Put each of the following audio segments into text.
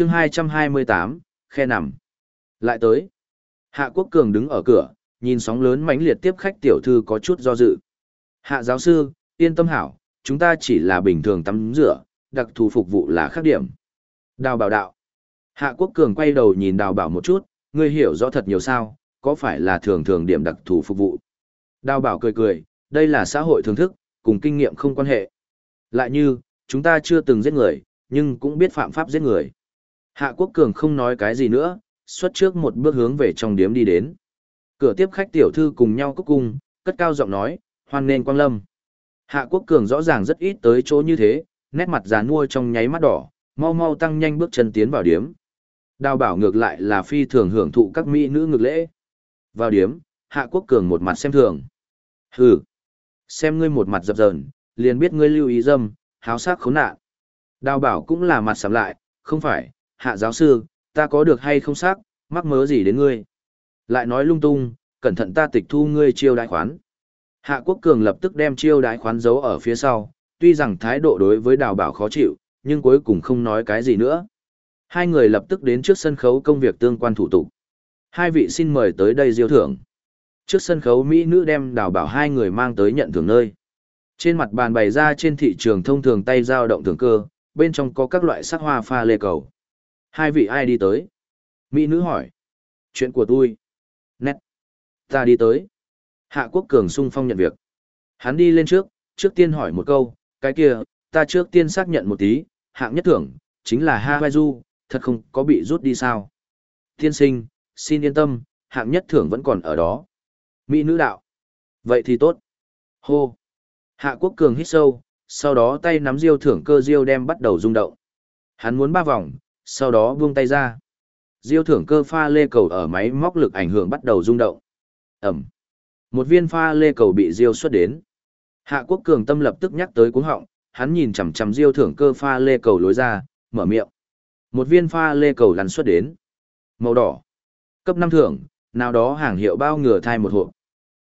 chương 228, khe nằm. Lại tới. Hạ Quốc Cường đứng ở cửa, nhìn sóng lớn mãnh liệt tiếp khách tiểu thư có chút do dự. Hạ giáo sư, yên tâm hảo, chúng ta chỉ là bình thường tắm rửa, đặc thù phục vụ là khác điểm. Đào bảo đạo. Hạ Quốc Cường quay đầu nhìn đào bảo một chút, ngươi hiểu rõ thật nhiều sao, có phải là thường thường điểm đặc thù phục vụ. Đào bảo cười cười, đây là xã hội thưởng thức, cùng kinh nghiệm không quan hệ. Lại như, chúng ta chưa từng giết người, nhưng cũng biết phạm pháp giết người. Hạ Quốc Cường không nói cái gì nữa, xuất trước một bước hướng về trong điếm đi đến. Cửa tiếp khách tiểu thư cùng nhau cúc cung, cất cao giọng nói, hoan nên quang lâm. Hạ Quốc Cường rõ ràng rất ít tới chỗ như thế, nét mặt già nua trong nháy mắt đỏ, mau mau tăng nhanh bước chân tiến vào điếm. Đào bảo ngược lại là phi thường hưởng thụ các mỹ nữ ngược lễ. Vào điếm, Hạ Quốc Cường một mặt xem thường. Hừ, xem ngươi một mặt dập dờn, liền biết ngươi lưu ý dâm, háo sắc khốn nạn. Đào bảo cũng là mặt sầm lại, không phải, hạ giáo sư, ta có được hay không xác, mắc mớ gì đến ngươi. Lại nói lung tung, cẩn thận ta tịch thu ngươi chiêu đại khoán. Hạ Quốc Cường lập tức đem chiêu đại khoán giấu ở phía sau, tuy rằng thái độ đối với đào bảo khó chịu, nhưng cuối cùng không nói cái gì nữa. Hai người lập tức đến trước sân khấu công việc tương quan thủ tục. Hai vị xin mời tới đây diêu thưởng. Trước sân khấu Mỹ nữ đem đào bảo hai người mang tới nhận thưởng nơi. Trên mặt bàn bày ra trên thị trường thông thường tay dao động thưởng cơ, bên trong có các loại sắc hoa pha lê cầu. Hai vị ai đi tới? Mỹ nữ hỏi. Chuyện của tôi. Nét. Ta đi tới. Hạ Quốc Cường sung phong nhận việc. Hắn đi lên trước, trước tiên hỏi một câu, cái kia, ta trước tiên xác nhận một tí, hạng nhất thưởng, chính là ha vai Du, thật không có bị rút đi sao. Tiên sinh, xin yên tâm, hạng nhất thưởng vẫn còn ở đó. Mỹ nữ đạo. Vậy thì tốt. Hô. Hạ Quốc Cường hít sâu, sau đó tay nắm diêu thưởng cơ diêu đem bắt đầu rung động. Hắn muốn ba vòng, sau đó buông tay ra. Diêu thưởng cơ pha lê cầu ở máy móc lực ảnh hưởng bắt đầu rung động. Ẩm. Một viên pha lê cầu bị diêu xuất đến. Hạ Quốc Cường tâm lập tức nhắc tới cuống họng, hắn nhìn chằm chằm diêu thưởng cơ pha lê cầu lối ra, mở miệng. Một viên pha lê cầu lăn xuất đến. Màu đỏ. Cấp năm thưởng, nào đó hàng hiệu bao ngửa thai một hộp.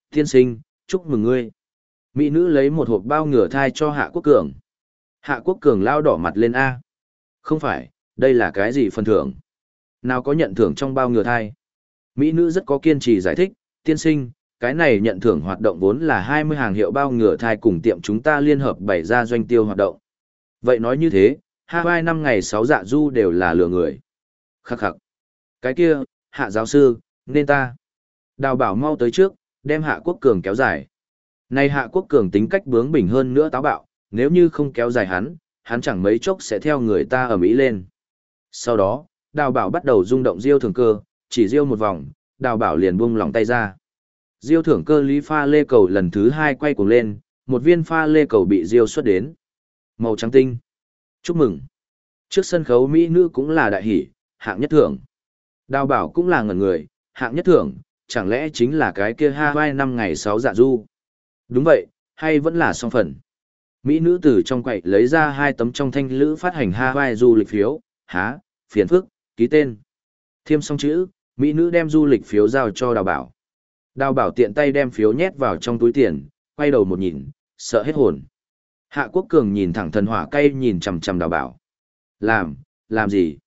Tiên sinh, chúc mừng ngươi. Mỹ nữ lấy một hộp bao ngửa thai cho Hạ Quốc Cường. Hạ Quốc Cường lao đỏ mặt lên A. Không phải, đây là cái gì phần thưởng? Nào có nhận thưởng trong bao ngừa thai? Mỹ nữ rất có kiên trì giải thích, tiên sinh, cái này nhận thưởng hoạt động vốn là 20 hàng hiệu bao ngừa thai cùng tiệm chúng ta liên hợp bày ra doanh tiêu hoạt động. Vậy nói như thế, Hawaii năm ngày 6 dạ du đều là lừa người. Khắc khắc. Cái kia, hạ giáo sư, nên ta. Đào bảo mau tới trước, đem hạ quốc cường kéo dài. Này hạ quốc cường tính cách bướng bỉnh hơn nữa táo bạo, nếu như không kéo dài hắn, hắn chẳng mấy chốc sẽ theo người ta ở Mỹ lên. Sau đó, đào bảo bắt đầu rung động diêu thường cơ, chỉ diêu một vòng, đào bảo liền buông lòng tay ra. Diêu thưởng cơ lý pha lê cầu lần thứ hai quay cuồng lên, một viên pha lê cầu bị diêu xuất đến. Màu trắng tinh. Chúc mừng. Trước sân khấu Mỹ nữ cũng là đại hỷ, hạng nhất thưởng. Đào bảo cũng là ngẩn người, hạng nhất thưởng, chẳng lẽ chính là cái kia ha vai năm ngày sáu dạ du. Đúng vậy, hay vẫn là song phần. Mỹ nữ từ trong quậy lấy ra hai tấm trong thanh lữ phát hành ha vai du lịch phiếu, há, phiền phức, ký tên. Thiêm xong chữ, Mỹ nữ đem du lịch phiếu giao cho đào bảo. Đào bảo tiện tay đem phiếu nhét vào trong túi tiền, quay đầu một nhìn, sợ hết hồn. Hạ Quốc Cường nhìn thẳng thần hỏa cay nhìn chằm chằm đào bảo. Làm, làm gì?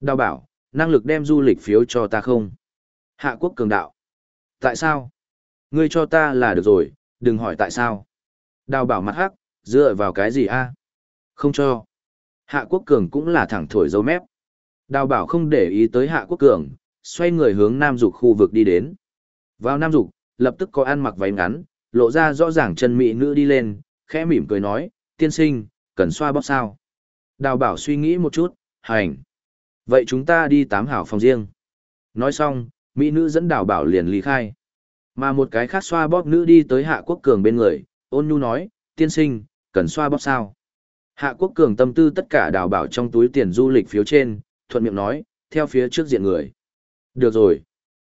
Đào bảo, năng lực đem du lịch phiếu cho ta không? Hạ Quốc Cường đạo. Tại sao? Ngươi cho ta là được rồi, đừng hỏi tại sao. Đào bảo mặt hắc, dựa vào cái gì a? Không cho. Hạ Quốc Cường cũng là thẳng thổi dấu mép. Đào bảo không để ý tới Hạ Quốc Cường, xoay người hướng Nam Dục khu vực đi đến. Vào Nam Dục, lập tức có ăn mặc váy ngắn, lộ ra rõ ràng chân mỹ nữ đi lên, khẽ mỉm cười nói, tiên sinh, cần xoa bóp sao. Đào bảo suy nghĩ một chút, hành. Vậy chúng ta đi tám hảo phòng riêng. Nói xong, mỹ nữ dẫn đào bảo liền ly khai. Mà một cái khác xoa bóp nữ đi tới Hạ Quốc Cường bên người, ôn nhu nói, tiên sinh, cần xoa bóp sao. Hạ Quốc Cường tâm tư tất cả đào bảo trong túi tiền du lịch phiếu trên, thuận miệng nói, theo phía trước diện người. Được rồi.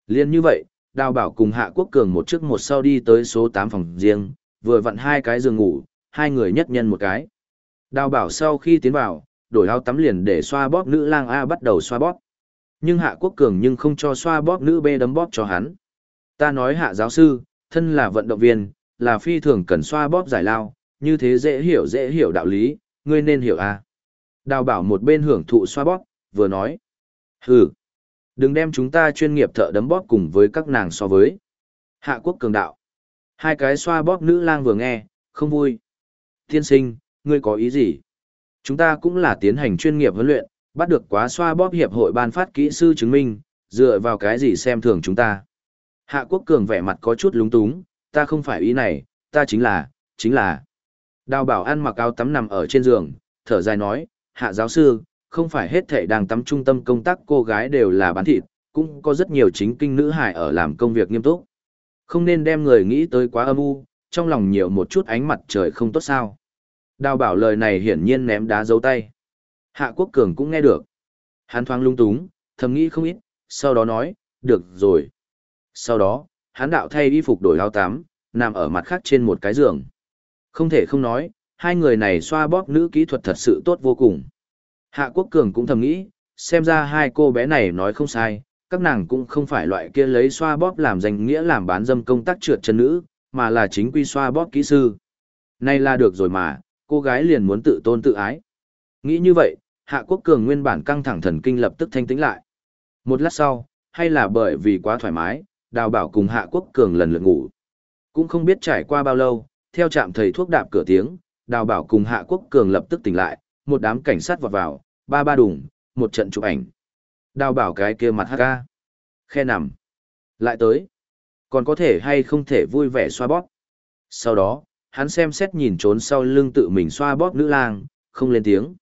Liên như vậy, đào bảo cùng Hạ Quốc Cường một trước một sau đi tới số 8 phòng riêng, vừa vặn hai cái giường ngủ, hai người nhất nhân một cái. Đào bảo sau khi tiến vào, đổi áo tắm liền để xoa bóp nữ lang A bắt đầu xoa bóp. Nhưng Hạ Quốc Cường nhưng không cho xoa bóp nữ B đấm bóp cho hắn. Ta nói Hạ giáo sư, thân là vận động viên, là phi thường cần xoa bóp giải lao, như thế dễ hiểu dễ hiểu đạo lý, ngươi nên hiểu A. Đào bảo một bên hưởng thụ xoa bóp, vừa nói. Hừ, đừng đem chúng ta chuyên nghiệp thợ đấm bóp cùng với các nàng so với. Hạ quốc cường đạo. Hai cái xoa bóp nữ lang vừa nghe, không vui. Tiên sinh, ngươi có ý gì? Chúng ta cũng là tiến hành chuyên nghiệp huấn luyện, bắt được quá xoa bóp hiệp hội ban phát kỹ sư chứng minh, dựa vào cái gì xem thường chúng ta. Hạ quốc cường vẻ mặt có chút lúng túng, ta không phải ý này, ta chính là, chính là. Đào bảo ăn mặc áo tắm nằm ở trên giường, thở dài nói, hạ giáo sư, không phải hết thể đang tắm trung tâm công tác cô gái đều là bán thịt, cũng có rất nhiều chính kinh nữ hài ở làm công việc nghiêm túc. Không nên đem người nghĩ tới quá âm u, trong lòng nhiều một chút ánh mặt trời không tốt sao. Đào bảo lời này hiển nhiên ném đá dấu tay. Hạ quốc cường cũng nghe được. Hắn thoáng lung túng, thầm nghĩ không ít, sau đó nói, được rồi. Sau đó, hắn đạo thay y phục đổi áo tắm, nằm ở mặt khác trên một cái giường. Không thể không nói, hai người này xoa bóp nữ kỹ thuật thật sự tốt vô cùng. Hạ Quốc Cường cũng thầm nghĩ, xem ra hai cô bé này nói không sai, các nàng cũng không phải loại kia lấy xoa bóp làm danh nghĩa làm bán dâm công tác trượt chân nữ, mà là chính quy xoa bóp kỹ sư. Nay là được rồi mà, cô gái liền muốn tự tôn tự ái. Nghĩ như vậy, Hạ Quốc Cường nguyên bản căng thẳng thần kinh lập tức thanh tĩnh lại. Một lát sau, hay là bởi vì quá thoải mái, Đào Bảo cùng Hạ Quốc Cường lần lượt ngủ. Cũng không biết trải qua bao lâu, theo trạm thầy thuốc đạp cửa tiếng, Đào Bảo cùng Hạ Quốc Cường lập tức tỉnh lại, một đám cảnh sát vọt vào, ba ba đùng, một trận chụp ảnh. Đào Bảo cái kia mặt hắc Khe nằm. Lại tới. Còn có thể hay không thể vui vẻ xoa bóp. Sau đó, hắn xem xét nhìn trốn sau lưng tự mình xoa bóp nữ lang, không lên tiếng.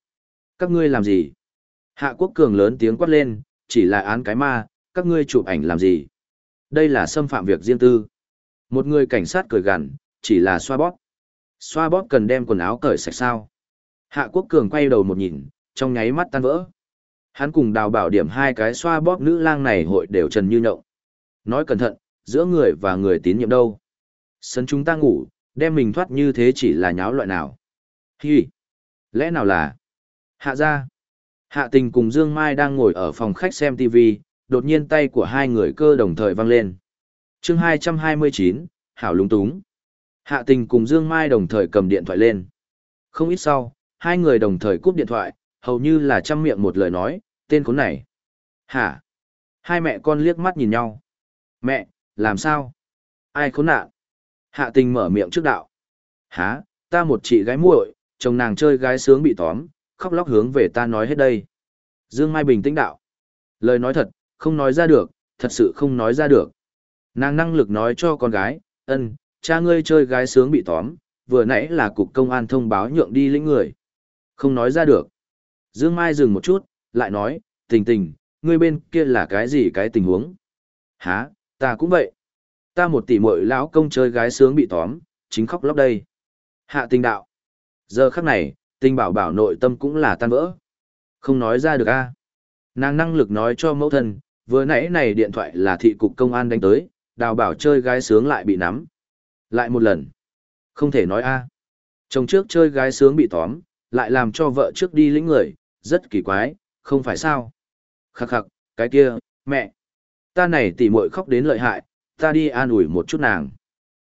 Các ngươi làm gì? Hạ Quốc Cường lớn tiếng quát lên, chỉ là án cái ma, các ngươi chụp ảnh làm gì? Đây là xâm phạm việc riêng tư. Một người cảnh sát cười gằn, chỉ là xoa bóp. Xoa bóp cần đem quần áo cởi sạch sao. Hạ Quốc Cường quay đầu một nhìn, trong nháy mắt tan vỡ. Hắn cùng đào bảo điểm hai cái xoa bóp nữ lang này hội đều trần như nhậu. Nói cẩn thận, giữa người và người tín nhiệm đâu. Sân chúng ta ngủ, đem mình thoát như thế chỉ là nháo loại nào. Hi! Lẽ nào là... Hạ ra. Hạ tình cùng Dương Mai đang ngồi ở phòng khách xem TV, đột nhiên tay của hai người cơ đồng thời văng lên. chương 229, Hảo lúng túng. Hạ tình cùng Dương Mai đồng thời cầm điện thoại lên. Không ít sau, hai người đồng thời cúp điện thoại, hầu như là chăm miệng một lời nói, tên khốn này. Hả? Hai mẹ con liếc mắt nhìn nhau. Mẹ, làm sao? Ai khốn nạn? Hạ tình mở miệng trước đạo. Hả, ta một chị gái muội, chồng nàng chơi gái sướng bị tóm, khóc lóc hướng về ta nói hết đây. Dương Mai bình tĩnh đạo. Lời nói thật, không nói ra được, thật sự không nói ra được. Nàng năng lực nói cho con gái, ân, cha ngươi chơi gái sướng bị tóm, vừa nãy là cục công an thông báo nhượng đi lĩnh người. Không nói ra được. Dương Mai dừng một chút, lại nói, tình tình, ngươi bên kia là cái gì cái tình huống? Hả, ta cũng vậy. Ta một tỷ muội lão công chơi gái sướng bị tóm, chính khóc lóc đây. Hạ tình đạo. Giờ khắc này, tình bảo bảo nội tâm cũng là tan vỡ. Không nói ra được a. Nàng năng lực nói cho mẫu thân, vừa nãy này điện thoại là thị cục công an đánh tới, đào bảo chơi gái sướng lại bị nắm. Lại một lần. Không thể nói a. Chồng trước chơi gái sướng bị tóm, lại làm cho vợ trước đi lĩnh người, rất kỳ quái, không phải sao. Khắc khắc, cái kia, mẹ. Ta này tỉ muội khóc đến lợi hại, ta đi an ủi một chút nàng.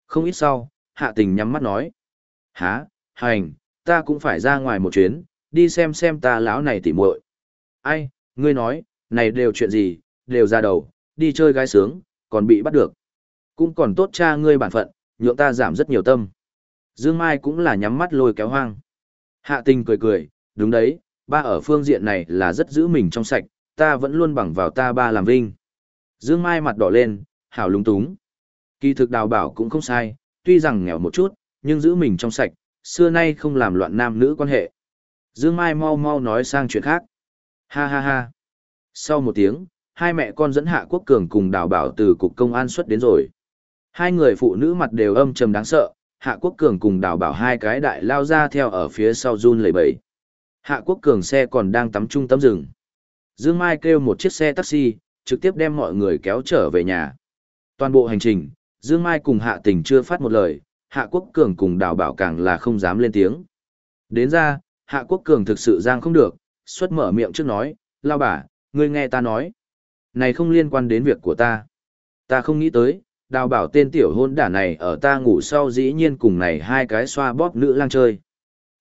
Không ít sau, hạ tình nhắm mắt nói. Há, hành, ta cũng phải ra ngoài một chuyến, đi xem xem ta lão này tỉ muội. Ai, ngươi nói, này đều chuyện gì, đều ra đầu, đi chơi gái sướng, còn bị bắt được. Cũng còn tốt cha ngươi bản phận, nhượng ta giảm rất nhiều tâm. Dương Mai cũng là nhắm mắt lôi kéo hoang. Hạ tình cười cười, đúng đấy, ba ở phương diện này là rất giữ mình trong sạch, ta vẫn luôn bằng vào ta ba làm vinh. Dương Mai mặt đỏ lên, hảo lúng túng. Kỳ thực đào bảo cũng không sai, tuy rằng nghèo một chút, nhưng giữ mình trong sạch, xưa nay không làm loạn nam nữ quan hệ. Dương Mai mau mau nói sang chuyện khác. Ha ha ha. Sau một tiếng, hai mẹ con dẫn Hạ Quốc Cường cùng đào bảo từ cục công an xuất đến rồi. Hai người phụ nữ mặt đều âm trầm đáng sợ, Hạ Quốc Cường cùng đào bảo hai cái đại lao ra theo ở phía sau run lẩy bẩy. Hạ Quốc Cường xe còn đang tắm trung tâm rừng. Dương Mai kêu một chiếc xe taxi, trực tiếp đem mọi người kéo trở về nhà. Toàn bộ hành trình, Dương Mai cùng Hạ Tình chưa phát một lời, Hạ Quốc Cường cùng Đào Bảo càng là không dám lên tiếng. Đến ra, Hạ Quốc Cường thực sự giang không được, xuất mở miệng trước nói, lao bà, ngươi nghe ta nói. Này không liên quan đến việc của ta. Ta không nghĩ tới, Đào Bảo tên tiểu hôn đả này ở ta ngủ sau dĩ nhiên cùng này hai cái xoa bóp nữ lang chơi.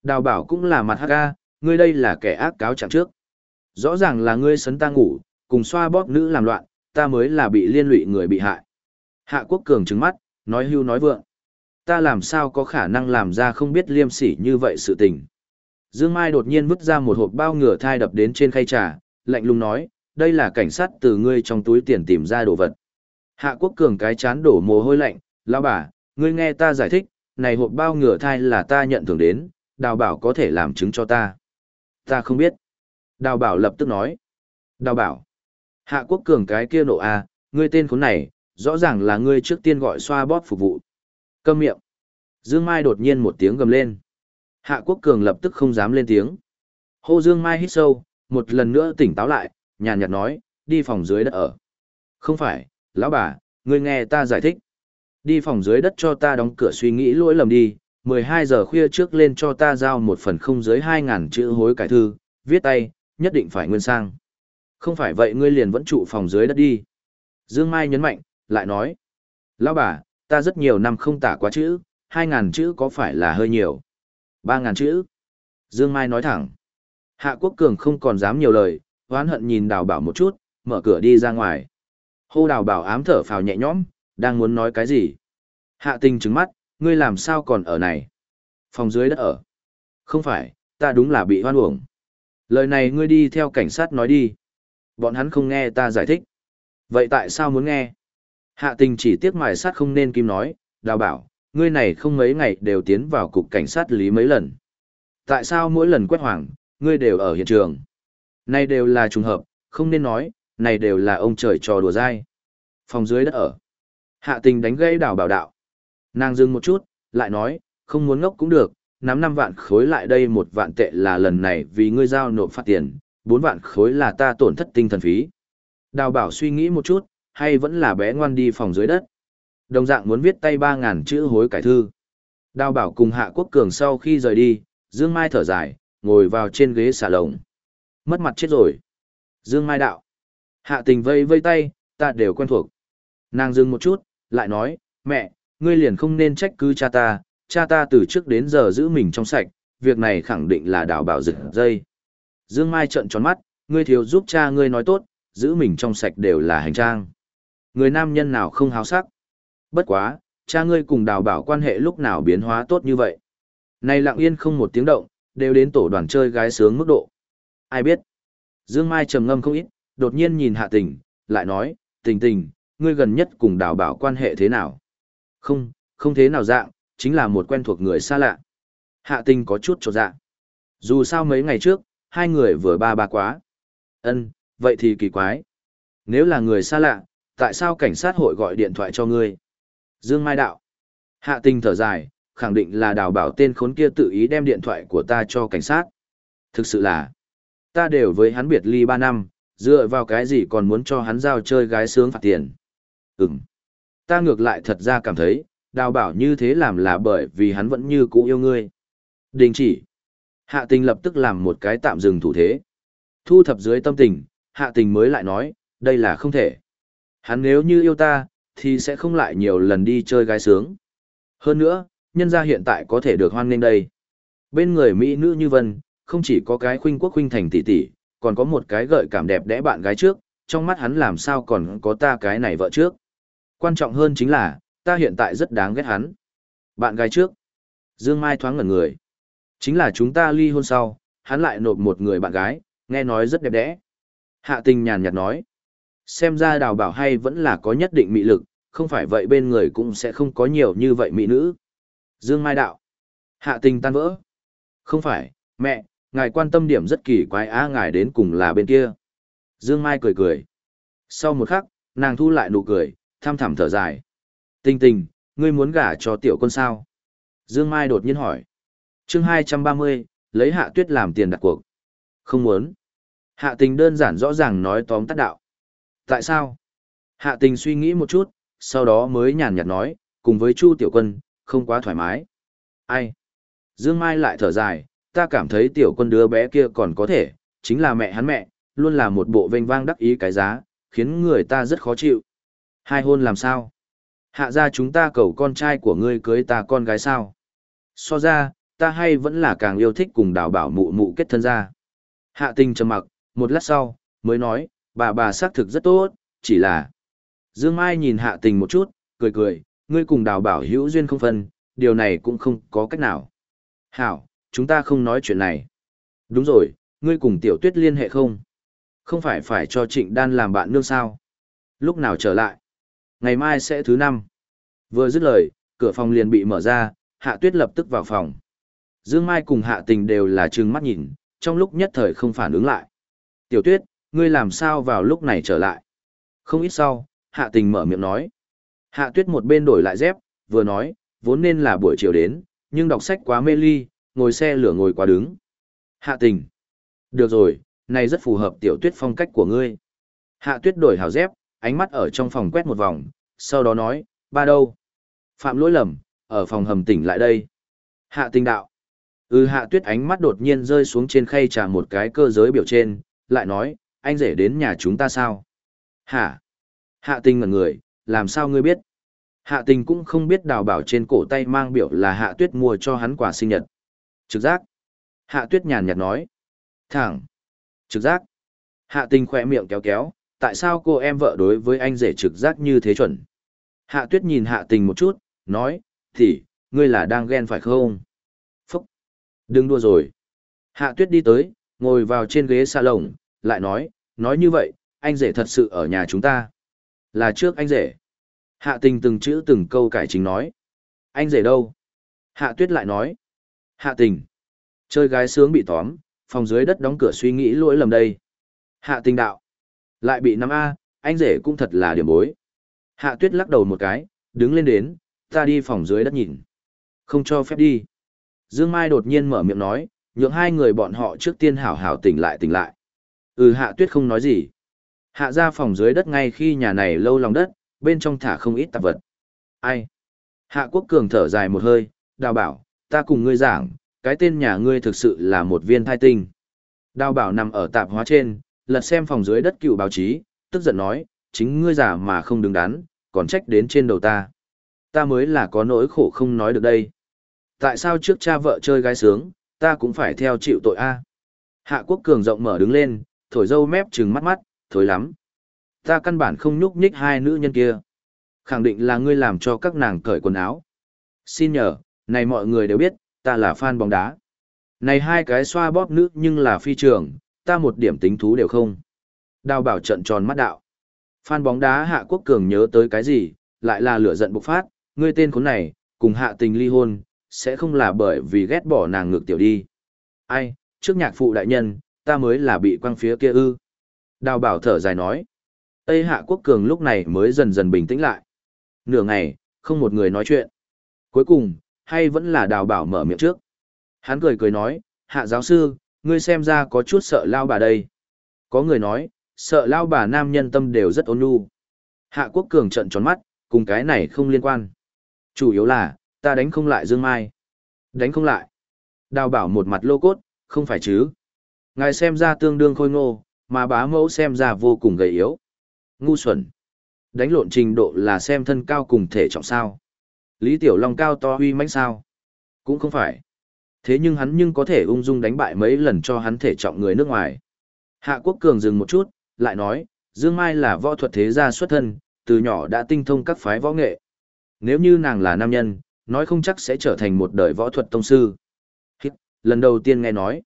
Đào Bảo cũng là mặt hắc ga, ngươi đây là kẻ ác cáo chẳng trước. Rõ ràng là ngươi sấn ta ngủ, cùng xoa bóp nữ làm loạn, ta mới là bị liên lụy người bị hại. Hạ Quốc Cường trừng mắt, nói hưu nói vượng. Ta làm sao có khả năng làm ra không biết liêm sỉ như vậy sự tình. Dương Mai đột nhiên vứt ra một hộp bao ngửa thai đập đến trên khay trà, lạnh lùng nói, đây là cảnh sát từ ngươi trong túi tiền tìm ra đồ vật. Hạ Quốc Cường cái chán đổ mồ hôi lạnh, lão bà, ngươi nghe ta giải thích, này hộp bao ngửa thai là ta nhận thưởng đến, đào bảo có thể làm chứng cho ta. Ta không biết. Đào bảo lập tức nói. Đào bảo. Hạ Quốc Cường cái kia nộ a, à, ngươi tên khốn này, rõ ràng là ngươi trước tiên gọi xoa bóp phục vụ. Câm miệng. Dương Mai đột nhiên một tiếng gầm lên. Hạ Quốc Cường lập tức không dám lên tiếng. Hô Dương Mai hít sâu, một lần nữa tỉnh táo lại, nhàn nhạt nói, đi phòng dưới đất ở. Không phải, lão bà, ngươi nghe ta giải thích. Đi phòng dưới đất cho ta đóng cửa suy nghĩ lỗi lầm đi, 12 giờ khuya trước lên cho ta giao một phần không dưới 2.000 chữ hối cải thư, viết tay, nhất định phải nguyên sang. Không phải vậy ngươi liền vẫn trụ phòng dưới đất đi. Dương Mai nhấn mạnh, lại nói. Lão bà, ta rất nhiều năm không tả quá chữ, 2.000 chữ có phải là hơi nhiều? 3.000 chữ. Dương Mai nói thẳng. Hạ Quốc Cường không còn dám nhiều lời, oán hận nhìn đào bảo một chút, mở cửa đi ra ngoài. Hô đào bảo ám thở phào nhẹ nhõm, đang muốn nói cái gì. Hạ tình trứng mắt, ngươi làm sao còn ở này? Phòng dưới đất ở. Không phải, ta đúng là bị hoan uổng. Lời này ngươi đi theo cảnh sát nói đi. Bọn hắn không nghe ta giải thích. Vậy tại sao muốn nghe? Hạ tình chỉ tiếc mài sát không nên kim nói, đào bảo, ngươi này không mấy ngày đều tiến vào cục cảnh sát lý mấy lần. Tại sao mỗi lần quét hoàng, ngươi đều ở hiện trường? Này đều là trùng hợp, không nên nói, này đều là ông trời trò đùa dai. Phòng dưới đất ở. Hạ tình đánh gãy đảo bảo đạo. Nàng dừng một chút, lại nói, không muốn ngốc cũng được, nắm năm vạn khối lại đây một vạn tệ là lần này vì ngươi giao nộp phạt tiền, bốn vạn khối là ta tổn thất tinh thần phí. Đào bảo suy nghĩ một chút, hay vẫn là bé ngoan đi phòng dưới đất. Đồng dạng muốn viết tay ba ngàn chữ hối cải thư. Đào bảo cùng Hạ Quốc Cường sau khi rời đi, Dương Mai thở dài, ngồi vào trên ghế xà lồng. Mất mặt chết rồi. Dương Mai đạo. Hạ tình vây vây tay, ta đều quen thuộc. Nàng dừng một chút, lại nói, mẹ, ngươi liền không nên trách cứ cha ta, cha ta từ trước đến giờ giữ mình trong sạch, việc này khẳng định là đào bảo rực dây. Dương Mai trợn tròn mắt, ngươi thiếu giúp cha ngươi nói tốt, giữ mình trong sạch đều là hành trang. Người nam nhân nào không háo sắc. Bất quá, cha ngươi cùng đào bảo quan hệ lúc nào biến hóa tốt như vậy. Này lặng yên không một tiếng động, đều đến tổ đoàn chơi gái sướng mức độ. Ai biết? Dương Mai trầm ngâm không ít, đột nhiên nhìn hạ tình, lại nói, tình tình, ngươi gần nhất cùng đào bảo quan hệ thế nào? Không, không thế nào dạng, chính là một quen thuộc người xa lạ. Hạ tình có chút trột dạ. Dù sao mấy ngày trước, hai người vừa ba ba quá. Ân, vậy thì kỳ quái. Nếu là người xa lạ, tại sao cảnh sát hội gọi điện thoại cho ngươi? Dương Mai Đạo. Hạ tình thở dài, khẳng định là đào bảo tên khốn kia tự ý đem điện thoại của ta cho cảnh sát. Thực sự là, ta đều với hắn biệt ly ba năm, dựa vào cái gì còn muốn cho hắn giao chơi gái sướng phạt tiền. Ừm. Ta ngược lại thật ra cảm thấy, đào bảo như thế làm là bởi vì hắn vẫn như cũ yêu ngươi. Đình chỉ. Hạ tình lập tức làm một cái tạm dừng thủ thế. Thu thập dưới tâm tình, hạ tình mới lại nói, đây là không thể. Hắn nếu như yêu ta, thì sẽ không lại nhiều lần đi chơi gái sướng. Hơn nữa, nhân gia hiện tại có thể được hoan nghênh đây. Bên người Mỹ nữ như vân, không chỉ có cái khuynh quốc khuynh thành tỷ tỷ, còn có một cái gợi cảm đẹp đẽ bạn gái trước, trong mắt hắn làm sao còn có ta cái này vợ trước. Quan trọng hơn chính là, ta hiện tại rất đáng ghét hắn. Bạn gái trước. Dương Mai thoáng ngẩn người. Chính là chúng ta ly hôn sau, hắn lại nộp một người bạn gái, nghe nói rất đẹp đẽ. Hạ tình nhàn nhạt nói. Xem ra đào bảo hay vẫn là có nhất định mị lực, không phải vậy bên người cũng sẽ không có nhiều như vậy mỹ nữ. Dương Mai đạo. Hạ tình tan vỡ. Không phải, mẹ, ngài quan tâm điểm rất kỳ quái á ngài đến cùng là bên kia. Dương Mai cười cười. Sau một khắc, nàng thu lại nụ cười, tham thẳm thở dài. Tình tình, ngươi muốn gả cho tiểu quân sao? Dương Mai đột nhiên hỏi. chương 230, lấy hạ tuyết làm tiền đặt cuộc. Không muốn. Hạ tình đơn giản rõ ràng nói tóm tắt đạo. Tại sao? Hạ tình suy nghĩ một chút, sau đó mới nhàn nhạt nói, cùng với Chu tiểu quân, không quá thoải mái. Ai? Dương Mai lại thở dài, ta cảm thấy tiểu quân đứa bé kia còn có thể, chính là mẹ hắn mẹ, luôn là một bộ vênh vang đắc ý cái giá, khiến người ta rất khó chịu. Hai hôn làm sao? Hạ ra chúng ta cầu con trai của ngươi cưới ta con gái sao? So ra, ta hay vẫn là càng yêu thích cùng đào bảo mụ mụ kết thân ra. Hạ tình trầm mặc, Một lát sau, mới nói, bà bà xác thực rất tốt, chỉ là... Dương Mai nhìn hạ tình một chút, cười cười, ngươi cùng đào bảo hữu duyên không phân, điều này cũng không có cách nào. Hảo, chúng ta không nói chuyện này. Đúng rồi, ngươi cùng tiểu tuyết liên hệ không? Không phải phải cho trịnh đan làm bạn nương sao? Lúc nào trở lại? Ngày mai sẽ thứ năm. Vừa dứt lời, cửa phòng liền bị mở ra, hạ tuyết lập tức vào phòng. Dương Mai cùng hạ tình đều là trừng mắt nhìn, trong lúc nhất thời không phản ứng lại. Tiểu tuyết, ngươi làm sao vào lúc này trở lại? Không ít sau, hạ tình mở miệng nói. Hạ tuyết một bên đổi lại dép, vừa nói, vốn nên là buổi chiều đến, nhưng đọc sách quá mê ly, ngồi xe lửa ngồi quá đứng. Hạ tình. Được rồi, này rất phù hợp tiểu tuyết phong cách của ngươi. Hạ tuyết đổi hào dép, ánh mắt ở trong phòng quét một vòng, sau đó nói, ba đâu? Phạm lỗi lầm, ở phòng hầm tỉnh lại đây. Hạ tình đạo. Ừ hạ tuyết ánh mắt đột nhiên rơi xuống trên khay trà một cái cơ giới biểu trên, lại nói, anh rể đến nhà chúng ta sao? Hả? Hạ tình ngẩn người, làm sao ngươi biết? Hạ tình cũng không biết đào bảo trên cổ tay mang biểu là hạ tuyết mua cho hắn quà sinh nhật. Trực giác. Hạ tuyết nhàn nhạt nói. Thẳng. Trực giác. Hạ tình khỏe miệng kéo kéo, tại sao cô em vợ đối với anh rể trực giác như thế chuẩn? Hạ tuyết nhìn hạ tình một chút, nói, thì, ngươi là đang ghen phải không? Phúc. Đừng đua rồi. Hạ tuyết đi tới, ngồi vào trên ghế salon, lại nói, nói như vậy, anh rể thật sự ở nhà chúng ta. Là trước anh rể. Hạ tình từng chữ từng câu cải chính nói. Anh rể đâu? Hạ tuyết lại nói. Hạ tình. Chơi gái sướng bị tóm, phòng dưới đất đóng cửa suy nghĩ lỗi lầm đây. Hạ tình đạo. Lại bị năm a anh rể cũng thật là điểm bối. Hạ tuyết lắc đầu một cái, đứng lên đến, ta đi phòng dưới đất nhìn. Không cho phép đi. Dương Mai đột nhiên mở miệng nói, nhượng hai người bọn họ trước tiên hảo hảo tỉnh lại tỉnh lại. Ừ hạ tuyết không nói gì. Hạ ra phòng dưới đất ngay khi nhà này lâu lòng đất, bên trong thả không ít tạp vật. Ai? Hạ quốc cường thở dài một hơi, đào bảo, ta cùng ngươi giảng, cái tên nhà ngươi thực sự là một viên thai tinh. Đào bảo nằm ở tạp hóa trên, lật xem phòng dưới đất cựu báo chí, tức giận nói, chính ngươi giả mà không đứng đắn, còn trách đến trên đầu ta. Ta mới là có nỗi khổ không nói được đây. Tại sao trước cha vợ chơi gái sướng, ta cũng phải theo chịu tội a? Hạ quốc cường rộng mở đứng lên, thổi dâu mép trừng mắt mắt, thối lắm. Ta căn bản không nhúc nhích hai nữ nhân kia. Khẳng định là ngươi làm cho các nàng cởi quần áo. Xin nhờ, này mọi người đều biết, ta là fan bóng đá. Này hai cái xoa bóp nước nhưng là phi trường, ta một điểm tính thú đều không. Đào bảo trận tròn mắt đạo. Fan bóng đá Hạ Quốc Cường nhớ tới cái gì, lại là lửa giận bộc phát, ngươi tên khốn này, cùng Hạ tình ly hôn, sẽ không là bởi vì ghét bỏ nàng ngược tiểu đi. Ai, trước nhạc phụ đại nhân, ta mới là bị quăng phía kia ư. Đào bảo thở dài nói. Tây Hạ Quốc Cường lúc này mới dần dần bình tĩnh lại. Nửa ngày, không một người nói chuyện. Cuối cùng, hay vẫn là đào bảo mở miệng trước. Hắn cười cười nói, Hạ giáo sư, ngươi xem ra có chút sợ lao bà đây. Có người nói, sợ lao bà nam nhân tâm đều rất ôn nhu. Hạ Quốc Cường trận tròn mắt, cùng cái này không liên quan. Chủ yếu là, ta đánh không lại Dương Mai. Đánh không lại. Đào bảo một mặt lô cốt, không phải chứ. Ngài xem ra tương đương khôi ngô, mà bá mẫu xem ra vô cùng gầy yếu. Ngu xuẩn. Đánh lộn trình độ là xem thân cao cùng thể trọng sao. Lý Tiểu Long cao to huy mãnh sao. Cũng không phải. Thế nhưng hắn nhưng có thể ung dung đánh bại mấy lần cho hắn thể trọng người nước ngoài. Hạ Quốc Cường dừng một chút, lại nói, Dương Mai là võ thuật thế gia xuất thân, từ nhỏ đã tinh thông các phái võ nghệ. Nếu như nàng là nam nhân, nói không chắc sẽ trở thành một đời võ thuật tông sư. Hít, lần đầu tiên nghe nói.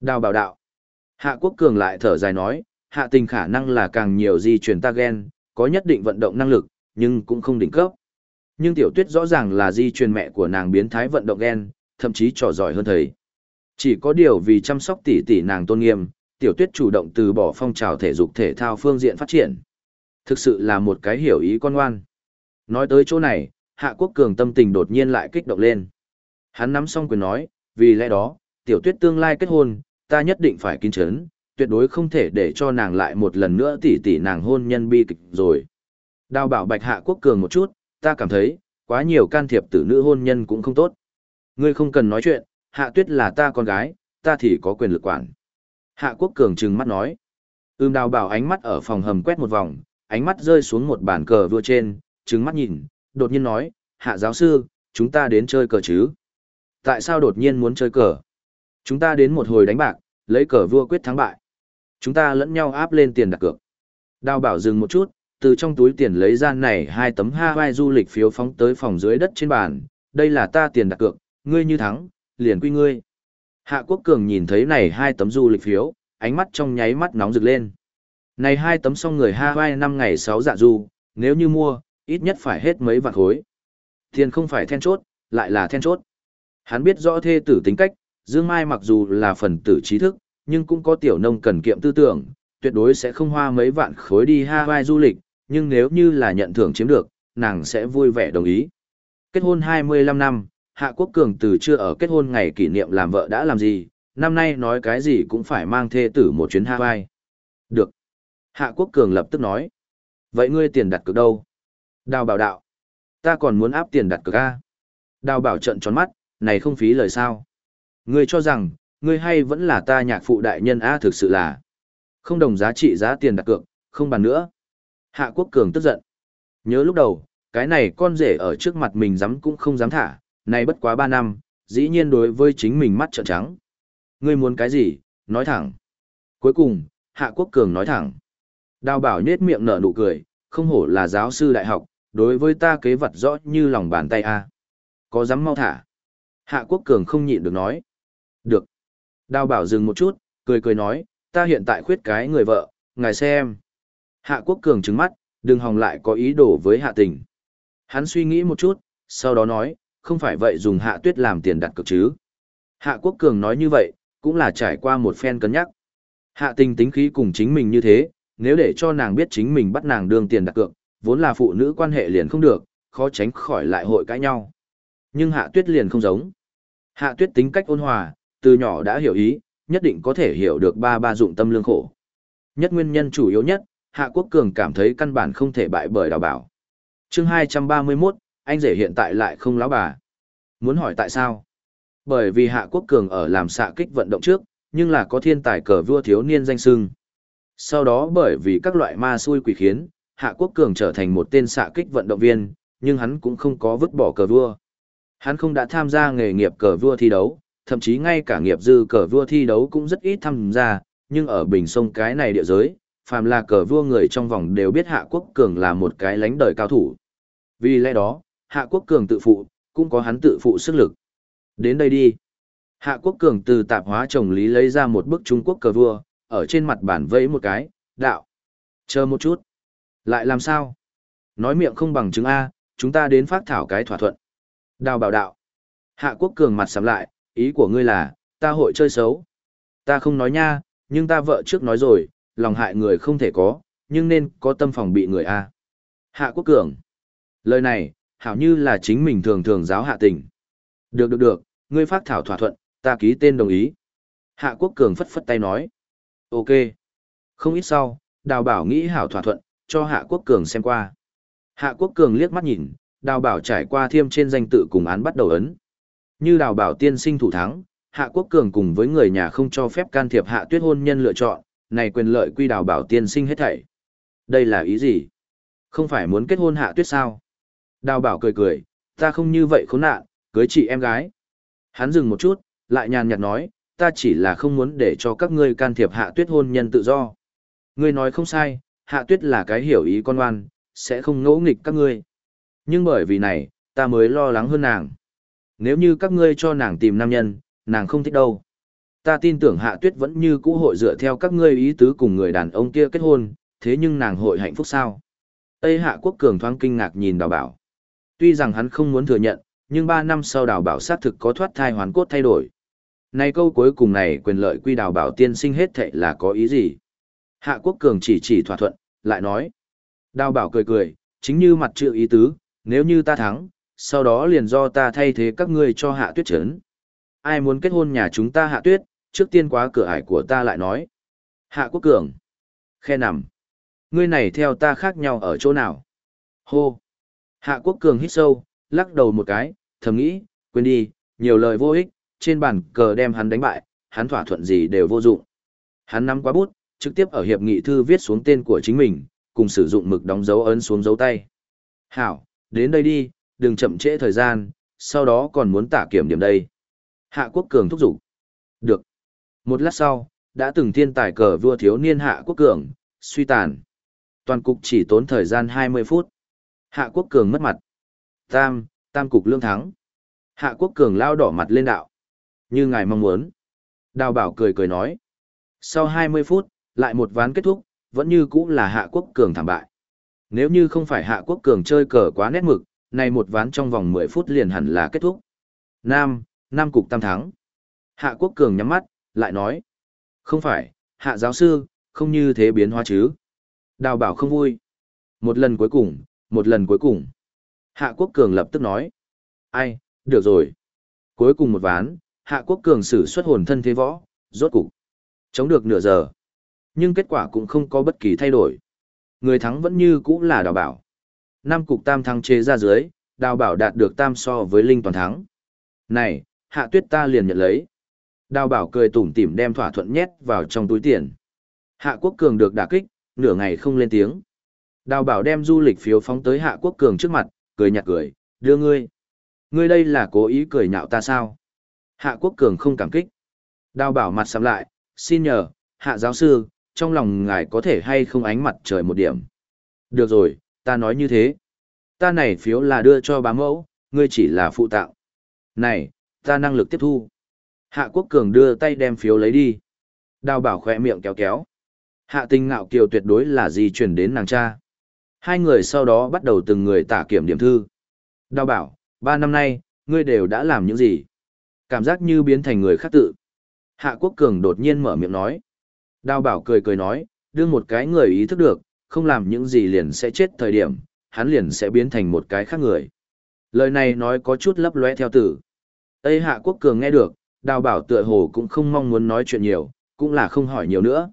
Đào bảo đạo. Hạ Quốc Cường lại thở dài nói, hạ tình khả năng là càng nhiều di truyền ta gen, có nhất định vận động năng lực, nhưng cũng không đỉnh cấp. Nhưng tiểu tuyết rõ ràng là di truyền mẹ của nàng biến thái vận động gen, thậm chí trò giỏi hơn thầy. Chỉ có điều vì chăm sóc tỷ tỷ nàng tôn nghiêm, tiểu tuyết chủ động từ bỏ phong trào thể dục thể thao phương diện phát triển. Thực sự là một cái hiểu ý con ngoan. Nói tới chỗ này, Hạ Quốc Cường tâm tình đột nhiên lại kích động lên. Hắn nắm xong quyền nói, vì lẽ đó, tiểu tuyết tương lai kết hôn, ta nhất định phải kiên trấn, tuyệt đối không thể để cho nàng lại một lần nữa tỉ tỉ nàng hôn nhân bi kịch rồi. Đào bảo bạch Hạ Quốc Cường một chút, ta cảm thấy, quá nhiều can thiệp tử nữ hôn nhân cũng không tốt. Ngươi không cần nói chuyện, Hạ Tuyết là ta con gái, ta thì có quyền lực quản. Hạ Quốc Cường trừng mắt nói. Ưm đào bảo ánh mắt ở phòng hầm quét một vòng, ánh mắt rơi xuống một bàn cờ vua trên, trừng mắt nhìn, đột nhiên nói, Hạ giáo sư, chúng ta đến chơi cờ chứ? Tại sao đột nhiên muốn chơi cờ? Chúng ta đến một hồi đánh bạc, lấy cờ vua quyết thắng bại. Chúng ta lẫn nhau áp lên tiền đặt cược. Đào bảo dừng một chút, từ trong túi tiền lấy ra này hai tấm Hawaii du lịch phiếu phóng tới phòng dưới đất trên bàn. Đây là ta tiền đặt cược, ngươi như thắng, liền quy ngươi. Hạ Quốc Cường nhìn thấy này hai tấm du lịch phiếu, ánh mắt trong nháy mắt nóng rực lên. Này hai tấm xong người Hawaii năm ngày sáu dạ du, nếu như mua, ít nhất phải hết mấy vạn khối. Tiền không phải then chốt, lại là then chốt. Hắn biết rõ thê tử tính cách, Dương Mai mặc dù là phần tử trí thức, nhưng cũng có tiểu nông cần kiệm tư tưởng, tuyệt đối sẽ không hoa mấy vạn khối đi Hawaii du lịch, nhưng nếu như là nhận thưởng chiếm được, nàng sẽ vui vẻ đồng ý. Kết hôn 25 năm, Hạ Quốc Cường từ chưa ở kết hôn ngày kỷ niệm làm vợ đã làm gì, năm nay nói cái gì cũng phải mang thê tử một chuyến Hawaii. Được. Hạ Quốc Cường lập tức nói. Vậy ngươi tiền đặt cược đâu? Đào bảo đạo. Ta còn muốn áp tiền đặt cược A. Đào bảo trận tròn mắt, này không phí lời sao. Ngươi cho rằng, ngươi hay vẫn là ta nhạc phụ đại nhân A thực sự là. Không đồng giá trị giá tiền đặt cược, không bàn nữa. Hạ Quốc Cường tức giận. Nhớ lúc đầu, cái này con rể ở trước mặt mình dám cũng không dám thả, này bất quá ba năm, dĩ nhiên đối với chính mình mắt trợn trắng. Ngươi muốn cái gì, nói thẳng. Cuối cùng, Hạ Quốc Cường nói thẳng. Đào bảo nhết miệng nở nụ cười, không hổ là giáo sư đại học, đối với ta kế vật rõ như lòng bàn tay a. Có dám mau thả. Hạ Quốc Cường không nhịn được nói. Được. Đào bảo dừng một chút, cười cười nói, ta hiện tại khuyết cái người vợ, ngài xem. Hạ Quốc Cường trứng mắt, đừng hòng lại có ý đồ với hạ tình. Hắn suy nghĩ một chút, sau đó nói, không phải vậy dùng hạ tuyết làm tiền đặt cược chứ. Hạ Quốc Cường nói như vậy, cũng là trải qua một phen cân nhắc. Hạ tình tính khí cùng chính mình như thế, nếu để cho nàng biết chính mình bắt nàng đương tiền đặt cược, vốn là phụ nữ quan hệ liền không được, khó tránh khỏi lại hội cãi nhau. Nhưng hạ tuyết liền không giống. Hạ tuyết tính cách ôn hòa, từ nhỏ đã hiểu ý, nhất định có thể hiểu được ba ba dụng tâm lương khổ. Nhất nguyên nhân chủ yếu nhất, Hạ Quốc Cường cảm thấy căn bản không thể bại bởi đào bảo. chương 231, anh rể hiện tại lại không lão bà. Muốn hỏi tại sao? Bởi vì Hạ Quốc Cường ở làm xạ kích vận động trước, nhưng là có thiên tài cờ vua thiếu niên danh sưng. Sau đó bởi vì các loại ma xui quỷ khiến, Hạ Quốc Cường trở thành một tên xạ kích vận động viên, nhưng hắn cũng không có vứt bỏ cờ vua. Hắn không đã tham gia nghề nghiệp cờ vua thi đấu, thậm chí ngay cả nghiệp dư cờ vua thi đấu cũng rất ít tham gia, nhưng ở bình sông cái này địa giới, phàm là cờ vua người trong vòng đều biết Hạ Quốc Cường là một cái lánh đời cao thủ. Vì lẽ đó, Hạ Quốc Cường tự phụ, cũng có hắn tự phụ sức lực. Đến đây đi. Hạ Quốc Cường từ tạp hóa chồng lý lấy ra một bức Trung Quốc cờ vua, ở trên mặt bản vẫy một cái, đạo. Chờ một chút. Lại làm sao? Nói miệng không bằng chứng A, chúng ta đến phát thảo cái thỏa thuận. Đào bảo đạo. Hạ Quốc Cường mặt sắm lại, ý của ngươi là, ta hội chơi xấu. Ta không nói nha, nhưng ta vợ trước nói rồi, lòng hại người không thể có, nhưng nên có tâm phòng bị người A. Hạ Quốc Cường. Lời này, hảo như là chính mình thường thường giáo hạ tình. Được được được, ngươi phát thảo thỏa thuận, ta ký tên đồng ý. Hạ Quốc Cường phất phất tay nói. Ok. Không ít sau, đào bảo nghĩ hảo thỏa thuận, cho Hạ Quốc Cường xem qua. Hạ Quốc Cường liếc mắt nhìn, đào bảo trải qua thiêm trên danh tự cùng án bắt đầu ấn. Như đào bảo tiên sinh thủ thắng, Hạ Quốc Cường cùng với người nhà không cho phép can thiệp Hạ Tuyết hôn nhân lựa chọn, này quyền lợi quy đào bảo tiên sinh hết thảy. Đây là ý gì? Không phải muốn kết hôn Hạ Tuyết sao? Đào bảo cười cười, ta không như vậy khốn nạn, cưới chị em gái. Hắn dừng một chút, lại nhàn nhạt nói, ta chỉ là không muốn để cho các ngươi can thiệp Hạ Tuyết hôn nhân tự do. Ngươi nói không sai, Hạ Tuyết là cái hiểu ý con oan, sẽ không ngỗ nghịch các ngươi. Nhưng bởi vì này, ta mới lo lắng hơn nàng. Nếu như các ngươi cho nàng tìm nam nhân, nàng không thích đâu. Ta tin tưởng hạ tuyết vẫn như cũ hội dựa theo các ngươi ý tứ cùng người đàn ông kia kết hôn, thế nhưng nàng hội hạnh phúc sao? Tây hạ quốc cường thoáng kinh ngạc nhìn đào bảo. Tuy rằng hắn không muốn thừa nhận, nhưng ba năm sau đào bảo xác thực có thoát thai hoàn cốt thay đổi. Này câu cuối cùng này quyền lợi quy đào bảo tiên sinh hết thệ là có ý gì? Hạ quốc cường chỉ chỉ thỏa thuận, lại nói. Đào bảo cười cười, chính như mặt chữ ý tứ, nếu như ta thắng, sau đó liền do ta thay thế các ngươi cho hạ tuyết chấn. Ai muốn kết hôn nhà chúng ta hạ tuyết, trước tiên quá cửa ải của ta lại nói. Hạ quốc cường. Khe nằm. Ngươi này theo ta khác nhau ở chỗ nào? Hô. Hạ quốc cường hít sâu, lắc đầu một cái, thầm nghĩ, quên đi, nhiều lời vô ích, trên bàn cờ đem hắn đánh bại, hắn thỏa thuận gì đều vô dụng. Hắn nắm quá bút, trực tiếp ở hiệp nghị thư viết xuống tên của chính mình, cùng sử dụng mực đóng dấu ấn xuống dấu tay. Hảo, đến đây đi, đừng chậm trễ thời gian, sau đó còn muốn tả kiểm điểm đây. Hạ Quốc Cường thúc giục. Được. Một lát sau, đã từng thiên tài cờ vua thiếu niên Hạ Quốc Cường, suy tàn. Toàn cục chỉ tốn thời gian 20 phút. Hạ Quốc Cường mất mặt. Tam, tam cục lương thắng. Hạ Quốc Cường lao đỏ mặt lên đạo. Như ngài mong muốn. Đào bảo cười cười nói. Sau 20 phút, lại một ván kết thúc, vẫn như cũ là Hạ Quốc Cường thảm bại. Nếu như không phải Hạ Quốc Cường chơi cờ quá nét mực, này một ván trong vòng 10 phút liền hẳn là kết thúc. Nam, Nam cục tam thắng. Hạ Quốc Cường nhắm mắt, lại nói. Không phải, Hạ giáo sư, không như thế biến hóa chứ. Đào bảo không vui. Một lần cuối cùng, một lần cuối cùng. Hạ Quốc Cường lập tức nói. Ai, được rồi. Cuối cùng một ván, Hạ Quốc Cường sử xuất hồn thân thế võ, rốt cục. Chống được nửa giờ. Nhưng kết quả cũng không có bất kỳ thay đổi. Người thắng vẫn như cũ là đào bảo. Năm cục tam thắng chế ra dưới, đào bảo đạt được tam so với linh toàn thắng. Này, hạ tuyết ta liền nhận lấy. Đào bảo cười tủm tỉm đem thỏa thuận nhét vào trong túi tiền. Hạ quốc cường được đả kích, nửa ngày không lên tiếng. Đào bảo đem du lịch phiếu phóng tới hạ quốc cường trước mặt, cười nhạt cười, đưa ngươi. Ngươi đây là cố ý cười nhạo ta sao? Hạ quốc cường không cảm kích. Đào bảo mặt sắm lại, xin nhờ, hạ giáo sư, trong lòng ngài có thể hay không ánh mặt trời một điểm. Được rồi, ta nói như thế. Ta này phiếu là đưa cho bá mẫu, ngươi chỉ là phụ tạo. Này, ta năng lực tiếp thu. Hạ Quốc Cường đưa tay đem phiếu lấy đi. Đào bảo khỏe miệng kéo kéo. Hạ tình ngạo kiều tuyệt đối là gì chuyển đến nàng cha. Hai người sau đó bắt đầu từng người tả kiểm điểm thư. Đào bảo, ba năm nay, ngươi đều đã làm những gì? Cảm giác như biến thành người khác tự. Hạ Quốc Cường đột nhiên mở miệng nói. Đào bảo cười cười nói, đưa một cái người ý thức được, không làm những gì liền sẽ chết thời điểm, hắn liền sẽ biến thành một cái khác người. Lời này nói có chút lấp lóe theo tử. Tây Hạ Quốc Cường nghe được, đào bảo tựa hồ cũng không mong muốn nói chuyện nhiều, cũng là không hỏi nhiều nữa.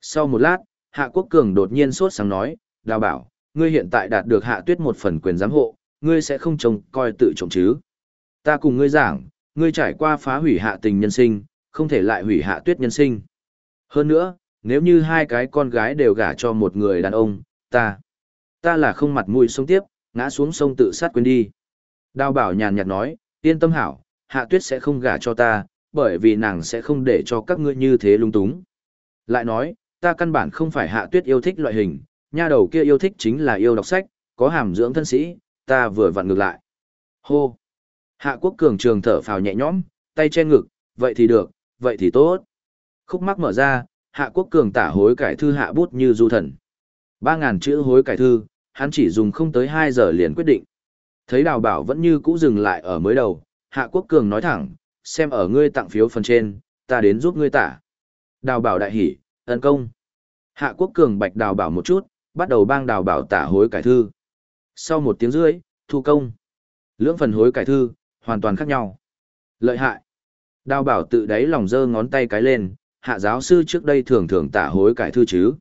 Sau một lát, Hạ Quốc Cường đột nhiên sốt sáng nói, đào bảo, ngươi hiện tại đạt được hạ tuyết một phần quyền giám hộ, ngươi sẽ không trông coi tự trọng chứ. Ta cùng ngươi giảng, ngươi trải qua phá hủy hạ tình nhân sinh, không thể lại hủy hạ tuyết nhân sinh. Hơn nữa, nếu như hai cái con gái đều gả cho một người đàn ông, ta, ta là không mặt mũi sống tiếp, ngã xuống sông tự sát quên đi. Đào bảo nhàn nhạt nói, yên tâm hảo, hạ tuyết sẽ không gả cho ta, bởi vì nàng sẽ không để cho các ngươi như thế lung túng. Lại nói, ta căn bản không phải hạ tuyết yêu thích loại hình, nha đầu kia yêu thích chính là yêu đọc sách, có hàm dưỡng thân sĩ, ta vừa vặn ngược lại. Hô! Hạ quốc cường trường thở phào nhẹ nhõm, tay che ngực, vậy thì được, vậy thì tốt. Khúc mắc mở ra, hạ quốc cường tả hối cải thư hạ bút như du thần. Ba ngàn chữ hối cải thư, hắn chỉ dùng không tới hai giờ liền quyết định. Thấy đào bảo vẫn như cũ dừng lại ở mới đầu, hạ quốc cường nói thẳng, xem ở ngươi tặng phiếu phần trên, ta đến giúp ngươi tả. Đào bảo đại hỉ, ân công. Hạ quốc cường bạch đào bảo một chút, bắt đầu bang đào bảo tả hối cải thư. Sau một tiếng rưỡi, thu công. Lưỡng phần hối cải thư, hoàn toàn khác nhau. Lợi hại. Đào bảo tự đáy lòng giơ ngón tay cái lên, hạ giáo sư trước đây thường thường tả hối cải thư chứ.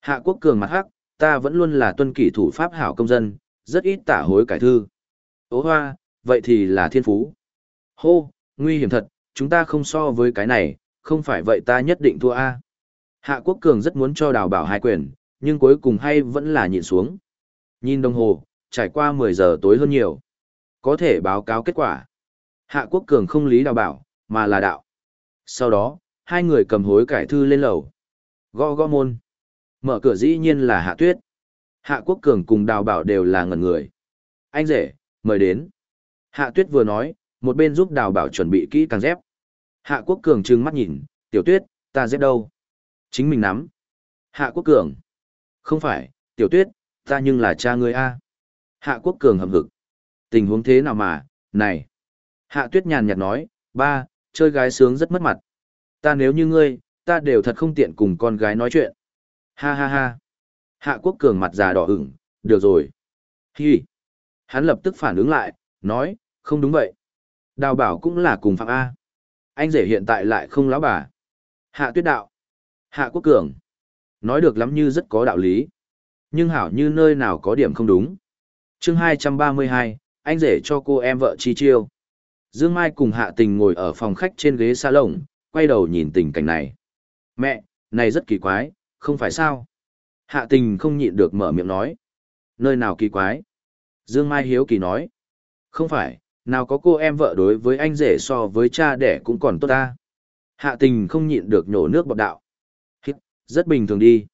Hạ quốc cường mặt hắc, ta vẫn luôn là tuân kỷ thủ pháp hảo công dân, rất ít tả hối cải thư. Ố hoa, vậy thì là thiên phú. Hô, nguy hiểm thật, chúng ta không so với cái này, không phải vậy ta nhất định thua A. Hạ quốc cường rất muốn cho đào bảo hai quyền, nhưng cuối cùng hay vẫn là nhịn xuống. Nhìn đồng hồ, trải qua 10 giờ tối hơn nhiều. Có thể báo cáo kết quả. Hạ quốc cường không lý đào bảo, mà là đạo. Sau đó, hai người cầm hối cải thư lên lầu. Gõ gõ môn. Mở cửa dĩ nhiên là Hạ Tuyết. Hạ Quốc Cường cùng Đào Bảo đều là ngẩn người. Anh rể, mời đến. Hạ Tuyết vừa nói, một bên giúp Đào Bảo chuẩn bị kỹ càng dép. Hạ Quốc Cường trừng mắt nhìn, Tiểu Tuyết, ta dép đâu? Chính mình nắm. Hạ Quốc Cường. Không phải, Tiểu Tuyết, ta nhưng là cha ngươi a. Hạ Quốc Cường hầm hực. Tình huống thế nào mà, này. Hạ Tuyết nhàn nhạt nói, ba, chơi gái sướng rất mất mặt. Ta nếu như ngươi, ta đều thật không tiện cùng con gái nói chuyện. Ha ha ha. Hạ quốc cường mặt già đỏ ửng, được rồi. Hi. Hắn lập tức phản ứng lại, nói, không đúng vậy. Đào bảo cũng là cùng phạm A. Anh rể hiện tại lại không lão bà. Hạ tuyết đạo. Hạ quốc cường. Nói được lắm như rất có đạo lý. Nhưng hảo như nơi nào có điểm không đúng. chương 232, anh rể cho cô em vợ chi chiêu. Dương Mai cùng Hạ Tình ngồi ở phòng khách trên ghế salon, quay đầu nhìn tình cảnh này. Mẹ, này rất kỳ quái, không phải sao? Hạ tình không nhịn được mở miệng nói. Nơi nào kỳ quái? Dương Mai Hiếu kỳ nói. Không phải, nào có cô em vợ đối với anh rể so với cha đẻ cũng còn tốt ta. Hạ tình không nhịn được nhổ nước bọt đạo. Hít, rất bình thường đi.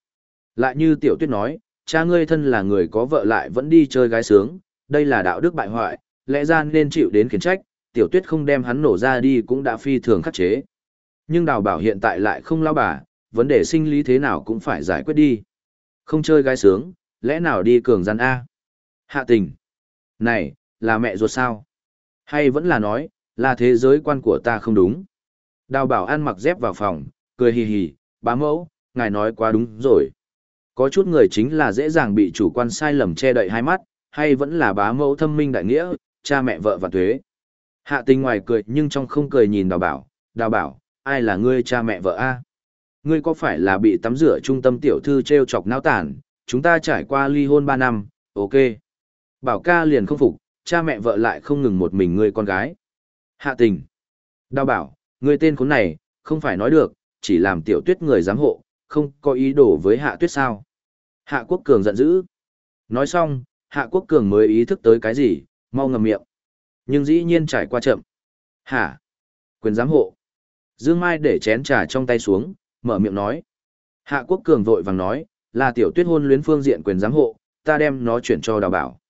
Lại như tiểu tuyết nói, cha ngươi thân là người có vợ lại vẫn đi chơi gái sướng, đây là đạo đức bại hoại, lẽ ra nên chịu đến khiển trách, tiểu tuyết không đem hắn nổ ra đi cũng đã phi thường khắc chế. Nhưng đào bảo hiện tại lại không lao bà, vấn đề sinh lý thế nào cũng phải giải quyết đi. Không chơi gái sướng, lẽ nào đi cường gian A? Hạ tình. Này, là mẹ ruột sao? Hay vẫn là nói, là thế giới quan của ta không đúng? Đào bảo ăn mặc dép vào phòng, cười hì hì, bá mẫu, ngài nói quá đúng rồi. Có chút người chính là dễ dàng bị chủ quan sai lầm che đậy hai mắt, hay vẫn là bá mẫu thâm minh đại nghĩa, cha mẹ vợ và thuế. Hạ tình ngoài cười nhưng trong không cười nhìn đào bảo, đào bảo, ai là ngươi cha mẹ vợ a? Ngươi có phải là bị tắm rửa trung tâm tiểu thư treo chọc náo tản, chúng ta trải qua ly hôn ba năm, ok. Bảo ca liền không phục, cha mẹ vợ lại không ngừng một mình ngươi con gái. Hạ tình. Đào bảo, ngươi tên khốn này, không phải nói được, chỉ làm tiểu tuyết người giám hộ, không có ý đồ với hạ tuyết sao. Hạ quốc cường giận dữ. Nói xong, hạ quốc cường mới ý thức tới cái gì, mau ngầm miệng. Nhưng dĩ nhiên trải qua chậm. Hả? Quyền giám hộ. Dương Mai để chén trà trong tay xuống, mở miệng nói. Hạ quốc cường vội vàng nói, là tiểu tuyết hôn luyến phương diện quyền giám hộ, ta đem nó chuyển cho đào bảo.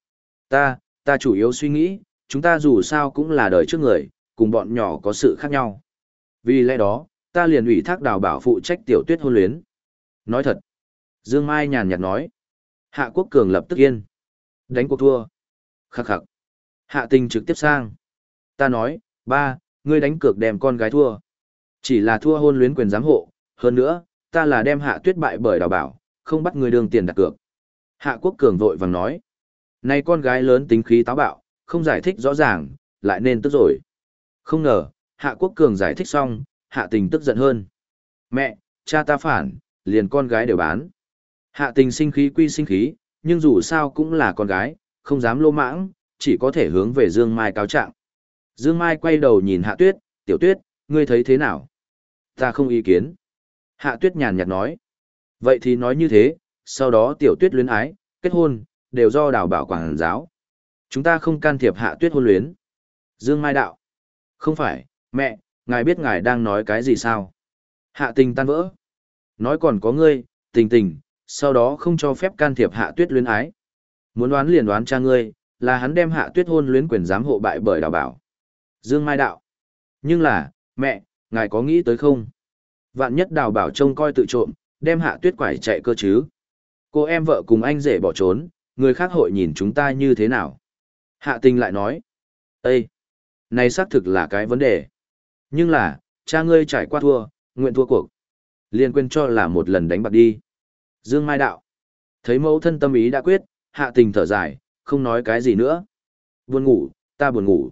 Ta, ta chủ yếu suy nghĩ, chúng ta dù sao cũng là đời trước người, cùng bọn nhỏ có sự khác nhau. Vì lẽ đó, ta liền ủy thác đào bảo phụ trách tiểu tuyết hôn luyến. Nói thật. Dương Mai nhàn nhạt nói. Hạ quốc cường lập tức yên. Đánh cuộc thua. Khắc khắc. Hạ tình trực tiếp sang. Ta nói, ba, ngươi đánh cược đem con gái thua. Chỉ là thua hôn luyến quyền giám hộ, hơn nữa, ta là đem hạ tuyết bại bởi đào bảo, không bắt ngươi đường tiền đặt cược. Hạ quốc cường vội vàng nói. Này con gái lớn tính khí táo bạo, không giải thích rõ ràng, lại nên tức rồi. Không ngờ, hạ quốc cường giải thích xong, hạ tình tức giận hơn. Mẹ, cha ta phản, liền con gái đều bán. Hạ tình sinh khí quy sinh khí, nhưng dù sao cũng là con gái, không dám lô mãng, chỉ có thể hướng về Dương Mai cáo trạng. Dương Mai quay đầu nhìn Hạ Tuyết, tiểu tuyết, ngươi thấy thế nào? Ta không ý kiến. Hạ Tuyết nhàn nhạt nói. Vậy thì nói như thế, sau đó tiểu tuyết luyến ái, kết hôn, đều do đào bảo quảng giáo. Chúng ta không can thiệp Hạ Tuyết hôn luyến. Dương Mai đạo. Không phải, mẹ, ngài biết ngài đang nói cái gì sao? Hạ tình tan vỡ. Nói còn có ngươi, tình tình, sau đó không cho phép can thiệp hạ tuyết luyến ái. Muốn đoán liền đoán cha ngươi, là hắn đem hạ tuyết hôn luyến quyền giám hộ bại bởi đào bảo. Dương Mai đạo. Nhưng là, mẹ, ngài có nghĩ tới không? Vạn nhất đào bảo trông coi tự trộm, đem hạ tuyết quải chạy cơ chứ. Cô em vợ cùng anh rể bỏ trốn, người khác hội nhìn chúng ta như thế nào? Hạ tình lại nói. Ê! Này xác thực là cái vấn đề. Nhưng là, cha ngươi trải qua thua, nguyện thua cuộc. Liên quên cho là một lần đánh bạc đi. Dương Mai đạo. Thấy mẫu thân tâm ý đã quyết, hạ tình thở dài, không nói cái gì nữa. Buồn ngủ, ta buồn ngủ.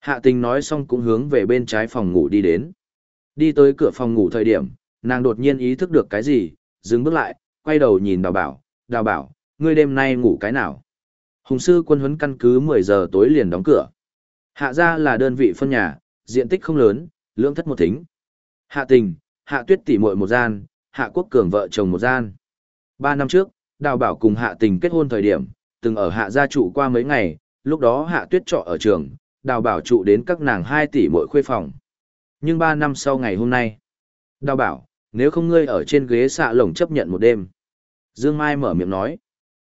Hạ tình nói xong cũng hướng về bên trái phòng ngủ đi đến. Đi tới cửa phòng ngủ thời điểm, nàng đột nhiên ý thức được cái gì, dừng bước lại, quay đầu nhìn đào bảo, đào bảo, ngươi đêm nay ngủ cái nào? Hùng sư quân huấn căn cứ 10 giờ tối liền đóng cửa. Hạ gia là đơn vị phân nhà, diện tích không lớn, lưỡng thất một thính. Hạ tình, hạ tuyết tỷ muội một gian, hạ quốc cường vợ chồng một gian. Ba năm trước, đào bảo cùng hạ tình kết hôn thời điểm, từng ở hạ gia trụ qua mấy ngày, lúc đó hạ tuyết trọ ở trường, đào bảo trụ đến các nàng hai tỷ muội khuê phòng. Nhưng ba năm sau ngày hôm nay, đào bảo, nếu không ngươi ở trên ghế xạ lồng chấp nhận một đêm. Dương Mai mở miệng nói.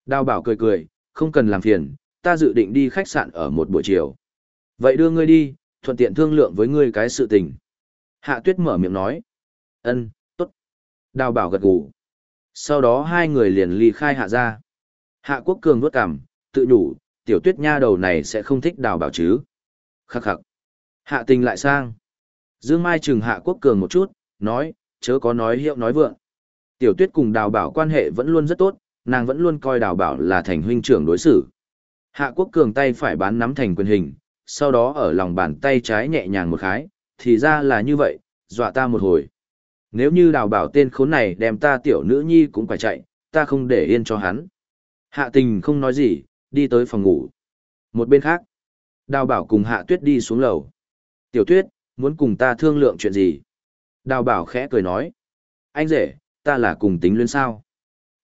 Đào bảo cười cười, không cần làm phiền, ta dự định đi khách sạn ở một buổi chiều. Vậy đưa ngươi đi, thuận tiện thương lượng với ngươi cái sự tình. Hạ tuyết mở miệng nói. ân tốt. Đào bảo gật gù. Sau đó hai người liền ly khai hạ ra. Hạ quốc cường vốt cằm, tự nhủ, tiểu tuyết nha đầu này sẽ không thích đào bảo chứ. Khắc khắc. Hạ tình lại sang. Dương Mai chừng hạ quốc cường một chút, nói, chớ có nói hiệu nói vượng. Tiểu tuyết cùng đào bảo quan hệ vẫn luôn rất tốt, nàng vẫn luôn coi đào bảo là thành huynh trưởng đối xử. Hạ quốc cường tay phải bán nắm thành quyền hình, sau đó ở lòng bàn tay trái nhẹ nhàng một khái, thì ra là như vậy, dọa ta một hồi. Nếu như đào bảo tên khốn này đem ta tiểu nữ nhi cũng phải chạy, ta không để yên cho hắn. Hạ tình không nói gì, đi tới phòng ngủ. Một bên khác, đào bảo cùng hạ tuyết đi xuống lầu. Tiểu tuyết, muốn cùng ta thương lượng chuyện gì? Đào bảo khẽ cười nói. Anh rể, ta là cùng tính luyến sao?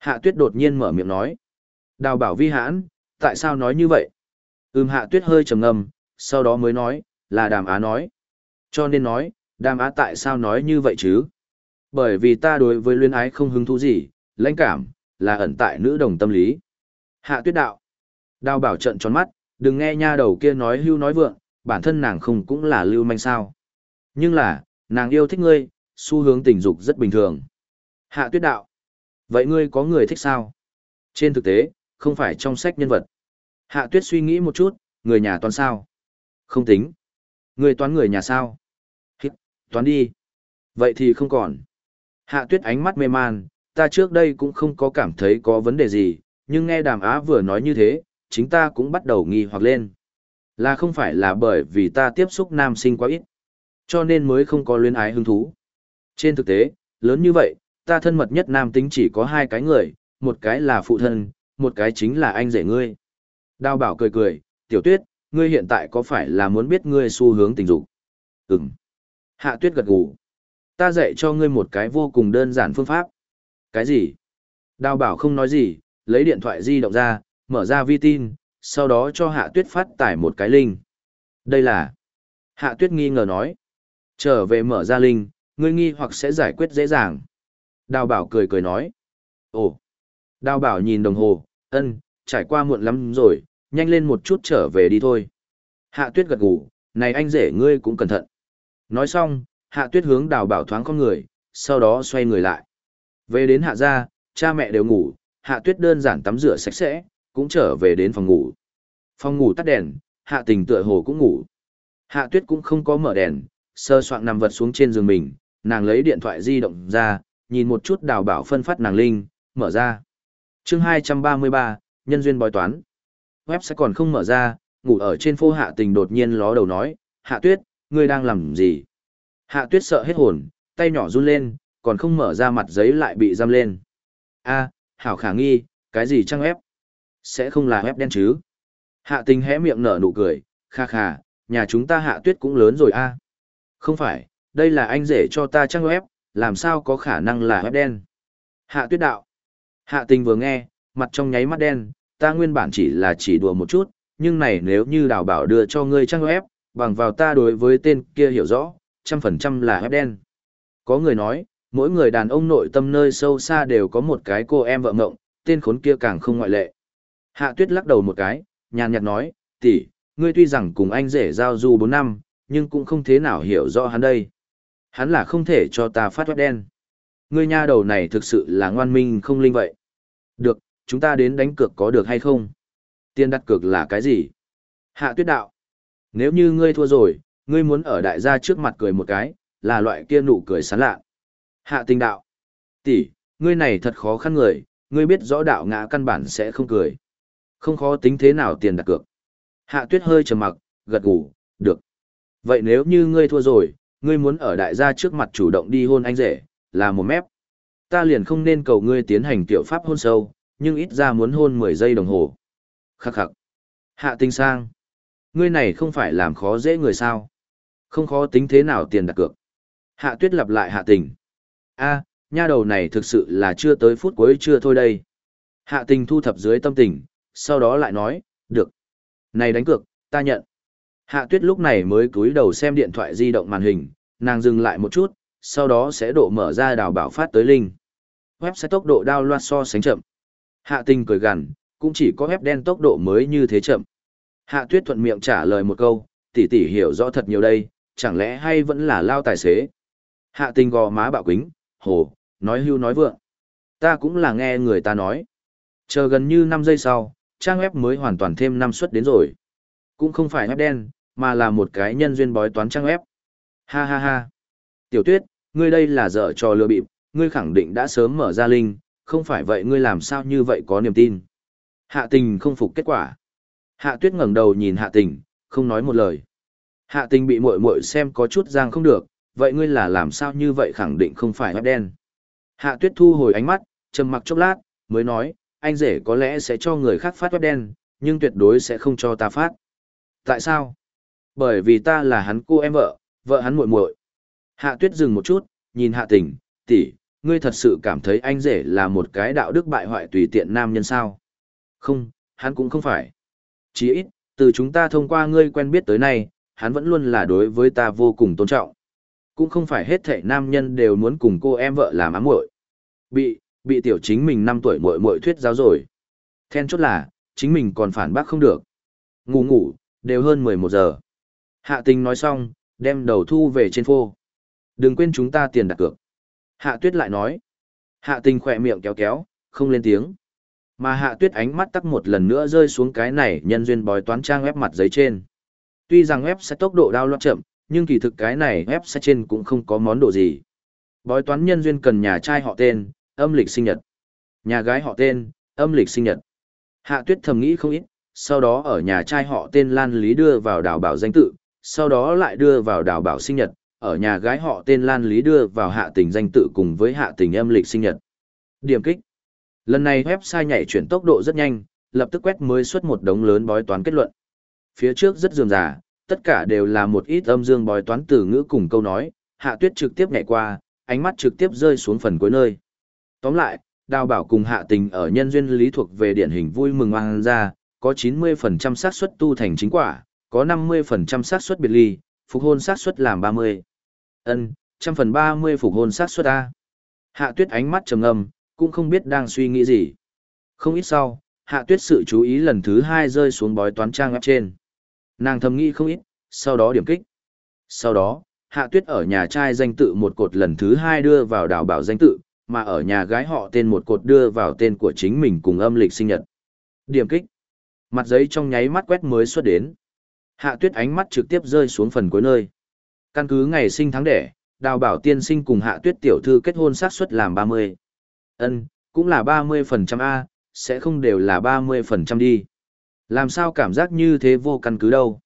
Hạ tuyết đột nhiên mở miệng nói. Đào bảo vi hãn, tại sao nói như vậy? Ừm hạ tuyết hơi trầm ngâm, sau đó mới nói, là đàm á nói. Cho nên nói, đàm á tại sao nói như vậy chứ? Bởi vì ta đối với luyến ái không hứng thú gì, lãnh cảm, là ẩn tại nữ đồng tâm lý. Hạ tuyết đạo. Đào bảo trận tròn mắt, đừng nghe nha đầu kia nói hưu nói vượng, bản thân nàng không cũng là lưu manh sao. Nhưng là, nàng yêu thích ngươi, xu hướng tình dục rất bình thường. Hạ tuyết đạo. Vậy ngươi có người thích sao? Trên thực tế, không phải trong sách nhân vật. Hạ tuyết suy nghĩ một chút, người nhà toán sao? Không tính. Người toán người nhà sao? Hít, toán đi. Vậy thì không còn. Hạ tuyết ánh mắt mê man, ta trước đây cũng không có cảm thấy có vấn đề gì, nhưng nghe đàm á vừa nói như thế, chính ta cũng bắt đầu nghi hoặc lên. Là không phải là bởi vì ta tiếp xúc nam sinh quá ít, cho nên mới không có luyến ái hứng thú. Trên thực tế, lớn như vậy, ta thân mật nhất nam tính chỉ có hai cái người, một cái là phụ thân, một cái chính là anh rể ngươi. Đào bảo cười cười, tiểu tuyết, ngươi hiện tại có phải là muốn biết ngươi xu hướng tình dục? Ừm. Hạ tuyết gật gù. Ta dạy cho ngươi một cái vô cùng đơn giản phương pháp. Cái gì? Đào bảo không nói gì, lấy điện thoại di động ra, mở ra vi tin, sau đó cho hạ tuyết phát tải một cái link. Đây là... Hạ tuyết nghi ngờ nói. Trở về mở ra link, ngươi nghi hoặc sẽ giải quyết dễ dàng. Đào bảo cười cười nói. Ồ. Đào bảo nhìn đồng hồ, ân, trải qua muộn lắm rồi, nhanh lên một chút trở về đi thôi. Hạ tuyết gật gù, này anh rể ngươi cũng cẩn thận. Nói xong, hạ tuyết hướng đào bảo thoáng con người, sau đó xoay người lại. Về đến hạ gia, cha mẹ đều ngủ, hạ tuyết đơn giản tắm rửa sạch sẽ, cũng trở về đến phòng ngủ. Phòng ngủ tắt đèn, hạ tình tựa hồ cũng ngủ. Hạ tuyết cũng không có mở đèn, sơ soạn nằm vật xuống trên giường mình, nàng lấy điện thoại di động ra, nhìn một chút đào bảo phân phát nàng linh, mở ra. chương 233, nhân duyên bói toán. Web sẽ còn không mở ra, ngủ ở trên phô hạ tình đột nhiên ló đầu nói, hạ tuyết, ngươi đang làm gì? Hạ tuyết sợ hết hồn, tay nhỏ run lên, còn không mở ra mặt giấy lại bị giam lên. a hảo khả nghi, cái gì trang web? Sẽ không là web đen chứ? Hạ tình hé miệng nở nụ cười, kha kha, nhà chúng ta hạ tuyết cũng lớn rồi a Không phải, đây là anh rể cho ta trang web, làm sao có khả năng là web đen? Hạ tuyết đạo. Hạ tình vừa nghe, mặt trong nháy mắt đen, ta nguyên bản chỉ là chỉ đùa một chút, nhưng này nếu như đào bảo đưa cho ngươi trang web, bằng vào ta đối với tên kia hiểu rõ, trăm phần trăm là web đen. Có người nói, mỗi người đàn ông nội tâm nơi sâu xa đều có một cái cô em vợ ngộng, tên khốn kia càng không ngoại lệ. Hạ tuyết lắc đầu một cái, nhàn nhạt nói, tỷ, ngươi tuy rằng cùng anh rể giao du 4 năm, nhưng cũng không thế nào hiểu rõ hắn đây. Hắn là không thể cho ta phát web đen. Ngươi nha đầu này thực sự là ngoan minh không linh vậy. Được, chúng ta đến đánh cược có được hay không? Tiền đặt cược là cái gì? Hạ tuyết đạo. Nếu như ngươi thua rồi, ngươi muốn ở đại gia trước mặt cười một cái, là loại kia nụ cười sán lạ. Hạ tình đạo. tỷ, ngươi này thật khó khăn người, ngươi biết rõ đạo ngã căn bản sẽ không cười. Không khó tính thế nào tiền đặt cược. Hạ tuyết hơi trầm mặc, gật gù, được. Vậy nếu như ngươi thua rồi, ngươi muốn ở đại gia trước mặt chủ động đi hôn anh rể, là một mép. Ta liền không nên cầu ngươi tiến hành tiểu pháp hôn sâu, nhưng ít ra muốn hôn 10 giây đồng hồ. Khắc khắc. Hạ tinh sang. Ngươi này không phải làm khó dễ người sao. Không khó tính thế nào tiền đặt cược. Hạ tuyết lặp lại hạ tình. a nha đầu này thực sự là chưa tới phút cuối chưa thôi đây. Hạ tình thu thập dưới tâm tình, sau đó lại nói, được. Này đánh cược, ta nhận. Hạ tuyết lúc này mới cúi đầu xem điện thoại di động màn hình, nàng dừng lại một chút, sau đó sẽ độ mở ra đào bảo phát tới link. Website tốc độ download so sánh chậm. Hạ tình cười gằn, cũng chỉ có web đen tốc độ mới như thế chậm. Hạ tuyết thuận miệng trả lời một câu, tỷ tỷ hiểu rõ thật nhiều đây, chẳng lẽ hay vẫn là lao tài xế. Hạ tình gò má bạo quính, hồ, nói hưu nói vượng. Ta cũng là nghe người ta nói. Chờ gần như 5 giây sau, trang web mới hoàn toàn thêm năm suất đến rồi. Cũng không phải web đen, mà là một cái nhân duyên bói toán trang web. Ha ha ha. Tiểu tuyết, ngươi đây là dở trò lừa bịp, ngươi khẳng định đã sớm mở ra linh, không phải vậy ngươi làm sao như vậy có niềm tin. Hạ tình không phục kết quả. Hạ tuyết ngẩng đầu nhìn hạ tình, không nói một lời. Hạ tình bị muội muội xem có chút giang không được, vậy ngươi là làm sao như vậy khẳng định không phải web đen. Hạ tuyết thu hồi ánh mắt, trầm mặc chốc lát, mới nói, anh rể có lẽ sẽ cho người khác phát web đen, nhưng tuyệt đối sẽ không cho ta phát. Tại sao? Bởi vì ta là hắn cô em vợ, vợ hắn muội muội. Hạ tuyết dừng một chút, nhìn hạ tình, tỷ, ngươi thật sự cảm thấy anh rể là một cái đạo đức bại hoại tùy tiện nam nhân sao? Không, hắn cũng không phải. Chỉ ít, từ chúng ta thông qua ngươi quen biết tới nay, hắn vẫn luôn là đối với ta vô cùng tôn trọng. Cũng không phải hết thảy nam nhân đều muốn cùng cô em vợ làm ám muội. Bị, bị tiểu chính mình 5 tuổi muội muội thuyết giáo rồi. Then chốt là, chính mình còn phản bác không được. Ngủ ngủ, đều hơn 11 giờ. Hạ tình nói xong, đem đầu thu về trên phô. Đừng quên chúng ta tiền đặt cược. Hạ tuyết lại nói. Hạ tình khỏe miệng kéo kéo, không lên tiếng. Mà hạ tuyết ánh mắt tắt một lần nữa rơi xuống cái này nhân duyên bói toán trang web mặt giấy trên. Tuy rằng web sẽ tốc độ download chậm, nhưng kỳ thực cái này web sẽ trên cũng không có món đồ gì. Bói toán nhân duyên cần nhà trai họ tên, âm lịch sinh nhật. Nhà gái họ tên, âm lịch sinh nhật. Hạ tuyết thầm nghĩ không ít, sau đó ở nhà trai họ tên Lan Lý đưa vào đào bảo danh tự, sau đó lại đưa vào đào bảo sinh nhật, ở nhà gái họ tên Lan Lý đưa vào hạ tình danh tự cùng với hạ tình âm lịch sinh nhật. Điểm kích. Lần này website nhảy chuyển tốc độ rất nhanh, lập tức quét mới xuất một đống lớn bói toán kết luận. Phía trước rất dườm giả, tất cả đều là một ít âm dương bói toán từ ngữ cùng câu nói, hạ tuyết trực tiếp nhảy qua, ánh mắt trực tiếp rơi xuống phần cuối nơi. Tóm lại, đào bảo cùng hạ tình ở nhân duyên lý thuộc về điển hình vui mừng hoang ra, có 90% xác suất tu thành chính quả, có 50% xác suất biệt ly, phục hôn xác suất làm 30. Ân, trăm phần 30 phục hôn xác suất A. Hạ tuyết ánh mắt trầm ngâm, cũng không biết đang suy nghĩ gì. Không ít sau, hạ tuyết sự chú ý lần thứ hai rơi xuống bói toán trang web trên. Nàng thầm nghĩ không ít, sau đó điểm kích. Sau đó, hạ tuyết ở nhà trai danh tự một cột lần thứ hai đưa vào đào bảo danh tự, mà ở nhà gái họ tên một cột đưa vào tên của chính mình cùng âm lịch sinh nhật. Điểm kích. Mặt giấy trong nháy mắt quét mới xuất đến. Hạ tuyết ánh mắt trực tiếp rơi xuống phần cuối nơi. Căn cứ ngày sinh tháng đẻ, đào bảo tiên sinh cùng hạ tuyết tiểu thư kết hôn xác suất làm 30. ân cũng là 30% A, sẽ không đều là 30% đi. Làm sao cảm giác như thế vô căn cứ đâu.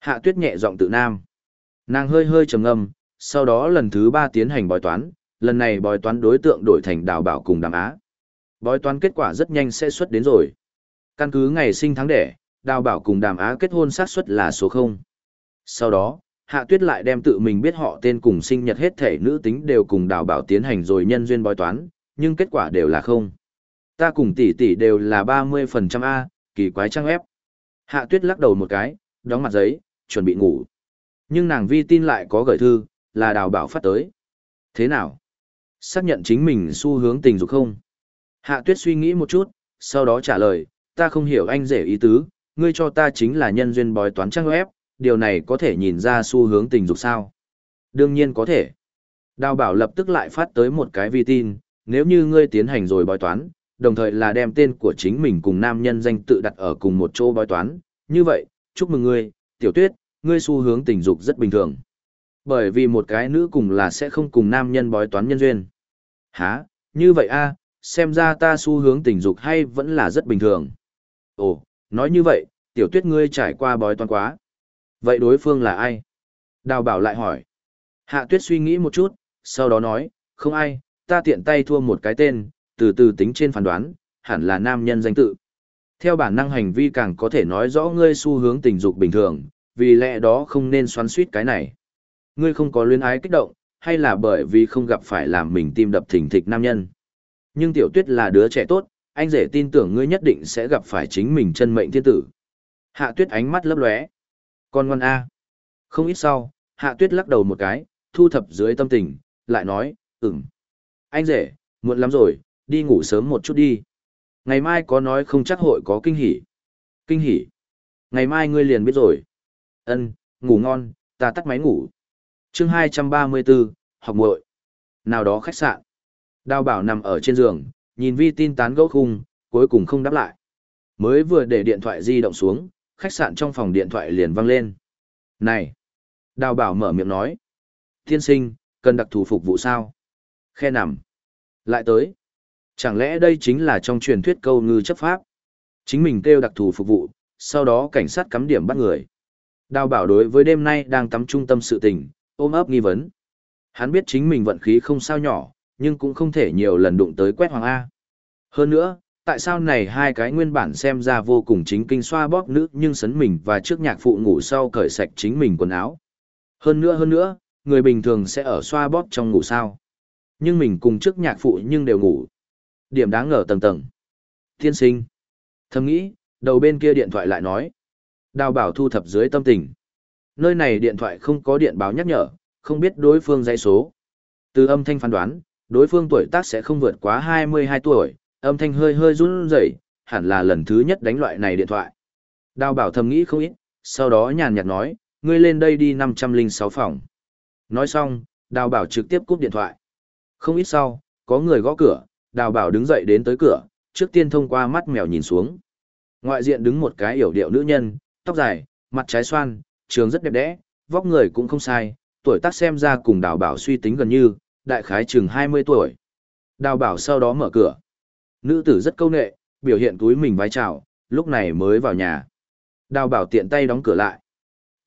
Hạ tuyết nhẹ giọng tự nam. Nàng hơi hơi trầm ngâm, sau đó lần thứ ba tiến hành bói toán, lần này bói toán đối tượng đổi thành đào bảo cùng đàm á. Bói toán kết quả rất nhanh sẽ xuất đến rồi. Căn cứ ngày sinh tháng đẻ, đào bảo cùng đàm á kết hôn xác suất là số 0. Sau đó, Hạ Tuyết lại đem tự mình biết họ tên cùng sinh nhật hết thể nữ tính đều cùng đào bảo tiến hành rồi nhân duyên bói toán, nhưng kết quả đều là không. Ta cùng tỷ tỷ đều là 30% A, kỳ quái trăng ép. Hạ Tuyết lắc đầu một cái, đóng mặt giấy, chuẩn bị ngủ. Nhưng nàng vi tin lại có gửi thư, là đào bảo phát tới. Thế nào? Xác nhận chính mình xu hướng tình dục không? Hạ Tuyết suy nghĩ một chút, sau đó trả lời, ta không hiểu anh rể ý tứ, ngươi cho ta chính là nhân duyên bói toán trang web, điều này có thể nhìn ra xu hướng tình dục sao? Đương nhiên có thể. Đào bảo lập tức lại phát tới một cái vi tin, nếu như ngươi tiến hành rồi bói toán, đồng thời là đem tên của chính mình cùng nam nhân danh tự đặt ở cùng một chỗ bói toán, như vậy, chúc mừng ngươi, tiểu tuyết, ngươi xu hướng tình dục rất bình thường. Bởi vì một cái nữ cùng là sẽ không cùng nam nhân bói toán nhân duyên. Hả, như vậy a xem ra ta xu hướng tình dục hay vẫn là rất bình thường. Ồ, nói như vậy, tiểu tuyết ngươi trải qua bói toán quá. Vậy đối phương là ai? Đào bảo lại hỏi. Hạ tuyết suy nghĩ một chút, sau đó nói, không ai, ta tiện tay thua một cái tên, từ từ tính trên phán đoán, hẳn là nam nhân danh tự. Theo bản năng hành vi càng có thể nói rõ ngươi xu hướng tình dục bình thường, vì lẽ đó không nên xoắn suýt cái này. Ngươi không có luyến ái kích động, hay là bởi vì không gặp phải làm mình tim đập thình thịch nam nhân. Nhưng tiểu tuyết là đứa trẻ tốt, anh rể tin tưởng ngươi nhất định sẽ gặp phải chính mình chân mệnh thiên tử. Hạ tuyết ánh mắt lấp lóe. Con ngoan A. Không ít sau, hạ tuyết lắc đầu một cái, thu thập dưới tâm tình, lại nói, ừm. Anh rể, muộn lắm rồi, đi ngủ sớm một chút đi. Ngày mai có nói không chắc hội có kinh hỉ. Kinh hỉ. Ngày mai ngươi liền biết rồi. Ân, ngủ ngon, ta tắt máy ngủ. Chương 234, học muội. Nào đó khách sạn. Đào bảo nằm ở trên giường, nhìn vi tin tán gẫu khung, cuối cùng không đáp lại. Mới vừa để điện thoại di động xuống, khách sạn trong phòng điện thoại liền vang lên. Này! Đào bảo mở miệng nói. Thiên sinh, cần đặc thù phục vụ sao? Khe nằm. Lại tới. Chẳng lẽ đây chính là trong truyền thuyết câu ngư chấp pháp? Chính mình kêu đặc thù phục vụ, sau đó cảnh sát cắm điểm bắt người. Đào bảo đối với đêm nay đang tắm trung tâm sự tình, ôm ấp nghi vấn. Hắn biết chính mình vận khí không sao nhỏ, nhưng cũng không thể nhiều lần đụng tới quét hoàng A. Hơn nữa, tại sao này hai cái nguyên bản xem ra vô cùng chính kinh xoa bóp nữ nhưng sấn mình và trước nhạc phụ ngủ sau cởi sạch chính mình quần áo. Hơn nữa hơn nữa, người bình thường sẽ ở xoa bóp trong ngủ sao. Nhưng mình cùng trước nhạc phụ nhưng đều ngủ. Điểm đáng ngờ tầng tầng. Tiên sinh. Thầm nghĩ, đầu bên kia điện thoại lại nói. Đào bảo thu thập dưới tâm tình. Nơi này điện thoại không có điện báo nhắc nhở, không biết đối phương dãy số. Từ âm thanh phán đoán, đối phương tuổi tác sẽ không vượt quá 22 tuổi, âm thanh hơi hơi run rẩy, hẳn là lần thứ nhất đánh loại này điện thoại. Đào bảo thầm nghĩ không ít, sau đó nhàn nhạt nói, ngươi lên đây đi 506 phòng. Nói xong, đào bảo trực tiếp cúp điện thoại. Không ít sau, có người gõ cửa, đào bảo đứng dậy đến tới cửa, trước tiên thông qua mắt mèo nhìn xuống. Ngoại diện đứng một cái hiểu điệu nữ nhân, tóc dài, mặt trái xoan, trường rất đẹp đẽ, vóc người cũng không sai, tuổi tác xem ra cùng đào bảo suy tính gần như, đại khái chừng 20 tuổi. Đào bảo sau đó mở cửa. Nữ tử rất câu nệ, biểu hiện túi mình vái chào, lúc này mới vào nhà. Đào bảo tiện tay đóng cửa lại.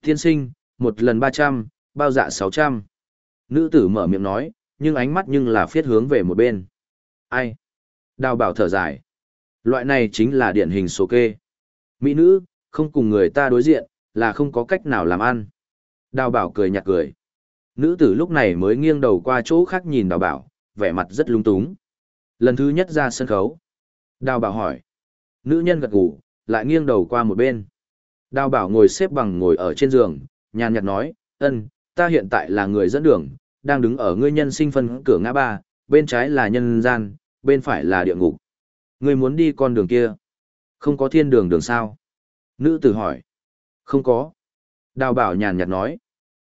Tiên sinh, một lần 300, bao dạ 600. Nữ tử mở miệng nói, nhưng ánh mắt nhưng là phiết hướng về một bên. Ai? Đào bảo thở dài. Loại này chính là điển hình số kê. Mỹ nữ, không cùng người ta đối diện, là không có cách nào làm ăn. Đào bảo cười nhạt cười. Nữ tử lúc này mới nghiêng đầu qua chỗ khác nhìn đào bảo, vẻ mặt rất lung túng. Lần thứ nhất ra sân khấu. Đào bảo hỏi. Nữ nhân gật gù, lại nghiêng đầu qua một bên. Đào bảo ngồi xếp bằng ngồi ở trên giường, nhàn nhạt nói, ân, ta hiện tại là người dẫn đường, đang đứng ở ngươi nhân sinh phân cửa ngã ba, bên trái là nhân gian, bên phải là địa ngục. Ngươi muốn đi con đường kia. Không có thiên đường đường sao? Nữ tử hỏi. Không có. Đào bảo nhàn nhạt nói.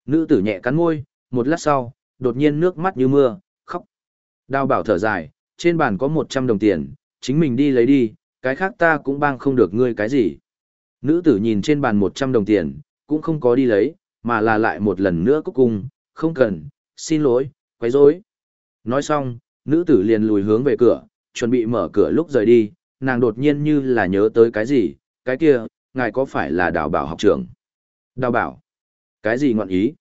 Nữ tử nhẹ cắn môi, một lát sau, đột nhiên nước mắt như mưa, khóc. Đào bảo thở dài, trên bàn có 100 đồng tiền, chính mình đi lấy đi, cái khác ta cũng bang không được ngươi cái gì. Nữ tử nhìn trên bàn 100 đồng tiền, cũng không có đi lấy, mà là lại một lần nữa cúc cung, không cần, xin lỗi, quấy rối. Nói xong, nữ tử liền lùi hướng về cửa, chuẩn bị mở cửa lúc rời đi, nàng đột nhiên như là nhớ tới cái gì, cái kia, ngài có phải là đào bảo học trưởng? Đào bảo? Cái gì ngọn ý?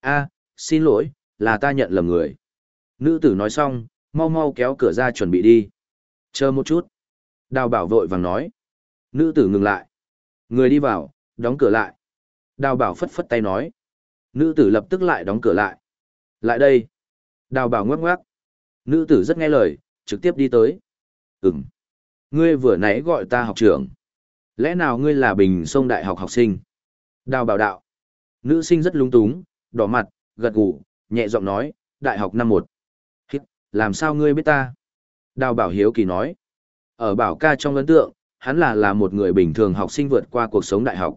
a xin lỗi, là ta nhận lầm người. Nữ tử nói xong, mau mau kéo cửa ra chuẩn bị đi. Chờ một chút. Đào bảo vội vàng nói. Nữ tử ngừng lại. Người đi vào, đóng cửa lại. Đào bảo phất phất tay nói. Nữ tử lập tức lại đóng cửa lại. Lại đây. Đào bảo ngoắc ngoắc. Nữ tử rất nghe lời, trực tiếp đi tới. Ừm. Ngươi vừa nãy gọi ta học trưởng. Lẽ nào ngươi là bình sông đại học học sinh? Đào bảo đạo. Nữ sinh rất lung túng, đỏ mặt, gật gù, nhẹ giọng nói, đại học năm một. Hít, làm sao ngươi biết ta? Đào bảo hiếu kỳ nói. Ở bảo ca trong ấn tượng, hắn là là một người bình thường học sinh vượt qua cuộc sống đại học.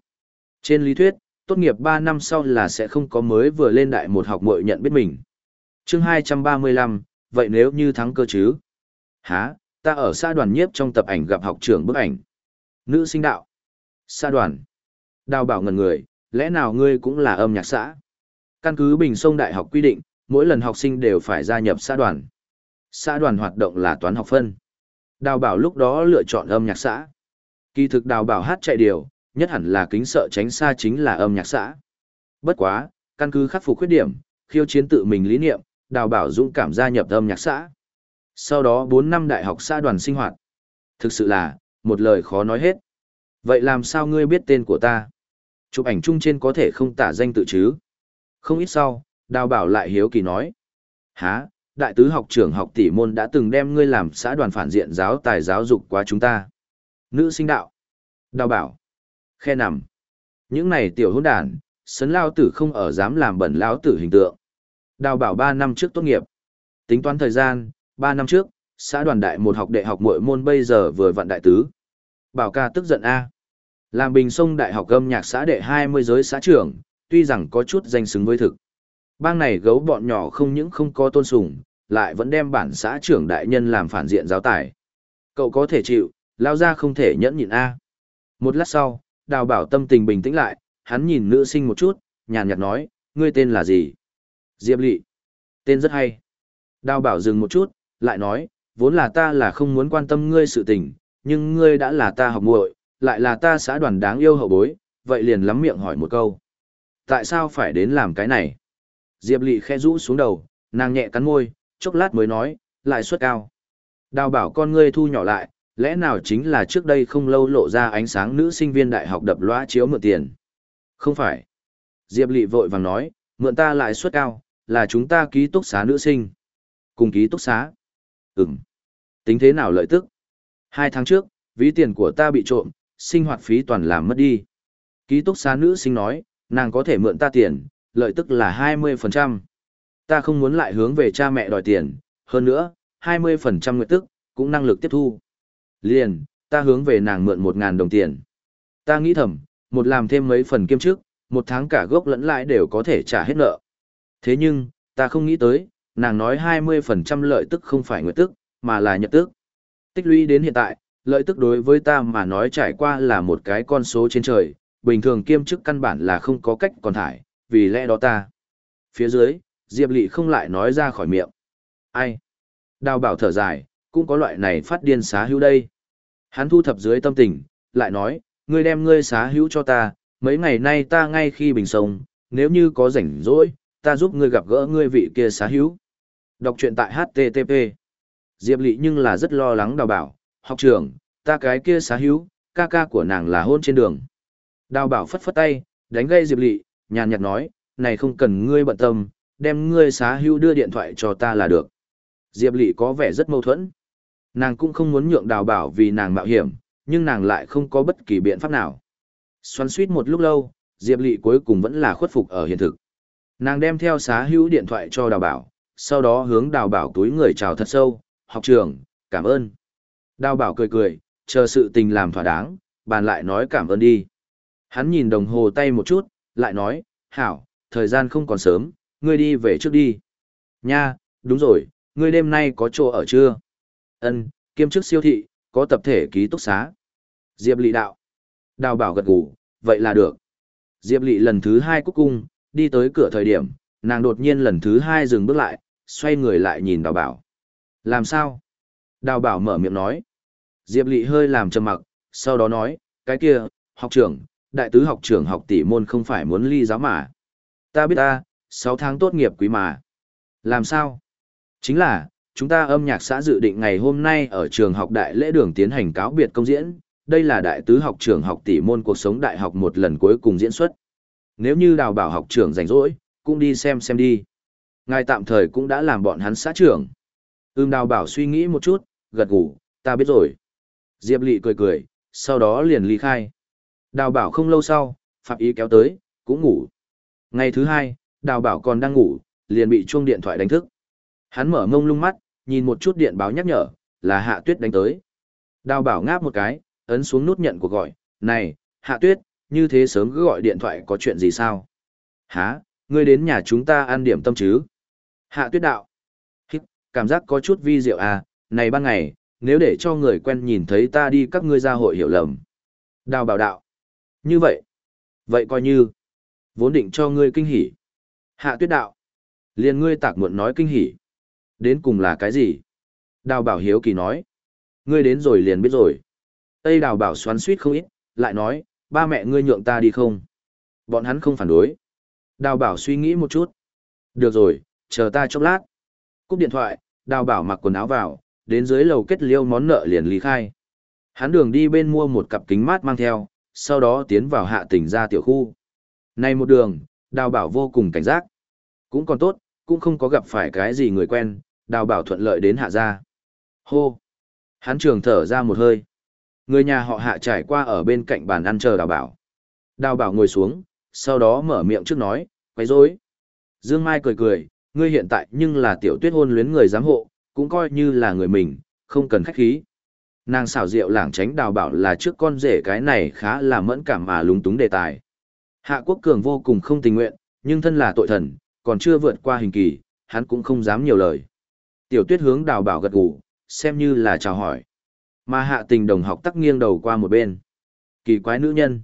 Trên lý thuyết, tốt nghiệp 3 năm sau là sẽ không có mới vừa lên đại một học mội nhận biết mình. chương 235, vậy nếu như thắng cơ chứ? Hả, ta ở xã đoàn nhiếp trong tập ảnh gặp học trưởng bức ảnh. Nữ sinh đạo. Xã đoàn. Đào bảo ngần người, lẽ nào ngươi cũng là âm nhạc xã? Căn cứ Bình Sông Đại học quy định, mỗi lần học sinh đều phải gia nhập xã đoàn. Xã đoàn hoạt động là toán học phân. Đào bảo lúc đó lựa chọn âm nhạc xã. Kỳ thực đào bảo hát chạy điều, nhất hẳn là kính sợ tránh xa chính là âm nhạc xã. Bất quá, căn cứ khắc phục khuyết điểm, khiêu chiến tự mình lý niệm, đào bảo dũng cảm gia nhập âm nhạc xã. Sau đó 4 năm đại học xã đoàn sinh hoạt. Thực sự là, một lời khó nói hết. Vậy làm sao ngươi biết tên của ta? Chụp ảnh chung trên có thể không tả danh tự chứ? Không ít sau, đào bảo lại hiếu kỳ nói. Há, đại tứ học trưởng học tỷ môn đã từng đem ngươi làm xã đoàn phản diện giáo tài giáo dục qua chúng ta. Nữ sinh đạo. Đào bảo. Khe nằm. Những này tiểu hôn đàn, sấn lao tử không ở dám làm bẩn lao tử hình tượng. Đào bảo 3 năm trước tốt nghiệp. Tính toán thời gian, 3 năm trước, xã đoàn đại một học đệ học mỗi môn bây giờ vừa vặn đại tứ. Bảo ca tức giận A. Làm bình sông đại học âm nhạc xã đệ 20 giới xã trưởng, tuy rằng có chút danh xứng với thực. Bang này gấu bọn nhỏ không những không có tôn sùng, lại vẫn đem bản xã trưởng đại nhân làm phản diện giáo tài. Cậu có thể chịu, lao ra không thể nhẫn nhịn A. Một lát sau, đào bảo tâm tình bình tĩnh lại, hắn nhìn nữ sinh một chút, nhàn nhạt nói, ngươi tên là gì? Diệp Lị. Tên rất hay. Đào bảo dừng một chút, lại nói, vốn là ta là không muốn quan tâm ngươi sự tình, nhưng ngươi đã là ta học muội, lại là ta xã đoàn đáng yêu hậu bối, vậy liền lắm miệng hỏi một câu. Tại sao phải đến làm cái này? Diệp Lị khẽ rũ xuống đầu, nàng nhẹ cắn môi, chốc lát mới nói, lại suất cao. Đào bảo con ngươi thu nhỏ lại, lẽ nào chính là trước đây không lâu lộ ra ánh sáng nữ sinh viên đại học đập loa chiếu mượn tiền? Không phải. Diệp Lị vội vàng nói, mượn ta lại suất cao, là chúng ta ký túc xá nữ sinh. Cùng ký túc xá. Ừm. Tính thế nào lợi tức? Hai tháng trước, ví tiền của ta bị trộm, sinh hoạt phí toàn làm mất đi. Ký túc xá nữ sinh nói, nàng có thể mượn ta tiền, lợi tức là 20%. Ta không muốn lại hướng về cha mẹ đòi tiền, hơn nữa, 20% nguyện tức, cũng năng lực tiếp thu. Liền, ta hướng về nàng mượn 1.000 đồng tiền. Ta nghĩ thầm, một làm thêm mấy phần kiêm trước, một tháng cả gốc lẫn lãi đều có thể trả hết nợ. Thế nhưng, ta không nghĩ tới, nàng nói 20% lợi tức không phải nguyện tức, mà là nhật tức. Tích lũy đến hiện tại, lợi tức đối với ta mà nói trải qua là một cái con số trên trời, bình thường kiêm chức căn bản là không có cách còn thải, vì lẽ đó ta. Phía dưới, Diệp Lị không lại nói ra khỏi miệng. Ai? Đào bảo thở dài, cũng có loại này phát điên xá hữu đây. Hắn thu thập dưới tâm tình, lại nói, ngươi đem ngươi xá hữu cho ta, mấy ngày nay ta ngay khi bình sông, nếu như có rảnh rỗi, ta giúp ngươi gặp gỡ ngươi vị kia xá hữu. Đọc truyện tại HTTP. Diệp Lị nhưng là rất lo lắng đào bảo, học trưởng, ta cái kia xá hữu, ca ca của nàng là hôn trên đường. Đào bảo phất phất tay, đánh gây Diệp Lị, nhàn nhạt nói, này không cần ngươi bận tâm, đem ngươi xá Hưu đưa điện thoại cho ta là được. Diệp Lị có vẻ rất mâu thuẫn. Nàng cũng không muốn nhượng đào bảo vì nàng mạo hiểm, nhưng nàng lại không có bất kỳ biện pháp nào. Xoắn suýt một lúc lâu, Diệp Lị cuối cùng vẫn là khuất phục ở hiện thực. Nàng đem theo xá hữu điện thoại cho đào bảo, sau đó hướng đào bảo túi người chào thật sâu, học trường, cảm ơn. Đào bảo cười cười, chờ sự tình làm thỏa đáng, bàn lại nói cảm ơn đi. Hắn nhìn đồng hồ tay một chút, lại nói, hảo, thời gian không còn sớm, ngươi đi về trước đi. Nha, đúng rồi, ngươi đêm nay có chỗ ở chưa? Ân, kiêm chức siêu thị, có tập thể ký túc xá. Diệp Lị đạo. Đào bảo gật gù, vậy là được. Diệp Lị lần thứ hai cúc cung, đi tới cửa thời điểm, nàng đột nhiên lần thứ hai dừng bước lại, xoay người lại nhìn đào bảo. Làm sao? Đào bảo mở miệng nói. Diệp Lị hơi làm trầm mặc, sau đó nói, cái kia, học trưởng, đại tứ học trưởng học tỷ môn không phải muốn ly giáo mà. Ta biết ta, 6 tháng tốt nghiệp quý mà. Làm sao? Chính là, chúng ta âm nhạc xã dự định ngày hôm nay ở trường học đại lễ đường tiến hành cáo biệt công diễn, đây là đại tứ học trưởng học tỷ môn cuộc sống đại học một lần cuối cùng diễn xuất. Nếu như đào bảo học trưởng rảnh rỗi, cũng đi xem xem đi. Ngài tạm thời cũng đã làm bọn hắn xã trưởng. Ưm đào bảo suy nghĩ một chút, gật gù, ta biết rồi. Diệp Lị cười cười, sau đó liền ly khai. Đào bảo không lâu sau, Phạm Ý kéo tới, cũng ngủ. Ngày thứ hai, đào bảo còn đang ngủ, liền bị chuông điện thoại đánh thức. Hắn mở mông lung mắt, nhìn một chút điện báo nhắc nhở, là hạ tuyết đánh tới. Đào bảo ngáp một cái, ấn xuống nút nhận cuộc gọi, này, hạ tuyết, như thế sớm cứ gọi điện thoại có chuyện gì sao? Hả, ngươi đến nhà chúng ta ăn điểm tâm chứ? Hạ tuyết đạo. Hít, cảm giác có chút vi diệu à, này ban ngày, nếu để cho người quen nhìn thấy ta đi các ngươi ra hội hiểu lầm. Đào bảo đạo. Như vậy. Vậy coi như. Vốn định cho ngươi kinh hỉ. Hạ tuyết đạo. Liền ngươi tạc muộn nói kinh hỉ. Đến cùng là cái gì? Đào bảo hiếu kỳ nói. Ngươi đến rồi liền biết rồi. Tây đào bảo xoắn suýt không ít, lại nói, ba mẹ ngươi nhượng ta đi không? Bọn hắn không phản đối. Đào bảo suy nghĩ một chút. Được rồi, chờ ta chốc lát. Cúp điện thoại, đào bảo mặc quần áo vào, đến dưới lầu kết liêu món nợ liền lý khai. Hắn đường đi bên mua một cặp kính mát mang theo, sau đó tiến vào hạ tỉnh ra tiểu khu. Này một đường, đào bảo vô cùng cảnh giác. Cũng còn tốt, cũng không có gặp phải cái gì người quen, đào bảo thuận lợi đến hạ gia. Hô! Hắn trường thở ra một hơi. Người nhà họ hạ trải qua ở bên cạnh bàn ăn chờ đào bảo. Đào bảo ngồi xuống, sau đó mở miệng trước nói, quấy rối. Dương Mai cười cười, ngươi hiện tại nhưng là tiểu tuyết hôn luyến người giám hộ, cũng coi như là người mình, không cần khách khí. Nàng xảo diệu lảng tránh đào bảo là trước con rể cái này khá là mẫn cảm mà lúng túng đề tài. Hạ quốc cường vô cùng không tình nguyện, nhưng thân là tội thần, còn chưa vượt qua hình kỳ, hắn cũng không dám nhiều lời. Tiểu tuyết hướng đào bảo gật gù, xem như là chào hỏi. Mà hạ tình đồng học tắc nghiêng đầu qua một bên. Kỳ quái nữ nhân.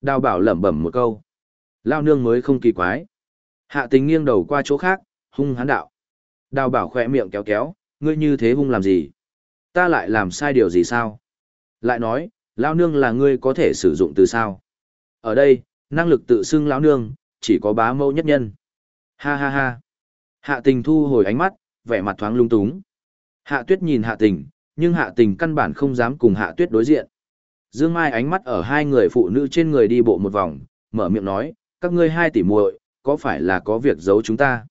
Đào bảo lẩm bẩm một câu. Lao nương mới không kỳ quái. Hạ tình nghiêng đầu qua chỗ khác, hung hắn đạo. Đào bảo khỏe miệng kéo kéo, ngươi như thế hung làm gì? Ta lại làm sai điều gì sao? Lại nói, lao nương là ngươi có thể sử dụng từ sao? Ở đây, năng lực tự xưng lão nương, chỉ có bá mẫu nhất nhân. Ha ha ha. Hạ tình thu hồi ánh mắt, vẻ mặt thoáng lung túng. Hạ tuyết nhìn hạ tình, nhưng hạ tình căn bản không dám cùng hạ tuyết đối diện. Dương Mai ánh mắt ở hai người phụ nữ trên người đi bộ một vòng, mở miệng nói, các ngươi hai tỷ muội, có phải là có việc giấu chúng ta?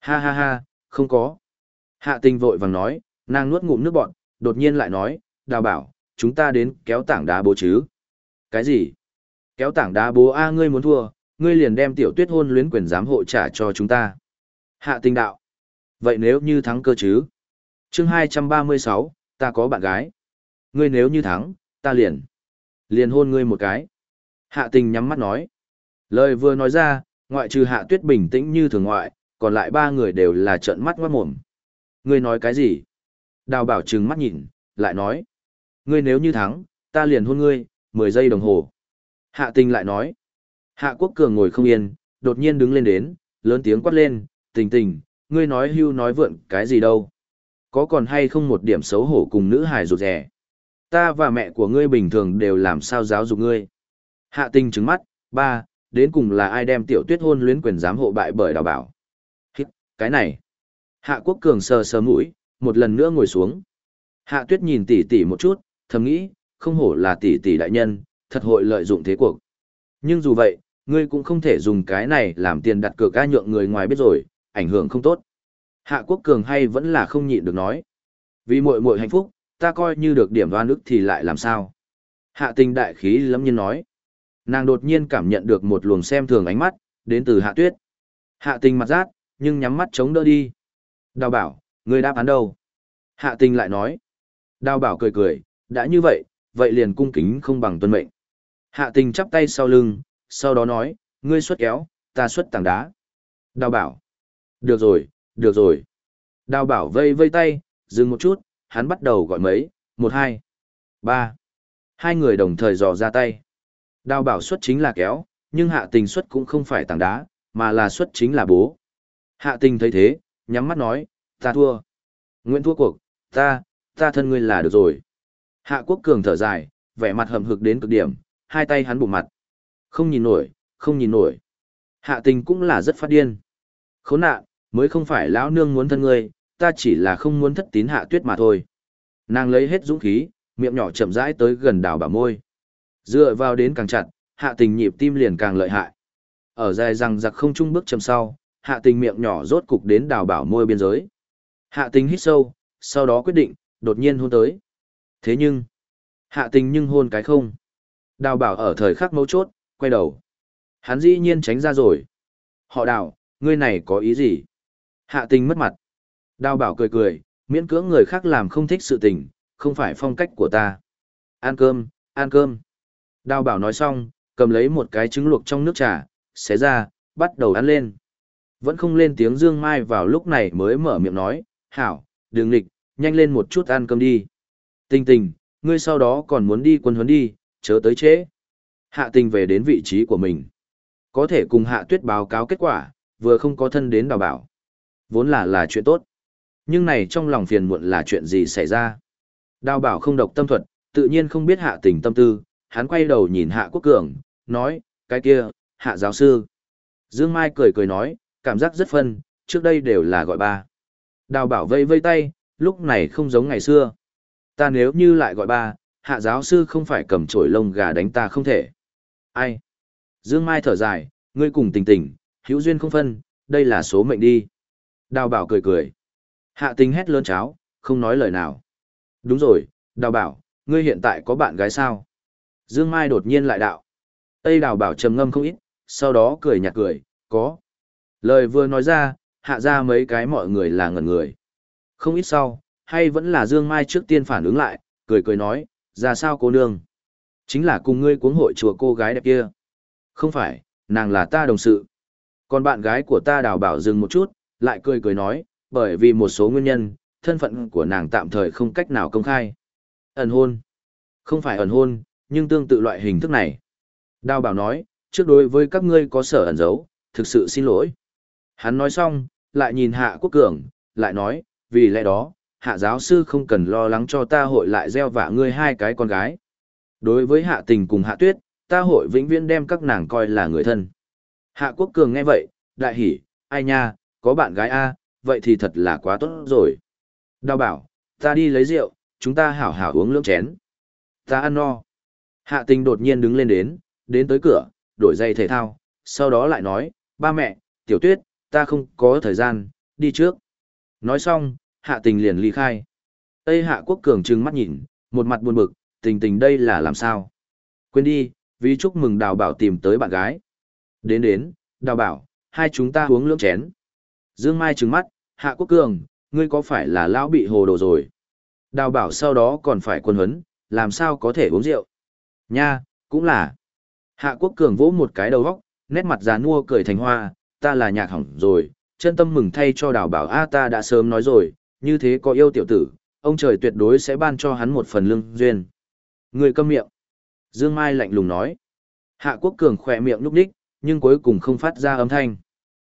Ha ha ha, không có. Hạ tình vội vàng nói, nàng nuốt ngụm nước bọn, đột nhiên lại nói, đào bảo, chúng ta đến kéo tảng đá bố chứ. Cái gì? Kéo tảng đá bố A ngươi muốn thua, ngươi liền đem tiểu tuyết hôn luyến quyền giám hộ trả cho chúng ta. Hạ tình đạo. Vậy nếu như thắng cơ chứ? chương 236, ta có bạn gái. Ngươi nếu như thắng, ta liền. Liền hôn ngươi một cái. Hạ tình nhắm mắt nói. Lời vừa nói ra, ngoại trừ hạ tuyết bình tĩnh như thường ngoại, còn lại ba người đều là trợn mắt ngoát mồm. Ngươi nói cái gì? Đào bảo trừng mắt nhìn, lại nói. Ngươi nếu như thắng, ta liền hôn ngươi, 10 giây đồng hồ. Hạ tình lại nói. Hạ quốc cường ngồi không yên, đột nhiên đứng lên đến, lớn tiếng quát lên, tình tình, ngươi nói hưu nói vượn cái gì đâu. Có còn hay không một điểm xấu hổ cùng nữ hài rụt rẻ. Ta và mẹ của ngươi bình thường đều làm sao giáo dục ngươi. Hạ tình trứng mắt, ba, đến cùng là ai đem tiểu tuyết hôn luyến quyền giám hộ bại bởi đào bảo. Hít, cái này. Hạ quốc cường sờ sờ mũi, một lần nữa ngồi xuống. Hạ tuyết nhìn tỷ tỷ một chút, thầm nghĩ, không hổ là tỷ tỷ đại nhân, thật hội lợi dụng thế cuộc. Nhưng dù vậy, ngươi cũng không thể dùng cái này làm tiền đặt cược ca nhượng người ngoài biết rồi, ảnh hưởng không tốt. Hạ quốc cường hay vẫn là không nhịn được nói. Vì muội muội hạnh phúc, ta coi như được điểm đoan ức thì lại làm sao? Hạ tình đại khí lâm nhiên nói. Nàng đột nhiên cảm nhận được một luồng xem thường ánh mắt, đến từ hạ tuyết. Hạ tình mặt rát, nhưng nhắm mắt chống đỡ đi. Đào bảo, người đáp án đâu? Hạ tình lại nói. Đào bảo cười cười, đã như vậy, vậy liền cung kính không bằng tuân mệnh. Hạ tình chắp tay sau lưng, sau đó nói, ngươi xuất kéo, ta xuất tảng đá. Đào bảo. Được rồi, được rồi. Đào bảo vây vây tay, dừng một chút, hắn bắt đầu gọi mấy, một hai, ba. Hai người đồng thời dò ra tay. Đào bảo xuất chính là kéo, nhưng hạ tình xuất cũng không phải tảng đá, mà là xuất chính là bố. Hạ tình thấy thế, nhắm mắt nói, ta thua. Nguyễn thua cuộc, ta, ta thân ngươi là được rồi. Hạ quốc cường thở dài, vẻ mặt hầm hực đến cực điểm, hai tay hắn bụng mặt. Không nhìn nổi, không nhìn nổi. Hạ tình cũng là rất phát điên. Khốn nạn, mới không phải lão nương muốn thân ngươi, ta chỉ là không muốn thất tín hạ tuyết mà thôi. Nàng lấy hết dũng khí, miệng nhỏ chậm rãi tới gần đào bảo môi. Dựa vào đến càng chặt, hạ tình nhịp tim liền càng lợi hại. Ở dài răng giặc không chung bước chậm sau, hạ tình miệng nhỏ rốt cục đến đào bảo môi biên giới. Hạ tình hít sâu, sau đó quyết định, đột nhiên hôn tới. Thế nhưng, hạ tình nhưng hôn cái không. Đào bảo ở thời khắc mấu chốt, quay đầu. Hắn dĩ nhiên tránh ra rồi. Họ đào, ngươi này có ý gì? Hạ tình mất mặt. Đào bảo cười cười, miễn cưỡng người khác làm không thích sự tình, không phải phong cách của ta. Ăn cơm, ăn cơm. Đào bảo nói xong, cầm lấy một cái trứng luộc trong nước trà, xé ra, bắt đầu ăn lên. Vẫn không lên tiếng Dương Mai vào lúc này mới mở miệng nói, hảo, đường lịch, nhanh lên một chút ăn cơm đi. Tình tình, ngươi sau đó còn muốn đi quân huấn đi, chớ tới trễ. Hạ tình về đến vị trí của mình. Có thể cùng hạ tuyết báo cáo kết quả, vừa không có thân đến đào bảo. Vốn là là chuyện tốt. Nhưng này trong lòng phiền muộn là chuyện gì xảy ra. Đào bảo không độc tâm thuật, tự nhiên không biết hạ tình tâm tư, hắn quay đầu nhìn hạ quốc cường, nói, cái kia, hạ giáo sư. Dương Mai cười cười nói, cảm giác rất phân, trước đây đều là gọi ba. Đào bảo vây vây tay, lúc này không giống ngày xưa. Ta nếu như lại gọi ba, hạ giáo sư không phải cầm chổi lông gà đánh ta không thể. Ai? Dương Mai thở dài, ngươi cùng tình tình, hữu duyên không phân, đây là số mệnh đi. Đào bảo cười cười. Hạ tình hét lớn cháo, không nói lời nào. Đúng rồi, đào bảo, ngươi hiện tại có bạn gái sao? Dương Mai đột nhiên lại đạo. Tây đào bảo trầm ngâm không ít, sau đó cười nhạt cười, có. Lời vừa nói ra, hạ ra mấy cái mọi người là ngẩn người. Không ít sau, hay vẫn là Dương Mai trước tiên phản ứng lại, cười cười nói, ra sao cô nương? Chính là cùng ngươi cuống hội chùa cô gái đẹp kia. Không phải, nàng là ta đồng sự. Còn bạn gái của ta đào bảo dừng một chút, lại cười cười nói, bởi vì một số nguyên nhân, thân phận của nàng tạm thời không cách nào công khai. Ẩn hôn. Không phải ẩn hôn, nhưng tương tự loại hình thức này. Đào bảo nói, trước đối với các ngươi có sở ẩn giấu, thực sự xin lỗi. Hắn nói xong, lại nhìn Hạ Quốc Cường, lại nói, vì lẽ đó, Hạ giáo sư không cần lo lắng cho ta hội lại gieo vạ ngươi hai cái con gái. Đối với Hạ Tình cùng Hạ Tuyết, ta hội vĩnh viễn đem các nàng coi là người thân. Hạ Quốc Cường nghe vậy, đại hỉ, ai nha, có bạn gái A, vậy thì thật là quá tốt rồi. Đào bảo, ta đi lấy rượu, chúng ta hảo hảo uống lưỡng chén. Ta ăn no. Hạ tình đột nhiên đứng lên đến, đến tới cửa, đổi giày thể thao, sau đó lại nói, ba mẹ, tiểu tuyết, ta không có thời gian, đi trước. Nói xong, hạ tình liền ly khai. Tây hạ quốc cường trừng mắt nhìn, một mặt buồn bực, tình tình đây là làm sao? Quên đi, vì chúc mừng đào bảo tìm tới bạn gái. Đến đến, đào bảo, hai chúng ta uống lưỡng chén. Dương Mai trừng mắt, Hạ Quốc Cường, ngươi có phải là lão bị hồ đồ rồi? Đào bảo sau đó còn phải quân huấn, làm sao có thể uống rượu? Nha, cũng là. Hạ Quốc Cường vỗ một cái đầu góc, nét mặt già nua cười thành hoa, ta là nhạc hỏng rồi, chân tâm mừng thay cho đào bảo A ta đã sớm nói rồi, như thế có yêu tiểu tử, ông trời tuyệt đối sẽ ban cho hắn một phần lương duyên. Người câm miệng. Dương Mai lạnh lùng nói. Hạ Quốc Cường khỏe miệng lúc đích, nhưng cuối cùng không phát ra âm thanh.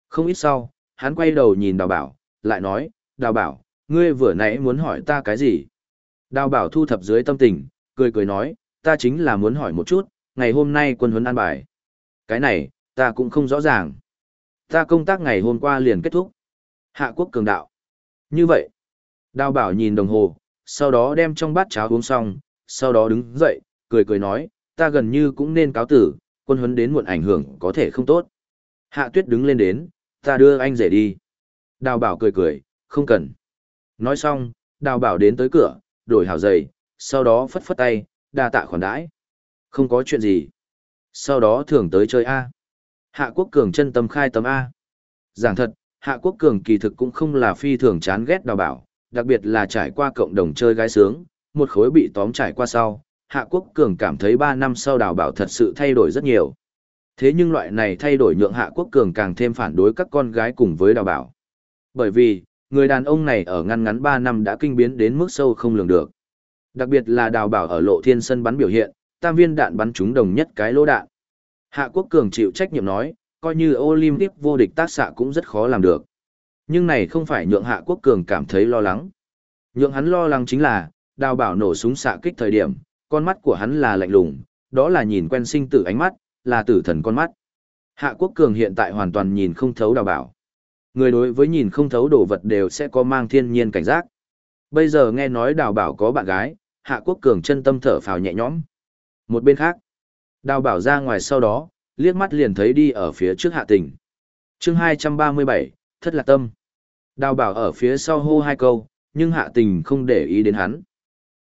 Không ít sau, hắn quay đầu nhìn đào bảo, lại nói, đào bảo, ngươi vừa nãy muốn hỏi ta cái gì? Đào bảo thu thập dưới tâm tình, cười cười nói, ta chính là muốn hỏi một chút, ngày hôm nay quân huấn an bài. Cái này, ta cũng không rõ ràng. Ta công tác ngày hôm qua liền kết thúc. Hạ quốc cường đạo. Như vậy, đào bảo nhìn đồng hồ, sau đó đem trong bát cháo uống xong, sau đó đứng dậy, cười cười nói, ta gần như cũng nên cáo tử, quân huấn đến muộn ảnh hưởng có thể không tốt. Hạ tuyết đứng lên đến, ta đưa anh rể đi. Đào bảo cười cười, không cần. Nói xong, đào bảo đến tới cửa, đổi hào giày, sau đó phất phất tay, đa tạ khoản đãi. Không có chuyện gì. Sau đó thường tới chơi A. Hạ Quốc Cường chân tâm khai tấm A. Giảng thật, Hạ Quốc Cường kỳ thực cũng không là phi thường chán ghét đào bảo, đặc biệt là trải qua cộng đồng chơi gái sướng, một khối bị tóm trải qua sau. Hạ Quốc Cường cảm thấy 3 năm sau đào bảo thật sự thay đổi rất nhiều. Thế nhưng loại này thay đổi nhượng Hạ Quốc Cường càng thêm phản đối các con gái cùng với đào bảo. Bởi vì, người đàn ông này ở ngăn ngắn 3 năm đã kinh biến đến mức sâu không lường được. Đặc biệt là đào bảo ở lộ thiên sân bắn biểu hiện, tam viên đạn bắn trúng đồng nhất cái lỗ đạn. Hạ Quốc Cường chịu trách nhiệm nói, coi như Olympic vô địch tác xạ cũng rất khó làm được. Nhưng này không phải nhượng Hạ Quốc Cường cảm thấy lo lắng. Nhượng hắn lo lắng chính là, đào bảo nổ súng xạ kích thời điểm, con mắt của hắn là lạnh lùng, đó là nhìn quen sinh tử ánh mắt, là tử thần con mắt. Hạ Quốc Cường hiện tại hoàn toàn nhìn không thấu đào bảo. Người đối với nhìn không thấu đồ vật đều sẽ có mang thiên nhiên cảnh giác. Bây giờ nghe nói đào bảo có bạn gái, Hạ Quốc Cường chân tâm thở phào nhẹ nhõm. Một bên khác, đào bảo ra ngoài sau đó, liếc mắt liền thấy đi ở phía trước hạ tình. chương 237, thất lạc tâm. Đào bảo ở phía sau hô hai câu, nhưng hạ tình không để ý đến hắn.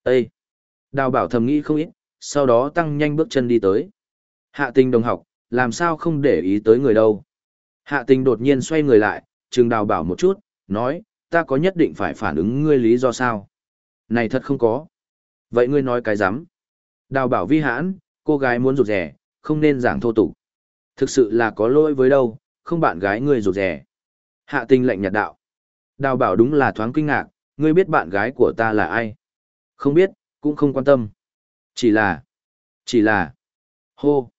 Ê! Đào bảo thầm nghĩ không ít, sau đó tăng nhanh bước chân đi tới. Hạ tình đồng học, làm sao không để ý tới người đâu. Hạ tình đột nhiên xoay người lại, chừng đào bảo một chút, nói, ta có nhất định phải phản ứng ngươi lý do sao? Này thật không có. Vậy ngươi nói cái rắm Đào bảo vi hãn, cô gái muốn rụt rẻ, không nên giảng thô tục. Thực sự là có lỗi với đâu, không bạn gái ngươi rụt rẻ. Hạ tình lệnh nhạt đạo. Đào bảo đúng là thoáng kinh ngạc, ngươi biết bạn gái của ta là ai? Không biết, cũng không quan tâm. Chỉ là, chỉ là, hô.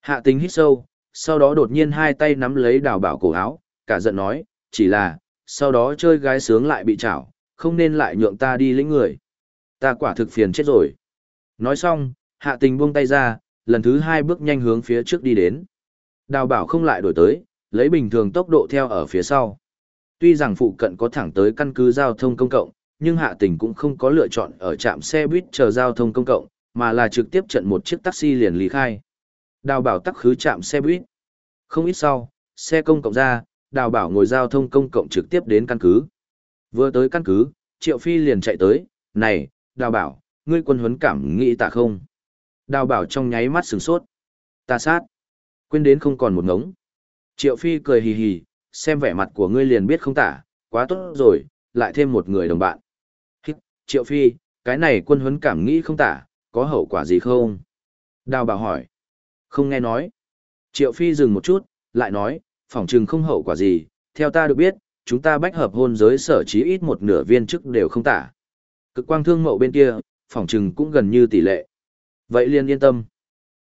Hạ tình hít sâu, sau đó đột nhiên hai tay nắm lấy đào bảo cổ áo, cả giận nói, chỉ là, sau đó chơi gái sướng lại bị chảo, không nên lại nhượng ta đi lĩnh người. Ta quả thực phiền chết rồi. Nói xong, hạ tình buông tay ra, lần thứ hai bước nhanh hướng phía trước đi đến. Đào bảo không lại đổi tới, lấy bình thường tốc độ theo ở phía sau. Tuy rằng phụ cận có thẳng tới căn cứ giao thông công cộng, nhưng hạ tình cũng không có lựa chọn ở trạm xe buýt chờ giao thông công cộng, mà là trực tiếp trận một chiếc taxi liền lý khai. Đào bảo tắc khứ trạm xe buýt. Không ít sau, xe công cộng ra, đào bảo ngồi giao thông công cộng trực tiếp đến căn cứ. Vừa tới căn cứ, Triệu Phi liền chạy tới, này, đào bảo, ngươi quân huấn cảm nghĩ tạ không? Đào bảo trong nháy mắt sửng sốt. Ta sát. Quên đến không còn một ngống. Triệu Phi cười hì hì, xem vẻ mặt của ngươi liền biết không tả, quá tốt rồi, lại thêm một người đồng bạn. Hít, Triệu Phi, cái này quân huấn cảm nghĩ không tả, có hậu quả gì không? Đào bảo hỏi. Không nghe nói. Triệu Phi dừng một chút, lại nói, phỏng chừng không hậu quả gì, theo ta được biết, chúng ta bách hợp hôn giới sở chí ít một nửa viên chức đều không tả. Cực quang thương mậu bên kia, phỏng chừng cũng gần như tỷ lệ. Vậy liền yên tâm.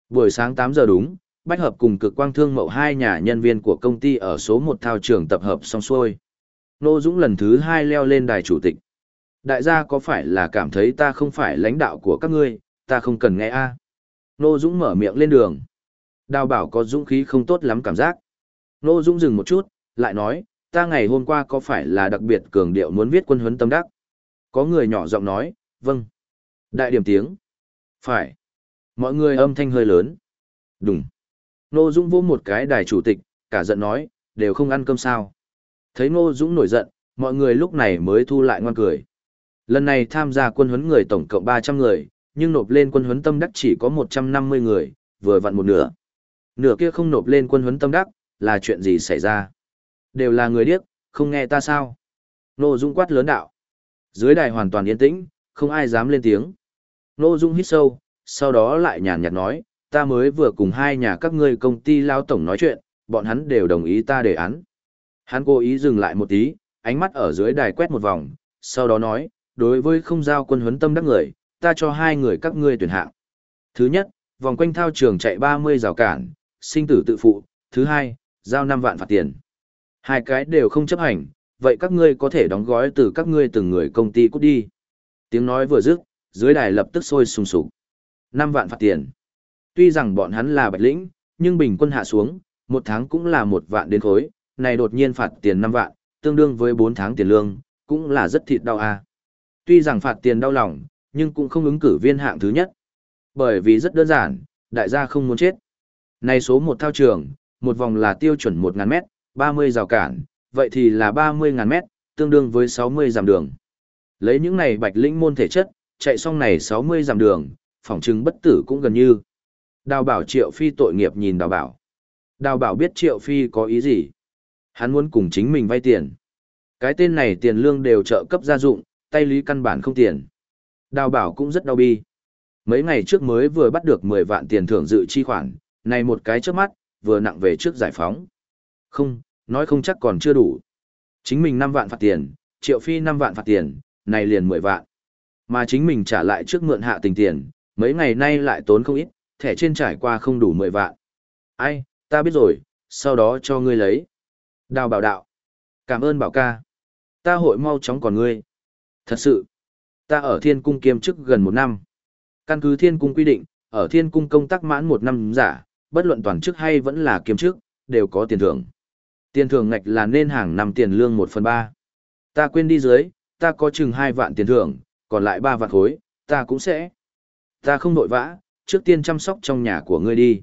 Buổi sáng 8 giờ đúng, bách hợp cùng cực quang thương mậu hai nhà nhân viên của công ty ở số một thao trường tập hợp xong xuôi. Nô Dũng lần thứ hai leo lên đài chủ tịch. Đại gia có phải là cảm thấy ta không phải lãnh đạo của các ngươi, ta không cần nghe a Nô Dũng mở miệng lên đường. Đào bảo có dũng khí không tốt lắm cảm giác. Nô Dũng dừng một chút, lại nói, ta ngày hôm qua có phải là đặc biệt cường điệu muốn viết quân huấn tâm đắc? Có người nhỏ giọng nói, vâng. Đại điểm tiếng. Phải. Mọi người âm thanh hơi lớn. Đúng. Nô Dũng vô một cái đài chủ tịch, cả giận nói, đều không ăn cơm sao. Thấy Nô Dũng nổi giận, mọi người lúc này mới thu lại ngoan cười. Lần này tham gia quân huấn người tổng cộng 300 người, nhưng nộp lên quân huấn tâm đắc chỉ có 150 người, vừa vặn một nửa. Nửa kia không nộp lên quân huấn tâm đắc, là chuyện gì xảy ra? Đều là người điếc, không nghe ta sao? Nô Dung quát lớn đạo. Dưới đài hoàn toàn yên tĩnh, không ai dám lên tiếng. Nô Dung hít sâu, sau đó lại nhàn nhạt nói, ta mới vừa cùng hai nhà các ngươi công ty lao tổng nói chuyện, bọn hắn đều đồng ý ta đề án. Hắn cố ý dừng lại một tí, ánh mắt ở dưới đài quét một vòng, sau đó nói, đối với không giao quân huấn tâm đắc người, ta cho hai người các ngươi tuyển hạng. Thứ nhất, vòng quanh thao trường chạy 30 rào cản, sinh tử tự phụ. Thứ hai, giao 5 vạn phạt tiền. Hai cái đều không chấp hành, vậy các ngươi có thể đóng gói từ các ngươi từng người công ty cút đi. Tiếng nói vừa dứt, dưới đài lập tức sôi sùng sục. 5 vạn phạt tiền. Tuy rằng bọn hắn là bạch lĩnh, nhưng bình quân hạ xuống, một tháng cũng là một vạn đến khối, này đột nhiên phạt tiền 5 vạn, tương đương với 4 tháng tiền lương, cũng là rất thịt đau à. Tuy rằng phạt tiền đau lòng, nhưng cũng không ứng cử viên hạng thứ nhất. Bởi vì rất đơn giản, đại gia không muốn chết. Này số 1 thao trường, một vòng là tiêu chuẩn 1.000 mét, 30 rào cản, vậy thì là 30.000 mét, tương đương với 60 dặm đường. Lấy những này bạch lĩnh môn thể chất, chạy xong này 60 dặm đường, phỏng chứng bất tử cũng gần như. Đào bảo triệu phi tội nghiệp nhìn đào bảo. Đào bảo biết triệu phi có ý gì. Hắn muốn cùng chính mình vay tiền. Cái tên này tiền lương đều trợ cấp gia dụng, tay lý căn bản không tiền. Đào bảo cũng rất đau bi. Mấy ngày trước mới vừa bắt được 10 vạn tiền thưởng dự chi khoản, này một cái trước mắt, vừa nặng về trước giải phóng. Không, nói không chắc còn chưa đủ. Chính mình 5 vạn phạt tiền, triệu phi 5 vạn phạt tiền, này liền 10 vạn. Mà chính mình trả lại trước mượn hạ tình tiền, mấy ngày nay lại tốn không ít, thẻ trên trải qua không đủ 10 vạn. Ai, ta biết rồi, sau đó cho ngươi lấy. Đào bảo đạo. Cảm ơn bảo ca. Ta hội mau chóng còn ngươi. Thật sự, ta ở thiên cung kiêm chức gần một năm. Căn cứ thiên cung quy định, ở thiên cung công tác mãn một năm giả, bất luận toàn chức hay vẫn là kiêm chức, đều có tiền thưởng. Tiền thưởng ngạch là nên hàng năm tiền lương một phần ba. Ta quên đi dưới, ta có chừng hai vạn tiền thưởng, còn lại ba vạn khối, ta cũng sẽ. Ta không nội vã, trước tiên chăm sóc trong nhà của ngươi đi.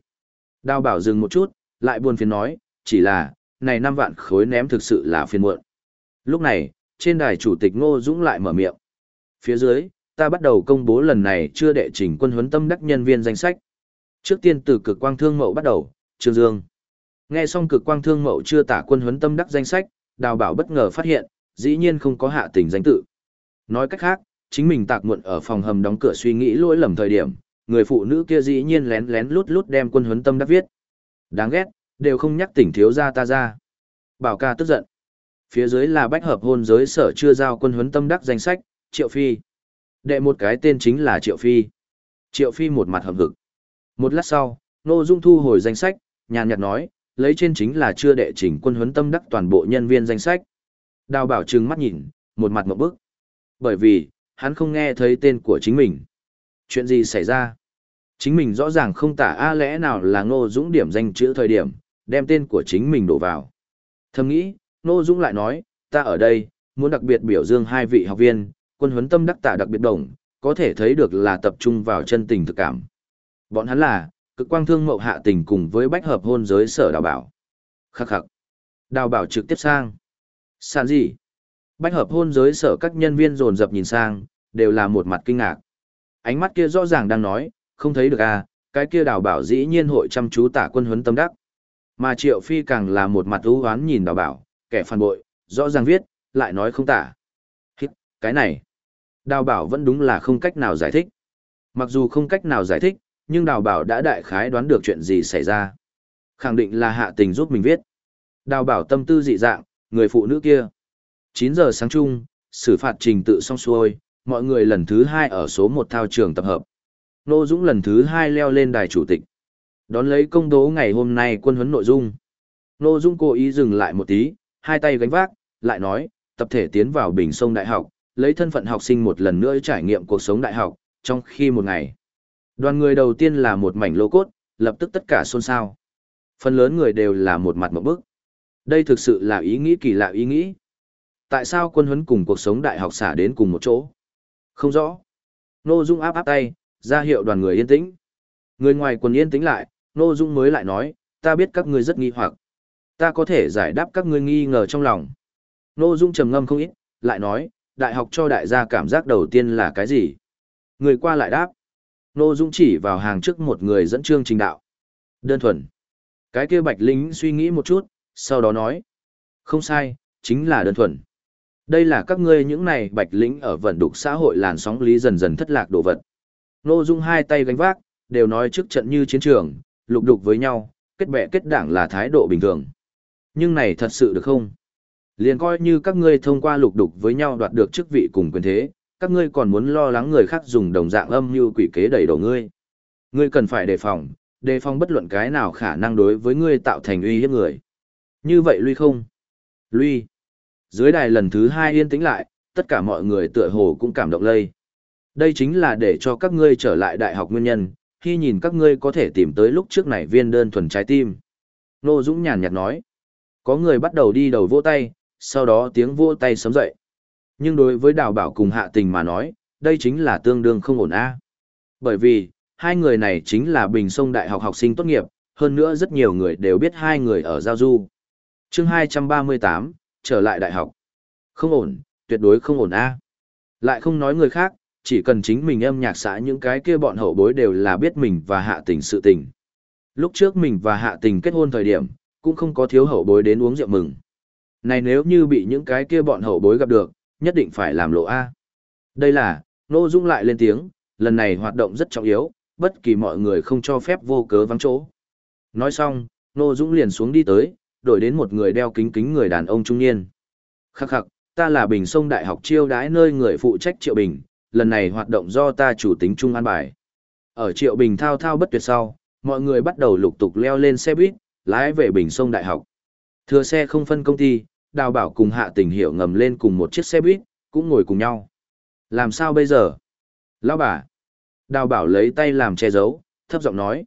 Đào bảo dừng một chút, lại buồn phiền nói, chỉ là, này năm vạn khối ném thực sự là phiền muộn. Lúc này, trên đài chủ tịch Ngô Dũng lại mở miệng. Phía dưới, ta bắt đầu công bố lần này chưa đệ trình quân huấn tâm đắc nhân viên danh sách. Trước tiên từ cực quang thương mậu bắt đầu, Trương Dương. Nghe xong cực quang thương mậu chưa tả quân huấn tâm đắc danh sách, đào bảo bất ngờ phát hiện, dĩ nhiên không có hạ tình danh tự. Nói cách khác, chính mình tạc muộn ở phòng hầm đóng cửa suy nghĩ lỗi lầm thời điểm, người phụ nữ kia dĩ nhiên lén lén lút lút đem quân huấn tâm đắc viết. Đáng ghét, đều không nhắc tỉnh thiếu gia ta ra. Bảo ca tức giận. Phía dưới là bách hợp hôn giới sở chưa giao quân huấn tâm đắc danh sách, Triệu Phi. Đệ một cái tên chính là Triệu Phi. Triệu Phi một mặt hợp hực. Một lát sau, Nô Dung thu hồi danh sách, nhàn nhạt nói, lấy trên chính là chưa đệ chỉnh quân huấn tâm đắc toàn bộ nhân viên danh sách. Đào bảo trừng mắt nhìn, một mặt một bức. Bởi vì, hắn không nghe thấy tên của chính mình. Chuyện gì xảy ra? Chính mình rõ ràng không tả a lẽ nào là Ngô Dũng điểm danh chữ thời điểm, đem tên của chính mình đổ vào. Thầm nghĩ, Ngô Dũng lại nói, ta ở đây, muốn đặc biệt biểu dương hai vị học viên, quân huấn tâm đắc tả đặc biệt đồng, có thể thấy được là tập trung vào chân tình thực cảm. Bọn hắn là, cực quang thương mậu hạ tình cùng với bách hợp hôn giới sở đào bảo. Khắc khắc. Đào bảo trực tiếp sang. Sàn gì? Bách hợp hôn giới sở các nhân viên dồn dập nhìn sang, đều là một mặt kinh ngạc. Ánh mắt kia rõ ràng đang nói, không thấy được à, cái kia đào bảo dĩ nhiên hội chăm chú tả quân huấn tâm đắc. Mà triệu phi càng là một mặt ưu hoán nhìn đào bảo, kẻ phản bội, rõ ràng viết, lại nói không tả. Hít, cái này. Đào bảo vẫn đúng là không cách nào giải thích. Mặc dù không cách nào giải thích, nhưng đào bảo đã đại khái đoán được chuyện gì xảy ra. Khẳng định là hạ tình giúp mình viết. Đào bảo tâm tư dị dạng, người phụ nữ kia. 9 giờ sáng chung, xử phạt trình tự xong xuôi, mọi người lần thứ hai ở số một thao trường tập hợp. Nô Dũng lần thứ hai leo lên đài chủ tịch. Đón lấy công tố ngày hôm nay quân huấn nội dung. Nô Dũng cố ý dừng lại một tí, hai tay gánh vác, lại nói, tập thể tiến vào Bình Sông Đại học, lấy thân phận học sinh một lần nữa trải nghiệm cuộc sống đại học, trong khi một ngày. Đoàn người đầu tiên là một mảnh lô cốt, lập tức tất cả xôn xao. Phần lớn người đều là một mặt một bức. Đây thực sự là ý nghĩ kỳ lạ ý nghĩ. Tại sao quân huấn cùng cuộc sống đại học xả đến cùng một chỗ? Không rõ. Nô Dung áp áp tay, ra hiệu đoàn người yên tĩnh. Người ngoài quần yên tĩnh lại, Nô Dung mới lại nói, ta biết các ngươi rất nghi hoặc. Ta có thể giải đáp các ngươi nghi ngờ trong lòng. Nô Dung trầm ngâm không ít, lại nói, đại học cho đại gia cảm giác đầu tiên là cái gì? Người qua lại đáp. Nô Dung chỉ vào hàng trước một người dẫn chương trình đạo. Đơn thuần. Cái kia bạch lính suy nghĩ một chút, sau đó nói. Không sai, chính là đơn thuần. Đây là các ngươi những này bạch lĩnh ở vận đục xã hội làn sóng lý dần dần thất lạc đồ vật. Nô Dung hai tay gánh vác, đều nói trước trận như chiến trường, lục đục với nhau, kết bè kết đảng là thái độ bình thường. Nhưng này thật sự được không? Liền coi như các ngươi thông qua lục đục với nhau đoạt được chức vị cùng quyền thế, các ngươi còn muốn lo lắng người khác dùng đồng dạng âm như quỷ kế đẩy đổ ngươi. Ngươi cần phải đề phòng, đề phòng bất luận cái nào khả năng đối với ngươi tạo thành uy hiếp người. Như vậy lui không? Lui. Dưới đài lần thứ hai yên tĩnh lại, tất cả mọi người tựa hồ cũng cảm động lây. Đây chính là để cho các ngươi trở lại đại học nguyên nhân, khi nhìn các ngươi có thể tìm tới lúc trước này viên đơn thuần trái tim. Nô Dũng nhàn nhạt nói. Có người bắt đầu đi đầu vỗ tay, sau đó tiếng vỗ tay sấm dậy. Nhưng đối với đào bảo cùng hạ tình mà nói, đây chính là tương đương không ổn a. Bởi vì, hai người này chính là Bình Sông Đại học học sinh tốt nghiệp, hơn nữa rất nhiều người đều biết hai người ở Giao Du. chương 238, trở lại đại học. Không ổn, tuyệt đối không ổn a. Lại không nói người khác, chỉ cần chính mình âm nhạc xã những cái kia bọn hậu bối đều là biết mình và hạ tình sự tình. Lúc trước mình và hạ tình kết hôn thời điểm, cũng không có thiếu hậu bối đến uống rượu mừng. Này nếu như bị những cái kia bọn hậu bối gặp được, nhất định phải làm lộ A. Đây là, Nô Dung lại lên tiếng, lần này hoạt động rất trọng yếu, bất kỳ mọi người không cho phép vô cớ vắng chỗ. Nói xong, Nô Dung liền xuống đi tới, đổi đến một người đeo kính kính người đàn ông trung niên. Khắc khắc, ta là Bình Sông Đại học chiêu đãi nơi người phụ trách Triệu Bình, lần này hoạt động do ta chủ tính trung an bài. Ở Triệu Bình thao thao bất tuyệt sau, mọi người bắt đầu lục tục leo lên xe buýt, lái về Bình Sông Đại học. Thừa xe không phân công ty, đào bảo cùng hạ tình hiểu ngầm lên cùng một chiếc xe buýt, cũng ngồi cùng nhau. Làm sao bây giờ? Lão bà. Đào bảo lấy tay làm che giấu, thấp giọng nói.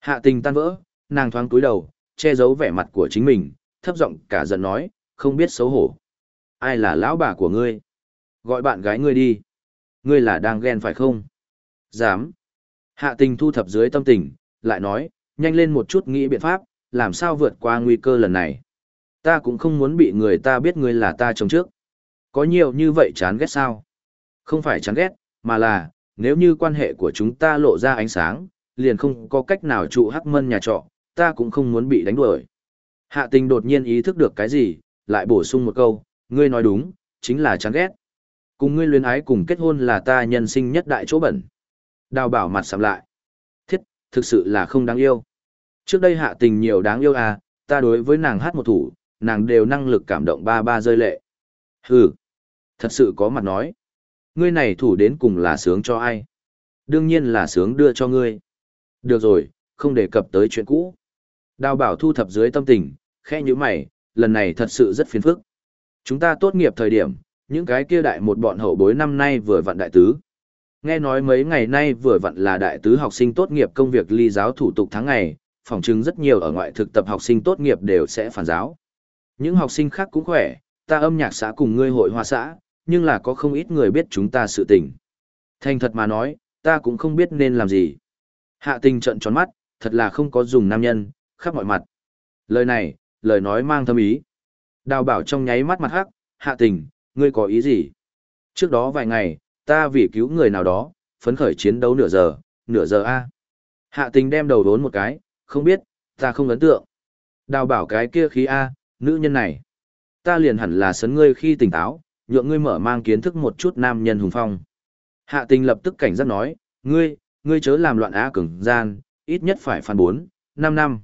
Hạ tình tan vỡ, nàng thoáng cúi đầu, che giấu vẻ mặt của chính mình, thấp giọng cả giận nói, không biết xấu hổ. Ai là lão bà của ngươi? Gọi bạn gái ngươi đi. Ngươi là đang ghen phải không? Dám. Hạ tình thu thập dưới tâm tình, lại nói, nhanh lên một chút nghĩ biện pháp, làm sao vượt qua nguy cơ lần này. Ta cũng không muốn bị người ta biết ngươi là ta chồng trước. Có nhiều như vậy chán ghét sao? Không phải chán ghét, mà là, nếu như quan hệ của chúng ta lộ ra ánh sáng, liền không có cách nào trụ hắc mân nhà trọ, ta cũng không muốn bị đánh đuổi. Hạ tình đột nhiên ý thức được cái gì, lại bổ sung một câu, ngươi nói đúng, chính là chán ghét. Cùng ngươi luyến ái cùng kết hôn là ta nhân sinh nhất đại chỗ bẩn. Đào bảo mặt sầm lại. Thiết, thực sự là không đáng yêu. Trước đây hạ tình nhiều đáng yêu à, ta đối với nàng hát một thủ, nàng đều năng lực cảm động ba ba rơi lệ. Hừ, thật sự có mặt nói. Ngươi này thủ đến cùng là sướng cho ai? Đương nhiên là sướng đưa cho ngươi. Được rồi, không đề cập tới chuyện cũ. Đào bảo thu thập dưới tâm tình, khẽ như mày, lần này thật sự rất phiền phức. Chúng ta tốt nghiệp thời điểm, những cái kia đại một bọn hậu bối năm nay vừa vặn đại tứ. Nghe nói mấy ngày nay vừa vặn là đại tứ học sinh tốt nghiệp công việc ly giáo thủ tục tháng ngày, phỏng chứng rất nhiều ở ngoại thực tập học sinh tốt nghiệp đều sẽ phản giáo. Những học sinh khác cũng khỏe, ta âm nhạc xã cùng ngươi hội hoa xã, nhưng là có không ít người biết chúng ta sự tình. Thành thật mà nói, ta cũng không biết nên làm gì. Hạ tình trận tròn mắt, thật là không có dùng nam nhân, khắp mọi mặt. Lời này, lời nói mang thâm ý. Đào bảo trong nháy mắt mặt hắc, hạ tình, ngươi có ý gì? Trước đó vài ngày, ta vì cứu người nào đó, phấn khởi chiến đấu nửa giờ, nửa giờ A. Hạ tình đem đầu đốn một cái, không biết, ta không ấn tượng. Đào bảo cái kia khí A, nữ nhân này. Ta liền hẳn là sấn ngươi khi tỉnh táo, nhượng ngươi mở mang kiến thức một chút nam nhân hùng phong. Hạ tình lập tức cảnh giác nói, ngươi, ngươi chớ làm loạn á cường gian, ít nhất phải phản bốn, năm năm.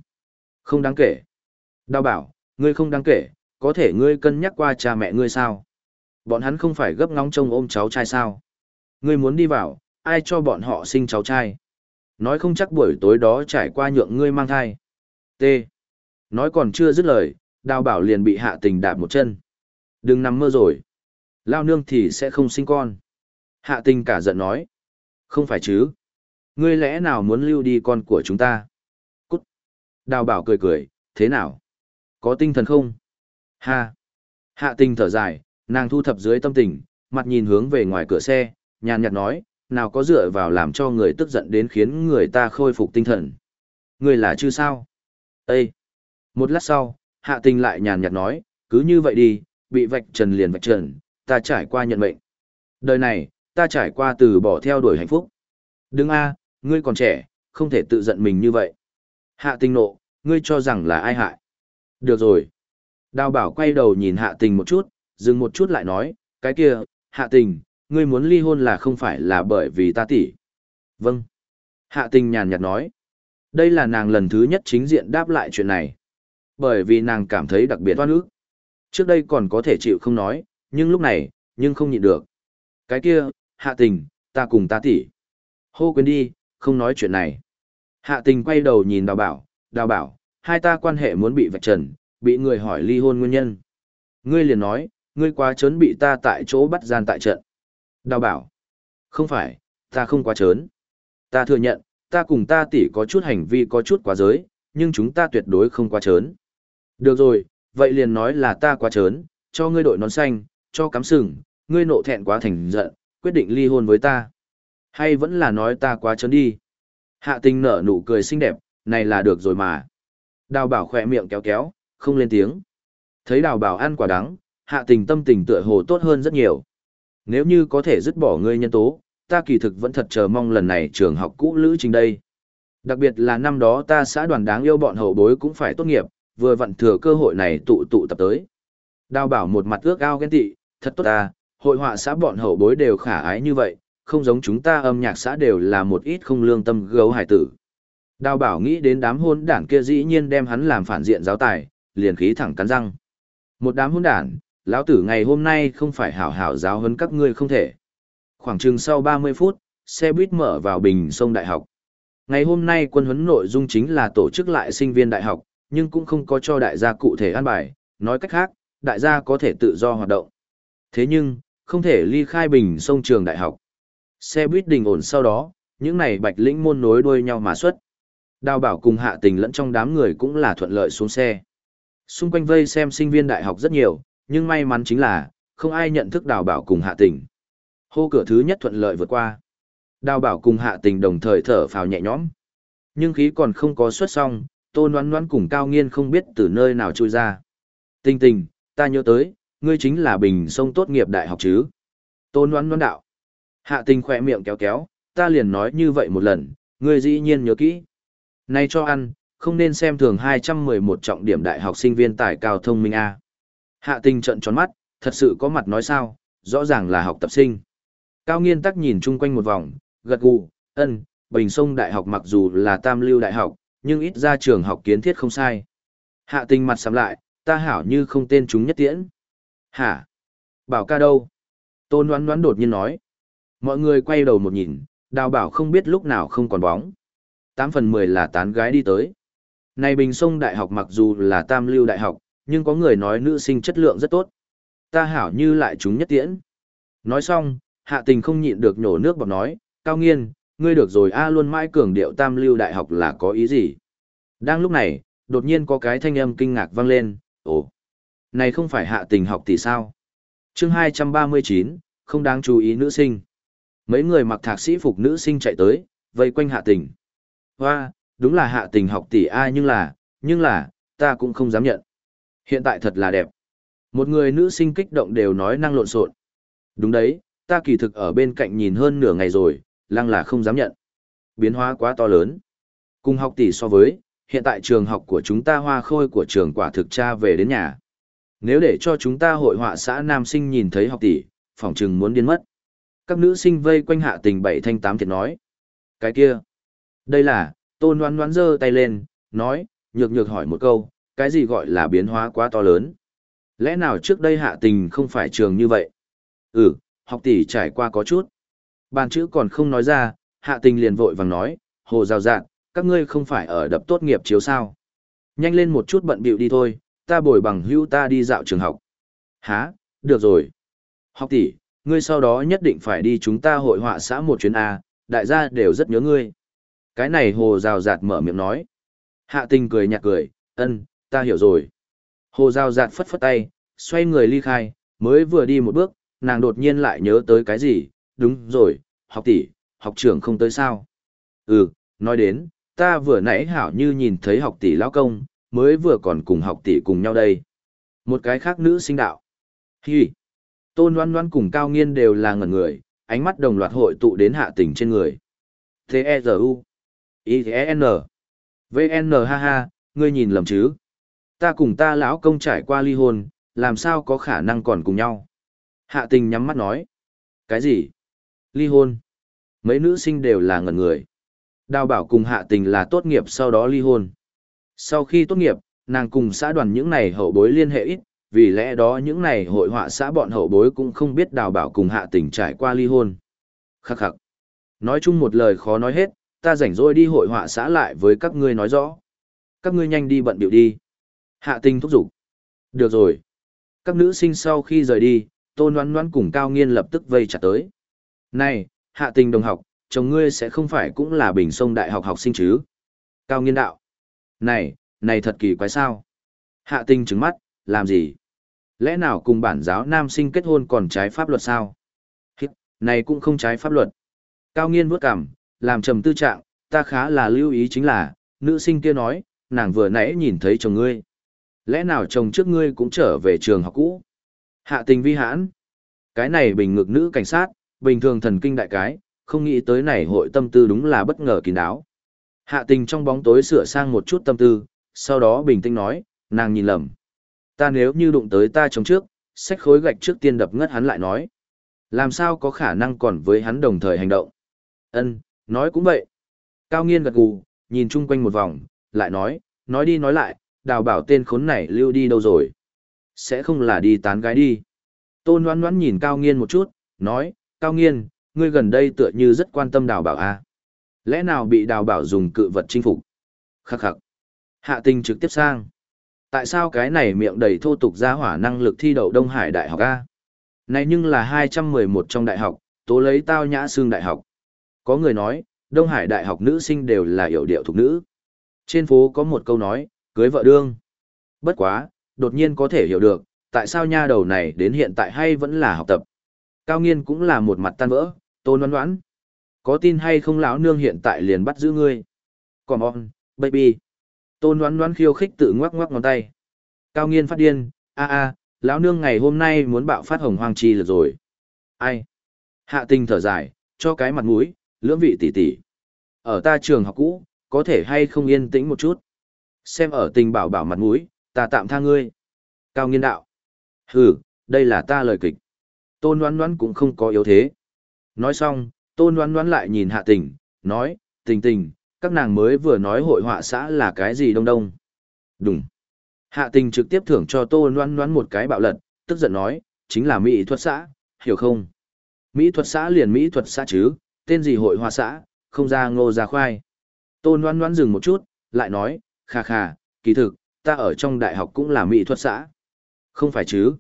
Không đáng kể. Đào bảo, ngươi không đáng kể, có thể ngươi cân nhắc qua cha mẹ ngươi sao? Bọn hắn không phải gấp ngóng trông ôm cháu trai sao? Ngươi muốn đi vào, ai cho bọn họ sinh cháu trai? Nói không chắc buổi tối đó trải qua nhượng ngươi mang thai. T. Nói còn chưa dứt lời, đào bảo liền bị hạ tình đạp một chân. Đừng nằm mơ rồi. Lao nương thì sẽ không sinh con. Hạ tình cả giận nói. Không phải chứ. Ngươi lẽ nào muốn lưu đi con của chúng ta? Đào bảo cười cười, thế nào? Có tinh thần không? Ha. Hạ tình thở dài, nàng thu thập dưới tâm tình, mặt nhìn hướng về ngoài cửa xe, nhàn nhạt nói, nào có dựa vào làm cho người tức giận đến khiến người ta khôi phục tinh thần. Người là chứ sao? Ê! Một lát sau, hạ tình lại nhàn nhạt nói, cứ như vậy đi, bị vạch trần liền vạch trần, ta trải qua nhận mệnh. Đời này, ta trải qua từ bỏ theo đuổi hạnh phúc. Đừng a, ngươi còn trẻ, không thể tự giận mình như vậy. Hạ tình nộ, ngươi cho rằng là ai hại? Được rồi. Đào bảo quay đầu nhìn hạ tình một chút, dừng một chút lại nói, cái kia, hạ tình, ngươi muốn ly hôn là không phải là bởi vì ta tỷ. Vâng. Hạ tình nhàn nhạt nói. Đây là nàng lần thứ nhất chính diện đáp lại chuyện này. Bởi vì nàng cảm thấy đặc biệt toan ức. Trước đây còn có thể chịu không nói, nhưng lúc này, nhưng không nhịn được. Cái kia, hạ tình, ta cùng ta tỷ. Hô quên đi, không nói chuyện này. Hạ tình quay đầu nhìn đào bảo, đào bảo, hai ta quan hệ muốn bị vạch trần, bị người hỏi ly hôn nguyên nhân. Ngươi liền nói, ngươi quá trớn bị ta tại chỗ bắt gian tại trận. Đào bảo, không phải, ta không quá trớn. Ta thừa nhận, ta cùng ta tỷ có chút hành vi có chút quá giới, nhưng chúng ta tuyệt đối không quá trớn. Được rồi, vậy liền nói là ta quá trớn, cho ngươi đội nón xanh, cho cắm sừng, ngươi nộ thẹn quá thành giận, quyết định ly hôn với ta. Hay vẫn là nói ta quá trớn đi. Hạ tình nở nụ cười xinh đẹp, này là được rồi mà. Đào bảo khỏe miệng kéo kéo, không lên tiếng. Thấy đào bảo ăn quả đắng, hạ tình tâm tình tựa hồ tốt hơn rất nhiều. Nếu như có thể dứt bỏ ngươi nhân tố, ta kỳ thực vẫn thật chờ mong lần này trường học cũ lữ trình đây. Đặc biệt là năm đó ta xã đoàn đáng yêu bọn hậu bối cũng phải tốt nghiệp, vừa vặn thừa cơ hội này tụ tụ tập tới. Đào bảo một mặt ước ao ghen tị, thật tốt ta, hội họa xã bọn hậu bối đều khả ái như vậy, không giống chúng ta âm nhạc xã đều là một ít không lương tâm gấu hải tử. Đào bảo nghĩ đến đám hôn đản kia dĩ nhiên đem hắn làm phản diện giáo tài, liền khí thẳng cắn răng. Một đám hôn đản, lão tử ngày hôm nay không phải hảo hảo giáo huấn các ngươi không thể. Khoảng chừng sau 30 phút, xe buýt mở vào bình sông đại học. Ngày hôm nay quân huấn nội dung chính là tổ chức lại sinh viên đại học, nhưng cũng không có cho đại gia cụ thể an bài, nói cách khác, đại gia có thể tự do hoạt động. Thế nhưng, không thể ly khai bình sông trường đại học. Xe buýt đình ổn sau đó, những này bạch lĩnh môn nối đuôi nhau mà xuất. Đào bảo cùng hạ tình lẫn trong đám người cũng là thuận lợi xuống xe. Xung quanh vây xem sinh viên đại học rất nhiều, nhưng may mắn chính là, không ai nhận thức đào bảo cùng hạ tình. Hô cửa thứ nhất thuận lợi vượt qua. Đào bảo cùng hạ tình đồng thời thở phào nhẹ nhõm. Nhưng khí còn không có xuất xong, tô noan noan cùng cao nghiên không biết từ nơi nào trôi ra. Tình tình, ta nhớ tới, ngươi chính là bình sông tốt nghiệp đại học chứ. Tô noan noan đạo. Hạ tình khỏe miệng kéo kéo, ta liền nói như vậy một lần, ngươi dĩ nhiên nhớ kỹ. Này cho ăn, không nên xem thường 211 trọng điểm đại học sinh viên tài cao thông minh A. Hạ tình trận tròn mắt, thật sự có mặt nói sao, rõ ràng là học tập sinh. Cao nghiên tắc nhìn chung quanh một vòng, gật gù, ân, Bình Sông Đại học mặc dù là tam lưu đại học, nhưng ít ra trường học kiến thiết không sai. Hạ tình mặt sắm lại, ta hảo như không tên chúng nhất tiễn. Hả? Bảo ca đâu? Tôn đoán đoán đột nhiên nói. Mọi người quay đầu một nhìn, đào bảo không biết lúc nào không còn bóng. 8 phần 10 là tán gái đi tới. Này Bình Sông Đại học mặc dù là tam lưu đại học, nhưng có người nói nữ sinh chất lượng rất tốt. Ta hảo như lại chúng nhất tiễn. Nói xong, hạ tình không nhịn được nhổ nước bọc nói, cao nghiên, ngươi được rồi a luôn mãi cường điệu tam lưu đại học là có ý gì. Đang lúc này, đột nhiên có cái thanh âm kinh ngạc vang lên, ồ, này không phải hạ tình học tỷ sao. chương 239, không đáng chú ý nữ sinh. Mấy người mặc thạc sĩ phục nữ sinh chạy tới, vây quanh hạ tình. Hoa, đúng là hạ tình học tỷ ai nhưng là, nhưng là, ta cũng không dám nhận. Hiện tại thật là đẹp. Một người nữ sinh kích động đều nói năng lộn xộn. Đúng đấy, ta kỳ thực ở bên cạnh nhìn hơn nửa ngày rồi, lăng là không dám nhận. Biến hóa quá to lớn. Cùng học tỷ so với, hiện tại trường học của chúng ta hoa khôi của trường quả thực cha về đến nhà. Nếu để cho chúng ta hội họa xã nam sinh nhìn thấy học tỷ, phỏng chừng muốn điên mất. Các nữ sinh vây quanh hạ tình bảy thanh tám thiệt nói. Cái kia. Đây là, tôn đoán đoán giơ tay lên, nói, nhược nhược hỏi một câu, cái gì gọi là biến hóa quá to lớn? Lẽ nào trước đây hạ tình không phải trường như vậy? Ừ, học tỷ trải qua có chút. Bàn chữ còn không nói ra, hạ tình liền vội vàng nói, hồ rào rạn, dạ, các ngươi không phải ở đập tốt nghiệp chiếu sao. Nhanh lên một chút bận bịu đi thôi, ta bồi bằng hữu ta đi dạo trường học. Hả, được rồi. Học tỷ, ngươi sau đó nhất định phải đi chúng ta hội họa xã một chuyến A, đại gia đều rất nhớ ngươi. Cái này hồ rào rạt mở miệng nói. Hạ tình cười nhạt cười, ân, ta hiểu rồi. Hồ rào rạt phất phất tay, xoay người ly khai, mới vừa đi một bước, nàng đột nhiên lại nhớ tới cái gì, đúng rồi, học tỷ, học trưởng không tới sao. Ừ, nói đến, ta vừa nãy hảo như nhìn thấy học tỷ lão công, mới vừa còn cùng học tỷ cùng nhau đây. Một cái khác nữ sinh đạo. Hi. Tôn Loan Loan cùng Cao Nghiên đều là ngẩn người, ánh mắt đồng loạt hội tụ đến hạ tình trên người. T-E-Z-U. I-N. V-N ha ha, ngươi nhìn lầm chứ. Ta cùng ta lão công trải qua ly hôn, làm sao có khả năng còn cùng nhau. Hạ tình nhắm mắt nói. Cái gì? Ly hôn. Mấy nữ sinh đều là ngẩn người. Đào bảo cùng hạ tình là tốt nghiệp sau đó ly hôn. Sau khi tốt nghiệp, nàng cùng xã đoàn những này hậu bối liên hệ ít, vì lẽ đó những này hội họa xã bọn hậu bối cũng không biết đào bảo cùng hạ tình trải qua ly hôn. Khắc khắc. Nói chung một lời khó nói hết, ta rảnh rỗi đi hội họa xã lại với các ngươi nói rõ. Các ngươi nhanh đi bận biểu đi. Hạ tình thúc giục. Được rồi. Các nữ sinh sau khi rời đi, tôn ngoan ngoan cùng cao nghiên lập tức vây chặt tới. Này, hạ tình đồng học, chồng ngươi sẽ không phải cũng là bình sông đại học học sinh chứ? Cao nghiên đạo. Này, này thật kỳ quái sao? Hạ tình trứng mắt, làm gì? Lẽ nào cùng bản giáo nam sinh kết hôn còn trái pháp luật sao? Hít, này cũng không trái pháp luật. Cao nghiên bước cằm, làm trầm tư trạng, ta khá là lưu ý chính là, nữ sinh kia nói, nàng vừa nãy nhìn thấy chồng ngươi. Lẽ nào chồng trước ngươi cũng trở về trường học cũ? Hạ tình vi hãn. Cái này bình ngực nữ cảnh sát, bình thường thần kinh đại cái, không nghĩ tới này hội tâm tư đúng là bất ngờ kín đáo. Hạ tình trong bóng tối sửa sang một chút tâm tư, sau đó bình tĩnh nói, nàng nhìn lầm. Ta nếu như đụng tới ta chống trước, sách khối gạch trước tiên đập ngất hắn lại nói. Làm sao có khả năng còn với hắn đồng thời hành động? Ân, nói cũng vậy. Cao nghiên gật gù, nhìn chung quanh một vòng, lại nói, nói đi nói lại, đào bảo tên khốn này lưu đi đâu rồi? Sẽ không là đi tán gái đi. Tôn oán oán nhìn Cao nghiên một chút, nói, Cao nghiên, ngươi gần đây tựa như rất quan tâm đào bảo à? Lẽ nào bị đào bảo dùng cự vật chinh phục? Khắc khắc. Hạ tình trực tiếp sang. Tại sao cái này miệng đầy thô tục ra hỏa năng lực thi đậu Đông Hải Đại học A? Này nhưng là 211 trong đại học, tố lấy tao nhã xương đại học. Có người nói, Đông Hải Đại học nữ sinh đều là hiểu điệu thuộc nữ. Trên phố có một câu nói, cưới vợ đương. Bất quá, đột nhiên có thể hiểu được, tại sao nha đầu này đến hiện tại hay vẫn là học tập. Cao nghiên cũng là một mặt tan vỡ, tôn đoán đoán. Có tin hay không lão nương hiện tại liền bắt giữ ngươi. Come on, baby. Tôn đoán đoán khiêu khích tự ngoắc ngoắc ngón tay. Cao nghiên phát điên, a a, lão nương ngày hôm nay muốn bạo phát hồng hoang chi lực rồi. Ai? Hạ tình thở dài, cho cái mặt mũi, lưỡng vị tỷ tỷ. Ở ta trường học cũ, có thể hay không yên tĩnh một chút. Xem ở tình bảo bảo mặt mũi, ta tạm tha ngươi. Cao nghiên đạo. Hừ, đây là ta lời kịch. Tôn đoán đoán cũng không có yếu thế. Nói xong, tôn đoán đoán lại nhìn hạ tình, nói, tình tình, các nàng mới vừa nói hội họa xã là cái gì đông đông. Đúng. Hạ tình trực tiếp thưởng cho tô noan noan một cái bạo lật, tức giận nói, chính là mỹ thuật xã, hiểu không? Mỹ thuật xã liền mỹ thuật xã chứ, tên gì hội họa xã, không ra ngô ra khoai. Tô noan noan dừng một chút, lại nói, kha kha, kỳ thực, ta ở trong đại học cũng là mỹ thuật xã. Không phải chứ?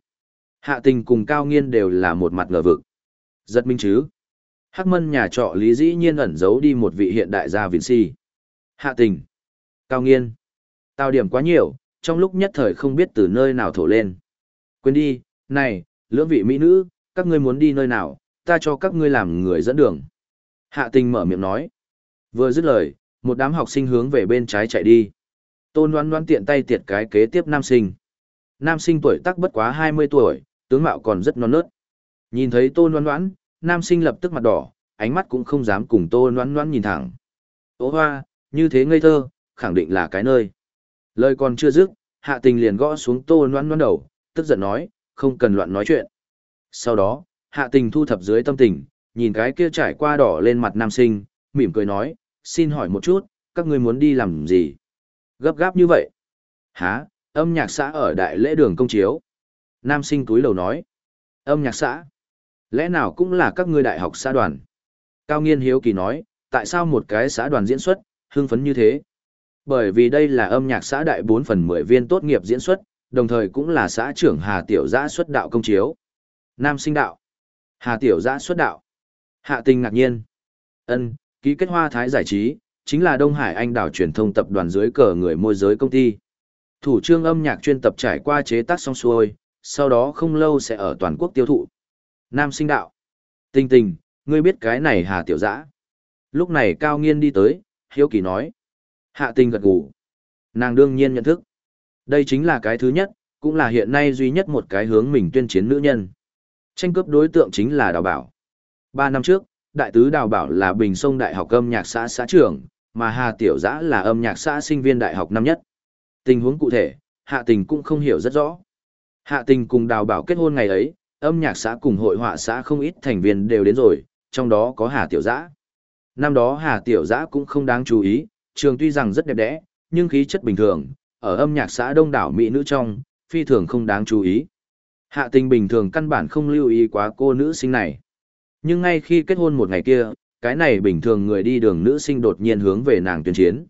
Hạ tình cùng cao nghiên đều là một mặt ngờ vực. Giật minh chứ? Hắc mân nhà trọ lý dĩ nhiên ẩn giấu đi một vị hiện đại gia viễn Si. Hạ tình. Cao nghiên. Tao điểm quá nhiều, trong lúc nhất thời không biết từ nơi nào thổ lên. Quên đi, này, lưỡng vị mỹ nữ, các ngươi muốn đi nơi nào, ta cho các ngươi làm người dẫn đường. Hạ tình mở miệng nói. Vừa dứt lời, một đám học sinh hướng về bên trái chạy đi. Tôn đoán đoán tiện tay tiệt cái kế tiếp nam sinh. Nam sinh tuổi tác bất quá 20 tuổi, tướng mạo còn rất non nớt. Nhìn thấy tôn đoán đoán, nam sinh lập tức mặt đỏ, ánh mắt cũng không dám cùng tô noan noan nhìn thẳng. Ô hoa, như thế ngây thơ, khẳng định là cái nơi. Lời còn chưa dứt, hạ tình liền gõ xuống tô noan noan đầu, tức giận nói, không cần loạn nói chuyện. Sau đó, hạ tình thu thập dưới tâm tình, nhìn cái kia trải qua đỏ lên mặt nam sinh, mỉm cười nói, xin hỏi một chút, các ngươi muốn đi làm gì? Gấp gáp như vậy. Hả, âm nhạc xã ở đại lễ đường công chiếu. Nam sinh túi lầu nói, âm nhạc xã. Lẽ nào cũng là các ngươi đại học xã đoàn? Cao Nghiên hiếu kỳ nói, tại sao một cái xã đoàn diễn xuất, hưng phấn như thế? Bởi vì đây là âm nhạc xã đại 4 phần 10 viên tốt nghiệp diễn xuất, đồng thời cũng là xã trưởng Hà Tiểu Giã xuất đạo công chiếu. Nam sinh đạo. Hà Tiểu Giã xuất đạo. Hạ tình ngạc nhiên. ân ký kết hoa thái giải trí, chính là Đông Hải Anh đảo truyền thông tập đoàn dưới cờ người môi giới công ty. Thủ trương âm nhạc chuyên tập trải qua chế tác xong xuôi, sau đó không lâu sẽ ở toàn quốc tiêu thụ. Nam sinh đạo. Tình tình, ngươi biết cái này hà tiểu dã lúc này cao nghiên đi tới hiếu kỳ nói. Hạ tình gật gù. Nàng đương nhiên nhận thức. Đây chính là cái thứ nhất cũng là hiện nay duy nhất một cái hướng mình tuyên chiến nữ nhân. Tranh cướp đối tượng chính là đào bảo. Ba năm trước đại tứ đào bảo là bình sông đại học âm nhạc xã xã trưởng mà hà tiểu giã là âm nhạc xã sinh viên đại học năm nhất. Tình huống cụ thể, hạ tình cũng không hiểu rất rõ. Hạ tình cùng đào bảo kết hôn ngày ấy, âm nhạc xã cùng hội họa xã không ít thành viên đều đến rồi, trong đó có Hà Tiểu Giã. Năm đó Hà Tiểu Giã cũng không đáng chú ý, trường tuy rằng rất đẹp đẽ, nhưng khí chất bình thường, ở âm nhạc xã đông đảo mỹ nữ trong, phi thường không đáng chú ý. Hạ tình bình thường căn bản không lưu ý quá cô nữ sinh này. Nhưng ngay khi kết hôn một ngày kia, cái này bình thường người đi đường nữ sinh đột nhiên hướng về nàng tuyên chiến.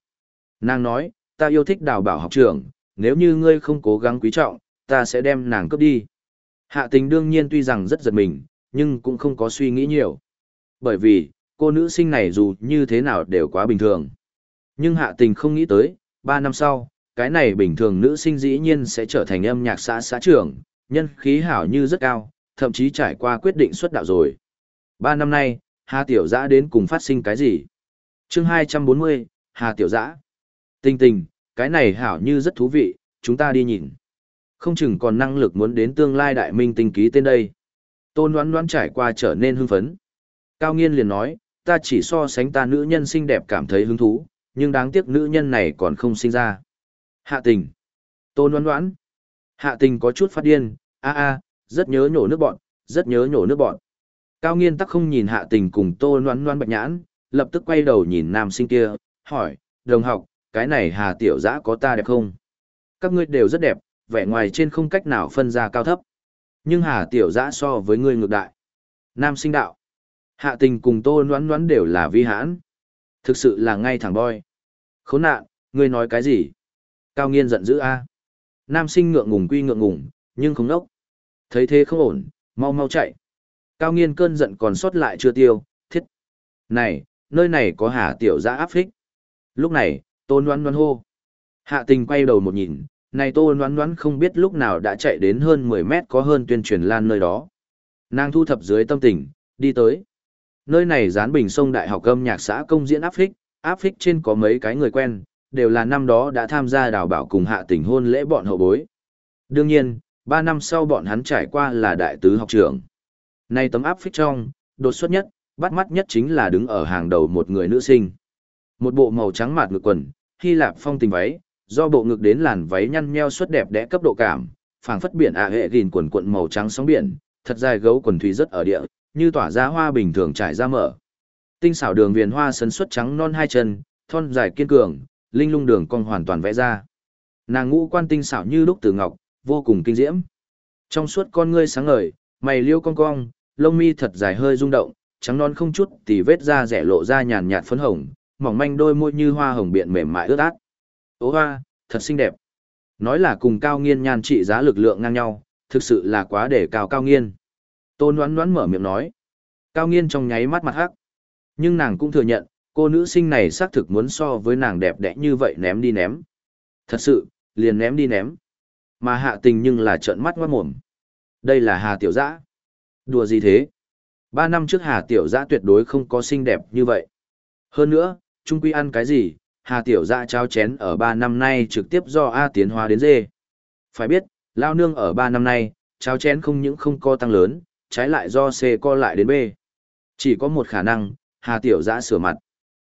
Nàng nói, ta yêu thích đào bảo học trưởng, nếu như ngươi không cố gắng quý trọng, ta sẽ đem nàng cướp đi. Hạ tình đương nhiên tuy rằng rất giật mình, nhưng cũng không có suy nghĩ nhiều. Bởi vì, cô nữ sinh này dù như thế nào đều quá bình thường. Nhưng hạ tình không nghĩ tới, ba năm sau, cái này bình thường nữ sinh dĩ nhiên sẽ trở thành âm nhạc xã xã trưởng, nhân khí hảo như rất cao, thậm chí trải qua quyết định xuất đạo rồi. Ba năm nay, Hà Tiểu Giã đến cùng phát sinh cái gì? chương 240, Hà Tiểu Giã. Tình tình, cái này hảo như rất thú vị, chúng ta đi nhìn. Không chừng còn năng lực muốn đến tương lai đại minh tinh ký tên đây. Tôn đoán đoán trải qua trở nên hưng phấn. Cao nghiên liền nói, ta chỉ so sánh ta nữ nhân xinh đẹp cảm thấy hứng thú, nhưng đáng tiếc nữ nhân này còn không sinh ra. Hạ tình. Tôn đoán đoán. Hạ tình có chút phát điên, a a, rất nhớ nhổ nước bọn, rất nhớ nhổ nước bọn. Cao nghiên tắc không nhìn hạ tình cùng tôn đoán đoán bạch nhãn, lập tức quay đầu nhìn nam sinh kia, hỏi, đồng học, cái này hà tiểu giã có ta đẹp không? Các ngươi đều rất đẹp, vẻ ngoài trên không cách nào phân ra cao thấp. Nhưng hà tiểu giã so với ngươi ngược đại. Nam sinh đạo. Hạ tình cùng tô noan noan đều là vi hãn. Thực sự là ngay thẳng boy. Khốn nạn, ngươi nói cái gì? Cao nghiên giận dữ a. Nam sinh ngượng ngùng quy ngượng ngùng, nhưng không nốc. Thấy thế không ổn, mau mau chạy. Cao nghiên cơn giận còn sót lại chưa tiêu, thiết. Này, nơi này có hà tiểu giã áp phích. Lúc này, Tô đoán đoán hô. Hạ tình quay đầu một nhìn, này tô đoán đoán không biết lúc nào đã chạy đến hơn 10 mét có hơn tuyên truyền lan nơi đó. Nàng thu thập dưới tâm tình, đi tới. Nơi này dán bình sông đại học âm nhạc xã công diễn áp phích, áp phích trên có mấy cái người quen, đều là năm đó đã tham gia đào bảo cùng hạ tình hôn lễ bọn hậu bối. Đương nhiên, ba năm sau bọn hắn trải qua là đại tứ học trưởng. Nay tấm áp phích trong, đột xuất nhất, bắt mắt nhất chính là đứng ở hàng đầu một người nữ sinh. Một bộ màu trắng mạt ngực quần, Hy Lạp phong tình váy, do bộ ngực đến làn váy nhăn nheo xuất đẹp đẽ cấp độ cảm, phảng phất biển ạ hệ gìn quần quận màu trắng sóng biển, thật dài gấu quần thủy rất ở địa, như tỏa ra hoa bình thường trải ra mở. Tinh xảo đường viền hoa sấn xuất trắng non hai chân, thon dài kiên cường, linh lung đường cong hoàn toàn vẽ ra. Nàng ngũ quan tinh xảo như lúc từ ngọc, vô cùng kinh diễm. Trong suốt con ngươi sáng ngời, mày liêu cong cong, lông mi thật dài hơi rung động, trắng non không chút tì vết da rẻ lộ ra nhàn nhạt phấn hồng, mỏng manh đôi môi như hoa hồng biện mềm mại ướt át. Ố hoa, thật xinh đẹp. Nói là cùng cao nghiên nhan trị giá lực lượng ngang nhau, thực sự là quá để cao cao nghiên. Tôn đoán đoán mở miệng nói. Cao nghiên trong nháy mắt mặt hắc. Nhưng nàng cũng thừa nhận, cô nữ sinh này xác thực muốn so với nàng đẹp đẽ như vậy ném đi ném. Thật sự, liền ném đi ném. Mà hạ tình nhưng là trợn mắt ngoát mồm. Đây là Hà Tiểu Giã. Đùa gì thế? Ba năm trước Hà Tiểu Giã tuyệt đối không có xinh đẹp như vậy. Hơn nữa, trung quy ăn cái gì, Hà Tiểu Giã trao chén ở ba năm nay trực tiếp do A tiến hóa đến dê. Phải biết, lao nương ở ba năm nay, trao chén không những không co tăng lớn, trái lại do C co lại đến B. Chỉ có một khả năng, Hà Tiểu Giã sửa mặt.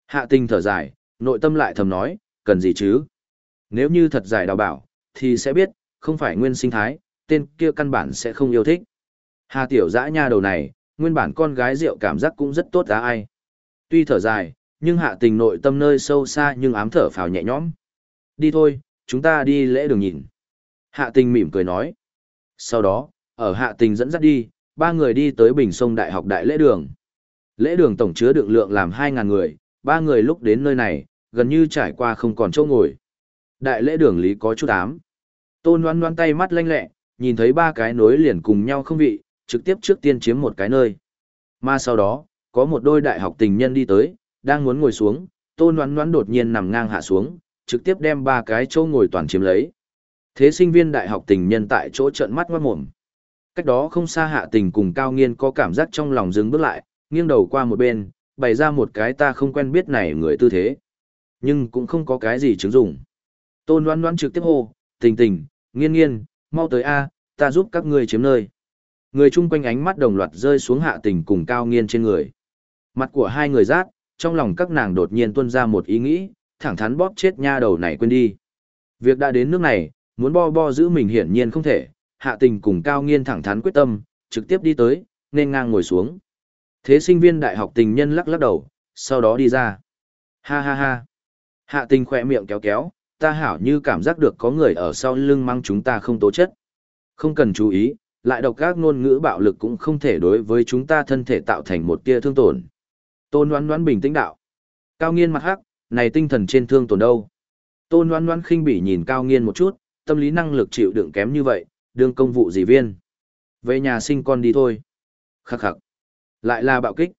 Hạ tình thở dài, nội tâm lại thầm nói, cần gì chứ? Nếu như thật giải đào bảo, thì sẽ biết, không phải nguyên sinh thái, tên kia căn bản sẽ không yêu thích. Hà tiểu dã nha đầu này, nguyên bản con gái rượu cảm giác cũng rất tốt giá ai. Tuy thở dài, nhưng hạ tình nội tâm nơi sâu xa nhưng ám thở phào nhẹ nhõm. Đi thôi, chúng ta đi lễ đường nhìn. Hạ tình mỉm cười nói. Sau đó, ở hạ tình dẫn dắt đi, ba người đi tới Bình Sông Đại học Đại lễ đường. Lễ đường tổng chứa đựng lượng làm 2.000 người, ba người lúc đến nơi này, gần như trải qua không còn chỗ ngồi. Đại lễ đường lý có chút ám. Tôn loan loan tay mắt lanh lẹ, nhìn thấy ba cái nối liền cùng nhau không vị, trực tiếp trước tiên chiếm một cái nơi. Mà sau đó, có một đôi đại học tình nhân đi tới, đang muốn ngồi xuống, tôn loan loan đột nhiên nằm ngang hạ xuống, trực tiếp đem ba cái chỗ ngồi toàn chiếm lấy. Thế sinh viên đại học tình nhân tại chỗ trợn mắt ngoát mồm. Cách đó không xa hạ tình cùng cao nghiên có cảm giác trong lòng dừng bước lại, nghiêng đầu qua một bên, bày ra một cái ta không quen biết này người tư thế. Nhưng cũng không có cái gì chứng dụng. Tôn đoán đoán trực tiếp hô, tình tình, nghiên nghiên, mau tới A, ta giúp các ngươi chiếm nơi. Người chung quanh ánh mắt đồng loạt rơi xuống hạ tình cùng cao nghiên trên người. Mặt của hai người rát, trong lòng các nàng đột nhiên tuôn ra một ý nghĩ, thẳng thắn bóp chết nha đầu này quên đi. Việc đã đến nước này, muốn bo bo giữ mình hiển nhiên không thể, hạ tình cùng cao nghiên thẳng thắn quyết tâm, trực tiếp đi tới, nên ngang ngồi xuống. Thế sinh viên đại học tình nhân lắc lắc đầu, sau đó đi ra. Ha ha ha. Hạ tình khỏe miệng kéo kéo, ta hảo như cảm giác được có người ở sau lưng mang chúng ta không tố chất. Không cần chú ý, lại độc các ngôn ngữ bạo lực cũng không thể đối với chúng ta thân thể tạo thành một tia thương tổn. Tôn đoán đoán bình tĩnh đạo. Cao nghiên mặt hắc, này tinh thần trên thương tổn đâu. Tôn đoán đoán khinh bỉ nhìn cao nghiên một chút, tâm lý năng lực chịu đựng kém như vậy, đương công vụ gì viên. Về nhà sinh con đi thôi. Khắc khắc. Lại là bạo kích.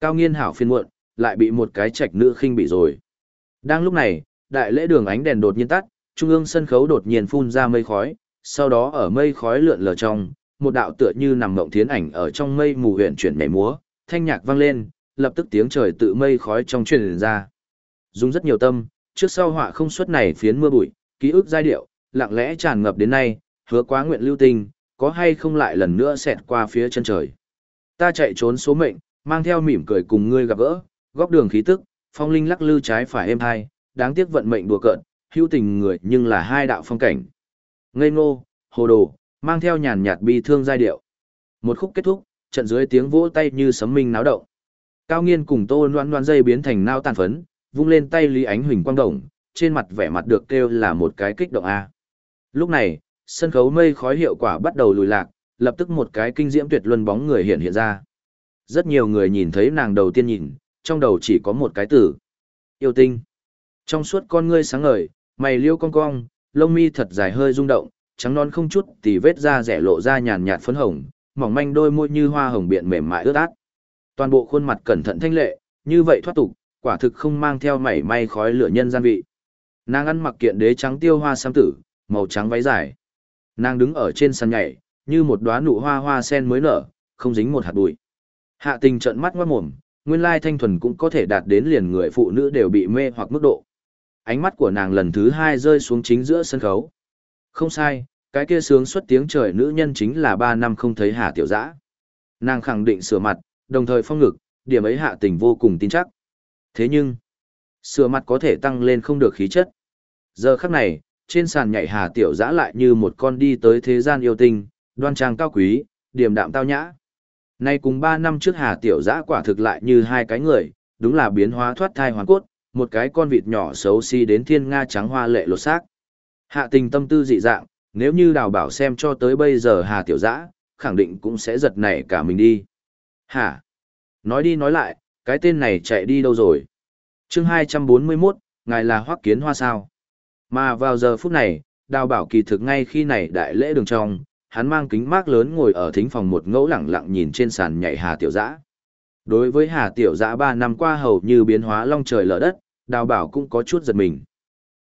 Cao nghiên hảo phiền muộn, lại bị một cái trạch nữ khinh bỉ rồi. Đang lúc này, đại lễ đường ánh đèn đột nhiên tắt, trung ương sân khấu đột nhiên phun ra mây khói, sau đó ở mây khói lượn lờ trong, một đạo tựa như nằm mộng thiến ảnh ở trong mây mù huyền chuyển nhảy múa, thanh nhạc vang lên, lập tức tiếng trời tự mây khói trong truyền ra. Dùng rất nhiều tâm, trước sau họa không xuất này phiến mưa bụi, ký ức giai điệu, lặng lẽ tràn ngập đến nay, hứa quá nguyện lưu tình, có hay không lại lần nữa xẹt qua phía chân trời. Ta chạy trốn số mệnh, mang theo mỉm cười cùng ngươi gặp gỡ, góc đường khí tức, phong linh lắc lư trái phải êm hai, đáng tiếc vận mệnh đùa cợt, hữu tình người nhưng là hai đạo phong cảnh. Ngây ngô, hồ đồ, mang theo nhàn nhạt bi thương giai điệu. Một khúc kết thúc, trận dưới tiếng vỗ tay như sấm minh náo động. Cao nghiên cùng tô loan loan dây biến thành nao tàn phấn, vung lên tay Lý Ánh Huỳnh quang động, trên mặt vẻ mặt được kêu là một cái kích động A. Lúc này, sân khấu mây khói hiệu quả bắt đầu lùi lạc, lập tức một cái kinh diễm tuyệt luân bóng người hiện hiện ra. Rất nhiều người nhìn thấy nàng đầu tiên nhìn, trong đầu chỉ có một cái từ. Yêu tinh. Trong suốt con ngươi sáng ngời, mày liêu cong cong, lông mi thật dài hơi rung động, trắng non không chút tì vết da rẻ lộ ra nhàn nhạt phấn hồng, mỏng manh đôi môi như hoa hồng biện mềm mại ướt át. Toàn bộ khuôn mặt cẩn thận thanh lệ, như vậy thoát tục, quả thực không mang theo mảy may khói lửa nhân gian vị. Nàng ăn mặc kiện đế trắng tiêu hoa sam tử, màu trắng váy dài. Nàng đứng ở trên sàn nhảy, như một đóa nụ hoa hoa sen mới nở, không dính một hạt bụi. Hạ tình trợn mắt ngoát mồm, nguyên lai thanh thuần cũng có thể đạt đến liền người phụ nữ đều bị mê hoặc mức độ. Ánh mắt của nàng lần thứ hai rơi xuống chính giữa sân khấu. Không sai, cái kia sướng xuất tiếng trời nữ nhân chính là ba năm không thấy Hà Tiểu Dã. Nàng khẳng định sửa mặt, đồng thời phong ngực, điểm ấy hạ tình vô cùng tin chắc. Thế nhưng, sửa mặt có thể tăng lên không được khí chất. Giờ khắc này, trên sàn nhảy Hà Tiểu Dã lại như một con đi tới thế gian yêu tinh, đoan trang cao quý, điềm đạm tao nhã. Nay cùng ba năm trước Hà Tiểu dã quả thực lại như hai cái người, đúng là biến hóa thoát thai hoàn cốt, một cái con vịt nhỏ xấu xí si đến thiên nga trắng hoa lệ lột xác. Hạ tình tâm tư dị dạng, nếu như đào bảo xem cho tới bây giờ Hà Tiểu dã khẳng định cũng sẽ giật nảy cả mình đi. Hả? Nói đi nói lại, cái tên này chạy đi đâu rồi? chương 241, ngài là hoắc kiến hoa sao? Mà vào giờ phút này, đào bảo kỳ thực ngay khi này đại lễ đường trong, hắn mang kính mát lớn ngồi ở thính phòng một ngẫu lẳng lặng nhìn trên sàn nhảy Hà Tiểu Dã. Đối với Hà Tiểu Dã 3 năm qua hầu như biến hóa long trời lở đất, đào bảo cũng có chút giật mình.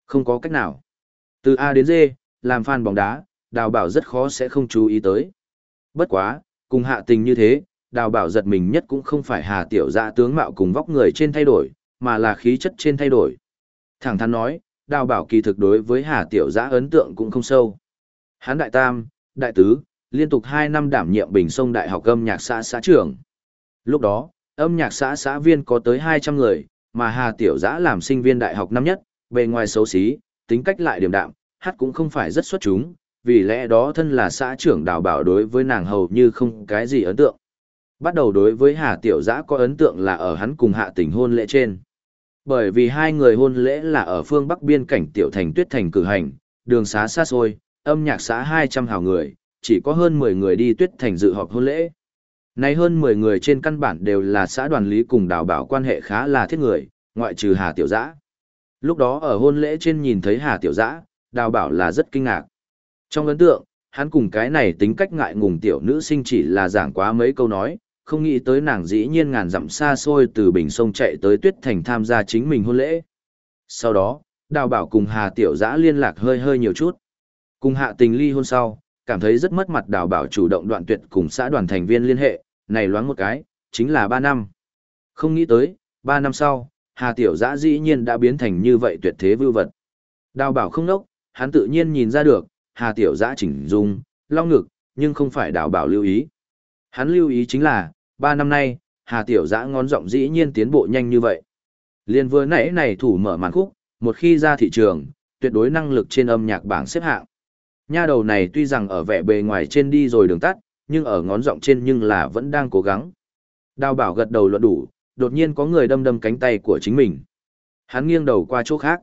Không có cách nào. Từ A đến D, làm fan bóng đá, đào bảo rất khó sẽ không chú ý tới. Bất quá, cùng hạ tình như thế, đào bảo giật mình nhất cũng không phải Hà Tiểu Dã tướng mạo cùng vóc người trên thay đổi, mà là khí chất trên thay đổi. Thẳng thắn nói, đào bảo kỳ thực đối với Hà Tiểu Dã ấn tượng cũng không sâu. Hán đại tam, đại tứ, liên tục hai năm đảm nhiệm Bình Sông Đại học âm nhạc xã xã trưởng. Lúc đó, âm nhạc xã xã viên có tới 200 người, mà Hà Tiểu Dã làm sinh viên đại học năm nhất, bề ngoài xấu xí, tính cách lại điềm đạm, hát cũng không phải rất xuất chúng, vì lẽ đó thân là xã trưởng đào bảo đối với nàng hầu như không cái gì ấn tượng. Bắt đầu đối với Hà Tiểu Giã có ấn tượng là ở hắn cùng hạ tình hôn lễ trên. Bởi vì hai người hôn lễ là ở phương Bắc biên cảnh Tiểu Thành Tuyết Thành cử hành, đường xá xa xôi, âm nhạc xã 200 hào người, chỉ có hơn 10 người đi tuyết thành dự họp hôn lễ. Nay hơn 10 người trên căn bản đều là xã đoàn lý cùng đào bảo quan hệ khá là thiết người, ngoại trừ Hà Tiểu Giã. Lúc đó ở hôn lễ trên nhìn thấy Hà Tiểu Giã, đào bảo là rất kinh ngạc. Trong ấn tượng, hắn cùng cái này tính cách ngại ngùng tiểu nữ sinh chỉ là giảng quá mấy câu nói, không nghĩ tới nàng dĩ nhiên ngàn dặm xa xôi từ bình sông chạy tới tuyết thành tham gia chính mình hôn lễ. Sau đó, đào bảo cùng Hà Tiểu Giã liên lạc hơi hơi nhiều chút. Cùng hạ tình ly hôn sau, cảm thấy rất mất mặt đào bảo chủ động đoạn tuyệt cùng xã đoàn thành viên liên hệ, này loáng một cái, chính là ba năm. Không nghĩ tới, ba năm sau, Hà Tiểu Giã dĩ nhiên đã biến thành như vậy tuyệt thế vưu vật. Đào bảo không nốc, hắn tự nhiên nhìn ra được, Hà Tiểu Giã chỉnh dung, long ngực, nhưng không phải đào bảo lưu ý. Hắn lưu ý chính là, 3 năm nay, Hà Tiểu Giã ngón giọng dĩ nhiên tiến bộ nhanh như vậy. Liên vừa nãy này thủ mở màn khúc, một khi ra thị trường, tuyệt đối năng lực trên âm nhạc bảng xếp hạng. Nha đầu này tuy rằng ở vẻ bề ngoài trên đi rồi đường tắt, nhưng ở ngón giọng trên nhưng là vẫn đang cố gắng. Đào bảo gật đầu luận đủ, đột nhiên có người đâm đâm cánh tay của chính mình. Hắn nghiêng đầu qua chỗ khác.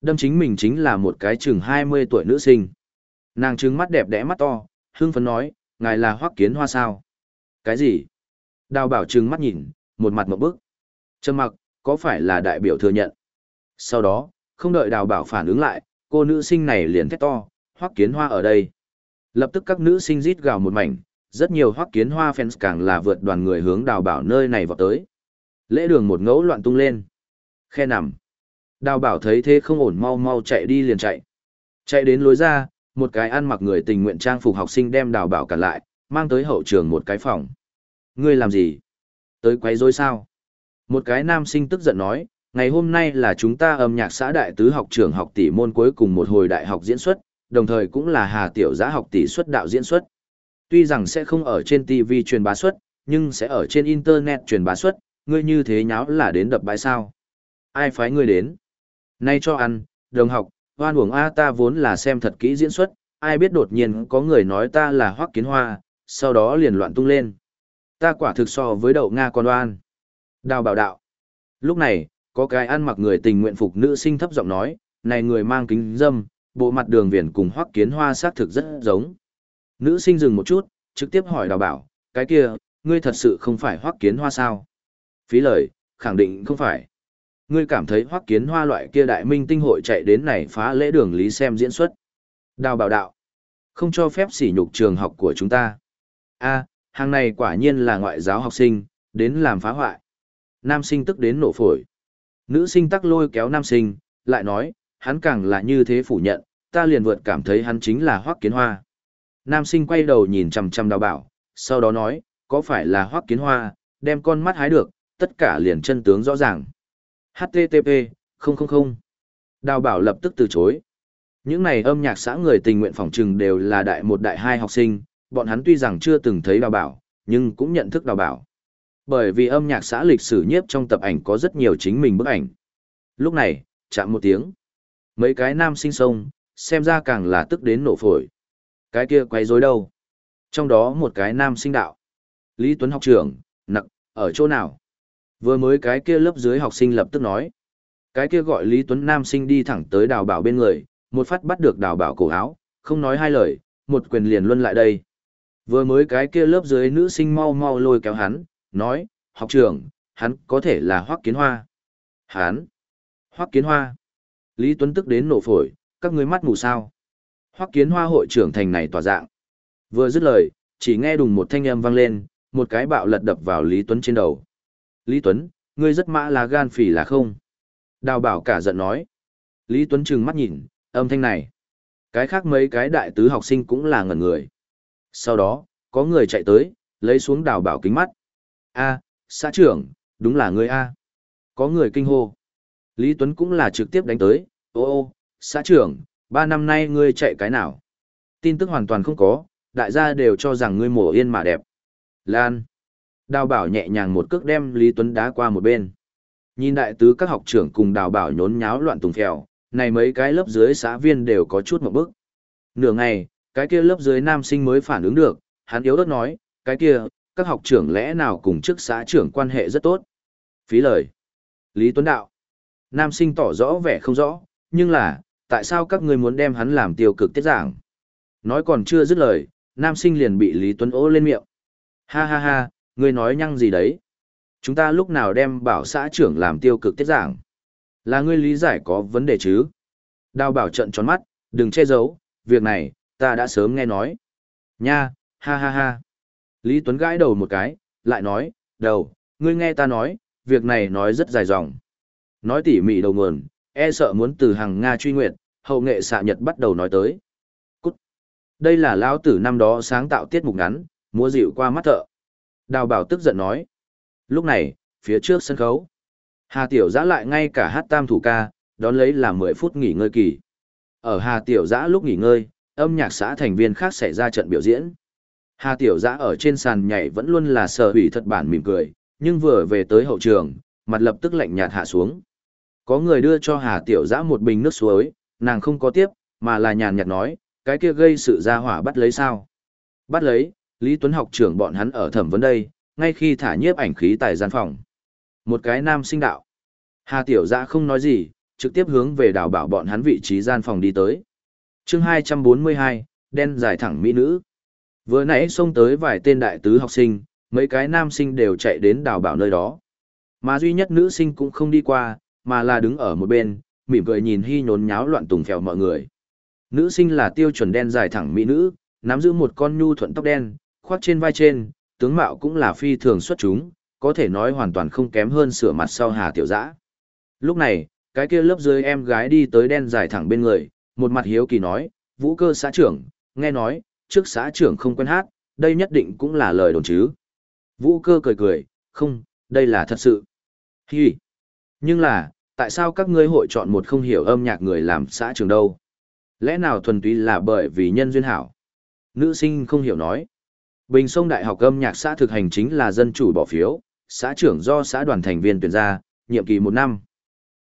Đâm chính mình chính là một cái chừng 20 tuổi nữ sinh. Nàng trứng mắt đẹp đẽ mắt to, hương phấn nói, ngài là hoắc kiến hoa sao? Cái gì? Đào bảo trừng mắt nhìn, một mặt một bức. Trầm mặc, có phải là đại biểu thừa nhận? Sau đó, không đợi đào bảo phản ứng lại, cô nữ sinh này liền thét to, hoắc kiến hoa ở đây. Lập tức các nữ sinh rít gào một mảnh, rất nhiều hoắc kiến hoa fans càng là vượt đoàn người hướng đào bảo nơi này vào tới. Lễ đường một ngẫu loạn tung lên. Khe nằm. Đào bảo thấy thế không ổn mau mau chạy đi liền chạy. Chạy đến lối ra, một cái ăn mặc người tình nguyện trang phục học sinh đem đào bảo cản lại, mang tới hậu trường một cái phòng. Ngươi làm gì? Tới quấy rối sao? Một cái nam sinh tức giận nói, ngày hôm nay là chúng ta âm nhạc xã đại tứ học trưởng học tỷ môn cuối cùng một hồi đại học diễn xuất, đồng thời cũng là Hà Tiểu Giã học tỷ xuất đạo diễn xuất. Tuy rằng sẽ không ở trên TV truyền bá xuất, nhưng sẽ ở trên Internet truyền bá xuất, ngươi như thế nháo là đến đập bãi sao. Ai phái ngươi đến? Nay cho ăn, đồng học, hoan uổng A ta vốn là xem thật kỹ diễn xuất, ai biết đột nhiên có người nói ta là hoắc kiến hoa, sau đó liền loạn tung lên. Ta quả thực so với đậu Nga con oan. Đào bảo đạo. Lúc này, có cái ăn mặc người tình nguyện phục nữ sinh thấp giọng nói, này người mang kính dâm, bộ mặt đường viền cùng hoắc kiến hoa xác thực rất giống. Nữ sinh dừng một chút, trực tiếp hỏi đào bảo, cái kia, ngươi thật sự không phải hoắc kiến hoa sao? Phí lời, khẳng định không phải. Ngươi cảm thấy hoắc kiến hoa loại kia đại minh tinh hội chạy đến này phá lễ đường lý xem diễn xuất. Đào bảo đạo, không cho phép sỉ nhục trường học của chúng ta. a hàng này quả nhiên là ngoại giáo học sinh, đến làm phá hoại. Nam sinh tức đến nổ phổi. Nữ sinh tắc lôi kéo nam sinh, lại nói, hắn càng là như thế phủ nhận, ta liền vượt cảm thấy hắn chính là hoắc kiến hoa. Nam sinh quay đầu nhìn chằm chằm đào bảo, sau đó nói, có phải là hoắc kiến hoa, đem con mắt hái được, tất cả liền chân tướng rõ ràng. HTTP, không không không. Đào bảo lập tức từ chối. Những này âm nhạc xã người tình nguyện phòng trừng đều là đại một đại hai học sinh, bọn hắn tuy rằng chưa từng thấy đào bảo, nhưng cũng nhận thức đào bảo. Bởi vì âm nhạc xã lịch sử nhiếp trong tập ảnh có rất nhiều chính mình bức ảnh. Lúc này, chạm một tiếng. Mấy cái nam sinh sông, xem ra càng là tức đến nổ phổi. Cái kia quay rối đâu? Trong đó một cái nam sinh đạo. Lý Tuấn học trưởng, nặng, ở chỗ nào? Vừa mới cái kia lớp dưới học sinh lập tức nói. Cái kia gọi Lý Tuấn nam sinh đi thẳng tới đào bảo bên người, một phát bắt được đào bảo cổ áo, không nói hai lời, một quyền liền luân lại đây. Vừa mới cái kia lớp dưới nữ sinh mau mau lôi kéo hắn, nói, học trưởng, hắn có thể là Hoắc Kiến Hoa. Hắn? Hoắc Kiến Hoa? Lý Tuấn tức đến nổ phổi, các ngươi mắt mù sao? Hoắc Kiến Hoa hội trưởng thành này tỏa dạng. Vừa dứt lời, chỉ nghe đùng một thanh âm vang lên, một cái bạo lật đập vào Lý Tuấn trên đầu. Lý Tuấn, ngươi rất mã là gan phỉ là không? Đào bảo cả giận nói. Lý Tuấn trừng mắt nhìn, âm thanh này. Cái khác mấy cái đại tứ học sinh cũng là ngẩn người. Sau đó, có người chạy tới, lấy xuống đào bảo kính mắt. A, xã trưởng, đúng là người A. Có người kinh hô. Lý Tuấn cũng là trực tiếp đánh tới, ô ô, xã trưởng, ba năm nay ngươi chạy cái nào? Tin tức hoàn toàn không có, đại gia đều cho rằng ngươi mổ yên mà đẹp. Lan. Đào bảo nhẹ nhàng một cước đem Lý Tuấn đá qua một bên. Nhìn đại tứ các học trưởng cùng đào bảo nhốn nháo loạn tùng phèo, này mấy cái lớp dưới xã viên đều có chút một bức. Nửa ngày, cái kia lớp dưới nam sinh mới phản ứng được, hắn yếu đất nói, cái kia, các học trưởng lẽ nào cùng chức xã trưởng quan hệ rất tốt. Phí lời. Lý Tuấn Đạo. Nam sinh tỏ rõ vẻ không rõ, nhưng là, tại sao các ngươi muốn đem hắn làm tiêu cực tiết giảng? Nói còn chưa dứt lời, nam sinh liền bị Lý Tuấn ố lên miệng. Ha ha ha, ngươi nói nhăng gì đấy? Chúng ta lúc nào đem bảo xã trưởng làm tiêu cực tiết giảng? Là ngươi lý giải có vấn đề chứ? Đào bảo trận tròn mắt, đừng che giấu, việc này, ta đã sớm nghe nói. Nha, ha ha ha. Lý Tuấn gãi đầu một cái, lại nói, đầu, ngươi nghe ta nói, việc này nói rất dài dòng. Nói tỉ mỉ đầu nguồn, e sợ muốn từ hàng Nga truy nguyệt, hậu nghệ xạ nhật bắt đầu nói tới. Cút. Đây là lão tử năm đó sáng tạo tiết mục ngắn, múa dịu qua mắt thợ. Đào bảo tức giận nói. Lúc này, phía trước sân khấu. Hà Tiểu Giã lại ngay cả hát tam thủ ca, đón lấy là 10 phút nghỉ ngơi kỳ. Ở Hà Tiểu Giã lúc nghỉ ngơi, âm nhạc xã thành viên khác xảy ra trận biểu diễn. Hà Tiểu Giã ở trên sàn nhảy vẫn luôn là sở hủy thật bản mỉm cười, nhưng vừa về tới hậu trường, mặt lập tức lạnh nhạt hạ xuống. Có người đưa cho Hà Tiểu Giã một bình nước suối, nàng không có tiếp, mà là nhàn nhạt nói, cái kia gây sự ra hỏa bắt lấy sao. Bắt lấy, Lý Tuấn học trưởng bọn hắn ở thẩm vấn đây, ngay khi thả nhiếp ảnh khí tại gian phòng. Một cái nam sinh đạo. Hà Tiểu Giã không nói gì, trực tiếp hướng về đào bảo bọn hắn vị trí gian phòng đi tới chương 242, đen dài thẳng mỹ nữ. Vừa nãy xông tới vài tên đại tứ học sinh, mấy cái nam sinh đều chạy đến đào bảo nơi đó. Mà duy nhất nữ sinh cũng không đi qua, mà là đứng ở một bên, mỉm cười nhìn hy nhốn nháo loạn tùng phèo mọi người. Nữ sinh là tiêu chuẩn đen dài thẳng mỹ nữ, nắm giữ một con nhu thuận tóc đen, khoác trên vai trên, tướng mạo cũng là phi thường xuất chúng, có thể nói hoàn toàn không kém hơn sửa mặt sau Hà Tiểu Dã. Lúc này, cái kia lớp dưới em gái đi tới đen dài thẳng bên người, một mặt hiếu kỳ nói, vũ cơ xã trưởng, nghe nói, trước xã trưởng không quen hát, đây nhất định cũng là lời đồn chứ. Vũ cơ cười cười, không, đây là thật sự. Hi. Nhưng là, tại sao các ngươi hội chọn một không hiểu âm nhạc người làm xã trưởng đâu? Lẽ nào thuần túy là bởi vì nhân duyên hảo? Nữ sinh không hiểu nói. Bình Sông Đại học âm nhạc xã thực hành chính là dân chủ bỏ phiếu, xã trưởng do xã đoàn thành viên tuyển ra, nhiệm kỳ một năm.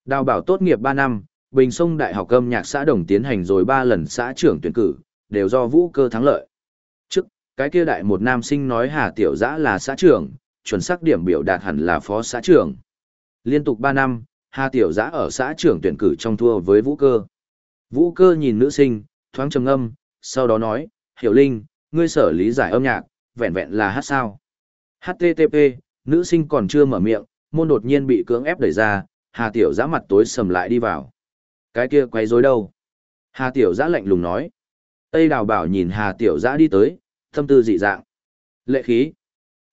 Đào bảo tốt nghiệp ba năm, Bình Sông Đại học âm nhạc xã đồng tiến hành rồi ba lần xã trưởng tuyển cử, đều do vũ cơ thắng lợi. Trước, cái kia đại một nam sinh nói Hà Tiểu Giã là xã trưởng, chuẩn xác điểm biểu đạt hẳn là phó xã trưởng. Liên tục ba năm, Hà Tiểu Giã ở xã trưởng tuyển cử trong thua với vũ cơ. Vũ cơ nhìn nữ sinh, thoáng trầm âm, sau đó nói, Hiểu Linh, ngươi sở lý giải âm nhạc, vẹn vẹn là hát sao. HTTP, nữ sinh còn chưa mở miệng, môn đột nhiên bị cưỡng ép đẩy ra, Hà Tiểu Giã mặt tối sầm lại đi vào. Cái kia quay rối đâu? Hà Tiểu Giã lạnh lùng nói. Tây Đào Bảo nhìn Hà Tiểu Giã đi tới, tâm tư dị dạng. Lệ khí.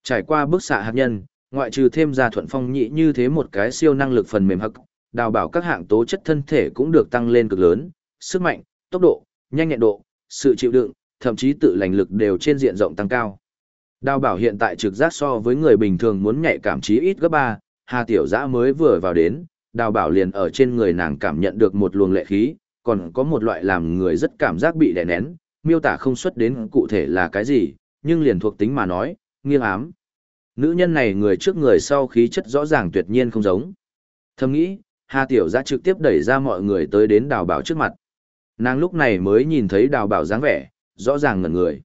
Trải qua bức xạ hạt nhân, ngoại trừ thêm ra thuận phong nhị như thế một cái siêu năng lực phần mềm hậc, đào bảo các hạng tố chất thân thể cũng được tăng lên cực lớn, sức mạnh, tốc độ, nhanh nhẹn độ, sự chịu đựng, thậm chí tự lành lực đều trên diện rộng tăng cao. Đào bảo hiện tại trực giác so với người bình thường muốn nhạy cảm trí ít gấp ba, Hà Tiểu Giã mới vừa vào đến, đào bảo liền ở trên người nàng cảm nhận được một luồng lệ khí, còn có một loại làm người rất cảm giác bị đè nén, miêu tả không xuất đến cụ thể là cái gì, nhưng liền thuộc tính mà nói, nghiêng ám. Nữ nhân này người trước người sau khí chất rõ ràng tuyệt nhiên không giống. Thầm nghĩ, Hà Tiểu Giã trực tiếp đẩy ra mọi người tới đến đào bảo trước mặt. Nàng lúc này mới nhìn thấy đào bảo dáng vẻ, rõ ràng ngẩn người.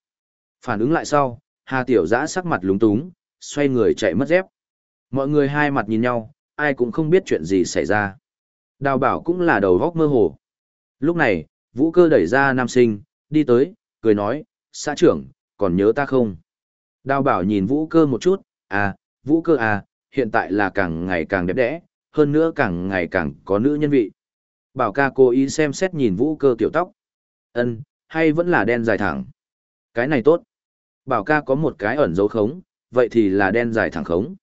Phản ứng lại sau, Hà Tiểu Giã sắc mặt lúng túng, xoay người chạy mất dép. Mọi người hai mặt nhìn nhau, ai cũng không biết chuyện gì xảy ra. Đào bảo cũng là đầu góc mơ hồ. Lúc này, vũ cơ đẩy ra nam sinh, đi tới, cười nói, xã trưởng, còn nhớ ta không? Đào bảo nhìn vũ cơ một chút, à, vũ cơ à, hiện tại là càng ngày càng đẹp đẽ, hơn nữa càng ngày càng có nữ nhân vị. Bảo ca cố ý xem xét nhìn vũ cơ tiểu tóc. ân hay vẫn là đen dài thẳng. Cái này tốt. Bảo ca có một cái ẩn dấu khống, vậy thì là đen dài thẳng khống.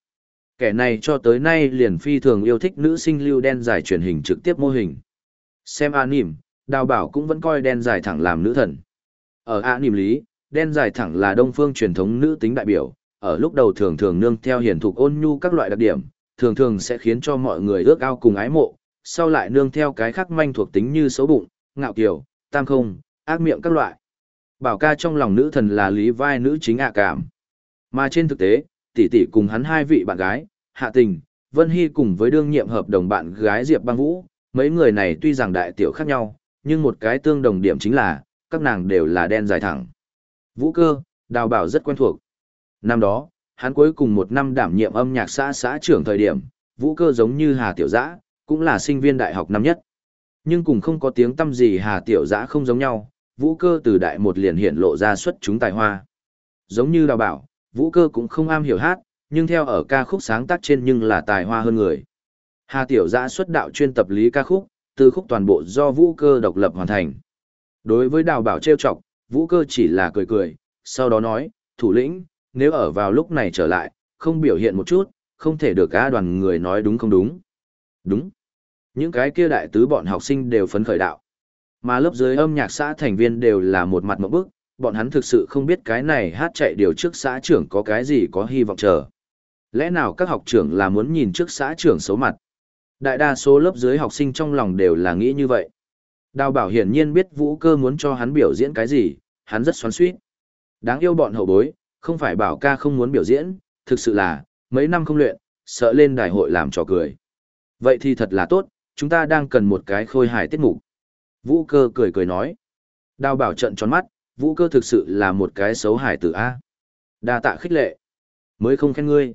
Kẻ này cho tới nay liền phi thường yêu thích nữ sinh lưu đen dài truyền hình trực tiếp mô hình. Xem anime, đào bảo cũng vẫn coi đen dài thẳng làm nữ thần. Ở anime lý, đen dài thẳng là đông phương truyền thống nữ tính đại biểu, ở lúc đầu thường thường nương theo hiển thục ôn nhu các loại đặc điểm, thường thường sẽ khiến cho mọi người ước ao cùng ái mộ, sau lại nương theo cái khác manh thuộc tính như xấu bụng, ngạo kiều, tam không, ác miệng các loại. Bảo ca trong lòng nữ thần là lý vai nữ chính ạ cảm. Mà trên thực tế, tỷ tỷ cùng hắn hai vị bạn gái, Hạ Tình, Vân Hy cùng với đương nhiệm hợp đồng bạn gái Diệp Băng Vũ, mấy người này tuy rằng đại tiểu khác nhau, nhưng một cái tương đồng điểm chính là, các nàng đều là đen dài thẳng. Vũ cơ, đào bảo rất quen thuộc. Năm đó, hắn cuối cùng một năm đảm nhiệm âm nhạc xã xã trưởng thời điểm, vũ cơ giống như Hà Tiểu Giã, cũng là sinh viên đại học năm nhất. Nhưng cùng không có tiếng tâm gì Hà Tiểu Giã không giống nhau, vũ cơ từ đại một liền hiện lộ ra xuất chúng tài hoa. Giống như đào bảo, vũ cơ cũng không am hiểu hát, nhưng theo ở ca khúc sáng tác trên nhưng là tài hoa hơn người. Hà Tiểu Giã xuất đạo chuyên tập lý ca khúc, từ khúc toàn bộ do vũ cơ độc lập hoàn thành. Đối với đào bảo trêu chọc, vũ cơ chỉ là cười cười, sau đó nói, thủ lĩnh, nếu ở vào lúc này trở lại, không biểu hiện một chút, không thể được cả đoàn người nói đúng không đúng. Đúng. Những cái kia đại tứ bọn học sinh đều phấn khởi đạo. Mà lớp dưới âm nhạc xã thành viên đều là một mặt một bức, bọn hắn thực sự không biết cái này hát chạy điều trước xã trưởng có cái gì có hy vọng chờ. Lẽ nào các học trưởng là muốn nhìn trước xã trưởng xấu mặt? Đại đa số lớp dưới học sinh trong lòng đều là nghĩ như vậy. Đào bảo hiển nhiên biết vũ cơ muốn cho hắn biểu diễn cái gì, hắn rất xoắn suýt. Đáng yêu bọn hậu bối, không phải bảo ca không muốn biểu diễn, thực sự là, mấy năm không luyện, sợ lên đại hội làm trò cười. Vậy thì thật là tốt, chúng ta đang cần một cái khôi hài tiết mục. Vũ cơ cười cười nói. Đào bảo trận tròn mắt, vũ cơ thực sự là một cái xấu hải tử A. đa tạ khích lệ. Mới không khen ngươi.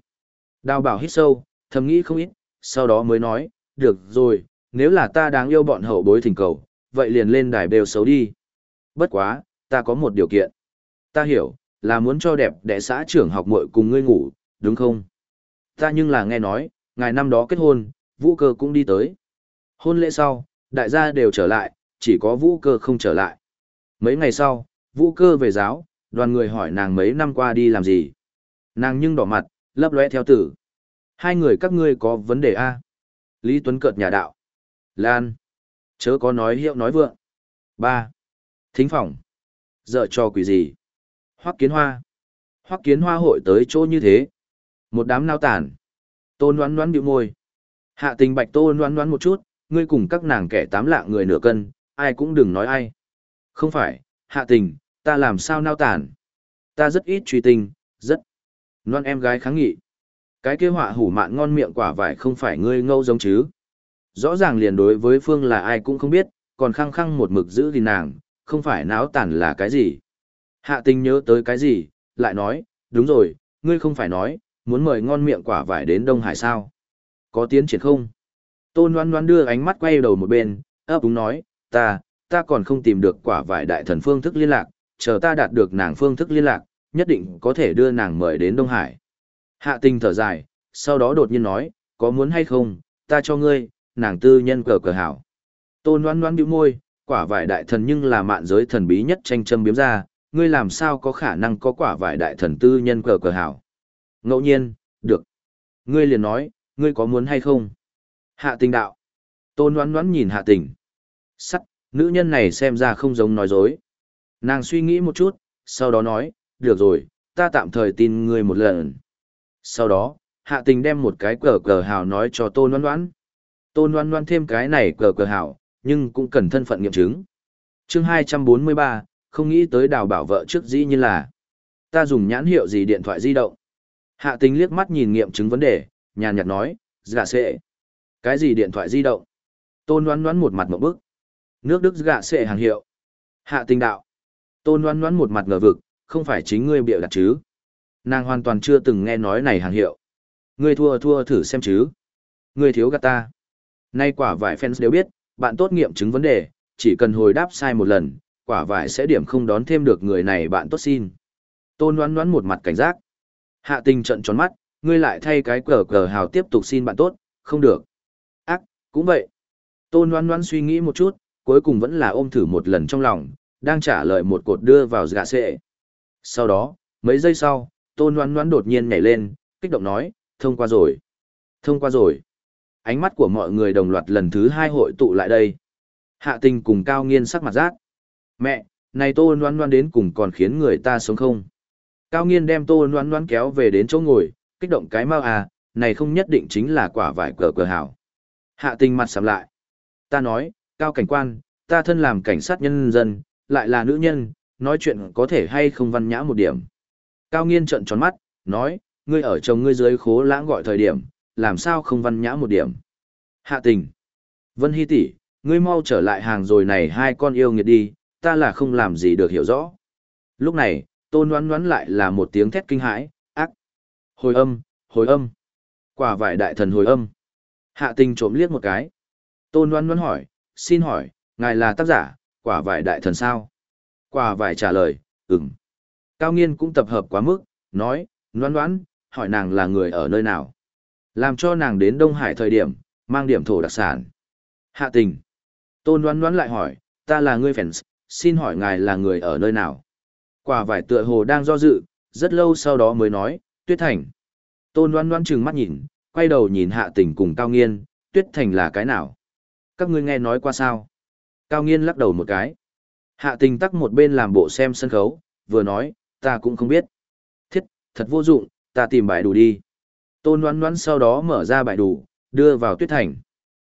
Đào bảo hít sâu, thầm nghĩ không ít, sau đó mới nói, được rồi, nếu là ta đáng yêu bọn hậu bối thỉnh cầu, vậy liền lên đài bêu xấu đi. Bất quá, ta có một điều kiện. Ta hiểu, là muốn cho đẹp đẽ xã trưởng học muội cùng ngươi ngủ, đúng không? Ta nhưng là nghe nói, ngày năm đó kết hôn, vũ cơ cũng đi tới. Hôn lễ sau, đại gia đều trở lại, chỉ có vũ cơ không trở lại. Mấy ngày sau, vũ cơ về giáo, đoàn người hỏi nàng mấy năm qua đi làm gì. Nàng nhưng đỏ mặt, lấp lóe theo tử. Hai người các ngươi có vấn đề A. Lý Tuấn cợt nhà đạo. Lan. Chớ có nói hiệu nói vượng. ba Thính phòng. Dợ cho quỷ gì? Hoắc kiến hoa. Hoắc kiến hoa hội tới chỗ như thế. Một đám nao tản. Tôn đoán đoán biểu môi. Hạ tình bạch tôn đoán đoán một chút, ngươi cùng các nàng kẻ tám lạng người nửa cân, ai cũng đừng nói ai. Không phải, hạ tình, ta làm sao nao tản. Ta rất ít truy tình, rất. Loan em gái kháng nghị. Cái kia họa hủ mạn ngon miệng quả vải không phải ngươi ngâu giống chứ. Rõ ràng liền đối với Phương là ai cũng không biết, còn khăng khăng một mực giữ gìn nàng, không phải náo tản là cái gì. Hạ tình nhớ tới cái gì, lại nói, đúng rồi, ngươi không phải nói, muốn mời ngon miệng quả vải đến Đông Hải sao. Có tiến triển không? Tôn Loan Loan đưa ánh mắt quay đầu một bên, ấp úng nói, ta, ta còn không tìm được quả vải đại thần phương thức liên lạc, chờ ta đạt được nàng phương thức liên lạc, nhất định có thể đưa nàng mời đến Đông Hải. Hạ tình thở dài, sau đó đột nhiên nói, có muốn hay không, ta cho ngươi, nàng tư nhân cờ cờ hảo. Tôn đoán đoán bĩu môi, quả vải đại thần nhưng là mạn giới thần bí nhất tranh châm biếm ra, ngươi làm sao có khả năng có quả vải đại thần tư nhân cờ cờ hảo. Ngẫu nhiên, được. Ngươi liền nói, ngươi có muốn hay không? Hạ tình đạo. Tôn đoán đoán nhìn hạ tình. Sắt, nữ nhân này xem ra không giống nói dối. Nàng suy nghĩ một chút, sau đó nói, được rồi, ta tạm thời tin ngươi một lần. Sau đó, hạ tình đem một cái cờ cờ hào nói cho tôn đoán đoán. Tôn đoán đoán thêm cái này cờ cờ hào, nhưng cũng cần thân phận nghiệm chứng. chương 243, không nghĩ tới đào bảo vợ trước dĩ như là. Ta dùng nhãn hiệu gì điện thoại di động. Hạ tình liếc mắt nhìn nghiệm chứng vấn đề, nhàn nhạt nói, dạ gạ sệ. Cái gì điện thoại di động? Tôn đoán đoán một mặt một bức. Nước Đức dạ gạ sệ hàng hiệu. Hạ tình đạo. Tôn đoán đoán một mặt ngờ vực, không phải chính ngươi bịa đặt chứ. Nàng hoàn toàn chưa từng nghe nói này hàng hiệu. Ngươi thua thua thử xem chứ. Ngươi thiếu gạt ta. Nay quả vải fans đều biết, bạn tốt nghiệm chứng vấn đề, chỉ cần hồi đáp sai một lần, quả vải sẽ điểm không đón thêm được người này bạn tốt xin. Tôn đoán đoán một mặt cảnh giác. Hạ tình trận tròn mắt, ngươi lại thay cái cờ cờ hào tiếp tục xin bạn tốt, không được. Ác, cũng vậy. Tôn đoán đoán suy nghĩ một chút, cuối cùng vẫn là ôm thử một lần trong lòng, đang trả lời một cột đưa vào gạ sệ. Sau đó, mấy giây sau, tôn đoán đoán đột nhiên nhảy lên, kích động nói, thông qua rồi. Thông qua rồi. Ánh mắt của mọi người đồng loạt lần thứ hai hội tụ lại đây. Hạ tình cùng cao nghiên sắc mặt rát. Mẹ, này tô đoán đoán đến cùng còn khiến người ta sống không? Cao nghiên đem tô noan noan kéo về đến chỗ ngồi, kích động cái mau à, này không nhất định chính là quả vải cờ cờ hảo. Hạ tình mặt sầm lại. Ta nói, cao cảnh quan, ta thân làm cảnh sát nhân dân, lại là nữ nhân, nói chuyện có thể hay không văn nhã một điểm. Cao nghiên trợn tròn mắt, nói, ngươi ở chồng ngươi dưới khố lãng gọi thời điểm, làm sao không văn nhã một điểm. Hạ tình. Vân Hy tỷ, ngươi mau trở lại hàng rồi này hai con yêu nghiệt đi, ta là không làm gì được hiểu rõ. Lúc này, tôn đoán đoán lại là một tiếng thét kinh hãi, ác. Hồi âm, hồi âm. Quả vải đại thần hồi âm. Hạ tình trộm liếc một cái. Tôn đoán đoán hỏi, xin hỏi, ngài là tác giả, quả vải đại thần sao? Quả vải trả lời, ừm. Cao nghiên cũng tập hợp quá mức, nói, đoán đoán, hỏi nàng là người ở nơi nào? Làm cho nàng đến Đông Hải thời điểm, mang điểm thổ đặc sản. Hạ tình. Tôn đoán đoán lại hỏi, ta là người fans, xin hỏi ngài là người ở nơi nào? Quả vải tựa hồ đang do dự, rất lâu sau đó mới nói, Tuyết Thành. Tôn đoán đoán trừng mắt nhìn, quay đầu nhìn hạ tình cùng Cao Nghiên, Tuyết Thành là cái nào? Các ngươi nghe nói qua sao? Cao Nghiên lắc đầu một cái. Hạ tình tắc một bên làm bộ xem sân khấu, vừa nói, ta cũng không biết. Thiết, thật vô dụng, ta tìm bài đủ đi. Tôn đoán đoán sau đó mở ra bài đủ, đưa vào Tuyết Thành.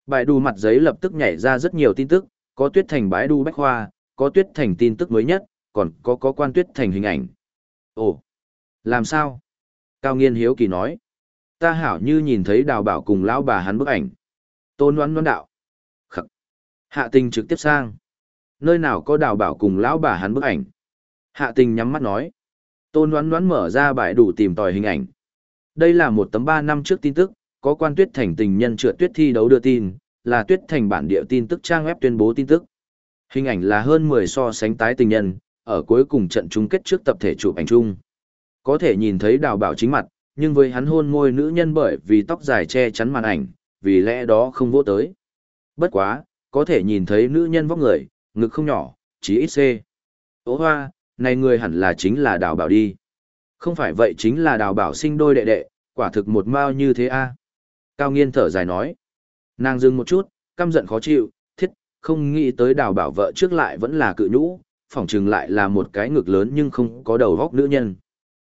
Bài đủ mặt giấy lập tức nhảy ra rất nhiều tin tức, có Tuyết Thành bãi đu bách khoa, có Tuyết Thành tin tức mới nhất, còn có có quan tuyết thành hình ảnh. Ồ, làm sao? Cao nghiên hiếu kỳ nói. Ta hảo như nhìn thấy đào bảo cùng lão bà hắn bức ảnh. Tôn đoán đoán đạo. Hạ tình trực tiếp sang. Nơi nào có đào bảo cùng lão bà hắn bức ảnh. Hạ tình nhắm mắt nói. Tôn đoán đoán mở ra bài đủ tìm tòi hình ảnh. Đây là một tấm 3 năm trước tin tức, có quan tuyết thành tình nhân trượt tuyết thi đấu đưa tin, là tuyết thành bản địa tin tức trang web tuyên bố tin tức. Hình ảnh là hơn 10 so sánh tái tình nhân, ở cuối cùng trận chung kết trước tập thể chụp ảnh chung. Có thể nhìn thấy đào bảo chính mặt, nhưng với hắn hôn môi nữ nhân bởi vì tóc dài che chắn màn ảnh, vì lẽ đó không vô tới. Bất quá, có thể nhìn thấy nữ nhân vóc người, ngực không nhỏ, chỉ ít xê. Ô hoa, này người hẳn là chính là đào bảo đi. Không phải vậy chính là đào bảo sinh đôi đệ đệ, quả thực một mao như thế a. Cao nghiên thở dài nói. Nàng dừng một chút, căm giận khó chịu, thiết, không nghĩ tới đào bảo vợ trước lại vẫn là cự nhũ, phỏng chừng lại là một cái ngực lớn nhưng không có đầu góc nữ nhân.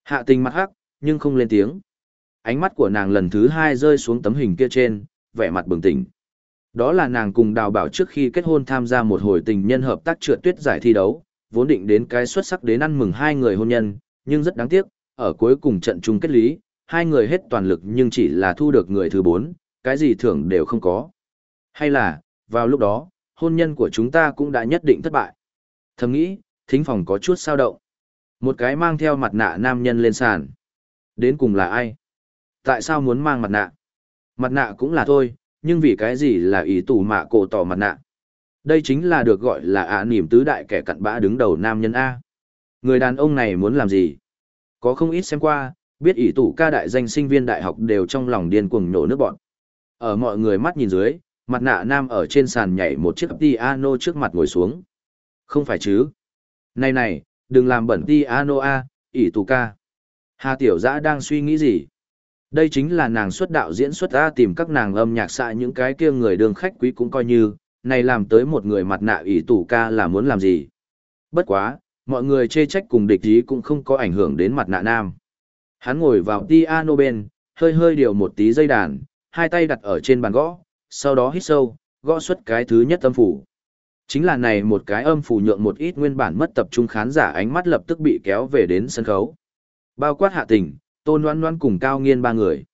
Hạ tình mặt hắc, nhưng không lên tiếng. Ánh mắt của nàng lần thứ hai rơi xuống tấm hình kia trên, vẻ mặt bừng tỉnh. Đó là nàng cùng đào bảo trước khi kết hôn tham gia một hồi tình nhân hợp tác trượt tuyết giải thi đấu, vốn định đến cái xuất sắc đến ăn mừng hai người hôn nhân, nhưng rất đáng tiếc, ở cuối cùng trận chung kết lý, hai người hết toàn lực nhưng chỉ là thu được người thứ bốn, cái gì thưởng đều không có. Hay là, vào lúc đó, hôn nhân của chúng ta cũng đã nhất định thất bại. Thầm nghĩ, thính phòng có chút sao động. Một cái mang theo mặt nạ nam nhân lên sàn. Đến cùng là ai? Tại sao muốn mang mặt nạ? Mặt nạ cũng là thôi, nhưng vì cái gì là ý tù mạ cổ tỏ mặt nạ? Đây chính là được gọi là ả niềm tứ đại kẻ cặn bã đứng đầu nam nhân A. Người đàn ông này muốn làm gì? Có không ít xem qua, biết ý tủ ca đại danh sinh viên đại học đều trong lòng điên cuồng nổ nước bọn. Ở mọi người mắt nhìn dưới, mặt nạ nam ở trên sàn nhảy một chiếc piano trước mặt ngồi xuống. Không phải chứ? Này này, đừng làm bẩn piano A, ỷ tù ca. Hà Tiểu Giã đang suy nghĩ gì? Đây chính là nàng xuất đạo diễn xuất ra tìm các nàng âm nhạc xạ những cái kia người đường khách quý cũng coi như, này làm tới một người mặt nạ ỷ tủ ca là muốn làm gì? Bất quá, mọi người chê trách cùng địch ý cũng không có ảnh hưởng đến mặt nạ nam. Hắn ngồi vào piano bên, hơi hơi điều một tí dây đàn, hai tay đặt ở trên bàn gõ, sau đó hít sâu, gõ xuất cái thứ nhất âm phủ. Chính là này một cái âm phủ nhượng một ít nguyên bản mất tập trung khán giả ánh mắt lập tức bị kéo về đến sân khấu. Bao quát hạ tình, tôn Loan Loan cùng cao nghiên ba người.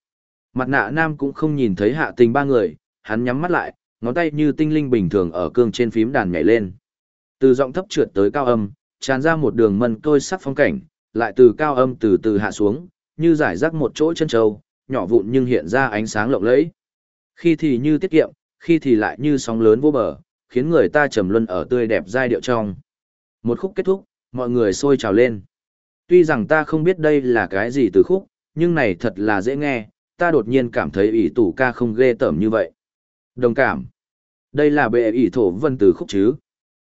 Mặt nạ nam cũng không nhìn thấy hạ tình ba người, hắn nhắm mắt lại, ngón tay như tinh linh bình thường ở cương trên phím đàn nhảy lên. Từ giọng thấp trượt tới cao âm, tràn ra một đường mân tôi sắc phong cảnh, lại từ cao âm từ từ hạ xuống, như giải rác một chỗ chân trâu, nhỏ vụn nhưng hiện ra ánh sáng lộng lẫy. Khi thì như tiết kiệm, khi thì lại như sóng lớn vô bờ, khiến người ta trầm luân ở tươi đẹp giai điệu trong. Một khúc kết thúc, mọi người sôi trào lên. Tuy rằng ta không biết đây là cái gì từ khúc, nhưng này thật là dễ nghe, ta đột nhiên cảm thấy ỷ tủ ca không ghê tởm như vậy. Đồng cảm. Đây là bệ ỷ thổ vân từ khúc chứ.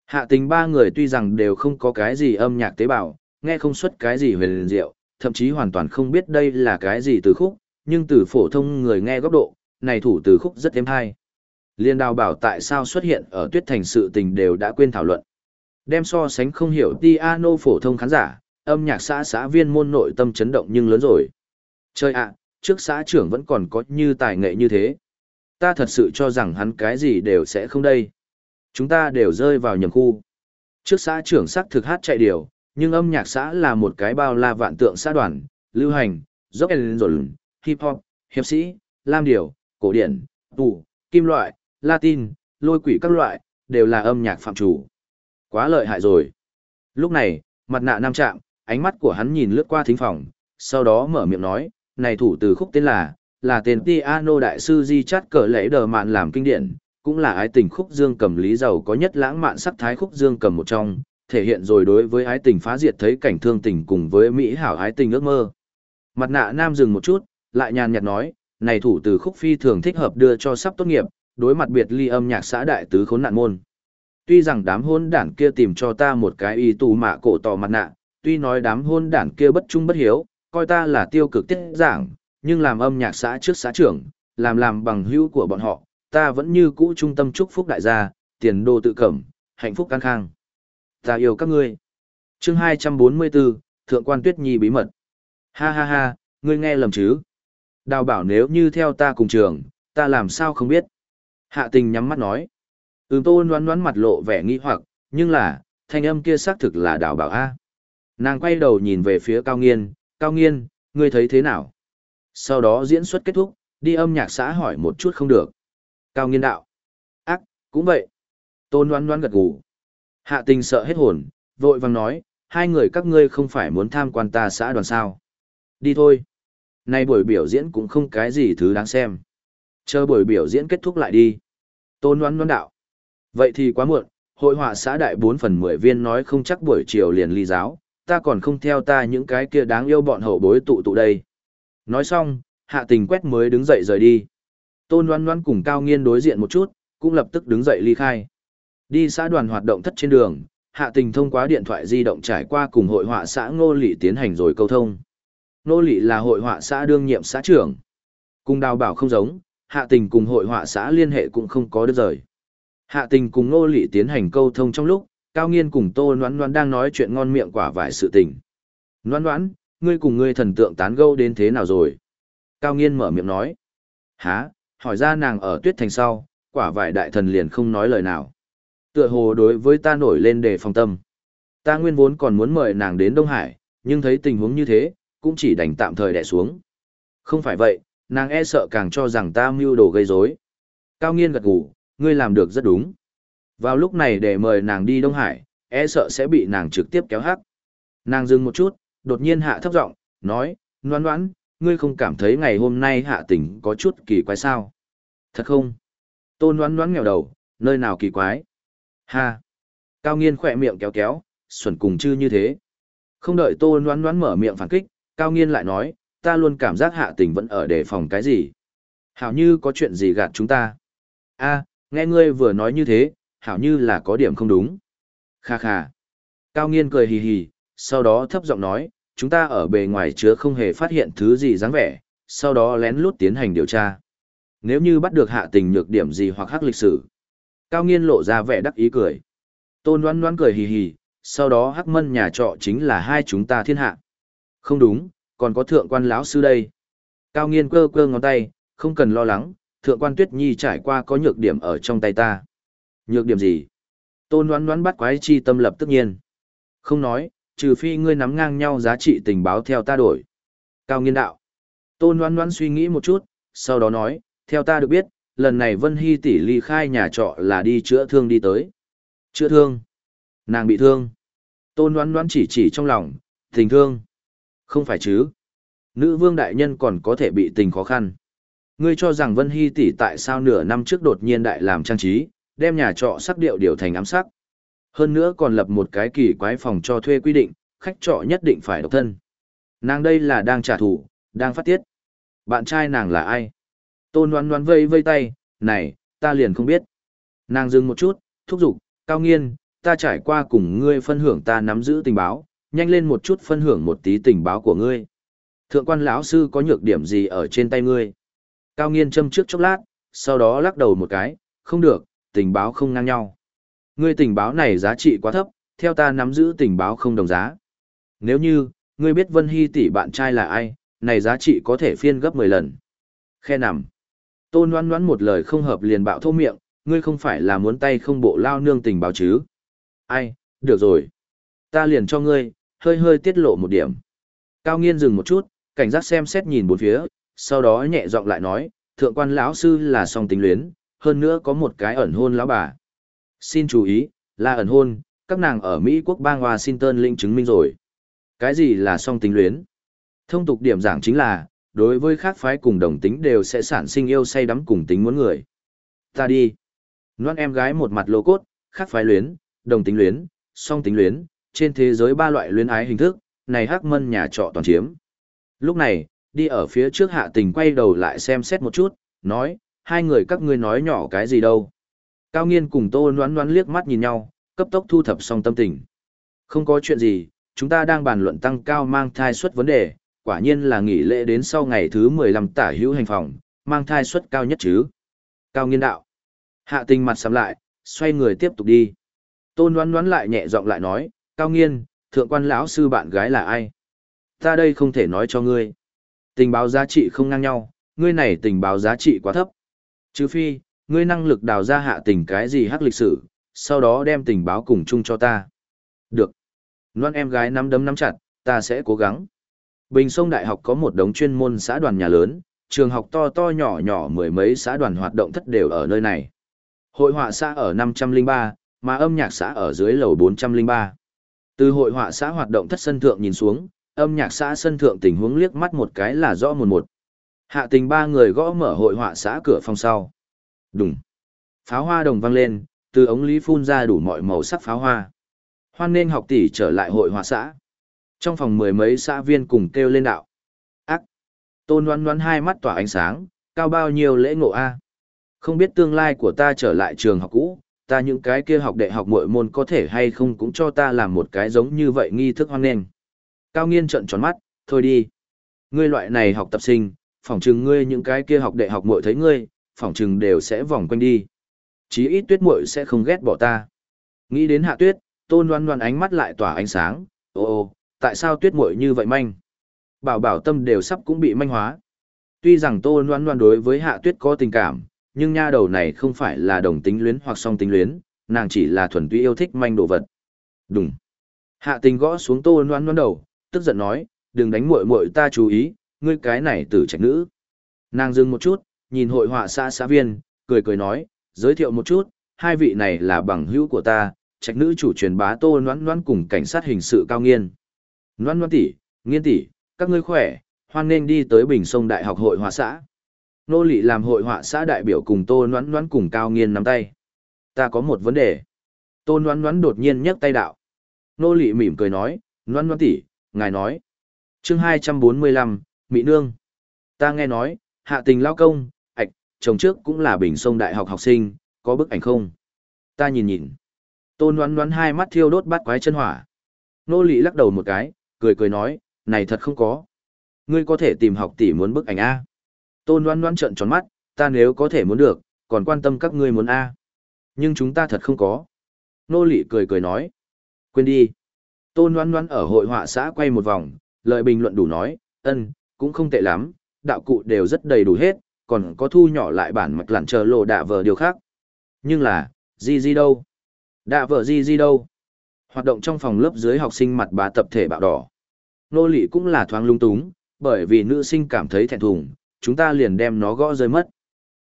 Hạ tình ba người tuy rằng đều không có cái gì âm nhạc tế bào, nghe không xuất cái gì huyền diệu, thậm chí hoàn toàn không biết đây là cái gì từ khúc, nhưng từ phổ thông người nghe góc độ, này thủ từ khúc rất êm hay. Liên đào bảo tại sao xuất hiện ở tuyết thành sự tình đều đã quên thảo luận. Đem so sánh không hiểu piano phổ thông khán giả, âm nhạc xã xã viên môn nội tâm chấn động nhưng lớn rồi. Chơi ạ, trước xã trưởng vẫn còn có như tài nghệ như thế. Ta thật sự cho rằng hắn cái gì đều sẽ không đây. Chúng ta đều rơi vào nhầm khu. Trước xã trưởng sắc thực hát chạy điều, nhưng âm nhạc xã là một cái bao la vạn tượng xã đoàn, lưu hành, rock and roll, hip hop, hiệp sĩ, lam điều, cổ điển, tù, kim loại, latin, lôi quỷ các loại, đều là âm nhạc phạm chủ. Quá lợi hại rồi. Lúc này, mặt nạ nam trạm, ánh mắt của hắn nhìn lướt qua thính phòng, sau đó mở miệng nói, này thủ từ khúc tên là, là tên piano đại sư Di Chát cờ lễ đờ mạn làm kinh điển, cũng là ái tình khúc dương cầm lý giàu có nhất lãng mạn sắc thái khúc dương cầm một trong, thể hiện rồi đối với ái tình phá diệt thấy cảnh thương tình cùng với mỹ hảo ái tình ước mơ. Mặt nạ nam dừng một chút, lại nhàn nhạt nói, này thủ từ khúc phi thường thích hợp đưa cho sắp tốt nghiệp, đối mặt biệt ly âm nhạc xã đại tứ khốn nạn môn. Tuy rằng đám hôn đảng kia tìm cho ta một cái y tù mạ cổ tỏ mặt nạ, tuy nói đám hôn đảng kia bất trung bất hiếu, coi ta là tiêu cực tiết giảng, nhưng làm âm nhạc xã trước xã trưởng, làm làm bằng hữu của bọn họ, ta vẫn như cũ trung tâm chúc phúc đại gia, tiền đồ tự cẩm, hạnh phúc căng khang. Ta yêu các ngươi. Chương 244, Thượng quan Tuyết Nhi bí mật. Ha ha ha, ngươi nghe lầm chứ? Đào bảo nếu như theo ta cùng trường, ta làm sao không biết? Hạ tình nhắm mắt nói. Ừm tô đoán đoán mặt lộ vẻ nghi hoặc, nhưng là, thanh âm kia xác thực là đào bảo A. Nàng quay đầu nhìn về phía cao nghiên, cao nghiên, ngươi thấy thế nào? Sau đó diễn xuất kết thúc, đi âm nhạc xã hỏi một chút không được. Cao nghiên đạo. Ác, cũng vậy. Tôn đoán đoán gật gù. Hạ tình sợ hết hồn, vội vàng nói, hai người các ngươi không phải muốn tham quan ta xã đoàn sao. Đi thôi. Nay buổi biểu diễn cũng không cái gì thứ đáng xem. Chờ buổi biểu diễn kết thúc lại đi. Tôn đoán đoán đạo. Vậy thì quá muộn, hội họa xã đại 4 phần 10 viên nói không chắc buổi chiều liền ly giáo, ta còn không theo ta những cái kia đáng yêu bọn hậu bối tụ tụ đây. Nói xong, hạ tình quét mới đứng dậy rời đi. Tôn Loan Loan cùng Cao Nghiên đối diện một chút, cũng lập tức đứng dậy ly khai. Đi xã đoàn hoạt động thất trên đường, hạ tình thông qua điện thoại di động trải qua cùng hội họa xã Ngô Lị tiến hành rồi câu thông. Ngô Lị là hội họa xã đương nhiệm xã trưởng. Cùng đào bảo không giống, hạ tình cùng hội họa xã liên hệ cũng không có đứt rời. Hạ tình cùng Ngô Lị tiến hành câu thông trong lúc, Cao Nghiên cùng Tô Noãn Noãn đang nói chuyện ngon miệng quả vải sự tình. Noãn Noãn, ngươi cùng ngươi thần tượng tán gẫu đến thế nào rồi? Cao Nghiên mở miệng nói. Hả, hỏi ra nàng ở tuyết thành sau, quả vải đại thần liền không nói lời nào. Tựa hồ đối với ta nổi lên đề phòng tâm. Ta nguyên vốn còn muốn mời nàng đến Đông Hải, nhưng thấy tình huống như thế, cũng chỉ đành tạm thời đẻ xuống. Không phải vậy, nàng e sợ càng cho rằng ta mưu đồ gây rối. Cao nghiên gật gù, ngươi làm được rất đúng. Vào lúc này để mời nàng đi Đông Hải, e sợ sẽ bị nàng trực tiếp kéo hắc. Nàng dừng một chút, đột nhiên hạ thấp giọng, nói, noan noan, ngươi không cảm thấy ngày hôm nay hạ Tỉnh có chút kỳ quái sao? Thật không? Tôn noan noan nghèo đầu, nơi nào kỳ quái? Ha! Cao nghiên khỏe miệng kéo kéo, xuẩn cùng chư như thế. Không đợi tôn noan noan mở miệng phản kích, Cao nghiên lại nói, ta luôn cảm giác hạ Tỉnh vẫn ở đề phòng cái gì. Hảo như có chuyện gì gạt chúng ta. a nghe ngươi vừa nói như thế, hảo như là có điểm không đúng. Kha kha. Cao nghiên cười hì hì, sau đó thấp giọng nói, chúng ta ở bề ngoài chứa không hề phát hiện thứ gì dáng vẻ, sau đó lén lút tiến hành điều tra. Nếu như bắt được hạ tình nhược điểm gì hoặc hắc lịch sử. Cao nghiên lộ ra vẻ đắc ý cười. Tôn đoán đoán cười hì hì, sau đó hắc mân nhà trọ chính là hai chúng ta thiên hạ. Không đúng, còn có thượng quan lão sư đây. Cao nghiên cơ cơ ngón tay, không cần lo lắng, thượng quan tuyết nhi trải qua có nhược điểm ở trong tay ta. Nhược điểm gì? Tôn đoán đoán bắt quái chi tâm lập tức nhiên. Không nói, trừ phi ngươi nắm ngang nhau giá trị tình báo theo ta đổi. Cao nghiên đạo. Tôn đoán đoán suy nghĩ một chút, sau đó nói, theo ta được biết, lần này Vân Hy tỷ ly khai nhà trọ là đi chữa thương đi tới. Chữa thương? Nàng bị thương. Tôn đoán đoán chỉ chỉ trong lòng, tình thương. Không phải chứ. Nữ vương đại nhân còn có thể bị tình khó khăn. Ngươi cho rằng Vân Hy tỷ tại sao nửa năm trước đột nhiên đại làm trang trí, đem nhà trọ sắc điệu điều thành ám sắc. Hơn nữa còn lập một cái kỳ quái phòng cho thuê quy định, khách trọ nhất định phải độc thân. Nàng đây là đang trả thù, đang phát tiết. Bạn trai nàng là ai? Tôn đoán đoán vây vây tay, này, ta liền không biết. Nàng dừng một chút, thúc giục, cao nghiên, ta trải qua cùng ngươi phân hưởng ta nắm giữ tình báo, nhanh lên một chút phân hưởng một tí tình báo của ngươi. Thượng quan lão sư có nhược điểm gì ở trên tay ngươi? Cao nghiên châm trước chốc lát, sau đó lắc đầu một cái, không được, tình báo không ngang nhau. Ngươi tình báo này giá trị quá thấp, theo ta nắm giữ tình báo không đồng giá. Nếu như, ngươi biết Vân Hy tỷ bạn trai là ai, này giá trị có thể phiên gấp 10 lần. Khe nằm. Tôn đoán đoán một lời không hợp liền bạo thô miệng, ngươi không phải là muốn tay không bộ lao nương tình báo chứ. Ai, được rồi. Ta liền cho ngươi, hơi hơi tiết lộ một điểm. Cao nghiên dừng một chút, cảnh giác xem xét nhìn bốn phía, sau đó nhẹ giọng lại nói, thượng quan lão sư là song tính luyến, hơn nữa có một cái ẩn hôn lão bà. Xin chú ý, là ẩn hôn, các nàng ở Mỹ quốc bang Washington linh chứng minh rồi. Cái gì là song tính luyến? Thông tục điểm giảng chính là, đối với khác phái cùng đồng tính đều sẽ sản sinh yêu say đắm cùng tính muốn người. Ta đi. Noan em gái một mặt lô cốt, khác phái luyến, đồng tính luyến, song tính luyến, trên thế giới ba loại luyến ái hình thức, này hắc mân nhà trọ toàn chiếm. Lúc này, đi ở phía trước hạ tình quay đầu lại xem xét một chút, nói, hai người các ngươi nói nhỏ cái gì đâu. Cao nghiên cùng tô noán noán liếc mắt nhìn nhau, cấp tốc thu thập xong tâm tình. Không có chuyện gì, chúng ta đang bàn luận tăng cao mang thai suất vấn đề, quả nhiên là nghỉ lễ đến sau ngày thứ 15 tả hữu hành phòng, mang thai suất cao nhất chứ. Cao nghiên đạo. Hạ tình mặt sắm lại, xoay người tiếp tục đi. Tôn đoán đoán lại nhẹ giọng lại nói, Cao nghiên, thượng quan lão sư bạn gái là ai? Ta đây không thể nói cho ngươi. Tình báo giá trị không ngang nhau, ngươi này tình báo giá trị quá thấp. Trừ phi, ngươi năng lực đào ra hạ tình cái gì hắc lịch sử, sau đó đem tình báo cùng chung cho ta. Được. Loan em gái nắm đấm nắm chặt, ta sẽ cố gắng. Bình Sông Đại học có một đống chuyên môn xã đoàn nhà lớn, trường học to to nhỏ nhỏ mười mấy xã đoàn hoạt động thất đều ở nơi này. Hội họa xã ở 503, mà âm nhạc xã ở dưới lầu 403. Từ hội họa xã hoạt động thất sân thượng nhìn xuống, âm nhạc xã sân thượng tình huống liếc mắt một cái là rõ một một. Hạ tình ba người gõ mở hội họa xã cửa phòng sau. Đùng. Pháo hoa đồng vang lên, từ ống lý phun ra đủ mọi màu sắc pháo hoa. Hoan nên học tỷ trở lại hội họa xã. Trong phòng mười mấy xã viên cùng kêu lên đạo. Ác. Tôn đoán đoán hai mắt tỏa ánh sáng, cao bao nhiêu lễ ngộ A. Không biết tương lai của ta trở lại trường học cũ, ta những cái kia học đệ học mỗi môn có thể hay không cũng cho ta làm một cái giống như vậy nghi thức hoan nghênh. Cao nghiên trận tròn mắt, thôi đi. Ngươi loại này học tập sinh, phỏng chừng ngươi những cái kia học đệ học muội thấy ngươi, phỏng chừng đều sẽ vòng quanh đi. Chí ít tuyết muội sẽ không ghét bỏ ta. Nghĩ đến hạ tuyết, tôn đoan đoan ánh mắt lại tỏa ánh sáng, ô ô, tại sao tuyết muội như vậy manh? Bảo bảo tâm đều sắp cũng bị manh hóa. Tuy rằng tôn đoan đoan đối với hạ tuyết có tình cảm, nhưng nha đầu này không phải là đồng tính luyến hoặc song tính luyến, nàng chỉ là thuần túy yêu thích manh đồ vật. Đúng. Hạ tình gõ xuống Tôn Đoan Đoan đầu, tức giận nói, đừng đánh muội muội ta chú ý, ngươi cái này tử trạch nữ. Nàng dừng một chút, nhìn hội họa xã xã viên, cười cười nói, giới thiệu một chút, hai vị này là bằng hữu của ta, trạch nữ chủ truyền bá tô noan noan cùng cảnh sát hình sự cao nghiên. Noan noan tỷ, nghiên tỷ, các ngươi khỏe, hoan nên đi tới Bình Sông Đại học hội họa xã. Nô Lị làm hội họa xã đại biểu cùng Tô Noãn Noãn cùng Cao Nghiên nắm tay. Ta có một vấn đề. Tô Noãn Noãn đột nhiên nhấc tay đạo. Nô Lị mỉm cười nói, Noãn Noãn tỷ, ngài nói. Chương hai trăm bốn mươi lăm, Mỹ Nương. Ta nghe nói, hạ tình lao công, ạch, chồng trước cũng là bình sông đại học học sinh, có bức ảnh không? Ta nhìn nhìn. tôn đoán đoán hai mắt thiêu đốt bát quái chân hỏa. Nô Lị lắc đầu một cái, cười cười nói, này thật không có. Ngươi có thể tìm học tỷ muốn bức ảnh A. Tôn đoán đoán trợn tròn mắt, ta nếu có thể muốn được, còn quan tâm các ngươi muốn A. Nhưng chúng ta thật không có. Nô lị cười cười nói. Quên đi. Tôn đoán đoán ở hội họa xã quay một vòng, lợi bình luận đủ nói, ân, cũng không tệ lắm, đạo cụ đều rất đầy đủ hết, còn có thu nhỏ lại bản mạch lặn chờ lộ đạ vờ điều khác. Nhưng là, gì gì đâu? Đạ vợ gì gì đâu? Hoạt động trong phòng lớp dưới học sinh mặt bá tập thể bạo đỏ. Nô lị cũng là thoáng lung túng, bởi vì nữ sinh cảm thấy thẹn thùng, chúng ta liền đem nó gõ rơi mất.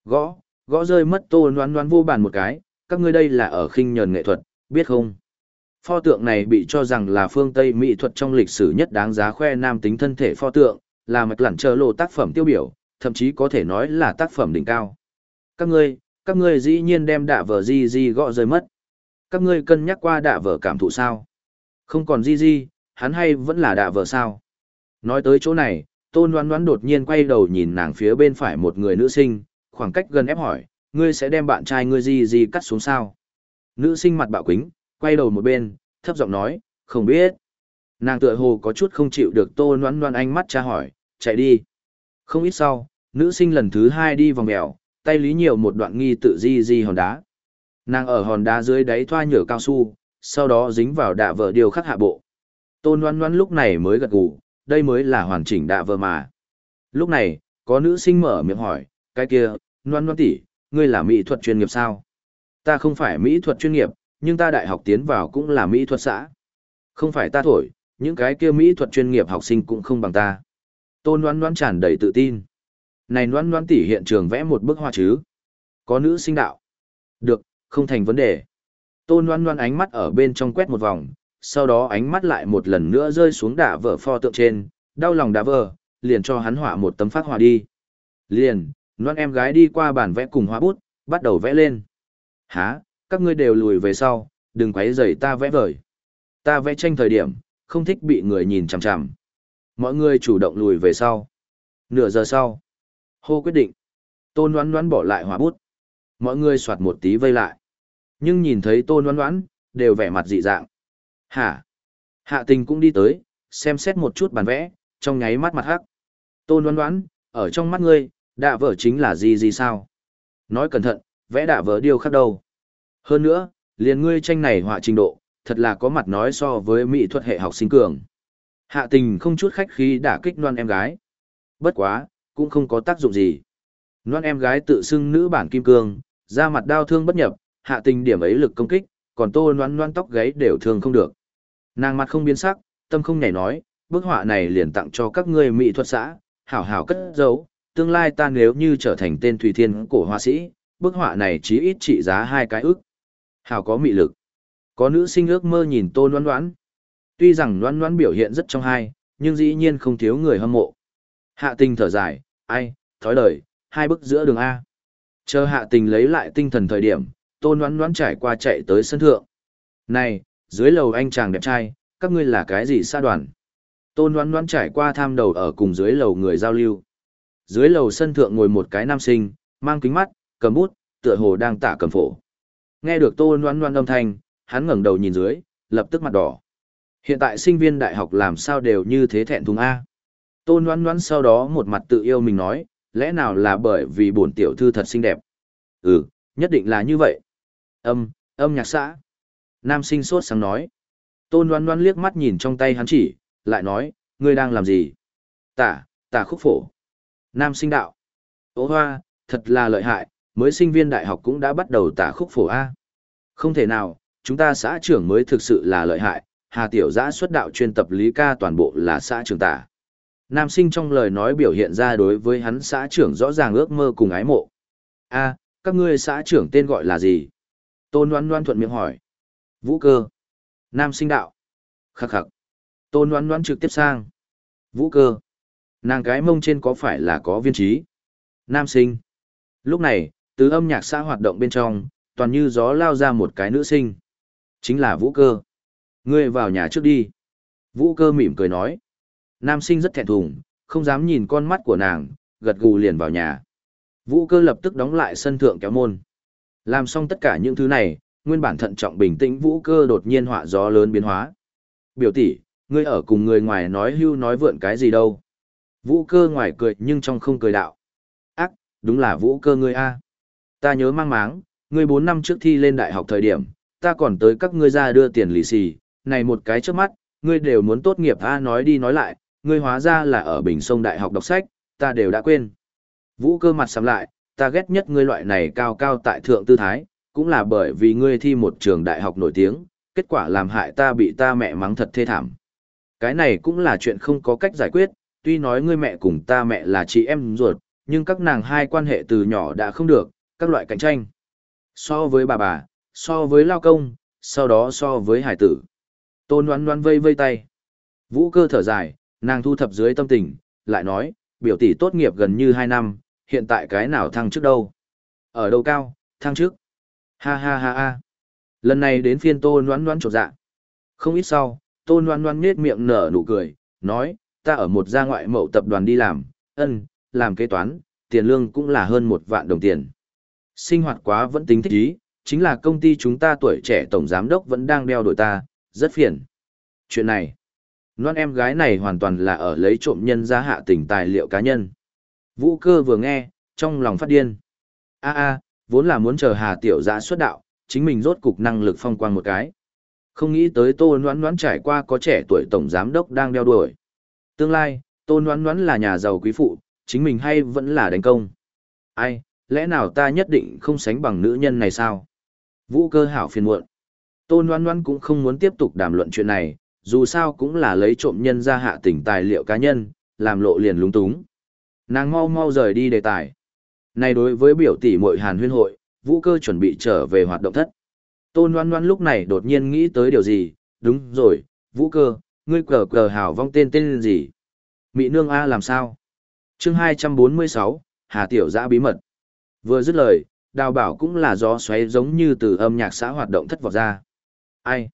Gõ, gõ rơi mất tô noan noan vô bàn một cái, các ngươi đây là ở khinh nhờn nghệ thuật, biết không? Pho tượng này bị cho rằng là phương Tây mỹ thuật trong lịch sử nhất đáng giá khoe nam tính thân thể pho tượng, là mạch lặn chờ lộ tác phẩm tiêu biểu, thậm chí có thể nói là tác phẩm đỉnh cao. Các ngươi, các ngươi dĩ nhiên đem đạ vở di di gõ rơi mất. Các ngươi cân nhắc qua đạ vở cảm thụ sao? Không còn di di, hắn hay vẫn là đạ vở sao? Nói tới chỗ này, tôn đoán đoán đột nhiên quay đầu nhìn nàng phía bên phải một người nữ sinh, khoảng cách gần ép hỏi, ngươi sẽ đem bạn trai ngươi Di Di cắt xuống sao? Nữ sinh mặt bạo quính, quay đầu một bên, thấp giọng nói, không biết. Nàng tựa hồ có chút không chịu được tôn đoán đoán ánh mắt tra hỏi, chạy đi. Không ít sau, nữ sinh lần thứ hai đi vòng mèo, tay lý nhiều một đoạn nghi tự di di hòn đá. Nàng ở hòn đá dưới đáy thoa nhựa cao su, sau đó dính vào đạ vợ điều khắc hạ bộ. Tôn đoán đoán lúc này mới gật gù, đây mới là hoàn chỉnh đạ vợ mà. Lúc này, có nữ sinh mở miệng hỏi, cái kia, noan noan tỷ, ngươi là mỹ thuật chuyên nghiệp sao? Ta không phải mỹ thuật chuyên nghiệp, nhưng ta đại học tiến vào cũng là mỹ thuật xã. Không phải ta thổi, những cái kia mỹ thuật chuyên nghiệp học sinh cũng không bằng ta. Tôn Loan Loan tràn đầy tự tin. Này Loan Loan tỷ hiện trường vẽ một bức hoa chứ? Có nữ sinh đạo. Được, không thành vấn đề. Tôn Loan Loan ánh mắt ở bên trong quét một vòng, sau đó ánh mắt lại một lần nữa rơi xuống đả vợ pho tượng trên, đau lòng đạ vợ, liền cho hắn họa một tấm phát họa đi. Liền, Loan em gái đi qua bàn vẽ cùng hoa bút, bắt đầu vẽ lên. Hả, các ngươi đều lùi về sau, đừng quấy rầy ta vẽ vời. Ta vẽ tranh thời điểm, không thích bị người nhìn chằm chằm. Mọi người chủ động lùi về sau. Nửa giờ sau, hô quyết định. Tôn đoán đoán bỏ lại hỏa bút. Mọi người soạt một tí vây lại. Nhưng nhìn thấy tôn đoán đoán, đều vẻ mặt dị dạng. Hả? Hạ tình cũng đi tới, xem xét một chút bản vẽ, trong nháy mắt mặt hắc. Tôn đoán đoán, ở trong mắt ngươi, đạ vợ chính là gì gì sao? Nói cẩn thận, vẽ đạ vợ điều khác đâu. Hơn nữa, liền ngươi tranh này họa trình độ, thật là có mặt nói so với mỹ thuật hệ học sinh cường. Hạ tình không chút khách khí đả kích non em gái. Bất quá, cũng không có tác dụng gì. Non em gái tự xưng nữ bản kim cương, da mặt đau thương bất nhập, hạ tình điểm ấy lực công kích, còn tô noan noan tóc gáy đều thương không được. Nàng mặt không biến sắc, tâm không nhảy nói, bức họa này liền tặng cho các ngươi mỹ thuật xã, hảo hảo cất giấu, tương lai ta nếu như trở thành tên Thủy Thiên cổ họa sĩ, bức họa này chí ít trị giá hai cái ức. Hảo có mị lực. Có nữ sinh ước mơ nhìn tô loan loan. Tuy rằng đoán đoán biểu hiện rất trong hai, nhưng dĩ nhiên không thiếu người hâm mộ. Hạ tình thở dài, ai, thói lời, hai bức giữa đường A. Chờ hạ tình lấy lại tinh thần thời điểm, tôn loan loan trải qua chạy tới sân thượng. Này, dưới lầu anh chàng đẹp trai, các ngươi là cái gì xa đoàn? Tôn loan loan trải qua tham đầu ở cùng dưới lầu người giao lưu. Dưới lầu sân thượng ngồi một cái nam sinh, mang kính mắt, cầm bút, tựa hồ đang tả cầm phổ. Nghe được tôn loan loan âm thanh, hắn ngẩng đầu nhìn dưới, lập tức mặt đỏ. Hiện tại sinh viên đại học làm sao đều như thế thẹn thùng A. Tôn Ngoan Ngoan sau đó một mặt tự yêu mình nói, lẽ nào là bởi vì bổn tiểu thư thật xinh đẹp? Ừ, nhất định là như vậy. Âm, âm nhạc xã. Nam sinh sốt sáng nói. Tôn Ngoan Ngoan liếc mắt nhìn trong tay hắn chỉ, lại nói, ngươi đang làm gì? Tả, tả khúc phổ. Nam sinh đạo. Ô hoa, thật là lợi hại, mới sinh viên đại học cũng đã bắt đầu tả khúc phổ A. Không thể nào, chúng ta xã trưởng mới thực sự là lợi hại, Hà Tiểu Giã xuất đạo chuyên tập lý ca toàn bộ là xã trưởng tả. Nam sinh trong lời nói biểu hiện ra đối với hắn xã trưởng rõ ràng ước mơ cùng ái mộ. A, các ngươi xã trưởng tên gọi là gì? Tôn Loan Loan thuận miệng hỏi. Vũ cơ. Nam sinh đạo. Khắc khắc. Tôn Loan Loan trực tiếp sang. Vũ cơ. Nàng cái mông trên có phải là có viên trí? Nam sinh. Lúc này, từ âm nhạc xã hoạt động bên trong, toàn như gió lao ra một cái nữ sinh. Chính là Vũ cơ. Ngươi vào nhà trước đi. Vũ cơ mỉm cười nói. Nam sinh rất thẹn thùng, không dám nhìn con mắt của nàng, gật gù liền vào nhà. Vũ cơ lập tức đóng lại sân thượng kéo môn. Làm xong tất cả những thứ này, nguyên bản thận trọng bình tĩnh vũ cơ đột nhiên họa gió lớn biến hóa. Biểu tỷ, ngươi ở cùng người ngoài nói hưu nói vượn cái gì đâu. Vũ cơ ngoài cười nhưng trong không cười đạo. Ác, đúng là vũ cơ ngươi a. Ta nhớ mang máng, ngươi bốn năm trước thi lên đại học thời điểm, ta còn tới các ngươi ra đưa tiền lì xì, này một cái trước mắt, ngươi đều muốn tốt nghiệp a nói đi nói lại, ngươi hóa ra là ở Bình Sông Đại học đọc sách, ta đều đã quên. Vũ cơ mặt sắm lại, ta ghét nhất ngươi loại này cao cao tại thượng tư thái, cũng là bởi vì ngươi thi một trường đại học nổi tiếng, kết quả làm hại ta bị ta mẹ mắng thật thê thảm. Cái này cũng là chuyện không có cách giải quyết, tuy nói ngươi mẹ cùng ta mẹ là chị em ruột, nhưng các nàng hai quan hệ từ nhỏ đã không được, các loại cạnh tranh. So với bà bà, so với lao công, sau đó so với hải tử. Tôn đoán đoán vây vây tay. Vũ cơ thở dài, nàng thu thập dưới tâm tình, lại nói, biểu tỷ tốt nghiệp gần như 2 năm, hiện tại cái nào thăng trước đâu? Ở đâu cao, thăng trước. Ha ha ha ha. Lần này đến phiên tôn đoán đoán trột dạ. Không ít sau, tôn đoán đoán nết miệng nở nụ cười, nói, ta ở một gia ngoại mậu tập đoàn đi làm, ân, làm kế toán, tiền lương cũng là hơn một vạn đồng tiền. Sinh hoạt quá vẫn tính thích ý, chính là công ty chúng ta tuổi trẻ tổng giám đốc vẫn đang đeo đổi ta, rất phiền. Chuyện này, non em gái này hoàn toàn là ở lấy trộm nhân ra hạ tình tài liệu cá nhân. Vũ cơ vừa nghe, trong lòng phát điên. a a vốn là muốn chờ hà tiểu giã xuất đạo, chính mình rốt cục năng lực phong quang một cái. Không nghĩ tới tô noán noán trải qua có trẻ tuổi tổng giám đốc đang đeo đuổi. Tương lai, tô noán noán là nhà giàu quý phụ, chính mình hay vẫn là đánh công. Ai, lẽ nào ta nhất định không sánh bằng nữ nhân này sao? Vũ cơ hảo phiền muộn. Tôn Loan Loan cũng không muốn tiếp tục đàm luận chuyện này, dù sao cũng là lấy trộm nhân ra hạ tỉnh tài liệu cá nhân, làm lộ liền lúng túng. Nàng mau mau rời đi đề tài. Này đối với biểu tỷ muội Hàn Huyên hội, Vũ Cơ chuẩn bị trở về hoạt động thất. Tôn Loan Loan lúc này đột nhiên nghĩ tới điều gì, đúng rồi, Vũ Cơ, ngươi cờ cờ hảo vong tên tên gì? Mỹ Nương A làm sao? chương 246, Hà Tiểu Giã bí mật. Vừa dứt lời, đào bảo cũng là gió xoáy giống như từ âm nhạc xã hoạt động thất vọt ra. Ai?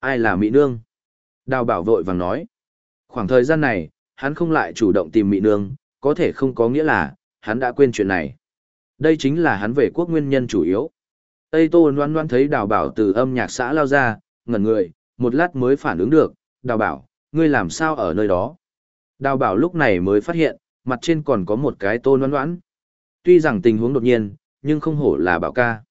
Ai là Mỹ Nương? Đào bảo vội vàng nói. Khoảng thời gian này, hắn không lại chủ động tìm Mỹ Nương, có thể không có nghĩa là, hắn đã quên chuyện này. Đây chính là hắn về quốc nguyên nhân chủ yếu. Tây Tô loan loan thấy đào bảo từ âm nhạc xã lao ra, ngẩn người, một lát mới phản ứng được, đào bảo, ngươi làm sao ở nơi đó? Đào bảo lúc này mới phát hiện, mặt trên còn có một cái tô loan loan. Tuy rằng tình huống đột nhiên, nhưng không hổ là bảo ca.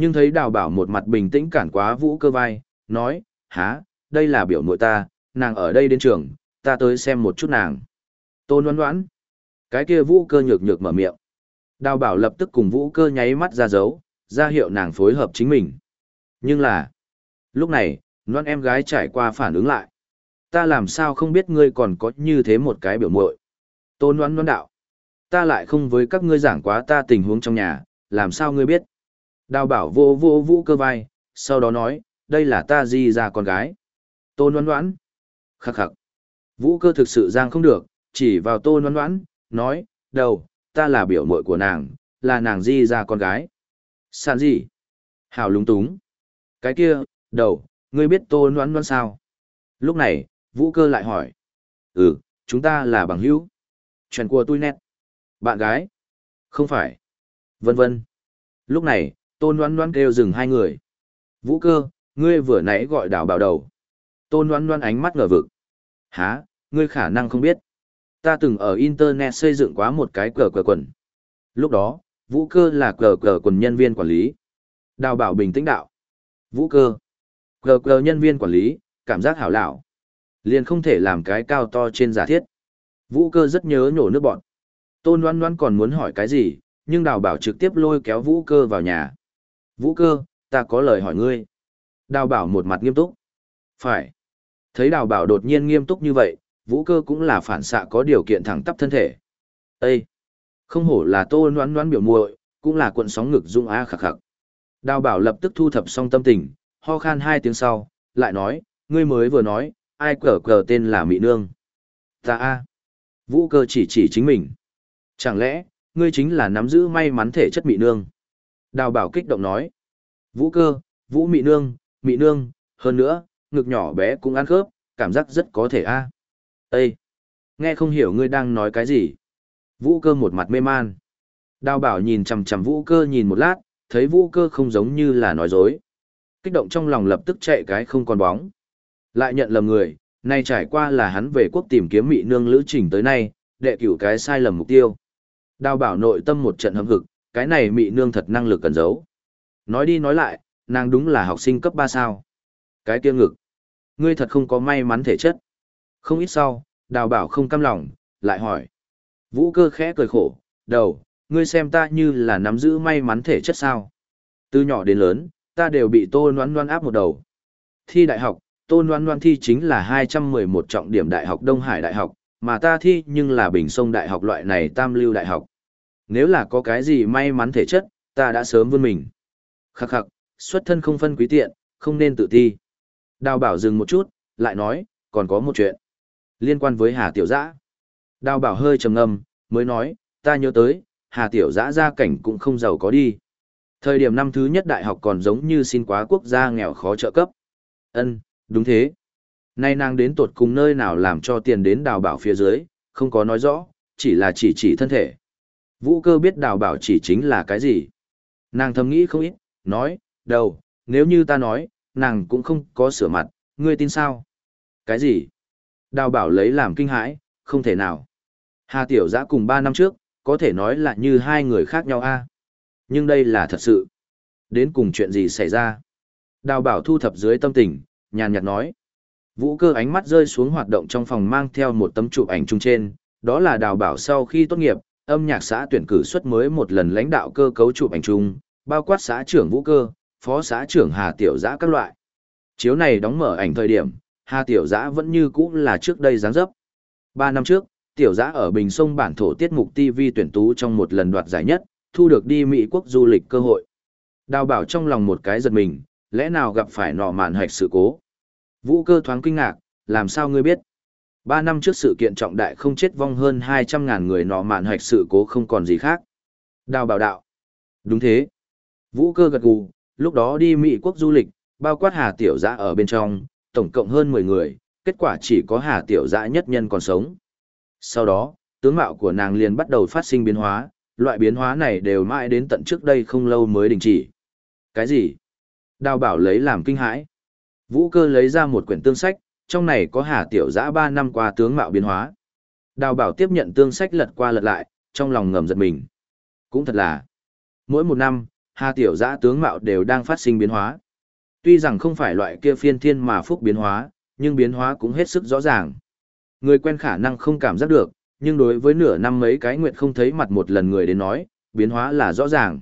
Nhưng thấy đào bảo một mặt bình tĩnh cản quá vũ cơ vai, nói, há, đây là biểu muội ta, nàng ở đây đến trường, ta tới xem một chút nàng. Tôn đoán đoán. Cái kia vũ cơ nhược nhược mở miệng. Đào bảo lập tức cùng vũ cơ nháy mắt ra dấu, ra hiệu nàng phối hợp chính mình. Nhưng là, lúc này, noan em gái trải qua phản ứng lại. Ta làm sao không biết ngươi còn có như thế một cái biểu muội Tôn đoán đoán đạo. Ta lại không với các ngươi giảng quá ta tình huống trong nhà, làm sao ngươi biết? Đào bảo vô vô vũ cơ vai, sau đó nói, đây là ta di ra con gái. Tôn đoán đoán. Khắc khắc. Vũ cơ thực sự giang không được, chỉ vào tôn đoán đoán, nói, đầu, ta là biểu muội của nàng, là nàng di ra con gái. Sàn gì? Hảo lúng túng. Cái kia, đầu, ngươi biết tôn đoán đoán sao? Lúc này, vũ cơ lại hỏi. Ừ, chúng ta là bằng hữu. Chuyện của tôi nét. Bạn gái? Không phải. Vân vân. Lúc này, tôn Loan Loan kêu dừng hai người. Vũ cơ, ngươi vừa nãy gọi đảo bảo đầu. Tôn Loan Loan ánh mắt ngờ vực. Hả, ngươi khả năng không biết. Ta từng ở Internet xây dựng quá một cái cờ cờ quần. Lúc đó, Vũ cơ là cờ cờ quần nhân viên quản lý. Đào bảo bình tĩnh đạo. Vũ cơ. Cờ cờ nhân viên quản lý, cảm giác hảo lão. Liền không thể làm cái cao to trên giả thiết. Vũ cơ rất nhớ nhổ nước bọn. Tôn Loan Loan còn muốn hỏi cái gì, nhưng đào bảo trực tiếp lôi kéo vũ cơ vào nhà. Vũ cơ, ta có lời hỏi ngươi. Đào bảo một mặt nghiêm túc. Phải. Thấy đào bảo đột nhiên nghiêm túc như vậy, vũ cơ cũng là phản xạ có điều kiện thẳng tắp thân thể. Ê! Không hổ là tô noán noán biểu muội, cũng là cuộn sóng ngực dung a khắc khắc. Đào bảo lập tức thu thập xong tâm tình, ho khan hai tiếng sau, lại nói, ngươi mới vừa nói, ai cờ cờ tên là Mị Nương. Ta a. Vũ cơ chỉ chỉ chính mình. Chẳng lẽ, ngươi chính là nắm giữ may mắn thể chất Mị Nương? Đào bảo kích động nói. Vũ cơ, Vũ Mị Nương, Mị Nương, hơn nữa, ngực nhỏ bé cũng ăn khớp, cảm giác rất có thể a. À. Ê! Nghe không hiểu ngươi đang nói cái gì. Vũ cơ một mặt mê man. Đào bảo nhìn chằm chằm vũ cơ nhìn một lát, thấy vũ cơ không giống như là nói dối. Kích động trong lòng lập tức chạy cái không còn bóng. Lại nhận lầm người, nay trải qua là hắn về quốc tìm kiếm mị nương lữ trình tới nay, đệ cửu cái sai lầm mục tiêu. Đào bảo nội tâm một trận hâm hực, cái này mị nương thật năng lực cần giấu. Nói đi nói lại, nàng đúng là học sinh cấp 3 sao. Cái kia ngực. Ngươi thật không có may mắn thể chất. Không ít sau, đào bảo không cam lòng, lại hỏi. Vũ cơ khẽ cười khổ, đầu, ngươi xem ta như là nắm giữ may mắn thể chất sao. Từ nhỏ đến lớn, ta đều bị tô noan noan áp một đầu. Thi đại học, tô noan noan thi chính là 211 trọng điểm đại học Đông Hải Đại học, mà ta thi nhưng là bình sông đại học loại này tam lưu đại học. Nếu là có cái gì may mắn thể chất, ta đã sớm vươn mình. Khắc khắc, xuất thân không phân quý tiện, không nên tự ti. Đào bảo dừng một chút, lại nói, còn có một chuyện. Liên quan với Hà Tiểu Giã. Đào bảo hơi trầm ngâm, mới nói, ta nhớ tới, Hà Tiểu Giã gia cảnh cũng không giàu có đi. Thời điểm năm thứ nhất đại học còn giống như xin quá quốc gia nghèo khó trợ cấp. Ân, đúng thế. Nay nàng đến tuột cùng nơi nào làm cho tiền đến đào bảo phía dưới, không có nói rõ, chỉ là chỉ chỉ thân thể. Vũ cơ biết đào bảo chỉ chính là cái gì. Nàng thầm nghĩ không ít, nói, đâu, nếu như ta nói, nàng cũng không có sửa mặt, ngươi tin sao? Cái gì? Đào bảo lấy làm kinh hãi, không thể nào. Hà Tiểu Giã cùng ba năm trước, có thể nói là như hai người khác nhau a Nhưng đây là thật sự. Đến cùng chuyện gì xảy ra? Đào bảo thu thập dưới tâm tình, nhàn nhạt nói. Vũ cơ ánh mắt rơi xuống hoạt động trong phòng mang theo một tấm chụp ảnh chung trên, đó là đào bảo sau khi tốt nghiệp, âm nhạc xã tuyển cử xuất mới một lần lãnh đạo cơ cấu chụp ảnh chung, bao quát xã trưởng Vũ cơ, phó xã trưởng Hà Tiểu Giã các loại. Chiếu này đóng mở ảnh thời điểm, Hà Tiểu Giã vẫn như cũ là trước đây dáng dấp. Ba năm trước, Tiểu Giã ở Bình Sông bản thổ tiết mục TV tuyển tú trong một lần đoạt giải nhất, thu được đi Mỹ quốc du lịch cơ hội. Đào bảo trong lòng một cái giật mình, lẽ nào gặp phải nọ mạn hạch sự cố. Vũ cơ thoáng kinh ngạc, làm sao ngươi biết? Ba năm trước sự kiện trọng đại không chết vong hơn 200.000 người nọ mạn hạch sự cố không còn gì khác. Đào bảo đạo. Đúng thế. Vũ cơ gật gù, lúc đó đi Mỹ quốc du lịch, bao quát Hà Tiểu Giã ở bên trong, tổng cộng hơn 10 người, kết quả chỉ có Hà Tiểu Giã nhất nhân còn sống. Sau đó, tướng mạo của nàng liền bắt đầu phát sinh biến hóa, loại biến hóa này đều mãi đến tận trước đây không lâu mới đình chỉ. Cái gì? Đào bảo lấy làm kinh hãi. Vũ cơ lấy ra một quyển tương sách, trong này có Hà Tiểu Giã ba năm qua tướng mạo biến hóa. Đào bảo tiếp nhận tương sách lật qua lật lại, trong lòng ngầm giật mình. Cũng thật là, mỗi một năm, Hà Tiểu Giã tướng mạo đều đang phát sinh biến hóa. Tuy rằng không phải loại kia phiên thiên mà phúc biến hóa, nhưng biến hóa cũng hết sức rõ ràng. Người quen khả năng không cảm giác được, nhưng đối với nửa năm mấy cái nguyện không thấy mặt một lần người đến nói, biến hóa là rõ ràng.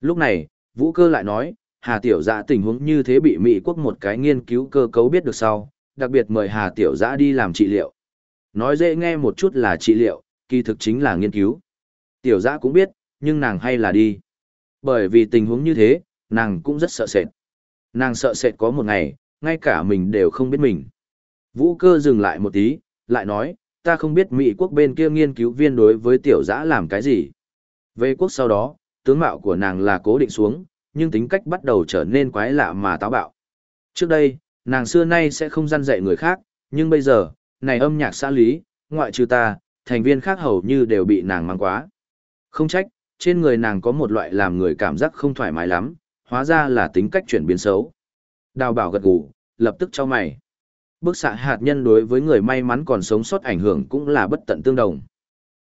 Lúc này, Vũ Cơ lại nói, Hà Tiểu Giã tình huống như thế bị Mỹ quốc một cái nghiên cứu cơ cấu biết được sau, đặc biệt mời Hà Tiểu Giã đi làm trị liệu. Nói dễ nghe một chút là trị liệu, kỳ thực chính là nghiên cứu. Tiểu Giã cũng biết, nhưng nàng hay là đi. Bởi vì tình huống như thế, nàng cũng rất sợ sệt. Nàng sợ sệt có một ngày, ngay cả mình đều không biết mình. Vũ cơ dừng lại một tí, lại nói, ta không biết Mỹ quốc bên kia nghiên cứu viên đối với tiểu giã làm cái gì. Về quốc sau đó, tướng mạo của nàng là cố định xuống, nhưng tính cách bắt đầu trở nên quái lạ mà táo bạo. Trước đây, nàng xưa nay sẽ không gian dạy người khác, nhưng bây giờ, này âm nhạc xã lý, ngoại trừ ta, thành viên khác hầu như đều bị nàng mang quá. Không trách, trên người nàng có một loại làm người cảm giác không thoải mái lắm, hóa ra là tính cách chuyển biến xấu. Đào bảo gật gù, lập tức cho mày. Bức xạ hạt nhân đối với người may mắn còn sống sót ảnh hưởng cũng là bất tận tương đồng.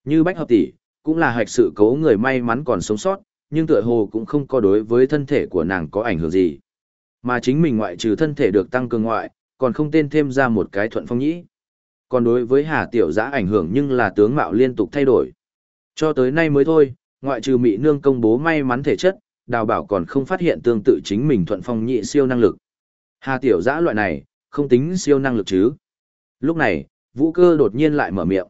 Như bách hợp tỷ, cũng là hạch sự cố người may mắn còn sống sót, nhưng tựa hồ cũng không có đối với thân thể của nàng có ảnh hưởng gì. Mà chính mình ngoại trừ thân thể được tăng cường ngoại, còn không tên thêm ra một cái thuận phong nhĩ. Còn đối với Hà Tiểu Giã ảnh hưởng nhưng là tướng mạo liên tục thay đổi. Cho tới nay mới thôi, ngoại trừ Mỹ Nương công bố may mắn thể chất, đào bảo còn không phát hiện tương tự chính mình thuận phong nhị siêu năng lực. Hà Tiểu Giã loại này, không tính siêu năng lực chứ. Lúc này, vũ cơ đột nhiên lại mở miệng.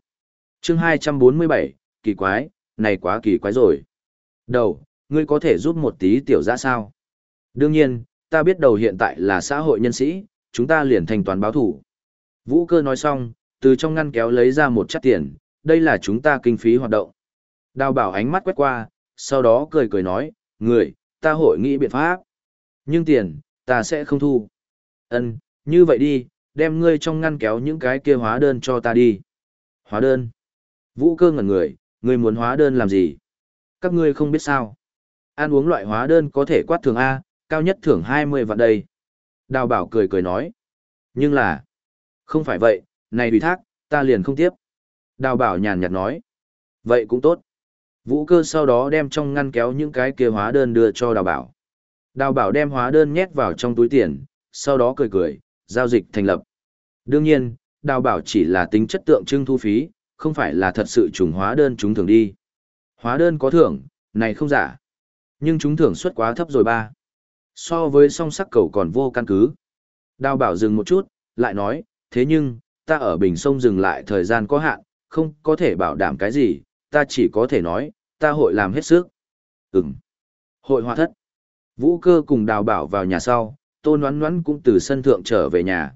chương 247, kỳ quái, này quá kỳ quái rồi. Đầu, ngươi có thể giúp một tí tiểu giã sao? Đương nhiên, ta biết đầu hiện tại là xã hội nhân sĩ, chúng ta liền thanh toán báo thủ. Vũ cơ nói xong, từ trong ngăn kéo lấy ra một chất tiền, đây là chúng ta kinh phí hoạt động. Đào bảo ánh mắt quét qua, sau đó cười cười nói, người, ta hội nghĩ biện pháp. Nhưng tiền, ta sẽ không thu. Ân, như vậy đi, đem ngươi trong ngăn kéo những cái kia hóa đơn cho ta đi. Hóa đơn. Vũ cơ ngẩn người, ngươi muốn hóa đơn làm gì? Các ngươi không biết sao. Ăn uống loại hóa đơn có thể quát thường A, cao nhất thưởng 20 vạn đây. Đào bảo cười cười nói. Nhưng là, không phải vậy, này ủy thác, ta liền không tiếp. Đào bảo nhàn nhạt nói. Vậy cũng tốt. Vũ cơ sau đó đem trong ngăn kéo những cái kia hóa đơn đưa cho đào bảo. Đào bảo đem hóa đơn nhét vào trong túi tiền, sau đó cười cười, giao dịch thành lập. Đương nhiên, đào bảo chỉ là tính chất tượng trưng thu phí, không phải là thật sự trùng hóa đơn chúng thường đi. Hóa đơn có thưởng, này không giả. Nhưng chúng thưởng suất quá thấp rồi ba. So với song sắc cầu còn vô căn cứ. Đào bảo dừng một chút, lại nói, thế nhưng, ta ở bình sông dừng lại thời gian có hạn, không có thể bảo đảm cái gì, ta chỉ có thể nói, ta hội làm hết sức. Ừm. Hội hòa thất. Vũ cơ cùng đào bảo vào nhà sau, tôn noán noán cũng từ sân thượng trở về nhà.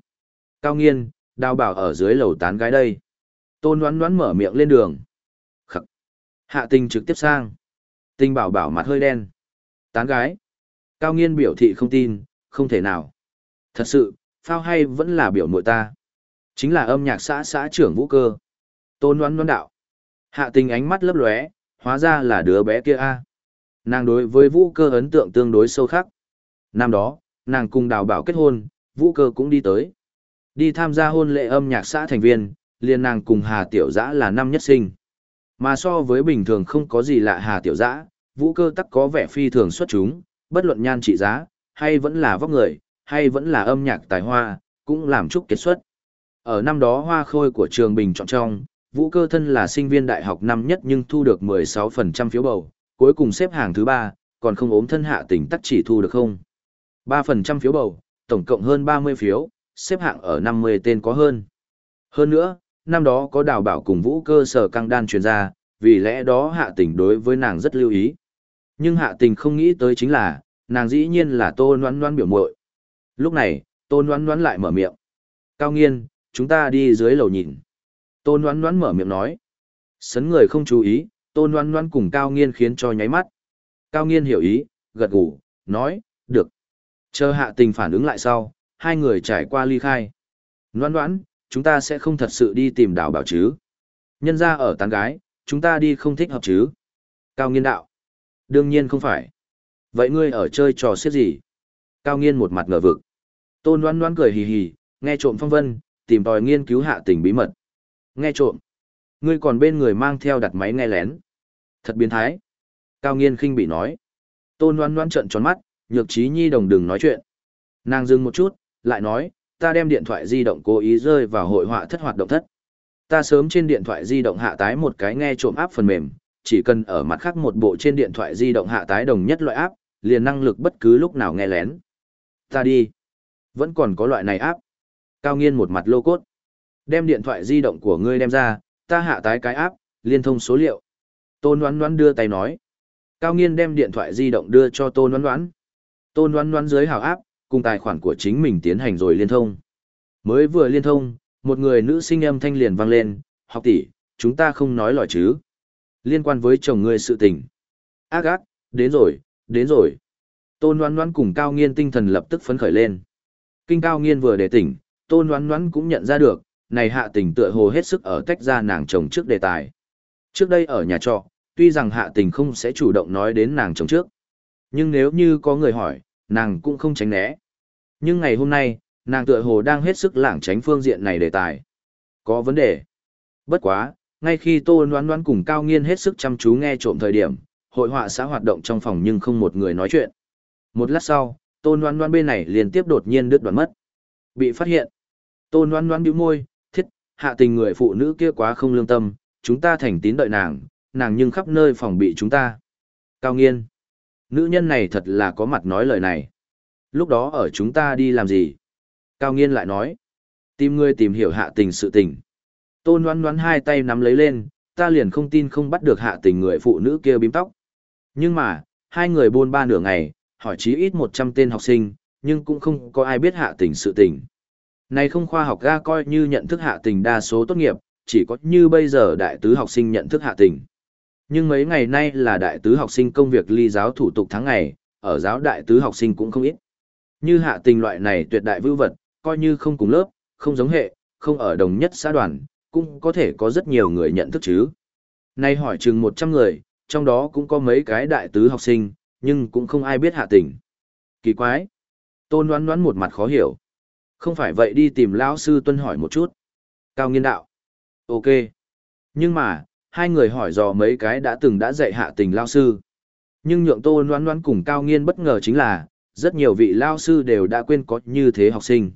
Cao nghiên, đào bảo ở dưới lầu tán gái đây. Tôn noán noán mở miệng lên đường. Khắc. Hạ tình trực tiếp sang. Tình bảo bảo mặt hơi đen. Tán gái. Cao nghiên biểu thị không tin, không thể nào. Thật sự, phao hay vẫn là biểu muội ta. Chính là âm nhạc xã xã trưởng vũ cơ. Tôn đoán đoán đạo. Hạ tình ánh mắt lấp lóe, hóa ra là đứa bé kia a. Nàng đối với vũ cơ ấn tượng tương đối sâu khắc. Năm đó, nàng cùng đào bảo kết hôn, vũ cơ cũng đi tới. Đi tham gia hôn lễ âm nhạc xã thành viên, liền nàng cùng Hà Tiểu Giã là năm nhất sinh. Mà so với bình thường không có gì lạ Hà Tiểu Giã, vũ cơ tắc có vẻ phi thường xuất chúng, bất luận nhan trị giá, hay vẫn là vóc người, hay vẫn là âm nhạc tài hoa, cũng làm chúc kết xuất. Ở năm đó hoa khôi của trường bình chọn trong, vũ cơ thân là sinh viên đại học năm nhất nhưng thu được 16% phiếu bầu, cuối cùng xếp hàng thứ ba, còn không ốm thân hạ tỉnh tắc chỉ thu được không. 3% phiếu bầu, tổng cộng hơn 30 phiếu, xếp hạng ở 50 tên có hơn. Hơn nữa, năm đó có đào bảo cùng vũ cơ sở căng đan truyền ra, vì lẽ đó hạ tỉnh đối với nàng rất lưu ý. Nhưng hạ tình không nghĩ tới chính là, nàng dĩ nhiên là tô noan noan biểu muội Lúc này, tô noan noan lại mở miệng. Cao nghiên, chúng ta đi dưới lầu nhìn. Tô noan noan mở miệng nói. Sấn người không chú ý, tô noan noan cùng cao nghiên khiến cho nháy mắt. Cao nghiên hiểu ý, gật gù, nói, được. Chờ hạ tình phản ứng lại sau, hai người trải qua ly khai. Noan noan, chúng ta sẽ không thật sự đi tìm đảo bảo chứ. Nhân ra ở tán gái, chúng ta đi không thích hợp chứ. Cao nghiên đạo. Đương nhiên không phải. Vậy ngươi ở chơi trò xiết gì? Cao nghiên một mặt ngờ vực. Tôn đoán đoán cười hì hì, nghe trộm phong vân, tìm tòi nghiên cứu hạ tình bí mật. Nghe trộm. Ngươi còn bên người mang theo đặt máy nghe lén. Thật biến thái. Cao nghiên khinh bị nói. Tôn đoán đoán trợn tròn mắt, nhược trí nhi đồng đừng nói chuyện. Nàng dừng một chút, lại nói, ta đem điện thoại di động cố ý rơi vào hội họa thất hoạt động thất. Ta sớm trên điện thoại di động hạ tái một cái nghe trộm áp phần mềm, chỉ cần ở mặt khác một bộ trên điện thoại di động hạ tái đồng nhất loại áp, liền năng lực bất cứ lúc nào nghe lén. Ta đi. Vẫn còn có loại này áp. Cao nghiên một mặt lô cốt. Đem điện thoại di động của ngươi đem ra, ta hạ tái cái áp, liên thông số liệu. Tôn đoán đoán đưa tay nói. Cao nghiên đem điện thoại di động đưa cho tôn đoán đoán. Tôn đoán đoán dưới hào áp, cùng tài khoản của chính mình tiến hành rồi liên thông. Mới vừa liên thông, một người nữ sinh âm thanh liền vang lên, học tỷ, chúng ta không nói lòi chứ. Liên quan với chồng ngươi sự tình. Ác ác, đến rồi, đến rồi. Tôn Loan Loan cùng Cao Nghiên tinh thần lập tức phấn khởi lên. Kinh Cao Nghiên vừa để tỉnh, Tôn Loan Loan cũng nhận ra được, này hạ tình tựa hồ hết sức ở tách ra nàng chồng trước đề tài. Trước đây ở nhà trọ, tuy rằng hạ tình không sẽ chủ động nói đến nàng chồng trước. Nhưng nếu như có người hỏi, nàng cũng không tránh né. Nhưng ngày hôm nay, nàng tựa hồ đang hết sức lảng tránh phương diện này đề tài. Có vấn đề. Bất quá, ngay khi Tô Loan Loan cùng Cao Nghiên hết sức chăm chú nghe trộm thời điểm, hội họa xã hoạt động trong phòng nhưng không một người nói chuyện. Một lát sau, Tô Loan Loan bên này liên tiếp đột nhiên đứt đoạn mất. Bị phát hiện. Tô Loan Loan bĩu môi, thiết, hạ tình người phụ nữ kia quá không lương tâm, chúng ta thành tín đợi nàng, nàng nhưng khắp nơi phòng bị chúng ta. Cao Nghiên. Nữ nhân này thật là có mặt nói lời này. Lúc đó ở chúng ta đi làm gì? Cao Nghiên lại nói. Tìm ngươi tìm hiểu hạ tình sự tình. Tôn đoán đoán hai tay nắm lấy lên, ta liền không tin không bắt được hạ tình người phụ nữ kia bím tóc. Nhưng mà, hai người buôn ba nửa ngày, hỏi chí ít 100 tên học sinh, nhưng cũng không có ai biết hạ tình sự tình. Này không khoa học ga coi như nhận thức hạ tình đa số tốt nghiệp, chỉ có như bây giờ đại tứ học sinh nhận thức hạ tình. Nhưng mấy ngày nay là đại tứ học sinh công việc ly giáo thủ tục tháng ngày, ở giáo đại tứ học sinh cũng không ít. Như hạ tình loại này tuyệt đại vưu vật, coi như không cùng lớp, không giống hệ, không ở đồng nhất xã đoàn, cũng có thể có rất nhiều người nhận thức chứ. Nay hỏi chừng 100 người, trong đó cũng có mấy cái đại tứ học sinh, nhưng cũng không ai biết hạ tình. Kỳ quái. Tôn đoán đoán một mặt khó hiểu. Không phải vậy đi tìm lão sư tuân hỏi một chút. Cao nghiên đạo. Ok. Nhưng mà, hai người hỏi dò mấy cái đã từng đã dạy hạ tình lao sư. Nhưng nhượng tôn đoán đoán cùng cao nghiên bất ngờ chính là, rất nhiều vị lao sư đều đã quên có như thế học sinh.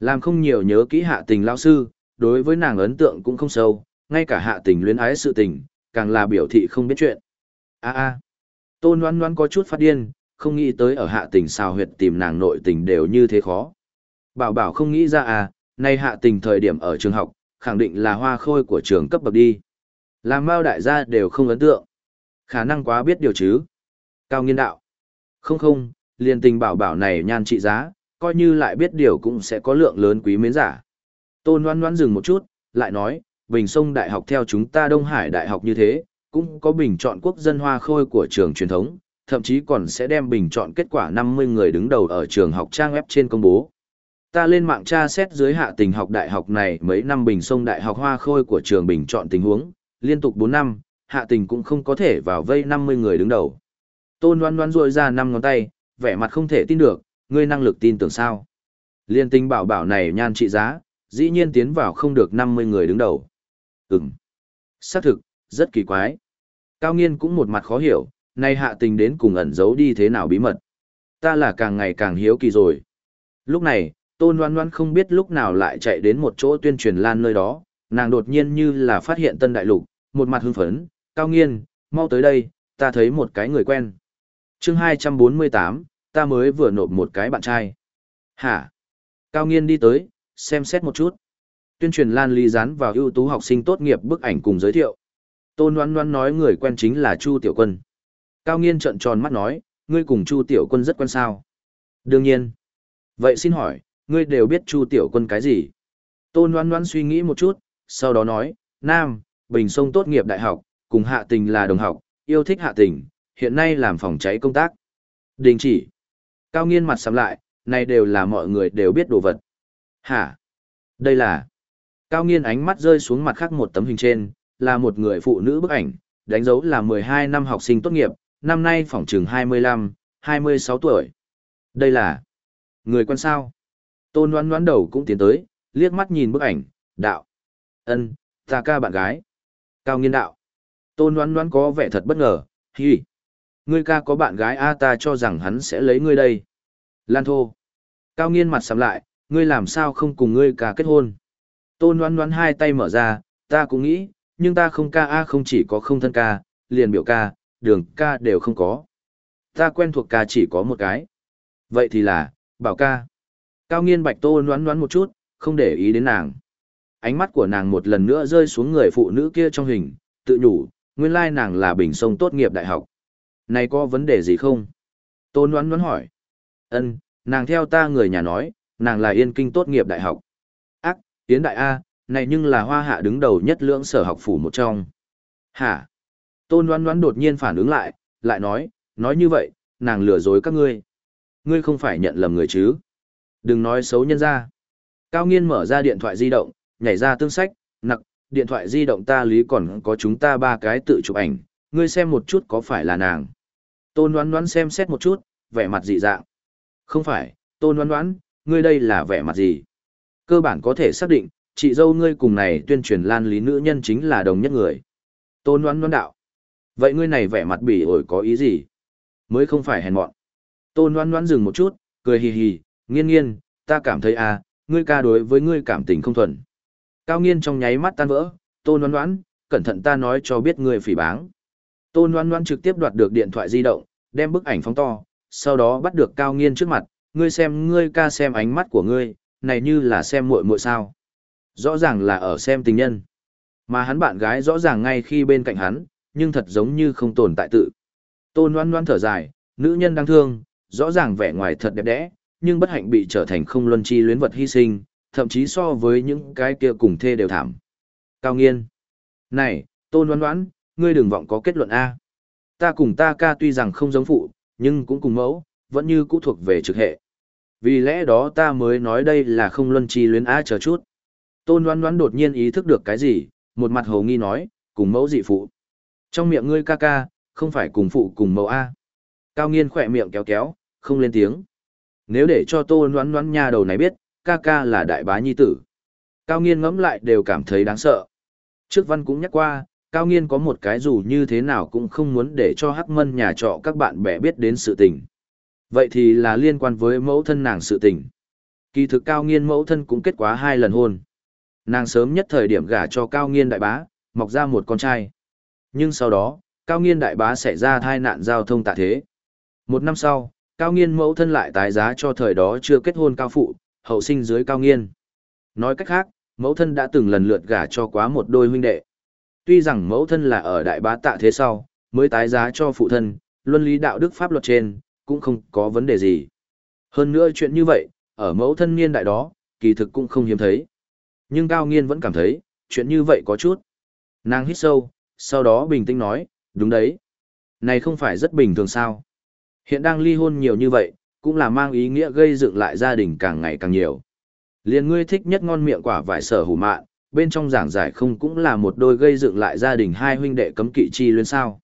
Làm không nhiều nhớ kỹ hạ tình lao sư, đối với nàng ấn tượng cũng không sâu, ngay cả hạ tình luyến ái sự tình, càng là biểu thị không biết chuyện. a a tôn noan noan có chút phát điên, không nghĩ tới ở hạ tình xào huyệt tìm nàng nội tình đều như thế khó. Bảo bảo không nghĩ ra à, nay hạ tình thời điểm ở trường học, khẳng định là hoa khôi của trường cấp bậc đi. Làm bao đại gia đều không ấn tượng. Khả năng quá biết điều chứ. Cao nghiên đạo. Không không, liền tình bảo bảo này nhan trị giá, coi như lại biết điều cũng sẽ có lượng lớn quý mến giả. Tôn Loan Loan dừng một chút, lại nói, Bình Sông Đại học theo chúng ta Đông Hải Đại học như thế, cũng có bình chọn quốc dân hoa khôi của trường truyền thống, thậm chí còn sẽ đem bình chọn kết quả 50 người đứng đầu ở trường học trang web trên công bố. Ta lên mạng tra xét dưới hạ tình học đại học này mấy năm Bình Sông Đại học hoa khôi của trường bình chọn tình huống, liên tục 4 năm, hạ tình cũng không có thể vào vây 50 người đứng đầu. Tôn Loan Loan rôi ra năm ngón tay, vẻ mặt không thể tin được, ngươi năng lực tin tưởng sao. Liên tinh bảo bảo này nhan trị giá, dĩ nhiên tiến vào không được 50 người đứng đầu. Ừm. Xác thực, rất kỳ quái. Cao nghiên cũng một mặt khó hiểu, nay hạ tình đến cùng ẩn giấu đi thế nào bí mật. Ta là càng ngày càng hiếu kỳ rồi. Lúc này, Tôn oan oan không biết lúc nào lại chạy đến một chỗ tuyên truyền lan nơi đó, nàng đột nhiên như là phát hiện tân đại lục, một mặt hưng phấn, cao nghiên, mau tới đây, ta thấy một cái người quen. chương 248, ta mới vừa nộp một cái bạn trai. Hả? Cao nghiên đi tới, xem xét một chút. Tuyên truyền lan ly dán vào ưu tú học sinh tốt nghiệp bức ảnh cùng giới thiệu. Tôn Loan Loan nói người quen chính là Chu Tiểu Quân. Cao nghiên trợn tròn mắt nói, ngươi cùng Chu Tiểu Quân rất quen sao. Đương nhiên. Vậy xin hỏi, ngươi đều biết Chu Tiểu Quân cái gì? Tôn Loan Loan suy nghĩ một chút, sau đó nói, Nam, Bình Sông tốt nghiệp đại học, cùng Hạ Tình là đồng học, yêu thích Hạ Tình, hiện nay làm phòng cháy công tác. Đình chỉ. Cao nghiên mặt sắm lại, này đều là mọi người đều biết đồ vật. Hả? Đây là... Cao nghiên ánh mắt rơi xuống mặt khác một tấm hình trên, là một người phụ nữ bức ảnh, đánh dấu là 12 năm học sinh tốt nghiệp, năm nay phỏng trường 25, 26 tuổi. Đây là... Người quan sao? Tôn đoán đoán đầu cũng tiến tới, liếc mắt nhìn bức ảnh, đạo. ân ta ca bạn gái. Cao nghiên đạo. Tôn đoán đoán có vẻ thật bất ngờ, hi. Ngươi ca có bạn gái a ta cho rằng hắn sẽ lấy ngươi đây. Lan thô. Cao nghiên mặt sầm lại, ngươi làm sao không cùng ngươi ca kết hôn. Tôn đoán đoán hai tay mở ra, ta cũng nghĩ, nhưng ta không ca a không chỉ có không thân ca, liền biểu ca, đường ca đều không có. Ta quen thuộc ca chỉ có một cái. Vậy thì là, bảo ca. Cao nghiên bạch tô đoán đoán một chút, không để ý đến nàng ánh mắt của nàng một lần nữa rơi xuống người phụ nữ kia trong hình, tự nhủ, nguyên lai nàng là bình sông tốt nghiệp đại học. Này có vấn đề gì không? Tôn đoán đoán hỏi. Ân, nàng theo ta người nhà nói, nàng là yên kinh tốt nghiệp đại học. Ác, Yến Đại A, này nhưng là hoa hạ đứng đầu nhất lưỡng sở học phủ một trong. Hả? Tôn đoán đoán đột nhiên phản ứng lại, lại nói, nói như vậy, nàng lừa dối các ngươi. Ngươi không phải nhận lầm người chứ? Đừng nói xấu nhân ra. Cao nghiên mở ra điện thoại di động, nhảy ra tương sách, nặc, điện thoại di động ta lý còn có chúng ta ba cái tự chụp ảnh, ngươi xem một chút có phải là nàng. Tôn đoán đoán xem xét một chút, vẻ mặt dị dạng. Không phải, tôn đoán đoán, ngươi đây là vẻ mặt gì? Cơ bản có thể xác định, chị dâu ngươi cùng này tuyên truyền lan lý nữ nhân chính là đồng nhất người. Tôn đoán đoán đạo. Vậy ngươi này vẻ mặt bỉ ổi có ý gì? Mới không phải hèn mọn. Tôn đoán đoán dừng một chút, cười hì hì, nghiên nghiên, ta cảm thấy à, ngươi ca đối với ngươi cảm tình không thuần. Cao nghiên trong nháy mắt tan vỡ, tôn đoán đoán, cẩn thận ta nói cho biết ngươi phỉ báng. Tôn đoán đoán trực tiếp đoạt được điện thoại di động, đem bức ảnh phóng to, sau đó bắt được cao nghiên trước mặt, ngươi xem ngươi ca xem ánh mắt của ngươi, này như là xem muội muội sao. Rõ ràng là ở xem tình nhân. Mà hắn bạn gái rõ ràng ngay khi bên cạnh hắn, nhưng thật giống như không tồn tại tự. Tôn đoán đoán thở dài, nữ nhân đang thương, rõ ràng vẻ ngoài thật đẹp đẽ, nhưng bất hạnh bị trở thành không luân chi luyến vật hy sinh, thậm chí so với những cái kia cùng thê đều thảm. Cao nghiên. Này, tôn đoán đoán, ngươi đừng vọng có kết luận A. Ta cùng ta ca tuy rằng không giống phụ, nhưng cũng cùng mẫu, vẫn như cũ thuộc về trực hệ. Vì lẽ đó ta mới nói đây là không luân chi luyến á chờ chút. Tôn đoán đoán đột nhiên ý thức được cái gì, một mặt hồ nghi nói, cùng mẫu dị phụ. Trong miệng ngươi ca ca, không phải cùng phụ cùng mẫu A. Cao nghiên khỏe miệng kéo kéo, không lên tiếng. Nếu để cho tôn đoán đoán nha đầu này biết, ca ca là đại bá nhi tử. Cao nghiên ngẫm lại đều cảm thấy đáng sợ. Trước văn cũng nhắc qua, Cao nghiên có một cái dù như thế nào cũng không muốn để cho hắc mân nhà trọ các bạn bè biết đến sự tình. Vậy thì là liên quan với mẫu thân nàng sự tình. Kỳ thực Cao nghiên mẫu thân cũng kết quá hai lần hôn. Nàng sớm nhất thời điểm gả cho Cao nghiên đại bá, mọc ra một con trai. Nhưng sau đó, Cao nghiên đại bá xảy ra thai nạn giao thông tạ thế. Một năm sau, Cao nghiên mẫu thân lại tái giá cho thời đó chưa kết hôn cao phụ, hậu sinh dưới Cao nghiên. Nói cách khác, mẫu thân đã từng lần lượt gả cho quá một đôi huynh đệ. Tuy rằng mẫu thân là ở đại bá tạ thế sau, mới tái giá cho phụ thân, luân lý đạo đức pháp luật trên, cũng không có vấn đề gì. Hơn nữa chuyện như vậy, ở mẫu thân niên đại đó, kỳ thực cũng không hiếm thấy. Nhưng Cao Nghiên vẫn cảm thấy, chuyện như vậy có chút. Nàng hít sâu, sau đó bình tĩnh nói, đúng đấy. Này không phải rất bình thường sao. Hiện đang ly hôn nhiều như vậy, cũng là mang ý nghĩa gây dựng lại gia đình càng ngày càng nhiều. Liên ngươi thích nhất ngon miệng quả vải sở hủ mạn, bên trong giảng giải không cũng là một đôi gây dựng lại gia đình hai huynh đệ cấm kỵ chi luyến sao.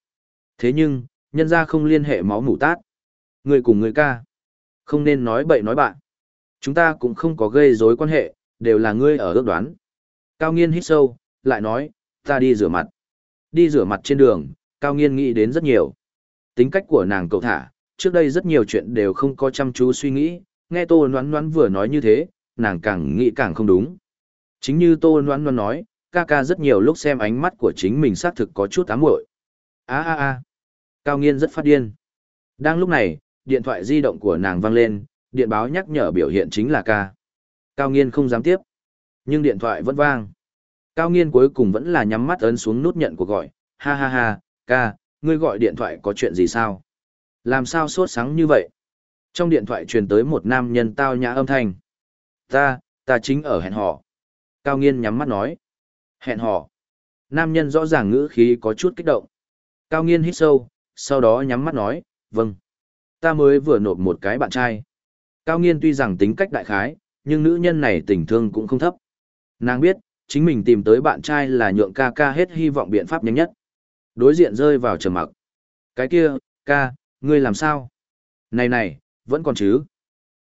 Thế nhưng, nhân ra không liên hệ máu mủ tát. Người cùng người ca. Không nên nói bậy nói bạn. Chúng ta cũng không có gây rối quan hệ, đều là ngươi ở ước đoán. Cao nghiên hít sâu, lại nói, ta đi rửa mặt. Đi rửa mặt trên đường, Cao nghiên nghĩ đến rất nhiều. Tính cách của nàng cậu thả, trước đây rất nhiều chuyện đều không có chăm chú suy nghĩ, nghe tô noán noán vừa nói như thế, nàng càng nghĩ càng không đúng. Chính như Tô Loan Loan nói, ca ca rất nhiều lúc xem ánh mắt của chính mình xác thực có chút ám muội. A a a. Cao Nghiên rất phát điên. Đang lúc này, điện thoại di động của nàng vang lên, điện báo nhắc nhở biểu hiện chính là ca. Cao Nghiên không dám tiếp, nhưng điện thoại vẫn vang. Cao Nghiên cuối cùng vẫn là nhắm mắt ấn xuống nút nhận cuộc gọi, ha ha ha, ca, ngươi gọi điện thoại có chuyện gì sao? Làm sao sốt sáng như vậy? Trong điện thoại truyền tới một nam nhân tao nhã âm thanh. Ta, ta chính ở hẹn hò. Cao nghiên nhắm mắt nói. Hẹn hò. Nam nhân rõ ràng ngữ khí có chút kích động. Cao nghiên hít sâu, sau đó nhắm mắt nói, vâng. Ta mới vừa nộp một cái bạn trai. Cao nghiên tuy rằng tính cách đại khái, nhưng nữ nhân này tình thương cũng không thấp. Nàng biết, chính mình tìm tới bạn trai là nhượng ca ca hết hy vọng biện pháp nhanh nhất. Đối diện rơi vào trầm mặc. Cái kia, ca, ngươi làm sao? Này này, vẫn còn chứ?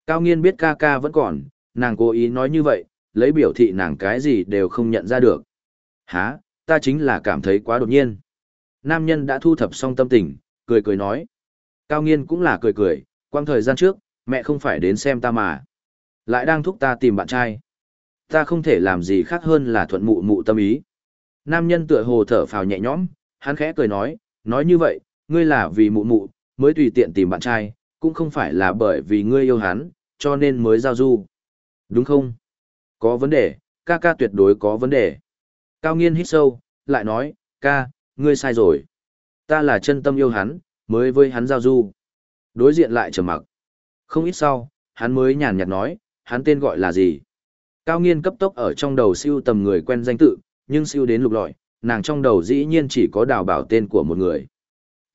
Cao nghiên biết ca ca vẫn còn, nàng cố ý nói như vậy, lấy biểu thị nàng cái gì đều không nhận ra được. Hả, ta chính là cảm thấy quá đột nhiên. Nam nhân đã thu thập xong tâm tình, cười cười nói. Cao nghiên cũng là cười cười, quang thời gian trước, mẹ không phải đến xem ta mà. Lại đang thúc ta tìm bạn trai. Ta không thể làm gì khác hơn là thuận mụ mụ tâm ý. Nam nhân tựa hồ thở phào nhẹ nhõm, hắn khẽ cười nói, nói như vậy, ngươi là vì mụ mụ, mới tùy tiện tìm bạn trai, cũng không phải là bởi vì ngươi yêu hắn, cho nên mới giao du. Đúng không? Có vấn đề, ca ca tuyệt đối có vấn đề. Cao nghiên hít sâu, lại nói, ca, ngươi sai rồi. Ta là chân tâm yêu hắn, mới với hắn giao du. Đối diện lại trầm mặc. Không ít sau, hắn mới nhàn nhạt nói, hắn tên gọi là gì? Cao nghiên cấp tốc ở trong đầu siêu tầm người quen danh tự, nhưng siêu đến lục lọi, nàng trong đầu dĩ nhiên chỉ có đào bảo tên của một người.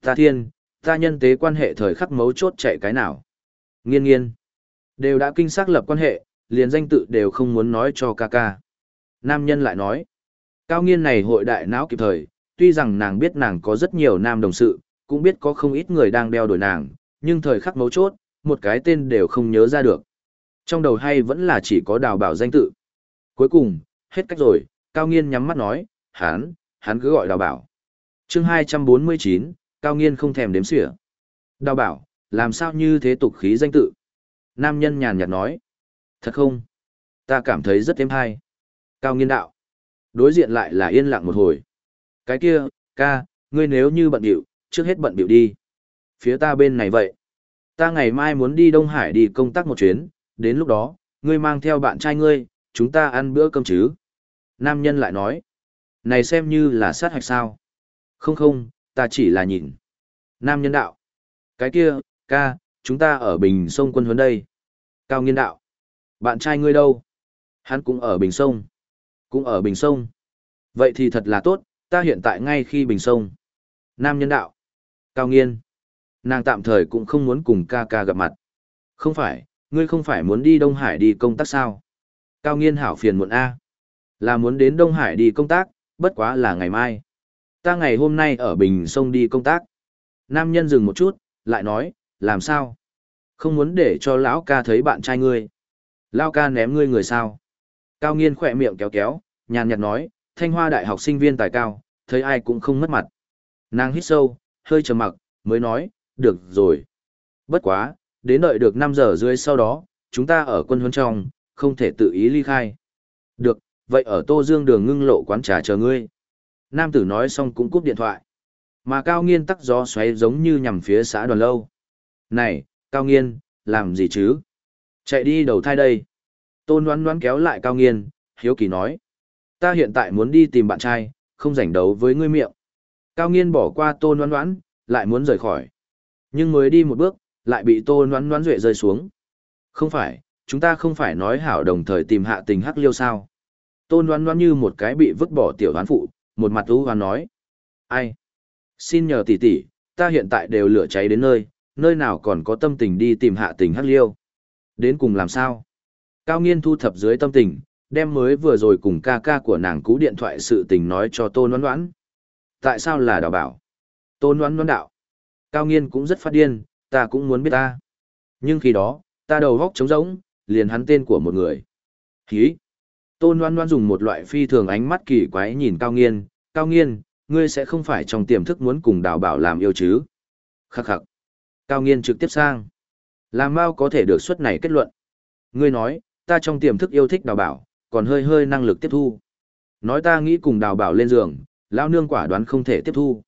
Ta thiên, ta nhân tế quan hệ thời khắc mấu chốt chạy cái nào? Nghiên nghiên. Đều đã kinh xác lập quan hệ, liền danh tự đều không muốn nói cho ca ca. Nam nhân lại nói, cao nghiên này hội đại não kịp thời, tuy rằng nàng biết nàng có rất nhiều nam đồng sự, cũng biết có không ít người đang đeo đuổi nàng, nhưng thời khắc mấu chốt, một cái tên đều không nhớ ra được. Trong đầu hay vẫn là chỉ có đào bảo danh tự. Cuối cùng, hết cách rồi, Cao Nghiên nhắm mắt nói, hắn, hắn cứ gọi đào bảo. chương 249, Cao Nghiên không thèm đếm xỉa. Đào bảo, làm sao như thế tục khí danh tự? Nam nhân nhàn nhạt nói. Thật không? Ta cảm thấy rất êm hay. Cao Nghiên đạo. Đối diện lại là yên lặng một hồi. Cái kia, ca, ngươi nếu như bận điệu, trước hết bận biểu đi. Phía ta bên này vậy. Ta ngày mai muốn đi Đông Hải đi công tác một chuyến, đến lúc đó, ngươi mang theo bạn trai ngươi, chúng ta ăn bữa cơm chứ. Nam nhân lại nói, này xem như là sát hạch sao. Không không, ta chỉ là nhìn. Nam nhân đạo, cái kia, ca, chúng ta ở Bình Sông quân huấn đây. Cao nghiên đạo, bạn trai ngươi đâu? Hắn cũng ở Bình Sông. Cũng ở Bình Sông. Vậy thì thật là tốt, ta hiện tại ngay khi Bình Sông. Nam nhân đạo, Cao nghiên. Nàng tạm thời cũng không muốn cùng ca ca gặp mặt. Không phải, Ngươi không phải muốn đi Đông Hải đi công tác sao? Cao nghiên hảo phiền muộn A. Là muốn đến Đông Hải đi công tác, bất quá là ngày mai. Ta ngày hôm nay ở Bình Sông đi công tác. Nam nhân dừng một chút, lại nói, làm sao? Không muốn để cho lão ca thấy bạn trai ngươi. Lão ca ném ngươi người sao? Cao nghiên khỏe miệng kéo kéo, nhàn nhạt nói, thanh hoa đại học sinh viên tài cao, thấy ai cũng không mất mặt. Nàng hít sâu, hơi trầm mặc, mới nói, được rồi. Bất quá, đến đợi được 5 giờ rưỡi sau đó, chúng ta ở quân huấn trong, không thể tự ý ly khai. Được, vậy ở Tô Dương đường ngưng lộ quán trà chờ ngươi. Nam tử nói xong cũng cúp điện thoại. Mà Cao Nghiên tắc gió xoáy giống như nhằm phía xã đoàn lâu. Này, Cao Nghiên, làm gì chứ? Chạy đi đầu thai đây. Tôn đoán đoán kéo lại Cao Nghiên, hiếu kỳ nói. Ta hiện tại muốn đi tìm bạn trai, không rảnh đấu với ngươi miệng. Cao Nghiên bỏ qua tôn đoán đoán, lại muốn rời khỏi. Nhưng mới đi một bước, lại bị tô noãn noãn duệ rơi xuống. Không phải, chúng ta không phải nói hảo đồng thời tìm hạ tình hắc liêu sao. Tô noãn noãn như một cái bị vứt bỏ tiểu đoán phụ, một mặt ú hoán nói. Ai? Xin nhờ tỷ tỷ, ta hiện tại đều lửa cháy đến nơi, nơi nào còn có tâm tình đi tìm hạ tình hắc liêu. Đến cùng làm sao? Cao nghiên thu thập dưới tâm tình, đem mới vừa rồi cùng ca ca của nàng cú điện thoại sự tình nói cho tô noãn noãn. Tại sao là đào bảo? Tôn noãn noãn đạo. Cao nghiên cũng rất phát điên, ta cũng muốn biết ta. Nhưng khi đó, ta đầu góc trống rỗng, liền hắn tên của một người. Hí! Tôn Loan Loan dùng một loại phi thường ánh mắt kỳ quái nhìn Cao Nghiên, Cao Nghiên, ngươi sẽ không phải trong tiềm thức muốn cùng đào bảo làm yêu chứ? Khắc khắc! Cao Nghiên trực tiếp sang. Làm mau có thể được suất này kết luận. Ngươi nói, ta trong tiềm thức yêu thích đào bảo, còn hơi hơi năng lực tiếp thu. Nói ta nghĩ cùng đào bảo lên giường, lão nương quả đoán không thể tiếp thu.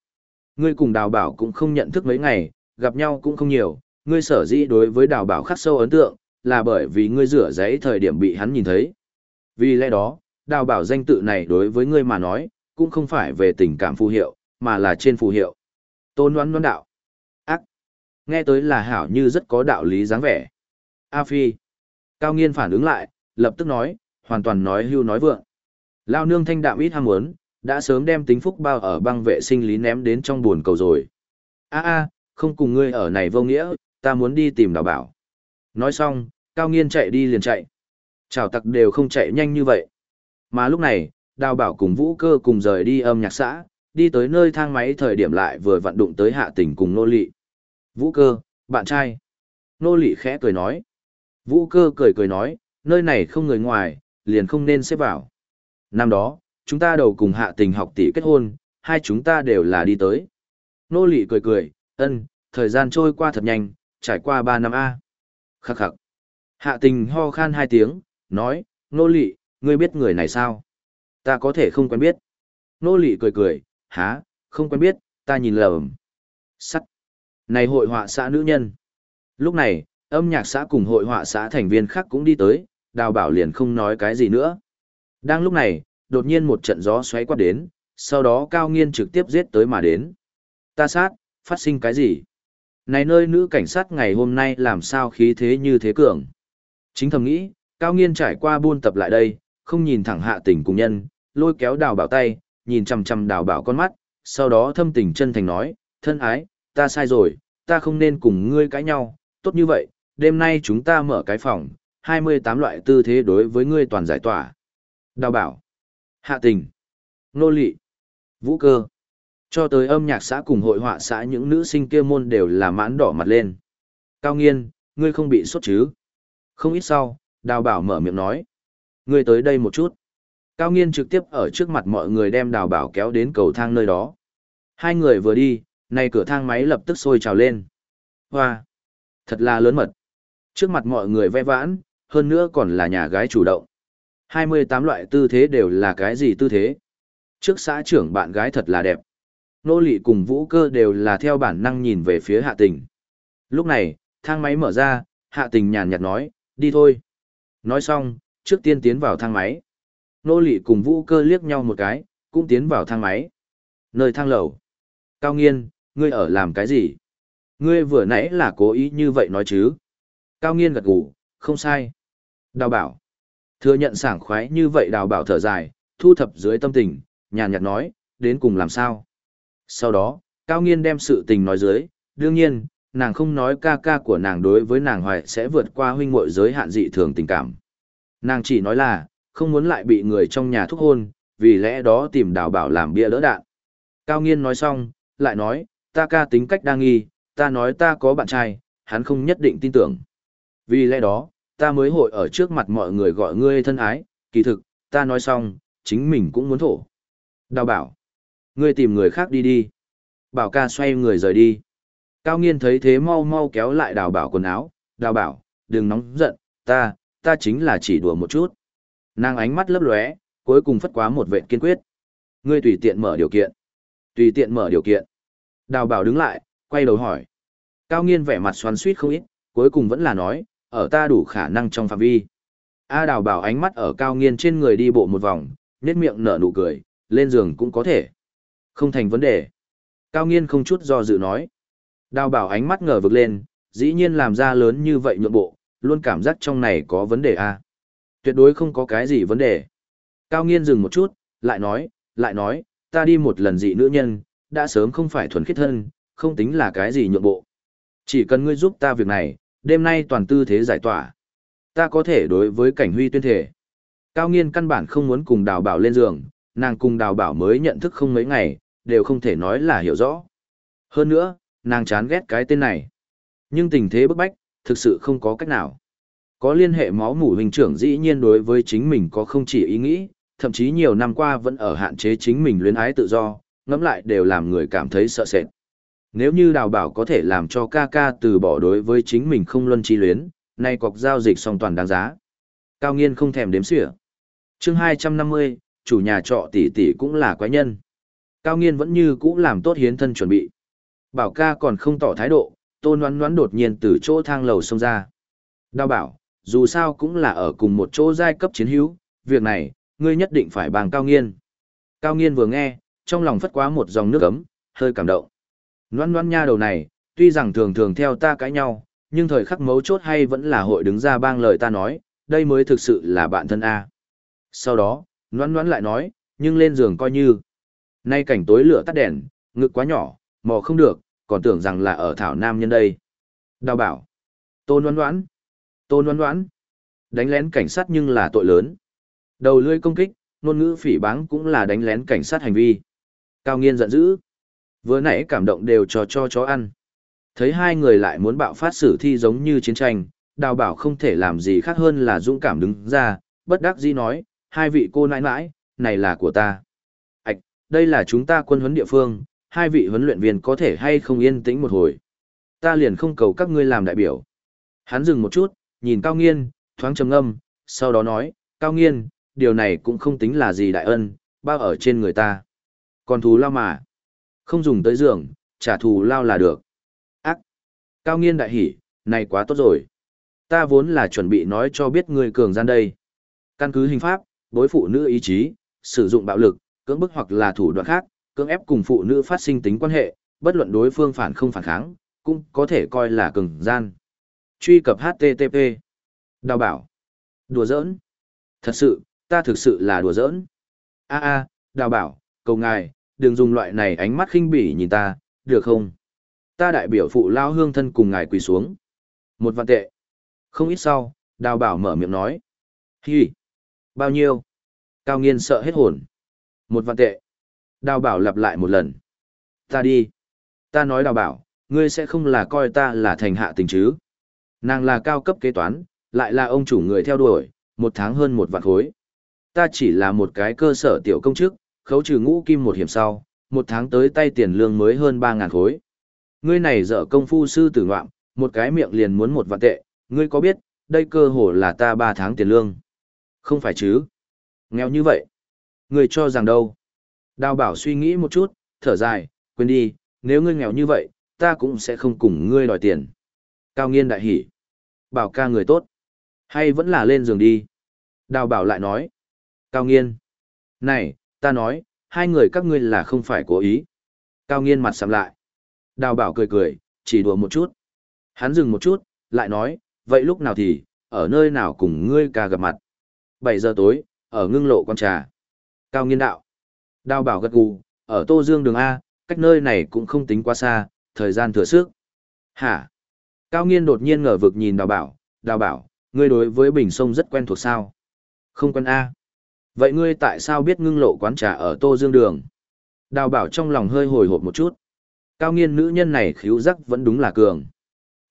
Ngươi cùng đào bảo cũng không nhận thức mấy ngày, gặp nhau cũng không nhiều, ngươi sở dĩ đối với đào bảo khắc sâu ấn tượng, là bởi vì ngươi rửa giấy thời điểm bị hắn nhìn thấy. Vì lẽ đó, đào bảo danh tự này đối với ngươi mà nói, cũng không phải về tình cảm phù hiệu, mà là trên phù hiệu. Tôn đoán đoán đạo. Ác. Nghe tới là hảo như rất có đạo lý dáng vẻ. A Phi. Cao nghiên phản ứng lại, lập tức nói, hoàn toàn nói hưu nói vượng. Lao nương thanh đạm ít ham muốn, đã sớm đem tính phúc bao ở băng vệ sinh lý ném đến trong buồn cầu rồi. A a, không cùng ngươi ở này vô nghĩa, ta muốn đi tìm đào bảo. Nói xong, cao nghiên chạy đi liền chạy. Chào tặc đều không chạy nhanh như vậy. Mà lúc này, đào bảo cùng vũ cơ cùng rời đi âm nhạc xã, đi tới nơi thang máy thời điểm lại vừa vận đụng tới hạ tình cùng nô lị. Vũ cơ, bạn trai. Nô lị khẽ cười nói. Vũ cơ cười cười nói, nơi này không người ngoài, liền không nên xếp vào. Năm đó, chúng ta đầu cùng hạ tình học tỷ kết hôn, hai chúng ta đều là đi tới. Nô lị cười cười, ân, thời gian trôi qua thật nhanh, trải qua ba năm A. Khắc khắc. Hạ tình ho khan hai tiếng, nói, nô lị, ngươi biết người này sao? Ta có thể không quen biết. Nô lị cười cười, há, không quen biết, ta nhìn lầm. Sắt. Này hội họa xã nữ nhân. Lúc này, âm nhạc xã cùng hội họa xã thành viên khác cũng đi tới, đào bảo liền không nói cái gì nữa. Đang lúc này, đột nhiên một trận gió xoáy quát đến, sau đó cao nghiên trực tiếp giết tới mà đến. Ta sát, phát sinh cái gì? Này nơi nữ cảnh sát ngày hôm nay làm sao khí thế như thế cường? Chính thầm nghĩ, cao nghiên trải qua buôn tập lại đây, không nhìn thẳng hạ tình cùng nhân, lôi kéo đào bảo tay, nhìn chằm chằm đào bảo con mắt, sau đó thâm tình chân thành nói, thân ái, ta sai rồi, ta không nên cùng ngươi cãi nhau, tốt như vậy, đêm nay chúng ta mở cái phòng, 28 loại tư thế đối với ngươi toàn giải tỏa. Đào bảo, hạ tình, nô lị, vũ cơ, cho tới âm nhạc xã cùng hội họa xã những nữ sinh kia môn đều là mãn đỏ mặt lên. Cao nghiên, ngươi không bị sốt chứ? Không ít sau, đào bảo mở miệng nói. Ngươi tới đây một chút. Cao nghiên trực tiếp ở trước mặt mọi người đem đào bảo kéo đến cầu thang nơi đó. Hai người vừa đi, nay cửa thang máy lập tức sôi trào lên. Hoa! Thật là lớn mật. Trước mặt mọi người ve vãn, hơn nữa còn là nhà gái chủ động. 28 loại tư thế đều là cái gì tư thế? Trước xã trưởng bạn gái thật là đẹp. Nô lị cùng vũ cơ đều là theo bản năng nhìn về phía hạ tình. Lúc này, thang máy mở ra, hạ tình nhàn nhạt nói, đi thôi. Nói xong, trước tiên tiến vào thang máy. Nô lị cùng vũ cơ liếc nhau một cái, cũng tiến vào thang máy. Nơi thang lầu. Cao nghiên, ngươi ở làm cái gì? Ngươi vừa nãy là cố ý như vậy nói chứ? Cao nghiên gật gù, không sai. Đào bảo. Thừa nhận sảng khoái như vậy đào bảo thở dài, thu thập dưới tâm tình, nhàn nhạt nói, đến cùng làm sao? Sau đó, Cao nghiên đem sự tình nói dưới, đương nhiên, nàng không nói ca ca của nàng đối với nàng hoài sẽ vượt qua huynh muội giới hạn dị thường tình cảm. Nàng chỉ nói là, không muốn lại bị người trong nhà thúc hôn, vì lẽ đó tìm đào bảo làm bia đỡ đạn. Cao nghiên nói xong, lại nói, ta ca tính cách đa nghi, ta nói ta có bạn trai, hắn không nhất định tin tưởng. Vì lẽ đó, ta mới hội ở trước mặt mọi người gọi ngươi thân ái, kỳ thực, ta nói xong, chính mình cũng muốn thổ. Đào bảo, ngươi tìm người khác đi đi. Bảo ca xoay người rời đi. Cao nghiên thấy thế mau mau kéo lại đào bảo quần áo, đào bảo, đừng nóng giận, ta, ta chính là chỉ đùa một chút. Nàng ánh mắt lấp lóe, cuối cùng phất quá một vệt kiên quyết. Ngươi tùy tiện mở điều kiện. Tùy tiện mở điều kiện. Đào bảo đứng lại, quay đầu hỏi. Cao nghiên vẻ mặt xoắn suýt không ít, cuối cùng vẫn là nói, ở ta đủ khả năng trong phạm vi. A đào bảo ánh mắt ở cao nghiên trên người đi bộ một vòng, nét miệng nở nụ cười, lên giường cũng có thể. Không thành vấn đề. Cao nghiên không chút do dự nói. Đào bảo ánh mắt ngờ vực lên, dĩ nhiên làm ra lớn như vậy nhượng bộ, luôn cảm giác trong này có vấn đề a. Tuyệt đối không có cái gì vấn đề. Cao nghiên dừng một chút, lại nói, lại nói, ta đi một lần dị nữ nhân, đã sớm không phải thuần khiết thân, không tính là cái gì nhượng bộ. Chỉ cần ngươi giúp ta việc này, đêm nay toàn tư thế giải tỏa. Ta có thể đối với cảnh huy tuyên thể. Cao nghiên căn bản không muốn cùng đào bảo lên giường, nàng cùng đào bảo mới nhận thức không mấy ngày, đều không thể nói là hiểu rõ. Hơn nữa, nàng chán ghét cái tên này. Nhưng tình thế bức bách, thực sự không có cách nào. Có liên hệ máu mủ hình trưởng dĩ nhiên đối với chính mình có không chỉ ý nghĩ, thậm chí nhiều năm qua vẫn ở hạn chế chính mình luyến ái tự do, ngẫm lại đều làm người cảm thấy sợ sệt. Nếu như đào bảo có thể làm cho ca ca từ bỏ đối với chính mình không luân chi luyến, nay cọc giao dịch song toàn đáng giá. Cao nghiên không thèm đếm xỉa. chương 250, chủ nhà trọ tỷ tỷ cũng là quái nhân. Cao nghiên vẫn như cũ làm tốt hiến thân chuẩn bị. Bảo ca còn không tỏ thái độ, tôn đoán đoán đột nhiên từ chỗ thang lầu xông ra. Đào bảo, dù sao cũng là ở cùng một chỗ giai cấp chiến hữu, việc này, ngươi nhất định phải bằng cao nghiên. Cao nghiên vừa nghe, trong lòng phất quá một dòng nước ấm, hơi cảm động. Loan loan nha đầu này, tuy rằng thường thường theo ta cãi nhau, nhưng thời khắc mấu chốt hay vẫn là hội đứng ra bang lời ta nói, đây mới thực sự là bạn thân A. Sau đó, noan noan lại nói, nhưng lên giường coi như. Nay cảnh tối lửa tắt đèn, ngực quá nhỏ, mò không được, còn tưởng rằng là ở thảo nam nhân đây. Đào bảo. Tôn noan noan. Tôn noan noan. Đánh lén cảnh sát nhưng là tội lớn. Đầu lưỡi công kích, ngôn ngữ phỉ báng cũng là đánh lén cảnh sát hành vi. Cao nghiên giận dữ. Vừa nãy cảm động đều cho cho chó ăn. Thấy hai người lại muốn bạo phát xử thi giống như chiến tranh, đào bảo không thể làm gì khác hơn là dũng cảm đứng ra, bất đắc dĩ nói, hai vị cô nãi nãi, này là của ta. Ảch, đây là chúng ta quân huấn địa phương, hai vị huấn luyện viên có thể hay không yên tĩnh một hồi. Ta liền không cầu các ngươi làm đại biểu. Hắn dừng một chút, nhìn Cao Nghiên, thoáng trầm ngâm, sau đó nói, Cao Nghiên, điều này cũng không tính là gì đại ân, bao ở trên người ta. Còn thù lao mà. Không dùng tới giường, trả thù lao là được. Ác. Cao nghiên đại hỉ, này quá tốt rồi. Ta vốn là chuẩn bị nói cho biết người cường gian đây. Căn cứ hình pháp, đối phụ nữ ý chí, sử dụng bạo lực, cưỡng bức hoặc là thủ đoạn khác, cưỡng ép cùng phụ nữ phát sinh tính quan hệ, bất luận đối phương phản không phản kháng, cũng có thể coi là cường gian. Truy cập HTTP Đào bảo. Đùa giỡn. Thật sự, ta thực sự là đùa giỡn. a a đào bảo, cầu ngài, đừng dùng loại này ánh mắt khinh bỉ nhìn ta, được không? Ta đại biểu phụ lao hương thân cùng ngài quỳ xuống. Một vạn tệ. Không ít sau, đào bảo mở miệng nói. Hi. Bao nhiêu? Cao nghiên sợ hết hồn. Một vạn tệ. Đào bảo lặp lại một lần. Ta đi. Ta nói đào bảo, ngươi sẽ không là coi ta là thành hạ tình chứ. Nàng là cao cấp kế toán, lại là ông chủ người theo đuổi, một tháng hơn một vạn khối. Ta chỉ là một cái cơ sở tiểu công chức, khấu trừ ngũ kim một hiểm sau, một tháng tới tay tiền lương mới hơn ba ngàn khối. Ngươi này dở công phu sư tử ngoạm, một cái miệng liền muốn một vạn tệ, ngươi có biết, đây cơ hồ là ta ba tháng tiền lương. Không phải chứ? Nghèo như vậy. Ngươi cho rằng đâu? Đào bảo suy nghĩ một chút, thở dài, quên đi, nếu ngươi nghèo như vậy, ta cũng sẽ không cùng ngươi đòi tiền. Cao nghiên đại hỉ. Bảo ca người tốt. Hay vẫn là lên giường đi. Đào bảo lại nói. Cao nghiên. Này, ta nói, hai người các ngươi là không phải cố ý. Cao nghiên mặt sầm lại. Đào bảo cười cười, chỉ đùa một chút. Hắn dừng một chút, lại nói, vậy lúc nào thì, ở nơi nào cùng ngươi ca gặp mặt. 7 giờ tối, ở ngưng lộ con trà. Cao nghiên đạo. Đào bảo gật gù, ở Tô Dương đường A, cách nơi này cũng không tính quá xa, thời gian thừa sức. Hả? Cao nghiên đột nhiên ngờ vực nhìn đào bảo, đào bảo, ngươi đối với Bình Sông rất quen thuộc sao? Không quen A. Vậy ngươi tại sao biết ngưng lộ quán trà ở Tô Dương đường? Đào bảo trong lòng hơi hồi hộp một chút. Cao nghiên nữ nhân này khíu giác vẫn đúng là cường.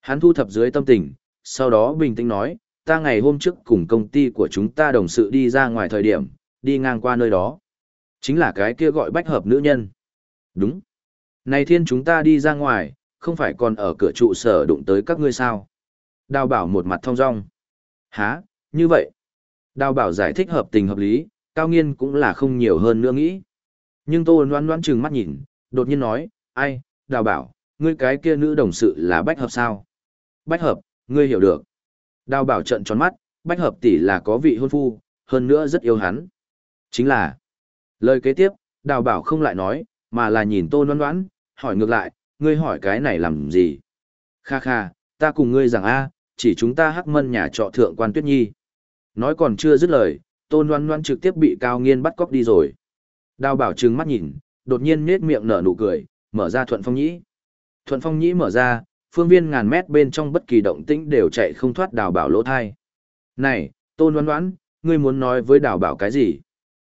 Hắn thu thập dưới tâm tình, sau đó bình tĩnh nói, ta ngày hôm trước cùng công ty của chúng ta đồng sự đi ra ngoài thời điểm, đi ngang qua nơi đó. Chính là cái kia gọi bách hợp nữ nhân. Đúng. Này thiên chúng ta đi ra ngoài, không phải còn ở cửa trụ sở đụng tới các ngươi sao. Đào bảo một mặt thong dong. Hả, như vậy. Đào bảo giải thích hợp tình hợp lý, cao nghiên cũng là không nhiều hơn nữa nghĩ. Nhưng tô loan loan trừng mắt nhìn, đột nhiên nói, ai, đào bảo, ngươi cái kia nữ đồng sự là bách hợp sao? Bách hợp, ngươi hiểu được. Đào bảo trận tròn mắt, bách hợp tỷ là có vị hôn phu, hơn nữa rất yêu hắn. Chính là, lời kế tiếp, đào bảo không lại nói, mà là nhìn tô loan loan, hỏi ngược lại, ngươi hỏi cái này làm gì? Kha kha, ta cùng ngươi rằng a, chỉ chúng ta hắc mân nhà trọ thượng quan tuyết nhi. Nói còn chưa dứt lời, tôn loan loan trực tiếp bị cao nghiên bắt cóc đi rồi. Đào bảo trừng mắt nhìn, đột nhiên nết miệng nở nụ cười, mở ra thuận phong nhĩ. Thuận phong nhĩ mở ra, phương viên ngàn mét bên trong bất kỳ động tĩnh đều chạy không thoát đào bảo lỗ thai. Này, tôn Loan Loan, ngươi muốn nói với đào bảo cái gì?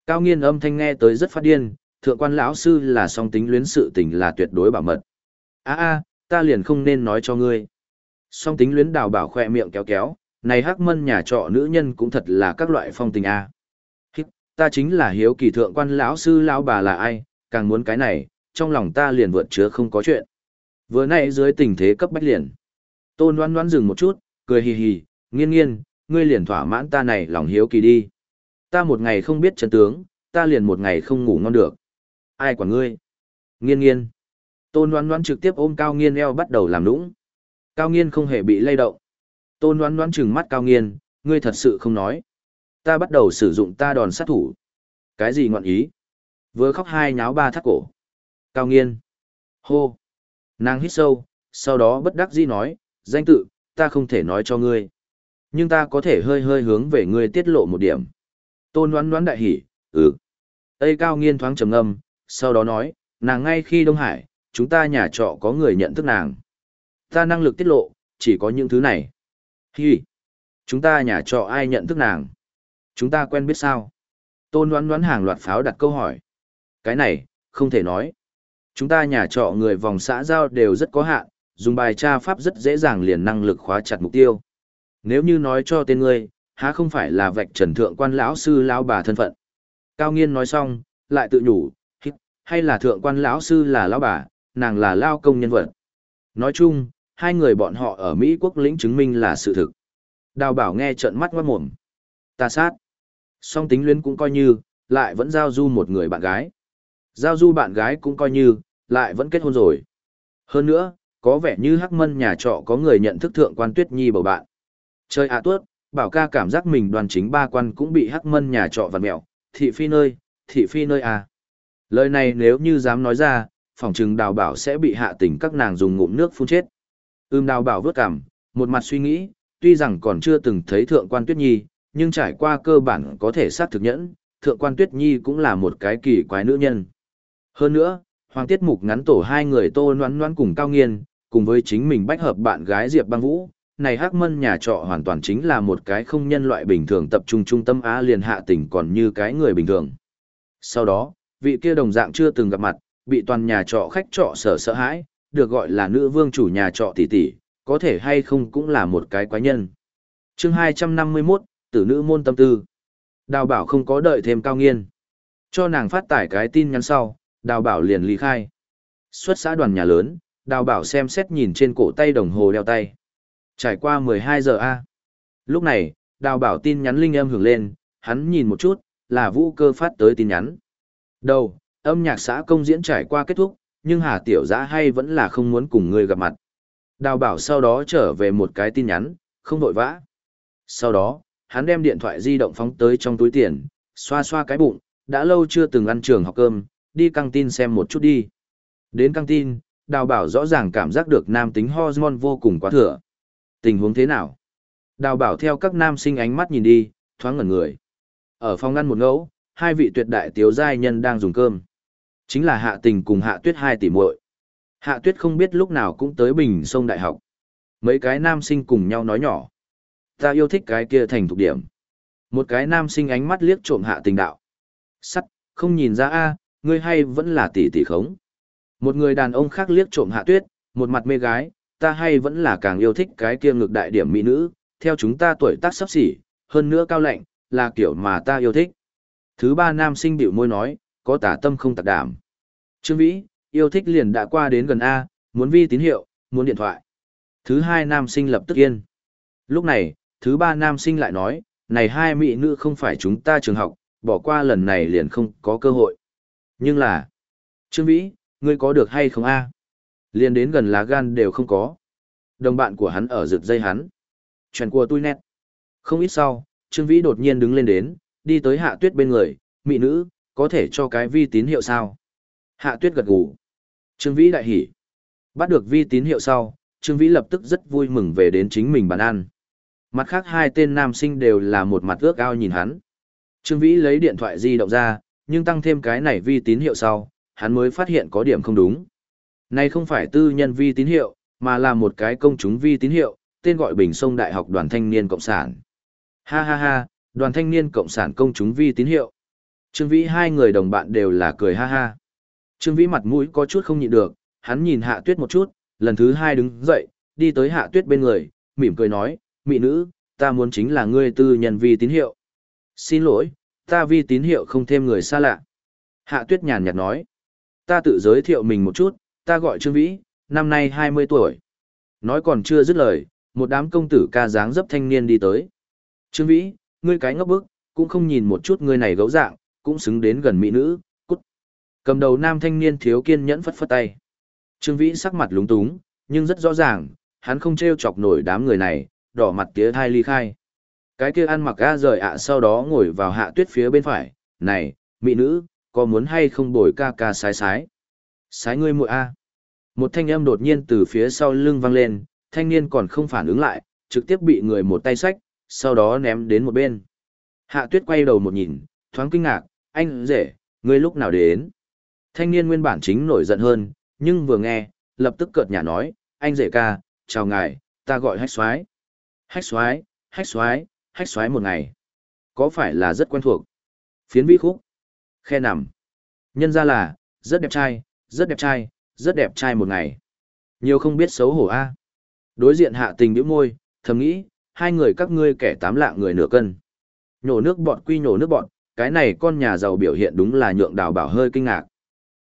Cao nghiên âm thanh nghe tới rất phát điên, thượng quan lão sư là song tính luyến sự tình là tuyệt đối bảo mật. a a ta liền không nên nói cho ngươi. Song tính luyến đào bảo khoe miệng kéo kéo, này hắc mân nhà trọ nữ nhân cũng thật là các loại phong tình a. À. Ta chính là hiếu kỳ thượng quan lão sư lão bà là ai, càng muốn cái này, trong lòng ta liền vượt chứa không có chuyện. Vừa nay dưới tình thế cấp bách liền. Tôn đoán đoán dừng một chút, cười hì hì, nghiên nghiên, ngươi liền thỏa mãn ta này lòng hiếu kỳ đi. Ta một ngày không biết chân tướng, ta liền một ngày không ngủ ngon được. Ai quản ngươi? Nghiên nghiên. Tôn đoán đoán trực tiếp ôm cao nghiên eo bắt đầu làm lũng Cao nghiên không hề bị lay động. Tôn đoán đoán chừng mắt cao nghiên, ngươi thật sự không nói. Ta bắt đầu sử dụng ta đòn sát thủ. Cái gì ngọn ý? Vừa khóc hai nháo ba thắt cổ. Cao nghiên. Hô. Nàng hít sâu, sau đó bất đắc dĩ nói, danh tự, ta không thể nói cho ngươi. Nhưng ta có thể hơi hơi hướng về ngươi tiết lộ một điểm. Tôn đoán đoán đại hỉ, ừ. Tây cao nghiên thoáng trầm ngâm, sau đó nói, nàng ngay khi Đông Hải, chúng ta nhà trọ có người nhận thức nàng. Ta năng lực tiết lộ, chỉ có những thứ này. Hi! Chúng ta nhà trọ ai nhận thức nàng? Chúng ta quen biết sao? Tôn đoán đoán hàng loạt pháo đặt câu hỏi. Cái này, không thể nói. Chúng ta nhà trọ người vòng xã giao đều rất có hạn, dùng bài tra pháp rất dễ dàng liền năng lực khóa chặt mục tiêu. Nếu như nói cho tên ngươi, há không phải là vạch trần thượng quan lão sư lão bà thân phận. Cao nghiên nói xong, lại tự nhủ, hay là thượng quan lão sư là lão bà, nàng là lao công nhân vật. Nói chung, hai người bọn họ ở Mỹ quốc lĩnh chứng minh là sự thực. Đào bảo nghe trợn mắt ngoát mồm. Ta sát. Song tính luyến cũng coi như, lại vẫn giao du một người bạn gái. Giao du bạn gái cũng coi như, lại vẫn kết hôn rồi. Hơn nữa, có vẻ như hắc mân nhà trọ có người nhận thức thượng quan tuyết nhi bầu bạn. Chơi ạ tuốt, bảo ca cảm giác mình đoàn chính ba quan cũng bị hắc mân nhà trọ vặt mẹo, thị phi nơi, thị phi nơi à. Lời này nếu như dám nói ra, phòng trừng đào bảo sẽ bị hạ tỉnh các nàng dùng ngụm nước phun chết. Ưm đào bảo vớt cảm, một mặt suy nghĩ, tuy rằng còn chưa từng thấy thượng quan Tuyết Nhi, nhưng trải qua cơ bản có thể xác thực nhẫn, thượng quan Tuyết Nhi cũng là một cái kỳ quái nữ nhân. Hơn nữa, Hoàng Tiết Mục ngắn tổ hai người tô noan noan cùng cao nghiên, cùng với chính mình bách hợp bạn gái Diệp băng vũ, này hắc mân nhà trọ hoàn toàn chính là một cái không nhân loại bình thường tập trung trung tâm Á liền hạ tỉnh còn như cái người bình thường. Sau đó, vị kia đồng dạng chưa từng gặp mặt, bị toàn nhà trọ khách trọ sở sợ hãi, được gọi là nữ vương chủ nhà trọ tỷ tỷ, có thể hay không cũng là một cái quái nhân. chương 251, tử nữ môn tâm tư. Đào bảo không có đợi thêm cao nghiên. Cho nàng phát tải cái tin nhắn sau, đào bảo liền ly khai. Xuất xã đoàn nhà lớn, đào bảo xem xét nhìn trên cổ tay đồng hồ đeo tay. Trải qua 12 giờ A. Lúc này, đào bảo tin nhắn linh âm hưởng lên, hắn nhìn một chút, là vũ cơ phát tới tin nhắn. Đầu, âm nhạc xã công diễn trải qua kết thúc, nhưng Hà Tiểu Giã hay vẫn là không muốn cùng người gặp mặt. Đào bảo sau đó trở về một cái tin nhắn, không vội vã. Sau đó, hắn đem điện thoại di động phóng tới trong túi tiền, xoa xoa cái bụng, đã lâu chưa từng ăn trường học cơm, đi căng tin xem một chút đi. Đến căng tin, đào bảo rõ ràng cảm giác được nam tính hormone vô cùng quá thừa. Tình huống thế nào? Đào bảo theo các nam sinh ánh mắt nhìn đi, thoáng ngẩn người. Ở phòng ngăn một ngẫu, hai vị tuyệt đại tiếu giai nhân đang dùng cơm. Chính là hạ tình cùng hạ tuyết hai tỷ muội. Hạ tuyết không biết lúc nào cũng tới bình sông đại học. Mấy cái nam sinh cùng nhau nói nhỏ. Ta yêu thích cái kia thành thục điểm. Một cái nam sinh ánh mắt liếc trộm hạ tình đạo. Sắt, không nhìn ra a ngươi hay vẫn là tỷ tỷ khống. Một người đàn ông khác liếc trộm hạ tuyết, một mặt mê gái, ta hay vẫn là càng yêu thích cái kia ngược đại điểm mỹ nữ, theo chúng ta tuổi tác sắp xỉ, hơn nữa cao lạnh, là kiểu mà ta yêu thích. Thứ ba nam sinh biểu môi nói, có tả tâm không tạc đảm. Trương Vĩ, yêu thích liền đã qua đến gần A, muốn vi tín hiệu, muốn điện thoại. Thứ hai nam sinh lập tức yên. Lúc này, thứ ba nam sinh lại nói, này hai mỹ nữ không phải chúng ta trường học, bỏ qua lần này liền không có cơ hội. Nhưng là, Trương Vĩ, ngươi có được hay không A? Liền đến gần lá gan đều không có. Đồng bạn của hắn ở rực dây hắn. Chuyện của tôi nét. Không ít sau, Trương Vĩ đột nhiên đứng lên đến, đi tới hạ tuyết bên người, mỹ nữ, có thể cho cái vi tín hiệu sao? Hạ tuyết gật gù. Trương Vĩ đại hỉ. Bắt được vi tín hiệu sau, Trương Vĩ lập tức rất vui mừng về đến chính mình bàn ăn. Mặt khác hai tên nam sinh đều là một mặt ước ao nhìn hắn. Trương Vĩ lấy điện thoại di động ra, nhưng tăng thêm cái này vi tín hiệu sau, hắn mới phát hiện có điểm không đúng. Này không phải tư nhân vi tín hiệu, mà là một cái công chúng vi tín hiệu, tên gọi Bình Sông Đại học Đoàn Thanh niên Cộng sản. Ha ha ha, Đoàn Thanh niên Cộng sản công chúng vi tín hiệu. Trương Vĩ hai người đồng bạn đều là cười ha ha. Trương Vĩ mặt mũi có chút không nhịn được, hắn nhìn Hạ Tuyết một chút, lần thứ hai đứng dậy, đi tới Hạ Tuyết bên người, mỉm cười nói, mị nữ, ta muốn chính là ngươi tư nhân vi tín hiệu. Xin lỗi, ta vi tín hiệu không thêm người xa lạ. Hạ Tuyết nhàn nhạt nói, ta tự giới thiệu mình một chút, ta gọi Trương Vĩ, năm nay 20 tuổi. Nói còn chưa dứt lời, một đám công tử ca dáng dấp thanh niên đi tới. Trương Vĩ, ngươi cái ngốc bức, cũng không nhìn một chút ngươi này gấu dạng, cũng xứng đến gần mỹ nữ. Cầm đầu nam thanh niên thiếu kiên nhẫn phất phất tay. Trương Vĩ sắc mặt lúng túng, nhưng rất rõ ràng, hắn không trêu chọc nổi đám người này, đỏ mặt tía thai ly khai. Cái kia ăn mặc ga rời ạ sau đó ngồi vào hạ tuyết phía bên phải, này, mỹ nữ, có muốn hay không bồi ca ca sái sái? Sái ngươi muội a. Một thanh âm đột nhiên từ phía sau lưng vang lên, thanh niên còn không phản ứng lại, trực tiếp bị người một tay xách, sau đó ném đến một bên. Hạ tuyết quay đầu một nhìn, thoáng kinh ngạc, anh rể, ngươi lúc nào đến? Thanh niên nguyên bản chính nổi giận hơn, nhưng vừa nghe, lập tức cợt nhả nói, anh rể ca, chào ngài, ta gọi hách xoái. Hách xoái, hách xoái, hách xoái một ngày. Có phải là rất quen thuộc? Phiến vi khúc. Khe nằm. Nhân ra là, rất đẹp trai, rất đẹp trai, rất đẹp trai một ngày. Nhiều không biết xấu hổ a. Đối diện hạ tình biểu môi, thầm nghĩ, hai người các ngươi kẻ tám lạng người nửa cân. Nhổ nước bọt quy nhổ nước bọt, cái này con nhà giàu biểu hiện đúng là nhượng đào bảo hơi kinh ngạc.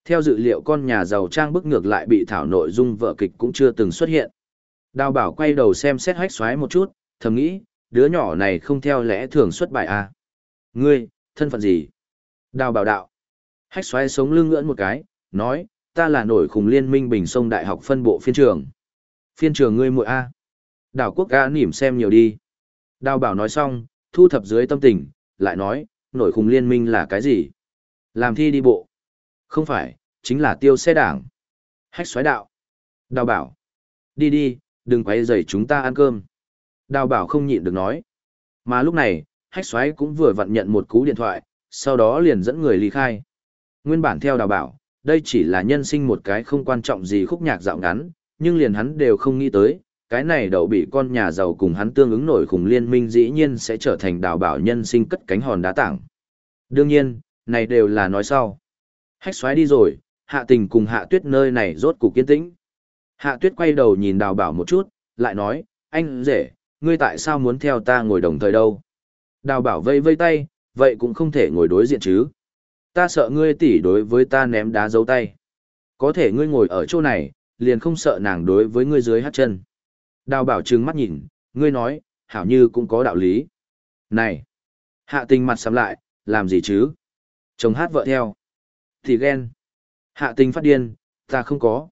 Theo dự liệu con nhà giàu trang bức ngược lại bị thảo nội dung vợ kịch cũng chưa từng xuất hiện. Đào bảo quay đầu xem xét hách xoáy một chút, thầm nghĩ, đứa nhỏ này không theo lẽ thường xuất bài à? Ngươi, thân phận gì? Đào bảo đạo. Hách xoáy sống lưng ngưỡn một cái, nói, ta là nổi khùng liên minh bình sông đại học phân bộ phiên trường. Phiên trường ngươi muội A. Đào quốc ca nỉm xem nhiều đi. Đào bảo nói xong, thu thập dưới tâm tình, lại nói, nổi khùng liên minh là cái gì? Làm thi đi bộ. Không phải, chính là tiêu xe đảng. Hách xoáy đạo. Đào bảo. Đi đi, đừng quay rầy chúng ta ăn cơm. Đào bảo không nhịn được nói. Mà lúc này, hách xoáy cũng vừa vặn nhận một cú điện thoại, sau đó liền dẫn người ly khai. Nguyên bản theo đào bảo, đây chỉ là nhân sinh một cái không quan trọng gì khúc nhạc dạo ngắn, nhưng liền hắn đều không nghĩ tới, cái này đậu bị con nhà giàu cùng hắn tương ứng nổi khủng liên minh dĩ nhiên sẽ trở thành đào bảo nhân sinh cất cánh hòn đá tảng. Đương nhiên, này đều là nói sau. Hách xoáy đi rồi, hạ tình cùng hạ tuyết nơi này rốt cục kiên tĩnh. Hạ tuyết quay đầu nhìn đào bảo một chút, lại nói, anh rể, ngươi tại sao muốn theo ta ngồi đồng thời đâu? Đào bảo vây vây tay, vậy cũng không thể ngồi đối diện chứ. Ta sợ ngươi tỉ đối với ta ném đá dấu tay. Có thể ngươi ngồi ở chỗ này, liền không sợ nàng đối với ngươi dưới hát chân. Đào bảo trừng mắt nhìn, ngươi nói, hảo như cũng có đạo lý. Này! Hạ tình mặt sắm lại, làm gì chứ? Chồng hát vợ theo. Thì ghen. Hạ tình phát điên, ta không có.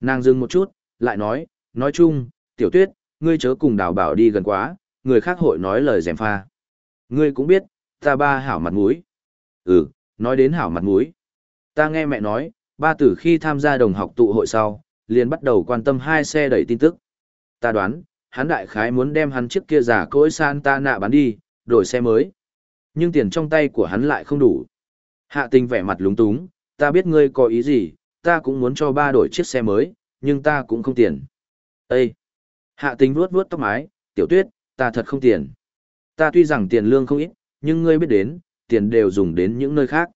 Nàng dừng một chút, lại nói, nói chung, tiểu tuyết, ngươi chớ cùng đào bảo đi gần quá, người khác hội nói lời dèm pha. Ngươi cũng biết, ta ba hảo mặt mũi. Ừ, nói đến hảo mặt mũi. Ta nghe mẹ nói, ba từ khi tham gia đồng học tụ hội sau, liền bắt đầu quan tâm hai xe đẩy tin tức. Ta đoán, hắn đại khái muốn đem hắn chiếc kia giả cỗi Santa nạ bán đi, đổi xe mới. Nhưng tiền trong tay của hắn lại không đủ. Hạ tình vẻ mặt lúng túng, ta biết ngươi có ý gì, ta cũng muốn cho ba đổi chiếc xe mới, nhưng ta cũng không tiền. Ê! Hạ tình vuốt vuốt tóc mái, tiểu tuyết, ta thật không tiền. Ta tuy rằng tiền lương không ít, nhưng ngươi biết đến, tiền đều dùng đến những nơi khác.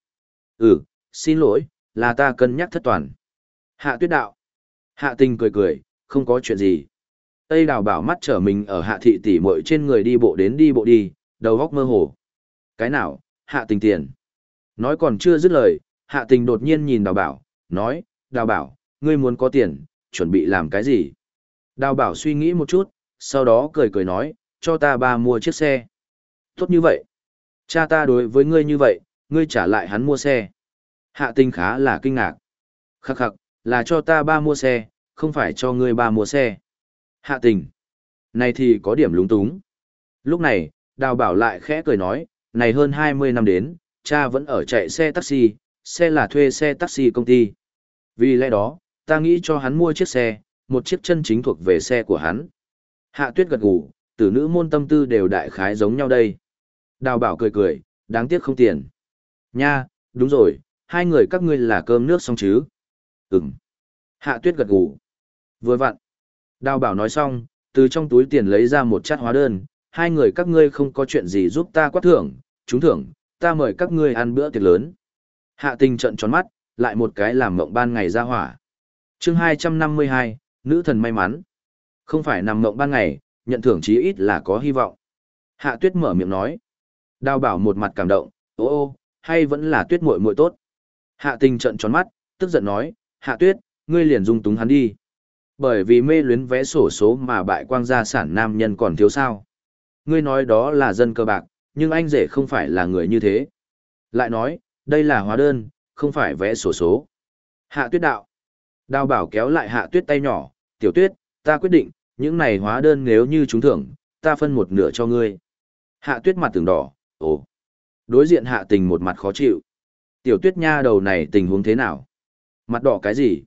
Ừ, xin lỗi, là ta cân nhắc thất toàn. Hạ tuyết đạo. Hạ tình cười cười, không có chuyện gì. Tây đào bảo mắt trở mình ở hạ thị tỷ muội trên người đi bộ đến đi bộ đi, đầu góc mơ hồ. Cái nào, hạ tình tiền. Nói còn chưa dứt lời, hạ tình đột nhiên nhìn đào bảo, nói, đào bảo, ngươi muốn có tiền, chuẩn bị làm cái gì? Đào bảo suy nghĩ một chút, sau đó cười cười nói, cho ta ba mua chiếc xe. Tốt như vậy. Cha ta đối với ngươi như vậy, ngươi trả lại hắn mua xe. Hạ tình khá là kinh ngạc. Khắc khắc, là cho ta ba mua xe, không phải cho ngươi ba mua xe. Hạ tình. Này thì có điểm lúng túng. Lúc này, đào bảo lại khẽ cười nói, này hơn 20 năm đến, cha vẫn ở chạy xe taxi, xe là thuê xe taxi công ty. Vì lẽ đó, ta nghĩ cho hắn mua chiếc xe, một chiếc chân chính thuộc về xe của hắn. Hạ tuyết gật gù, tử nữ môn tâm tư đều đại khái giống nhau đây. Đào bảo cười cười, đáng tiếc không tiền. Nha, đúng rồi, hai người các ngươi là cơm nước xong chứ? Ừm. Hạ tuyết gật gù. Vừa vặn. Đào bảo nói xong, từ trong túi tiền lấy ra một chát hóa đơn, hai người các ngươi không có chuyện gì giúp ta quát thưởng, trúng thưởng, ta mời các ngươi ăn bữa tiệc lớn. Hạ tình trận tròn mắt, lại một cái làm mộng ban ngày ra hỏa. chương 252, nữ thần may mắn. Không phải nằm mộng ban ngày, nhận thưởng chí ít là có hy vọng. Hạ tuyết mở miệng nói. Đào bảo một mặt cảm động, ô ô, hay vẫn là tuyết muội muội tốt. Hạ tình trận tròn mắt, tức giận nói, hạ tuyết, ngươi liền dung túng hắn đi. Bởi vì mê luyến vẽ sổ số mà bại quang gia sản nam nhân còn thiếu sao. Ngươi nói đó là dân cơ bạc, nhưng anh rể không phải là người như thế. Lại nói, đây là hóa đơn, không phải vẽ sổ số. Hạ tuyết đạo. Đào bảo kéo lại hạ tuyết tay nhỏ, tiểu tuyết, ta quyết định, những này hóa đơn nếu như chúng thưởng, ta phân một nửa cho ngươi. Hạ tuyết mặt từng đỏ, ồ. Đối diện hạ tình một mặt khó chịu. Tiểu tuyết nha đầu này tình huống thế nào? Mặt đỏ cái gì?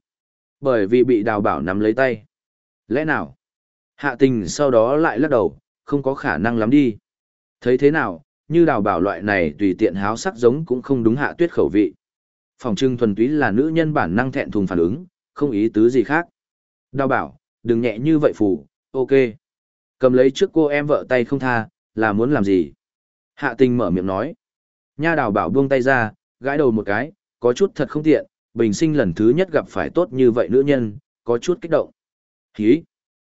Bởi vì bị đào bảo nắm lấy tay. Lẽ nào? Hạ tình sau đó lại lắc đầu, không có khả năng lắm đi. Thấy thế nào, như đào bảo loại này tùy tiện háo sắc giống cũng không đúng hạ tuyết khẩu vị. Phòng trưng thuần túy là nữ nhân bản năng thẹn thùng phản ứng, không ý tứ gì khác. Đào bảo, đừng nhẹ như vậy phù, ok. Cầm lấy trước cô em vợ tay không tha, là muốn làm gì? Hạ tình mở miệng nói. Nha đào bảo buông tay ra, gãi đầu một cái, có chút thật không tiện, bình sinh lần thứ nhất gặp phải tốt như vậy nữ nhân, có chút kích động. Hí!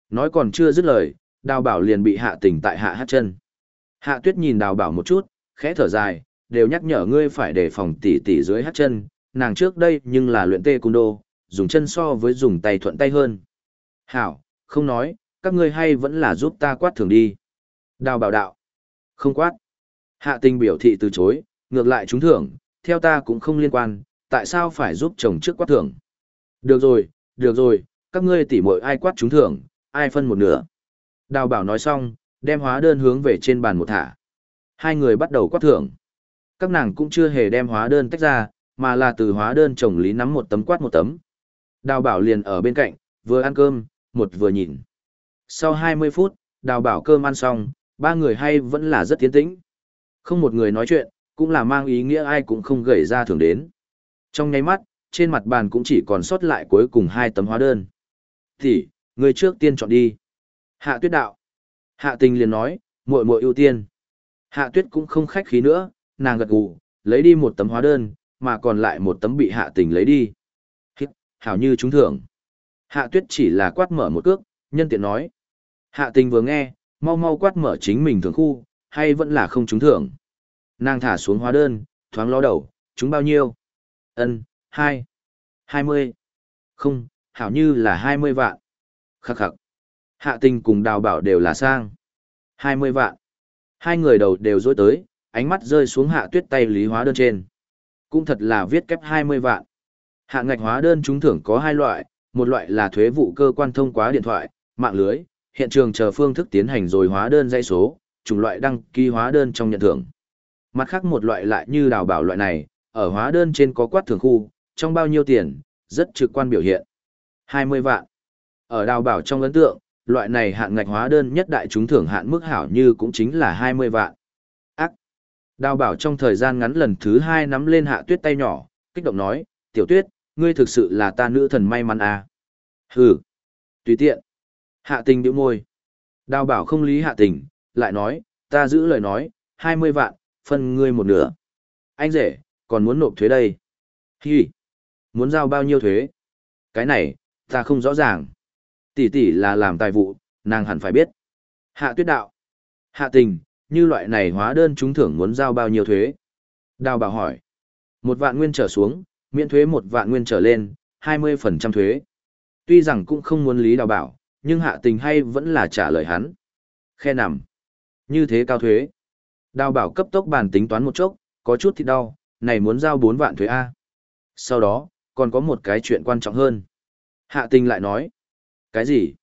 Nói còn chưa dứt lời, đào bảo liền bị hạ tình tại hạ hát chân. Hạ tuyết nhìn đào bảo một chút, khẽ thở dài, đều nhắc nhở ngươi phải đề phòng tỉ tỉ dưới hát chân, nàng trước đây nhưng là luyện tê cung đô, dùng chân so với dùng tay thuận tay hơn. Hảo, không nói, các ngươi hay vẫn là giúp ta quát thường đi. Đào bảo đạo. Không quát. Hạ tình biểu thị từ chối, ngược lại chúng thưởng, theo ta cũng không liên quan, tại sao phải giúp chồng trước quát thưởng. Được rồi, được rồi, các ngươi tỉ muội ai quát chúng thưởng, ai phân một nửa. Đào bảo nói xong, đem hóa đơn hướng về trên bàn một thả. Hai người bắt đầu quát thưởng. Các nàng cũng chưa hề đem hóa đơn tách ra, mà là từ hóa đơn chồng lý nắm một tấm quát một tấm. Đào bảo liền ở bên cạnh, vừa ăn cơm, một vừa nhìn. Sau 20 phút, Đào bảo cơm ăn xong, ba người hay vẫn là rất tiến tĩnh. Không một người nói chuyện, cũng là mang ý nghĩa ai cũng không gầy ra thường đến. Trong nháy mắt, trên mặt bàn cũng chỉ còn sót lại cuối cùng hai tấm hóa đơn. Thì, người trước tiên chọn đi. Hạ tuyết đạo. Hạ tình liền nói, muội muội ưu tiên. Hạ tuyết cũng không khách khí nữa, nàng gật gù, lấy đi một tấm hóa đơn, mà còn lại một tấm bị hạ tình lấy đi. Hít, hảo như trúng thưởng. Hạ tuyết chỉ là quát mở một cước, nhân tiện nói. Hạ tình vừa nghe, mau mau quát mở chính mình thường khu, hay vẫn là không trúng thưởng. Nàng thả xuống hóa đơn, thoáng ló đầu, chúng bao nhiêu? Ân, hai, hai mươi. Không, hảo như là hai mươi vạn. Khắc khắc. Hạ tình cùng đào bảo đều là sang. hai mươi vạn. Hai người đầu đều dối tới, ánh mắt rơi xuống hạ tuyết tay lý hóa đơn trên. Cũng thật là viết kép hai mươi vạn. Hạ ngạch hóa đơn trúng thưởng có hai loại, một loại là thuế vụ cơ quan thông qua điện thoại, mạng lưới, hiện trường chờ phương thức tiến hành rồi hóa đơn dây số, chủng loại đăng ký hóa đơn trong nhận thưởng. Mặt khác một loại lại như đào bảo loại này, ở hóa đơn trên có quát thưởng khu, trong bao nhiêu tiền, rất trực quan biểu hiện. 20 vạn. Ở đào bảo trong ấn tượng, loại này hạn ngạch hóa đơn nhất đại chúng thưởng hạn mức hảo như cũng chính là 20 vạn. Ác. Đào bảo trong thời gian ngắn lần thứ hai nắm lên hạ tuyết tay nhỏ, kích động nói, tiểu tuyết, ngươi thực sự là ta nữ thần may mắn à. Hừ. Tùy tiện. Hạ tình điệu môi. Đào bảo không lý hạ tình, lại nói, ta giữ lời nói, 20 vạn, phân ngươi một nửa. Anh rể, còn muốn nộp thuế đây. Hi. Muốn giao bao nhiêu thuế? Cái này, ta không rõ ràng. Tỷ tỷ là làm tài vụ, nàng hẳn phải biết. Hạ tuyết đạo. Hạ tình, như loại này hóa đơn trúng thưởng muốn giao bao nhiêu thuế? Đào bảo hỏi. Một vạn nguyên trở xuống, miễn thuế một vạn nguyên trở lên, 20% thuế. Tuy rằng cũng không muốn lý đào bảo, nhưng hạ tình hay vẫn là trả lời hắn. Khe nằm. Như thế cao thuế. Đào bảo cấp tốc bàn tính toán một chốc, có chút thì đau, này muốn giao 4 vạn thuế A. Sau đó, còn có một cái chuyện quan trọng hơn. Hạ tình lại nói. Cái gì?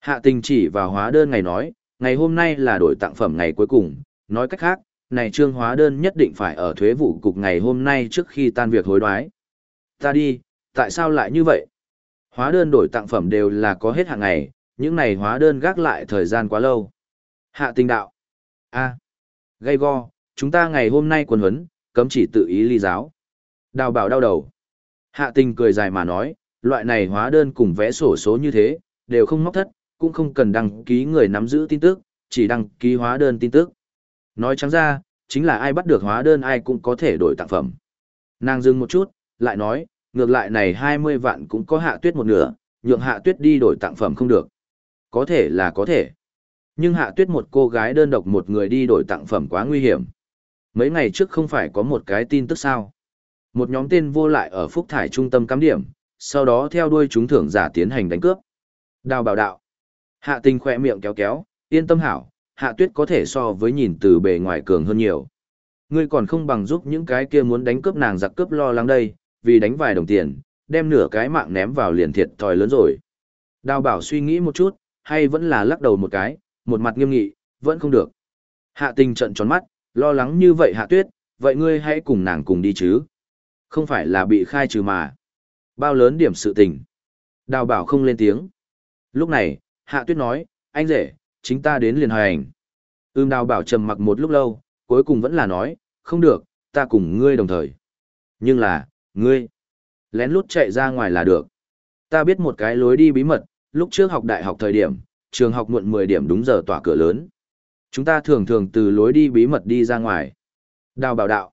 Hạ tình chỉ vào hóa đơn ngày nói, ngày hôm nay là đổi tặng phẩm ngày cuối cùng, nói cách khác, này trương hóa đơn nhất định phải ở thuế vụ cục ngày hôm nay trước khi tan việc hối đoái. Ta đi, tại sao lại như vậy? Hóa đơn đổi tặng phẩm đều là có hết hàng ngày, những này hóa đơn gác lại thời gian quá lâu. Hạ tình đạo. a gây go, chúng ta ngày hôm nay quần huấn, cấm chỉ tự ý ly giáo. Đào bảo đau đầu. Hạ tình cười dài mà nói, loại này hóa đơn cùng vẽ sổ số như thế, đều không móc thất, cũng không cần đăng ký người nắm giữ tin tức, chỉ đăng ký hóa đơn tin tức. Nói trắng ra, chính là ai bắt được hóa đơn ai cũng có thể đổi tặng phẩm. Nàng dừng một chút, lại nói, ngược lại này 20 vạn cũng có hạ tuyết một nửa, nhượng hạ tuyết đi đổi tặng phẩm không được. Có thể là có thể. Nhưng hạ tuyết một cô gái đơn độc một người đi đổi tặng phẩm quá nguy hiểm. Mấy ngày trước không phải có một cái tin tức sao. Một nhóm tên vô lại ở phúc thải trung tâm cắm điểm, sau đó theo đuôi chúng thưởng giả tiến hành đánh cướp. Đào bảo đạo. Hạ tình khỏe miệng kéo kéo, yên tâm hảo, hạ tuyết có thể so với nhìn từ bề ngoài cường hơn nhiều. Ngươi còn không bằng giúp những cái kia muốn đánh cướp nàng giặc cướp lo lắng đây, vì đánh vài đồng tiền, đem nửa cái mạng ném vào liền thiệt thòi lớn rồi. Đào bảo suy nghĩ một chút, hay vẫn là lắc đầu một cái, một mặt nghiêm nghị, vẫn không được. Hạ tình trận tròn mắt, lo lắng như vậy hạ tuyết, vậy ngươi hãy cùng nàng cùng đi chứ. Không phải là bị khai trừ mà. Bao lớn điểm sự tình. Đào bảo không lên tiếng. Lúc này, hạ tuyết nói, anh rể, chính ta đến liền hành. Ưm đào bảo trầm mặc một lúc lâu, cuối cùng vẫn là nói, không được, ta cùng ngươi đồng thời. Nhưng là, ngươi, lén lút chạy ra ngoài là được. Ta biết một cái lối đi bí mật, lúc trước học đại học thời điểm, trường học muộn 10 điểm đúng giờ tỏa cửa lớn. Chúng ta thường thường từ lối đi bí mật đi ra ngoài. Đào bảo đạo.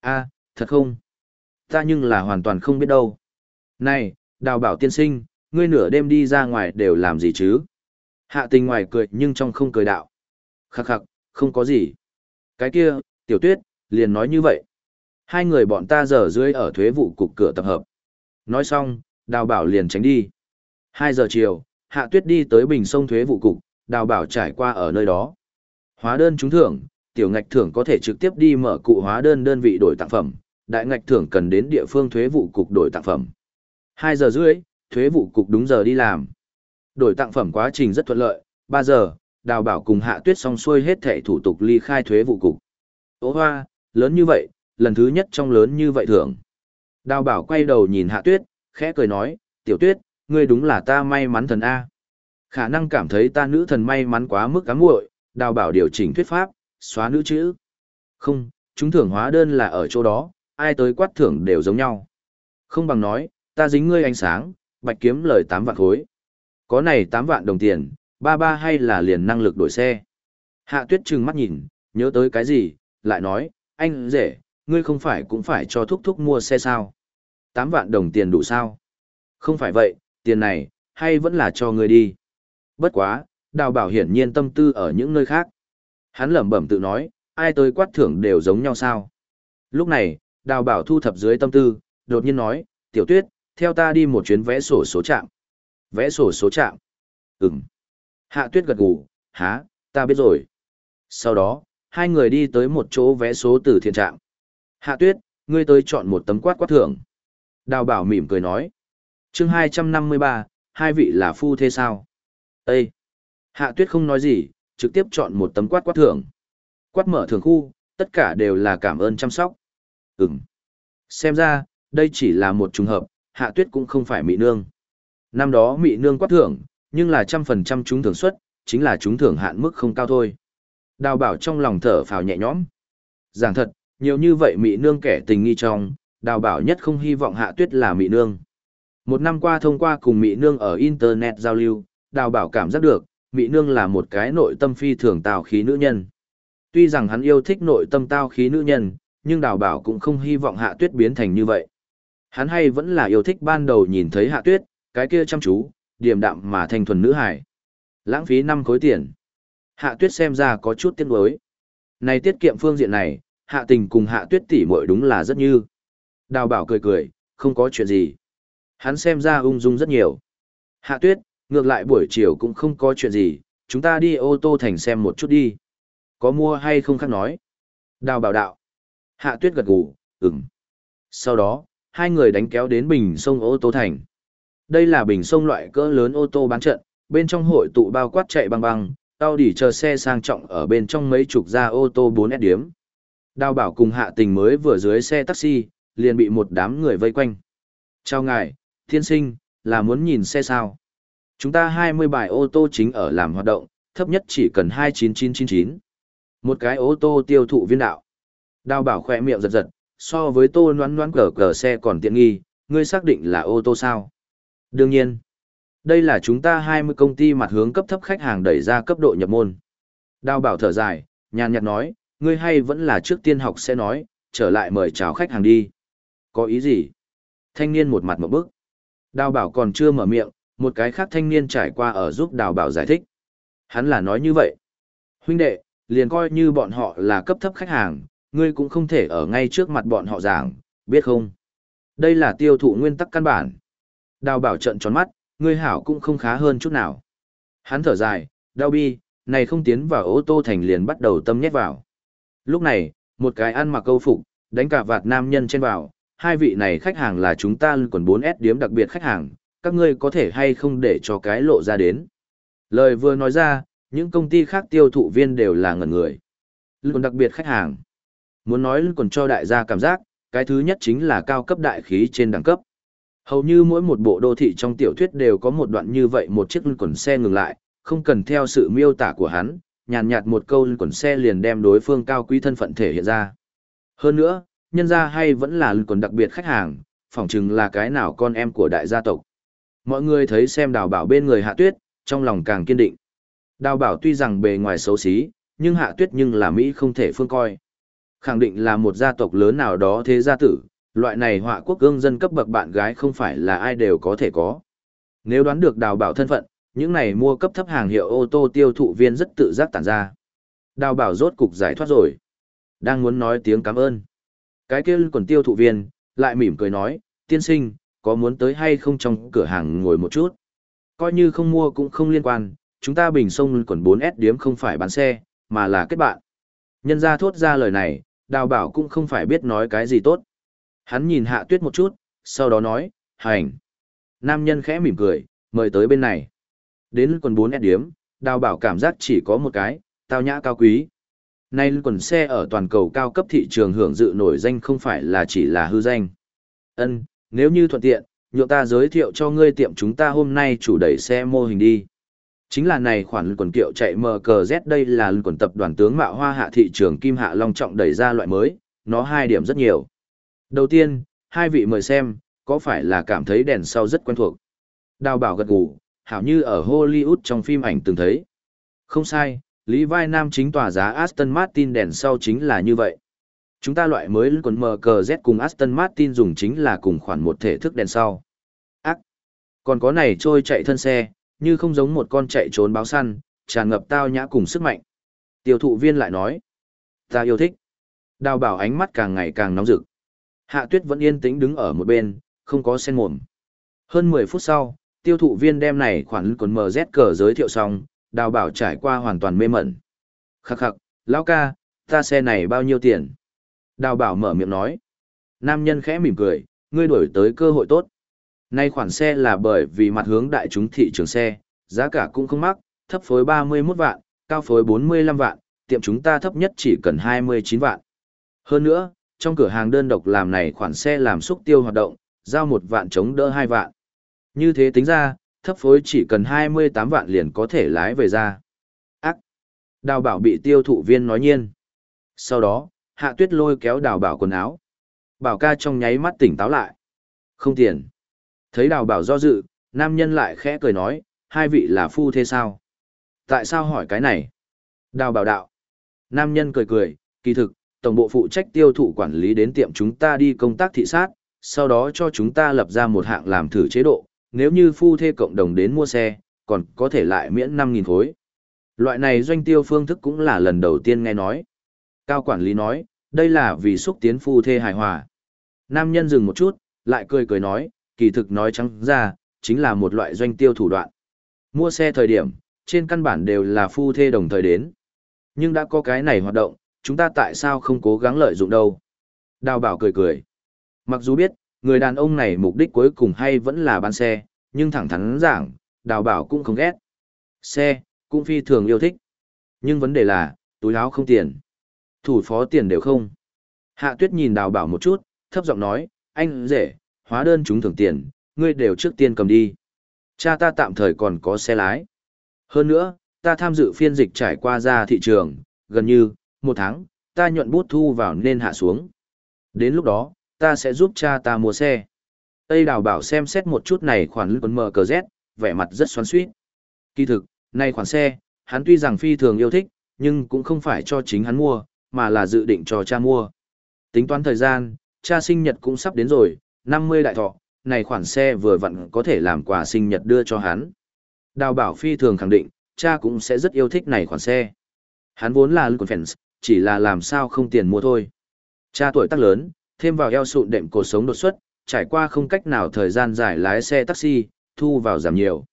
a thật không? Ta nhưng là hoàn toàn không biết đâu. Này, đào bảo tiên sinh, ngươi nửa đêm đi ra ngoài đều làm gì chứ? Hạ tình ngoài cười nhưng trong không cười đạo. Khắc khắc, không có gì. Cái kia, tiểu tuyết, liền nói như vậy. Hai người bọn ta giờ dưới ở thuế vụ cục cửa tập hợp. Nói xong, đào bảo liền tránh đi. Hai giờ chiều, hạ tuyết đi tới bình sông thuế vụ cục, đào bảo trải qua ở nơi đó. Hóa đơn trúng thưởng, tiểu ngạch thưởng có thể trực tiếp đi mở cụ hóa đơn đơn vị đổi tặng phẩm, đại ngạch thưởng cần đến địa phương thuế vụ cục đổi tặng phẩm. Hai giờ rưỡi, thuế vụ cục đúng giờ đi làm. Đổi tặng phẩm quá trình rất thuận lợi, ba giờ, đào bảo cùng hạ tuyết xong xuôi hết thẻ thủ tục ly khai thuế vụ cục. Ô hoa, lớn như vậy, lần thứ nhất trong lớn như vậy thưởng. Đào bảo quay đầu nhìn hạ tuyết, khẽ cười nói, tiểu tuyết, ngươi đúng là ta may mắn thần A. Khả năng cảm thấy ta nữ thần may mắn quá mức cám muội, đào bảo điều chỉnh thuyết pháp, xóa nữ chữ. Không, chúng thưởng hóa đơn là ở chỗ đó, ai tới quát thưởng đều giống nhau. Không bằng nói, ta dính ngươi ánh sáng, bạch kiếm lời 8 vạn khối. Có này 8 vạn đồng tiền, ba ba hay là liền năng lực đổi xe. Hạ tuyết trừng mắt nhìn, nhớ tới cái gì, lại nói, anh rể, ngươi không phải cũng phải cho thúc thúc mua xe sao. 8 vạn đồng tiền đủ sao? Không phải vậy, tiền này, hay vẫn là cho ngươi đi. Bất quá, đào bảo hiển nhiên tâm tư ở những nơi khác. Hắn lẩm bẩm tự nói, ai tới quát thưởng đều giống nhau sao. Lúc này, đào bảo thu thập dưới tâm tư, đột nhiên nói, tiểu tuyết, theo ta đi một chuyến vẽ sổ số trạm. Vẽ sổ số trạm. Ừm. Hạ tuyết gật gù, há, ta biết rồi. Sau đó, hai người đi tới một chỗ vẽ số từ thiện trạm. Hạ tuyết, ngươi tới chọn một tấm quát quát thưởng. Đào bảo mỉm cười nói. chương hai trăm năm mươi ba, hai vị là phu thế sao? Ê! Hạ tuyết không nói gì, trực tiếp chọn một tấm quát quát thưởng. Quát mở thường khu, tất cả đều là cảm ơn chăm sóc. Ừm. Xem ra, đây chỉ là một trùng hợp, hạ tuyết cũng không phải mị nương. Năm đó mị nương quát thưởng, nhưng là trăm phần trăm chúng thưởng suất, chính là chúng thưởng hạn mức không cao thôi. Đào bảo trong lòng thở phào nhẹ nhõm. Giảng thật, nhiều như vậy mị nương kẻ tình nghi trong, đào bảo nhất không hy vọng hạ tuyết là mị nương. Một năm qua thông qua cùng mị nương ở Internet giao lưu, đào bảo cảm giác được, mị nương là một cái nội tâm phi thường tào khí nữ nhân. Tuy rằng hắn yêu thích nội tâm tao khí nữ nhân, nhưng đào bảo cũng không hy vọng hạ tuyết biến thành như vậy. Hắn hay vẫn là yêu thích ban đầu nhìn thấy hạ tuyết, cái kia chăm chú, điềm đạm mà thanh thuần nữ hải. Lãng phí năm khối tiền. Hạ tuyết xem ra có chút tiếc nuối. Này tiết kiệm phương diện này, hạ tình cùng hạ tuyết tỷ muội đúng là rất như. Đào bảo cười cười, không có chuyện gì. Hắn xem ra ung dung rất nhiều. Hạ tuyết, ngược lại buổi chiều cũng không có chuyện gì, chúng ta đi ô tô thành xem một chút đi. Có mua hay không khác nói. Đào bảo đạo. Hạ tuyết gật gù, ừm. Sau đó, hai người đánh kéo đến bình sông ô tô thành. Đây là bình sông loại cỡ lớn ô tô bán trận, bên trong hội tụ bao quát chạy băng băng, tao đỉ chờ xe sang trọng ở bên trong mấy chục gia ô tô 4S điếm. Đào bảo cùng hạ tình mới vừa dưới xe taxi, liền bị một đám người vây quanh. Chào ngài, thiên sinh, là muốn nhìn xe sao? Chúng ta 20 bài ô tô chính ở làm hoạt động, thấp nhất chỉ cần 29999. Một cái ô tô tiêu thụ viên đạo. Đào bảo khỏe miệng giật giật, so với tô noán noán cờ cờ xe còn tiện nghi, ngươi xác định là ô tô sao? Đương nhiên, đây là chúng ta 20 công ty mặt hướng cấp thấp khách hàng đẩy ra cấp độ nhập môn. Đào bảo thở dài, nhàn nhạt nói, ngươi hay vẫn là trước tiên học sẽ nói, trở lại mời chào khách hàng đi. Có ý gì? Thanh niên một mặt một bức. Đào bảo còn chưa mở miệng, một cái khác thanh niên trải qua ở giúp đào bảo giải thích. Hắn là nói như vậy. Huynh đệ, liền coi như bọn họ là cấp thấp khách hàng, ngươi cũng không thể ở ngay trước mặt bọn họ giảng, biết không? Đây là tiêu thụ nguyên tắc căn bản. Đào bảo trận tròn mắt, ngươi hảo cũng không khá hơn chút nào. Hắn thở dài, đau bi, này không tiến vào ô tô thành liền bắt đầu tâm nhét vào. Lúc này, một cái ăn mặc câu phục, đánh cả vạt nam nhân trên vào, hai vị này khách hàng là chúng ta còn 4S điếm đặc biệt khách hàng, các ngươi có thể hay không để cho cái lộ ra đến. Lời vừa nói ra, những công ty khác tiêu thụ viên đều là ngẩn người. Còn đặc biệt khách hàng. Muốn nói còn cho đại gia cảm giác, cái thứ nhất chính là cao cấp đại khí trên đẳng cấp. Hầu như mỗi một bộ đô thị trong tiểu thuyết đều có một đoạn như vậy một chiếc quần xe ngừng lại, không cần theo sự miêu tả của hắn, nhàn nhạt một câu quần xe liền đem đối phương cao quý thân phận thể hiện ra. Hơn nữa, nhân gia hay vẫn là quần đặc biệt khách hàng, phỏng chừng là cái nào con em của đại gia tộc. Mọi người thấy xem đào bảo bên người hạ tuyết, trong lòng càng kiên định. Đào bảo tuy rằng bề ngoài xấu xí, nhưng hạ tuyết nhưng là Mỹ không thể phương coi. Khẳng định là một gia tộc lớn nào đó thế gia tử, loại này họa quốc gương dân cấp bậc bạn gái không phải là ai đều có thể có. Nếu đoán được đào bảo thân phận, những này mua cấp thấp hàng hiệu ô tô tiêu thụ viên rất tự giác tản ra. Đào bảo rốt cục giải thoát rồi. Đang muốn nói tiếng cảm ơn. Cái kia còn tiêu thụ viên, lại mỉm cười nói, tiên sinh, có muốn tới hay không trong cửa hàng ngồi một chút. Coi như không mua cũng không liên quan, chúng ta bình sông còn 4S điếm không phải bán xe, mà là kết bạn. Nhân ra thốt ra lời này, đào bảo cũng không phải biết nói cái gì tốt. Hắn nhìn hạ tuyết một chút, sau đó nói, hành. Nam nhân khẽ mỉm cười, mời tới bên này. Đến quần 4S điếm, đào bảo cảm giác chỉ có một cái, tao nhã cao quý. Nay quần xe ở toàn cầu cao cấp thị trường hưởng dự nổi danh không phải là chỉ là hư danh. Ân, nếu như thuận tiện, nhượng ta giới thiệu cho ngươi tiệm chúng ta hôm nay chủ đẩy xe mô hình đi. Chính là này khoản quần kiệu chạy MKZ đây là quần tập đoàn tướng mạo hoa hạ thị trường Kim Hạ Long Trọng đẩy ra loại mới, nó hai điểm rất nhiều. Đầu tiên, hai vị mời xem, có phải là cảm thấy đèn sau rất quen thuộc. Đào bảo gật gù, hảo như ở Hollywood trong phim ảnh từng thấy. Không sai, Lý Vai Nam chính tòa giá Aston Martin đèn sau chính là như vậy. Chúng ta loại mới quần MKZ cùng Aston Martin dùng chính là cùng khoản một thể thức đèn sau. Ác! Còn có này trôi chạy thân xe, như không giống một con chạy trốn báo săn, tràn ngập tao nhã cùng sức mạnh. Tiêu thụ viên lại nói, ta yêu thích. Đào bảo ánh mắt càng ngày càng nóng rực. Hạ tuyết vẫn yên tĩnh đứng ở một bên, không có sen mồm. Hơn 10 phút sau, tiêu thụ viên đem này khoản quần MZ cờ giới thiệu xong, đào bảo trải qua hoàn toàn mê mẩn. Khắc khắc, lão ca, ta xe này bao nhiêu tiền? Đào bảo mở miệng nói. Nam nhân khẽ mỉm cười, ngươi đổi tới cơ hội tốt. Nay khoản xe là bởi vì mặt hướng đại chúng thị trường xe, giá cả cũng không mắc, thấp phối 31 vạn, cao phối 45 vạn, tiệm chúng ta thấp nhất chỉ cần 29 vạn. Hơn nữa, trong cửa hàng đơn độc làm này khoản xe làm xúc tiêu hoạt động, giao một vạn chống đỡ hai vạn. Như thế tính ra, thấp phối chỉ cần 28 vạn liền có thể lái về ra. Ác! Đào bảo bị tiêu thụ viên nói nhiên. Sau đó, hạ tuyết lôi kéo đào bảo quần áo. Bảo ca trong nháy mắt tỉnh táo lại. Không tiền. Thấy đào bảo do dự, nam nhân lại khẽ cười nói, hai vị là phu thế sao? Tại sao hỏi cái này? Đào bảo đạo. Nam nhân cười cười, kỳ thực, tổng bộ phụ trách tiêu thụ quản lý đến tiệm chúng ta đi công tác thị sát, sau đó cho chúng ta lập ra một hạng làm thử chế độ, nếu như phu thê cộng đồng đến mua xe, còn có thể lại miễn 5.000 khối. Loại này doanh tiêu phương thức cũng là lần đầu tiên nghe nói. Cao quản lý nói, đây là vì xúc tiến phu thê hài hòa. Nam nhân dừng một chút, lại cười cười nói, kỳ thực nói trắng ra, chính là một loại doanh tiêu thủ đoạn. Mua xe thời điểm, trên căn bản đều là phu thê đồng thời đến. Nhưng đã có cái này hoạt động, chúng ta tại sao không cố gắng lợi dụng đâu? Đào bảo cười cười. Mặc dù biết, người đàn ông này mục đích cuối cùng hay vẫn là bán xe, nhưng thẳng thắn giảng, đào bảo cũng không ghét. Xe, cũng phi thường yêu thích. Nhưng vấn đề là, túi áo không tiền. Thủ phó tiền đều không. Hạ tuyết nhìn đào bảo một chút, thấp giọng nói, anh rể, hóa đơn chúng thưởng tiền, ngươi đều trước tiên cầm đi. Cha ta tạm thời còn có xe lái. Hơn nữa, ta tham dự phiên dịch trải qua ra thị trường, gần như, một tháng, ta nhuận bút thu vào nên hạ xuống. Đến lúc đó, ta sẽ giúp cha ta mua xe. Tây đào bảo xem xét một chút này khoản lưng mờ cờ Z, vẻ mặt rất xoắn suýt. Kỳ thực, này khoản xe, hắn tuy rằng phi thường yêu thích, nhưng cũng không phải cho chính hắn mua, mà là dự định cho cha mua. Tính toán thời gian, cha sinh nhật cũng sắp đến rồi, 50 đại thọ, này khoản xe vừa vặn có thể làm quà sinh nhật đưa cho hắn. Đào bảo phi thường khẳng định, cha cũng sẽ rất yêu thích này khoản xe. Hắn vốn là Lucas Fans, chỉ là làm sao không tiền mua thôi. Cha tuổi tác lớn, thêm vào eo sụn đệm cuộc sống đột xuất, trải qua không cách nào thời gian dài lái xe taxi, thu vào giảm nhiều.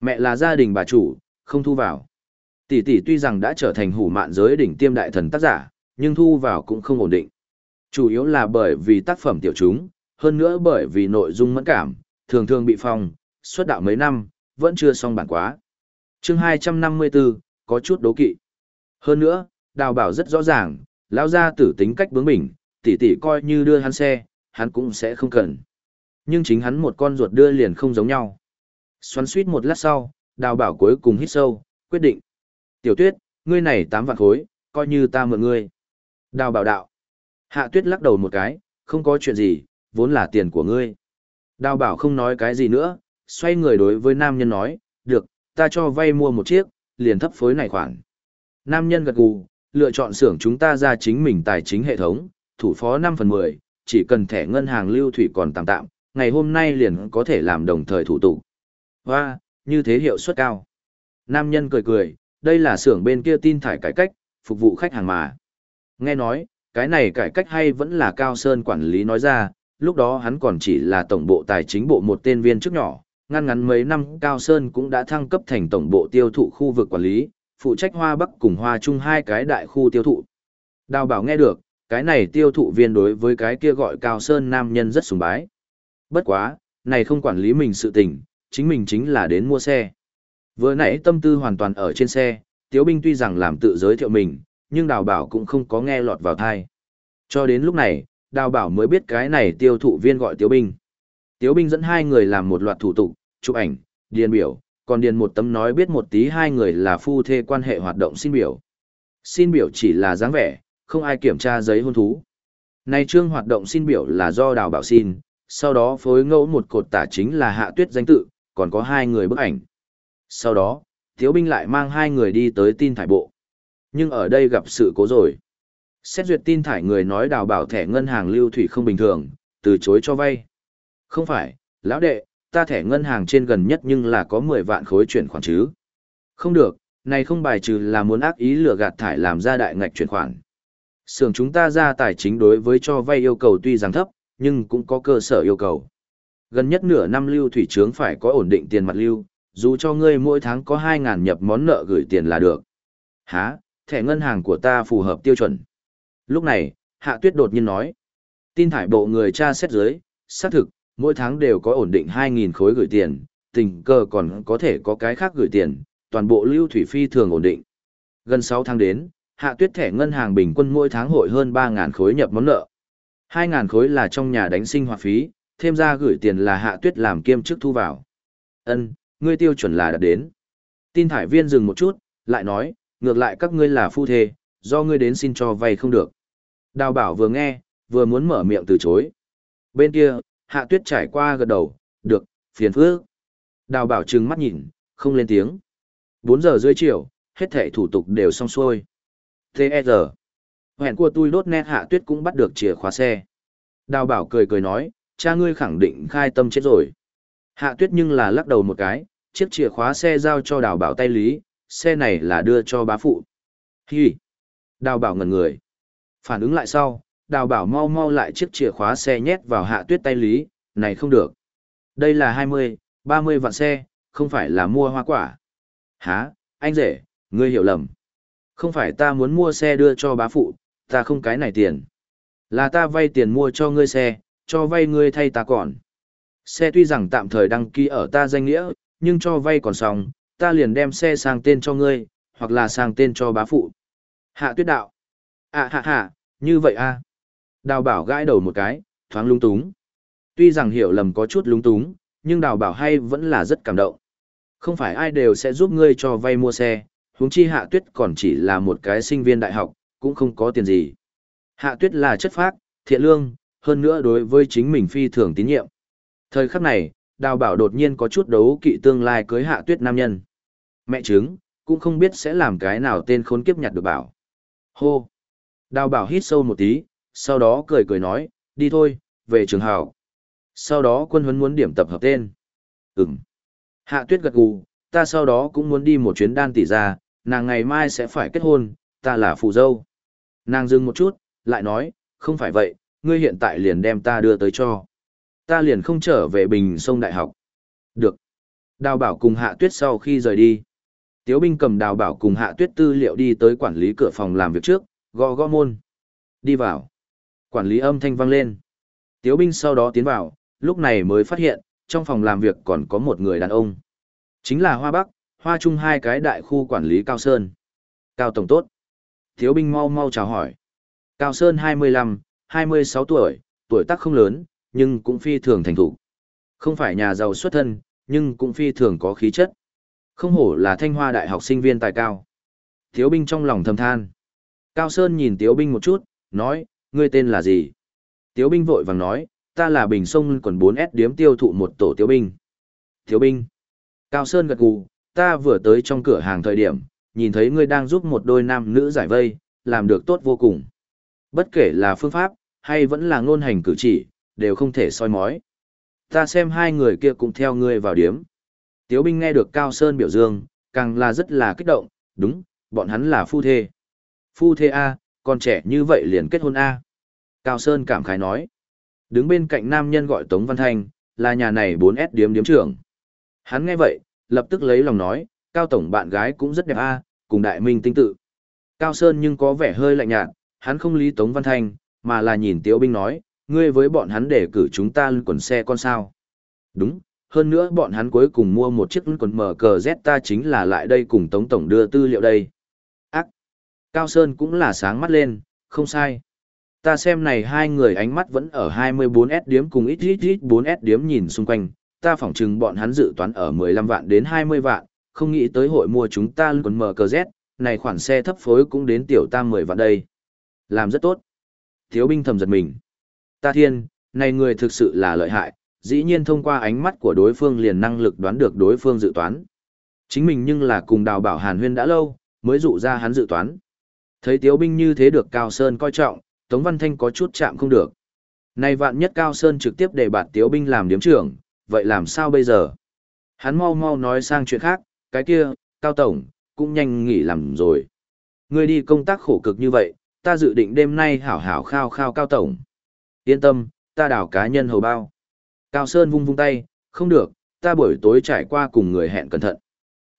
Mẹ là gia đình bà chủ, không thu vào. Tỷ tỷ tuy rằng đã trở thành hủ mạn giới đỉnh tiêm đại thần tác giả, nhưng thu vào cũng không ổn định. Chủ yếu là bởi vì tác phẩm tiểu chúng, hơn nữa bởi vì nội dung mẫn cảm, thường thường bị phong, xuất đạo mấy năm, vẫn chưa xong bản quá. chương 254, có chút đố kỵ. Hơn nữa, đào bảo rất rõ ràng, lão gia tử tính cách bướng bỉnh, tỷ tỷ coi như đưa hắn xe, hắn cũng sẽ không cần. Nhưng chính hắn một con ruột đưa liền không giống nhau. Xoắn suýt một lát sau, đào bảo cuối cùng hít sâu, quyết định. Tiểu tuyết, ngươi này tám vạn khối, coi như ta mượn ngươi. Đào bảo đạo. Hạ tuyết lắc đầu một cái, không có chuyện gì, vốn là tiền của ngươi. Đào bảo không nói cái gì nữa, xoay người đối với nam nhân nói, được, ta cho vay mua một chiếc, liền thấp phối này khoản. Nam nhân gật gù, lựa chọn xưởng chúng ta ra chính mình tài chính hệ thống, thủ phó 5 phần 10, chỉ cần thẻ ngân hàng lưu thủy còn tạm tạm, ngày hôm nay liền có thể làm đồng thời thủ tục. Hoa, như thế hiệu suất cao. Nam nhân cười cười, đây là xưởng bên kia tin thải cải cách, phục vụ khách hàng mà. Nghe nói, cái này cải cách hay vẫn là Cao Sơn quản lý nói ra, lúc đó hắn còn chỉ là tổng bộ tài chính bộ một tên viên chức nhỏ, ngăn ngắn mấy năm Cao Sơn cũng đã thăng cấp thành tổng bộ tiêu thụ khu vực quản lý, phụ trách Hoa Bắc cùng Hoa Trung hai cái đại khu tiêu thụ. Đào bảo nghe được, cái này tiêu thụ viên đối với cái kia gọi Cao Sơn nam nhân rất sùng bái. Bất quá, này không quản lý mình sự tình, chính mình chính là đến mua xe. Vừa nãy tâm tư hoàn toàn ở trên xe, Tiếu Binh tuy rằng làm tự giới thiệu mình, nhưng đào bảo cũng không có nghe lọt vào thai. Cho đến lúc này, đào bảo mới biết cái này tiêu thụ viên gọi Tiếu Binh. Tiếu Binh dẫn hai người làm một loạt thủ tục, chụp ảnh, điền biểu, còn điền một tấm nói biết một tí hai người là phu thê quan hệ hoạt động xin biểu. Xin biểu chỉ là dáng vẻ, không ai kiểm tra giấy hôn thú. Nay trương hoạt động xin biểu là do đào bảo xin, sau đó phối ngẫu một cột tả chính là hạ tuyết danh tự, còn có hai người bức ảnh. Sau đó, Tiêu Binh lại mang hai người đi tới tin thải bộ. Nhưng ở đây gặp sự cố rồi. Xét duyệt tin thải người nói đào bảo thẻ ngân hàng lưu thủy không bình thường, từ chối cho vay. Không phải, lão đệ, ta thẻ ngân hàng trên gần nhất nhưng là có 10 vạn khối chuyển khoản chứ. Không được, này không bài trừ là muốn ác ý lừa gạt thải làm ra đại ngạch chuyển khoản. Sưởng chúng ta ra tài chính đối với cho vay yêu cầu tuy rằng thấp, nhưng cũng có cơ sở yêu cầu. Gần nhất nửa năm lưu thủy trướng phải có ổn định tiền mặt lưu, dù cho ngươi mỗi tháng có 2.000 nhập món nợ gửi tiền là được. Hả, thẻ ngân hàng của ta phù hợp tiêu chuẩn. Lúc này, Hạ Tuyết đột nhiên nói. Tin thải bộ người cha xét dưới, xác thực, mỗi tháng đều có ổn định 2.000 khối gửi tiền, tình cờ còn có thể có cái khác gửi tiền, toàn bộ lưu thủy phi thường ổn định. Gần 6 tháng đến, Hạ Tuyết thẻ ngân hàng bình quân mỗi tháng hội hơn 3.000 khối nhập món nợ. 2.000 khối là trong nhà đánh sinh hoạt phí, thêm ra gửi tiền là Hạ Tuyết làm kiêm chức thu vào. Ân, ngươi tiêu chuẩn là đã đến. Tin thải viên dừng một chút, lại nói, ngược lại các ngươi là phu thê, do ngươi đến xin cho vay không được. Đào bảo vừa nghe, vừa muốn mở miệng từ chối. Bên kia, hạ tuyết trải qua gật đầu, được, phiền phước. Đào bảo trừng mắt nhìn, không lên tiếng. 4 giờ rưỡi chiều, hết thảy thủ tục đều xong xuôi. T.E.R. Hẹn của tôi đốt nét hạ tuyết cũng bắt được chìa khóa xe. Đào bảo cười cười nói, cha ngươi khẳng định khai tâm chết rồi. Hạ tuyết nhưng là lắc đầu một cái, chiếc chìa khóa xe giao cho đào bảo tay lý, xe này là đưa cho bá phụ. Hi! Đào bảo ngẩn người. Phản ứng lại sau, đào bảo mau mau lại chiếc chìa khóa xe nhét vào hạ tuyết tay lý, này không được. Đây là 20, 30 vạn xe, không phải là mua hoa quả. Hả, anh rể, ngươi hiểu lầm. Không phải ta muốn mua xe đưa cho bá phụ, ta không cái này tiền. Là ta vay tiền mua cho ngươi xe, cho vay ngươi thay ta còn. Xe tuy rằng tạm thời đăng ký ở ta danh nghĩa, nhưng cho vay còn xong, ta liền đem xe sang tên cho ngươi, hoặc là sang tên cho bá phụ. Hạ tuyết đạo. À hạ hạ, như vậy a Đào bảo gãi đầu một cái, thoáng lung túng. Tuy rằng hiểu lầm có chút lung túng, nhưng đào bảo hay vẫn là rất cảm động. Không phải ai đều sẽ giúp ngươi cho vay mua xe, huống chi hạ tuyết còn chỉ là một cái sinh viên đại học, cũng không có tiền gì. Hạ tuyết là chất phác, thiện lương, hơn nữa đối với chính mình phi thường tín nhiệm. Thời khắc này, đào bảo đột nhiên có chút đấu kỵ tương lai cưới hạ tuyết nam nhân. Mẹ chứng, cũng không biết sẽ làm cái nào tên khốn kiếp nhặt được bảo. Hô! Đào bảo hít sâu một tí, sau đó cười cười nói, đi thôi, về trường hào. Sau đó quân huấn muốn điểm tập hợp tên. Ừm. Hạ tuyết gật gù, ta sau đó cũng muốn đi một chuyến đan tỷ ra, nàng ngày mai sẽ phải kết hôn, ta là phụ dâu. Nàng dừng một chút, lại nói, không phải vậy, ngươi hiện tại liền đem ta đưa tới cho. Ta liền không trở về bình sông đại học. Được. Đào bảo cùng hạ tuyết sau khi rời đi. Tiếu binh cầm đào bảo cùng hạ tuyết tư liệu đi tới quản lý cửa phòng làm việc trước, gõ gõ môn. Đi vào. Quản lý âm thanh vang lên. Tiếu binh sau đó tiến vào, lúc này mới phát hiện, trong phòng làm việc còn có một người đàn ông. Chính là Hoa Bắc, Hoa Trung hai cái đại khu quản lý Cao Sơn. Cao Tổng tốt. Tiếu binh mau mau chào hỏi. Cao Sơn 25, 26 tuổi, tuổi tác không lớn, nhưng cũng phi thường thành thủ. Không phải nhà giàu xuất thân, nhưng cũng phi thường có khí chất. Không hổ là thanh hoa đại học sinh viên tài cao. Tiếu binh trong lòng thầm than. Cao Sơn nhìn Tiếu binh một chút, nói, ngươi tên là gì? Tiếu binh vội vàng nói, ta là bình sông quần 4S điếm tiêu thụ một tổ tiếu binh. Tiếu binh. Cao Sơn gật gù, ta vừa tới trong cửa hàng thời điểm, nhìn thấy ngươi đang giúp một đôi nam nữ giải vây, làm được tốt vô cùng. Bất kể là phương pháp, hay vẫn là ngôn hành cử chỉ, đều không thể soi mói. Ta xem hai người kia cũng theo ngươi vào điếm. Tiếu binh nghe được Cao Sơn biểu dương, càng là rất là kích động, đúng, bọn hắn là phu thê. Phu thê A, còn trẻ như vậy liền kết hôn A. Cao Sơn cảm khái nói. Đứng bên cạnh nam nhân gọi Tống Văn Thanh, là nhà này 4S điếm điếm trưởng. Hắn nghe vậy, lập tức lấy lòng nói, Cao Tổng bạn gái cũng rất đẹp A, cùng đại minh tinh tự. Cao Sơn nhưng có vẻ hơi lạnh nhạt, hắn không lý Tống Văn Thanh, mà là nhìn Tiếu Binh nói, ngươi với bọn hắn để cử chúng ta quần xe con sao. Đúng, hơn nữa bọn hắn cuối cùng mua một chiếc quần mở cờ Z ta chính là lại đây cùng Tống Tổng đưa tư liệu đây. Ác! Cao Sơn cũng là sáng mắt lên, không sai. Ta xem này hai người ánh mắt vẫn ở 24S điếm cùng ít ít ít 4S điếm nhìn xung quanh, ta phỏng chừng bọn hắn dự toán ở 15 vạn đến 20 vạn, không nghĩ tới hội mua chúng ta quần mở cờ Z, này khoản xe thấp phối cũng đến tiểu tam 10 vạn đây. Làm rất tốt. Thiếu binh thầm giật mình. Ta thiên, này người thực sự là lợi hại, dĩ nhiên thông qua ánh mắt của đối phương liền năng lực đoán được đối phương dự toán. Chính mình nhưng là cùng đào bảo hàn huyên đã lâu, mới dụ ra hắn dự toán. Thấy tiếu binh như thế được Cao Sơn coi trọng, Tống Văn Thanh có chút chạm không được. Này vạn nhất Cao Sơn trực tiếp để bạt tiếu binh làm điếm trưởng, vậy làm sao bây giờ? Hắn mau mau nói sang chuyện khác, cái kia, Cao Tổng, cũng nhanh nghỉ làm rồi. Ngươi đi công tác khổ cực như vậy, ta dự định đêm nay hảo hảo khao khao Cao Tổng. Yên tâm, ta đảo cá nhân hầu bao. Cao Sơn vung vung tay, không được, ta buổi tối trải qua cùng người hẹn cẩn thận.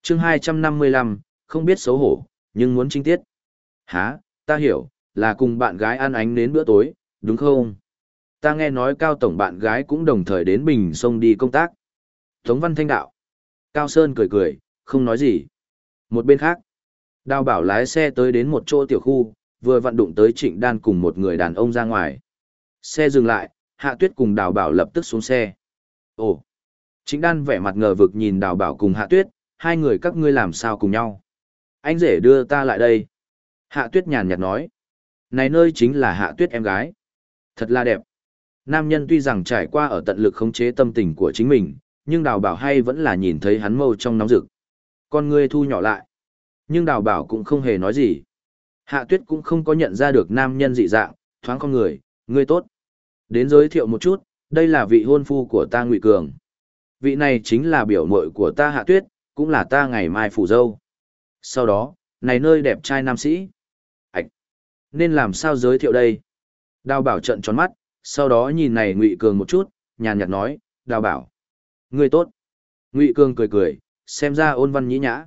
chương 255, không biết xấu hổ, nhưng muốn chính tiết. Hả, ta hiểu, là cùng bạn gái ăn ánh đến bữa tối, đúng không? Ta nghe nói Cao Tổng bạn gái cũng đồng thời đến Bình Sông đi công tác. Tống Văn Thanh đạo. Cao Sơn cười cười, không nói gì. Một bên khác, Đào bảo lái xe tới đến một chỗ tiểu khu, vừa vận đụng tới Trịnh Đan cùng một người đàn ông ra ngoài. Xe dừng lại, Hạ Tuyết cùng Đào bảo lập tức xuống xe. Ồ! chính Đan vẻ mặt ngờ vực nhìn Đào bảo cùng Hạ Tuyết, hai người các ngươi làm sao cùng nhau. Anh rể đưa ta lại đây. Hạ Tuyết nhàn nhạt nói. Này nơi chính là Hạ Tuyết em gái. Thật là đẹp. Nam nhân tuy rằng trải qua ở tận lực khống chế tâm tình của chính mình, nhưng đào bảo hay vẫn là nhìn thấy hắn mâu trong nóng rực. Con ngươi thu nhỏ lại. Nhưng đào bảo cũng không hề nói gì. Hạ tuyết cũng không có nhận ra được nam nhân dị dạng, thoáng con người, ngươi tốt. Đến giới thiệu một chút, đây là vị hôn phu của ta Ngụy Cường. Vị này chính là biểu mội của ta Hạ tuyết, cũng là ta ngày mai phủ dâu. Sau đó, này nơi đẹp trai nam sĩ. Ảch! Nên làm sao giới thiệu đây? Đào bảo trận tròn mắt, sau đó nhìn này Ngụy Cường một chút, nhàn nhạt nói, đào bảo. người tốt. Ngụy Cường cười cười, xem ra ôn văn nhĩ nhã.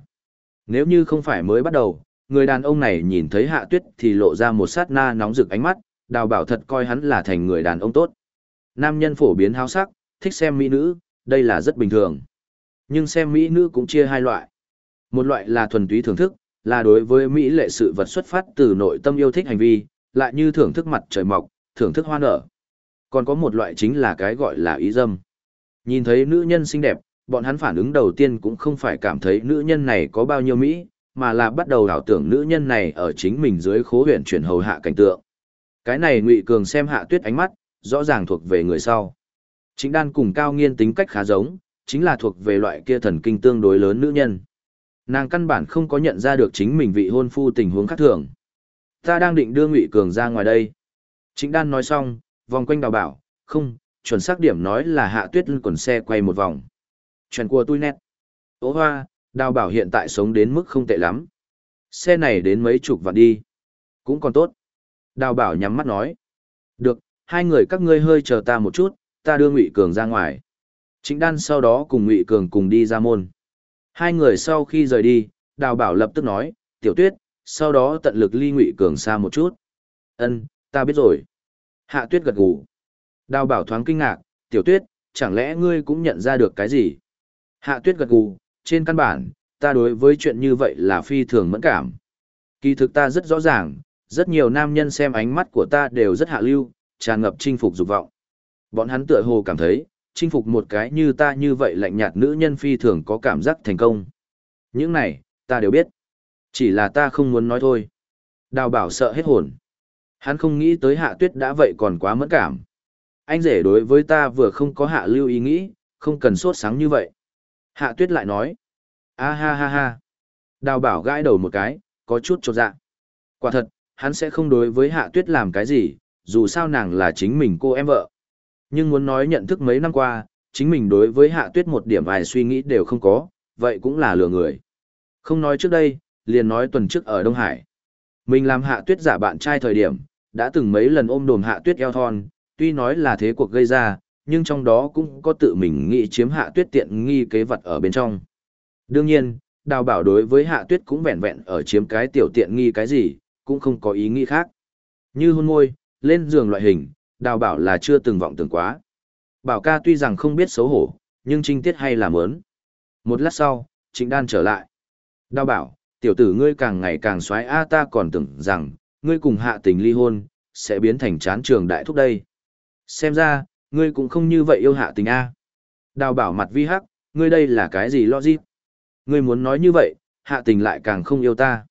Nếu như không phải mới bắt đầu, người đàn ông này nhìn thấy hạ tuyết thì lộ ra một sát na nóng rực ánh mắt, đào bảo thật coi hắn là thành người đàn ông tốt. Nam nhân phổ biến háo sắc, thích xem mỹ nữ, đây là rất bình thường. Nhưng xem mỹ nữ cũng chia hai loại. Một loại là thuần túy thưởng thức, là đối với mỹ lệ sự vật xuất phát từ nội tâm yêu thích hành vi, lại như thưởng thức mặt trời mọc, thưởng thức hoa nở. Còn có một loại chính là cái gọi là ý dâm. Nhìn thấy nữ nhân xinh đẹp, bọn hắn phản ứng đầu tiên cũng không phải cảm thấy nữ nhân này có bao nhiêu Mỹ, mà là bắt đầu ảo tưởng nữ nhân này ở chính mình dưới khố huyện chuyển hầu hạ cảnh tượng. Cái này Ngụy Cường xem hạ tuyết ánh mắt, rõ ràng thuộc về người sau. Chính đan cùng cao nghiên tính cách khá giống, chính là thuộc về loại kia thần kinh tương đối lớn nữ nhân. Nàng căn bản không có nhận ra được chính mình vị hôn phu tình huống khác thường. Ta đang định đưa Ngụy Cường ra ngoài đây. Chính đan nói xong, vòng quanh đào bảo, không, chuẩn xác điểm nói là hạ tuyết quần xe quay một vòng. Chuyện của tôi nét. Ô hoa, đào bảo hiện tại sống đến mức không tệ lắm. Xe này đến mấy chục vạn đi. Cũng còn tốt. Đào bảo nhắm mắt nói. Được, hai người các ngươi hơi chờ ta một chút, ta đưa Ngụy Cường ra ngoài. Trịnh đan sau đó cùng Ngụy Cường cùng đi ra môn. Hai người sau khi rời đi, đào bảo lập tức nói, tiểu tuyết, sau đó tận lực ly Ngụy Cường xa một chút. Ân, ta biết rồi. Hạ tuyết gật gù. Đào bảo thoáng kinh ngạc, tiểu tuyết, chẳng lẽ ngươi cũng nhận ra được cái gì? Hạ tuyết gật gù, trên căn bản, ta đối với chuyện như vậy là phi thường mẫn cảm. Kỳ thực ta rất rõ ràng, rất nhiều nam nhân xem ánh mắt của ta đều rất hạ lưu, tràn ngập chinh phục dục vọng. Bọn hắn tựa hồ cảm thấy, chinh phục một cái như ta như vậy lạnh nhạt nữ nhân phi thường có cảm giác thành công. Những này, ta đều biết. Chỉ là ta không muốn nói thôi. Đào bảo sợ hết hồn. Hắn không nghĩ tới hạ tuyết đã vậy còn quá mẫn cảm. Anh rể đối với ta vừa không có hạ lưu ý nghĩ, không cần sốt sáng như vậy. Hạ tuyết lại nói. a ha ha ha. Đào bảo gãi đầu một cái, có chút trột dạ. Quả thật, hắn sẽ không đối với hạ tuyết làm cái gì, dù sao nàng là chính mình cô em vợ. Nhưng muốn nói nhận thức mấy năm qua, chính mình đối với hạ tuyết một điểm ai suy nghĩ đều không có, vậy cũng là lừa người. Không nói trước đây, liền nói tuần trước ở Đông Hải. Mình làm hạ tuyết giả bạn trai thời điểm, đã từng mấy lần ôm đồm hạ tuyết eo thon, tuy nói là thế cuộc gây ra, nhưng trong đó cũng có tự mình nghĩ chiếm hạ tuyết tiện nghi kế vật ở bên trong. Đương nhiên, đào bảo đối với hạ tuyết cũng vẹn vẹn ở chiếm cái tiểu tiện nghi cái gì, cũng không có ý nghĩ khác. Như hôn môi, lên giường loại hình, đào bảo là chưa từng vọng tưởng quá. Bảo ca tuy rằng không biết xấu hổ, nhưng trinh tiết hay là mớn. Một lát sau, trịnh đan trở lại. Đào bảo, tiểu tử ngươi càng ngày càng xoái a ta còn tưởng rằng, ngươi cùng hạ tình ly hôn, sẽ biến thành chán trường đại thúc đây. Xem ra, ngươi cũng không như vậy yêu hạ tình A. Đào bảo mặt vi hắc, ngươi đây là cái gì logic? Ngươi muốn nói như vậy, hạ tình lại càng không yêu ta.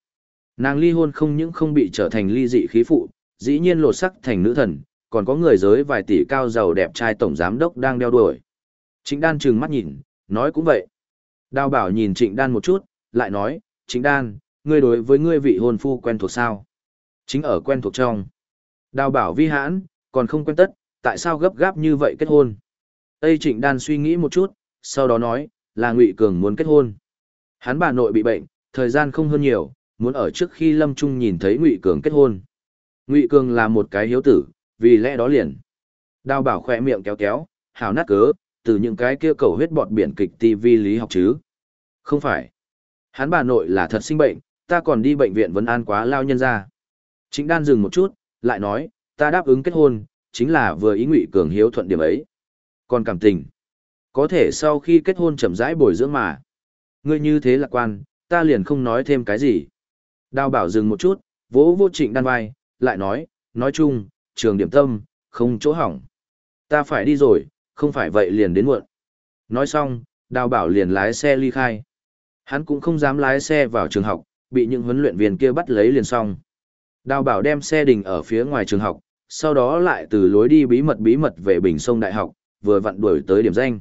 Nàng ly hôn không những không bị trở thành ly dị khí phụ, dĩ nhiên lột sắc thành nữ thần, còn có người giới vài tỷ cao giàu đẹp trai tổng giám đốc đang đeo đuổi. Trịnh đan trừng mắt nhìn, nói cũng vậy. Đào bảo nhìn trịnh đan một chút, lại nói, trịnh đan, ngươi đối với ngươi vị hôn phu quen thuộc sao? Chính ở quen thuộc trong. Đào bảo vi hãn, còn không quen tất, tại sao gấp gáp như vậy kết hôn? Tây trịnh đan suy nghĩ một chút, sau đó nói, là ngụy Cường muốn kết hôn. Hắn bà nội bị bệnh, thời gian không hơn nhiều, muốn ở trước khi Lâm Trung nhìn thấy ngụy Cường kết hôn. Ngụy Cường là một cái hiếu tử, vì lẽ đó liền. Đào bảo khỏe miệng kéo kéo, hào nát cớ, từ những cái kia cầu huyết bọt biển kịch TV lý học chứ. Không phải. Hắn bà nội là thật sinh bệnh, ta còn đi bệnh viện vấn an quá lao nhân ra. Chính đan dừng một chút, lại nói, ta đáp ứng kết hôn, chính là vừa ý ngụy cường hiếu thuận điểm ấy. Còn cảm tình, có thể sau khi kết hôn chậm rãi bồi dưỡng mà. Ngươi như thế lạc quan, ta liền không nói thêm cái gì. Đào bảo dừng một chút, vỗ vô trịnh đan vai, lại nói, nói chung, trường điểm tâm, không chỗ hỏng. Ta phải đi rồi, không phải vậy liền đến muộn. Nói xong, đào bảo liền lái xe ly khai. Hắn cũng không dám lái xe vào trường học, bị những huấn luyện viên kia bắt lấy liền xong. Đào bảo đem xe đình ở phía ngoài trường học, sau đó lại từ lối đi bí mật bí mật về Bình Sông Đại học, vừa vặn đuổi tới điểm danh.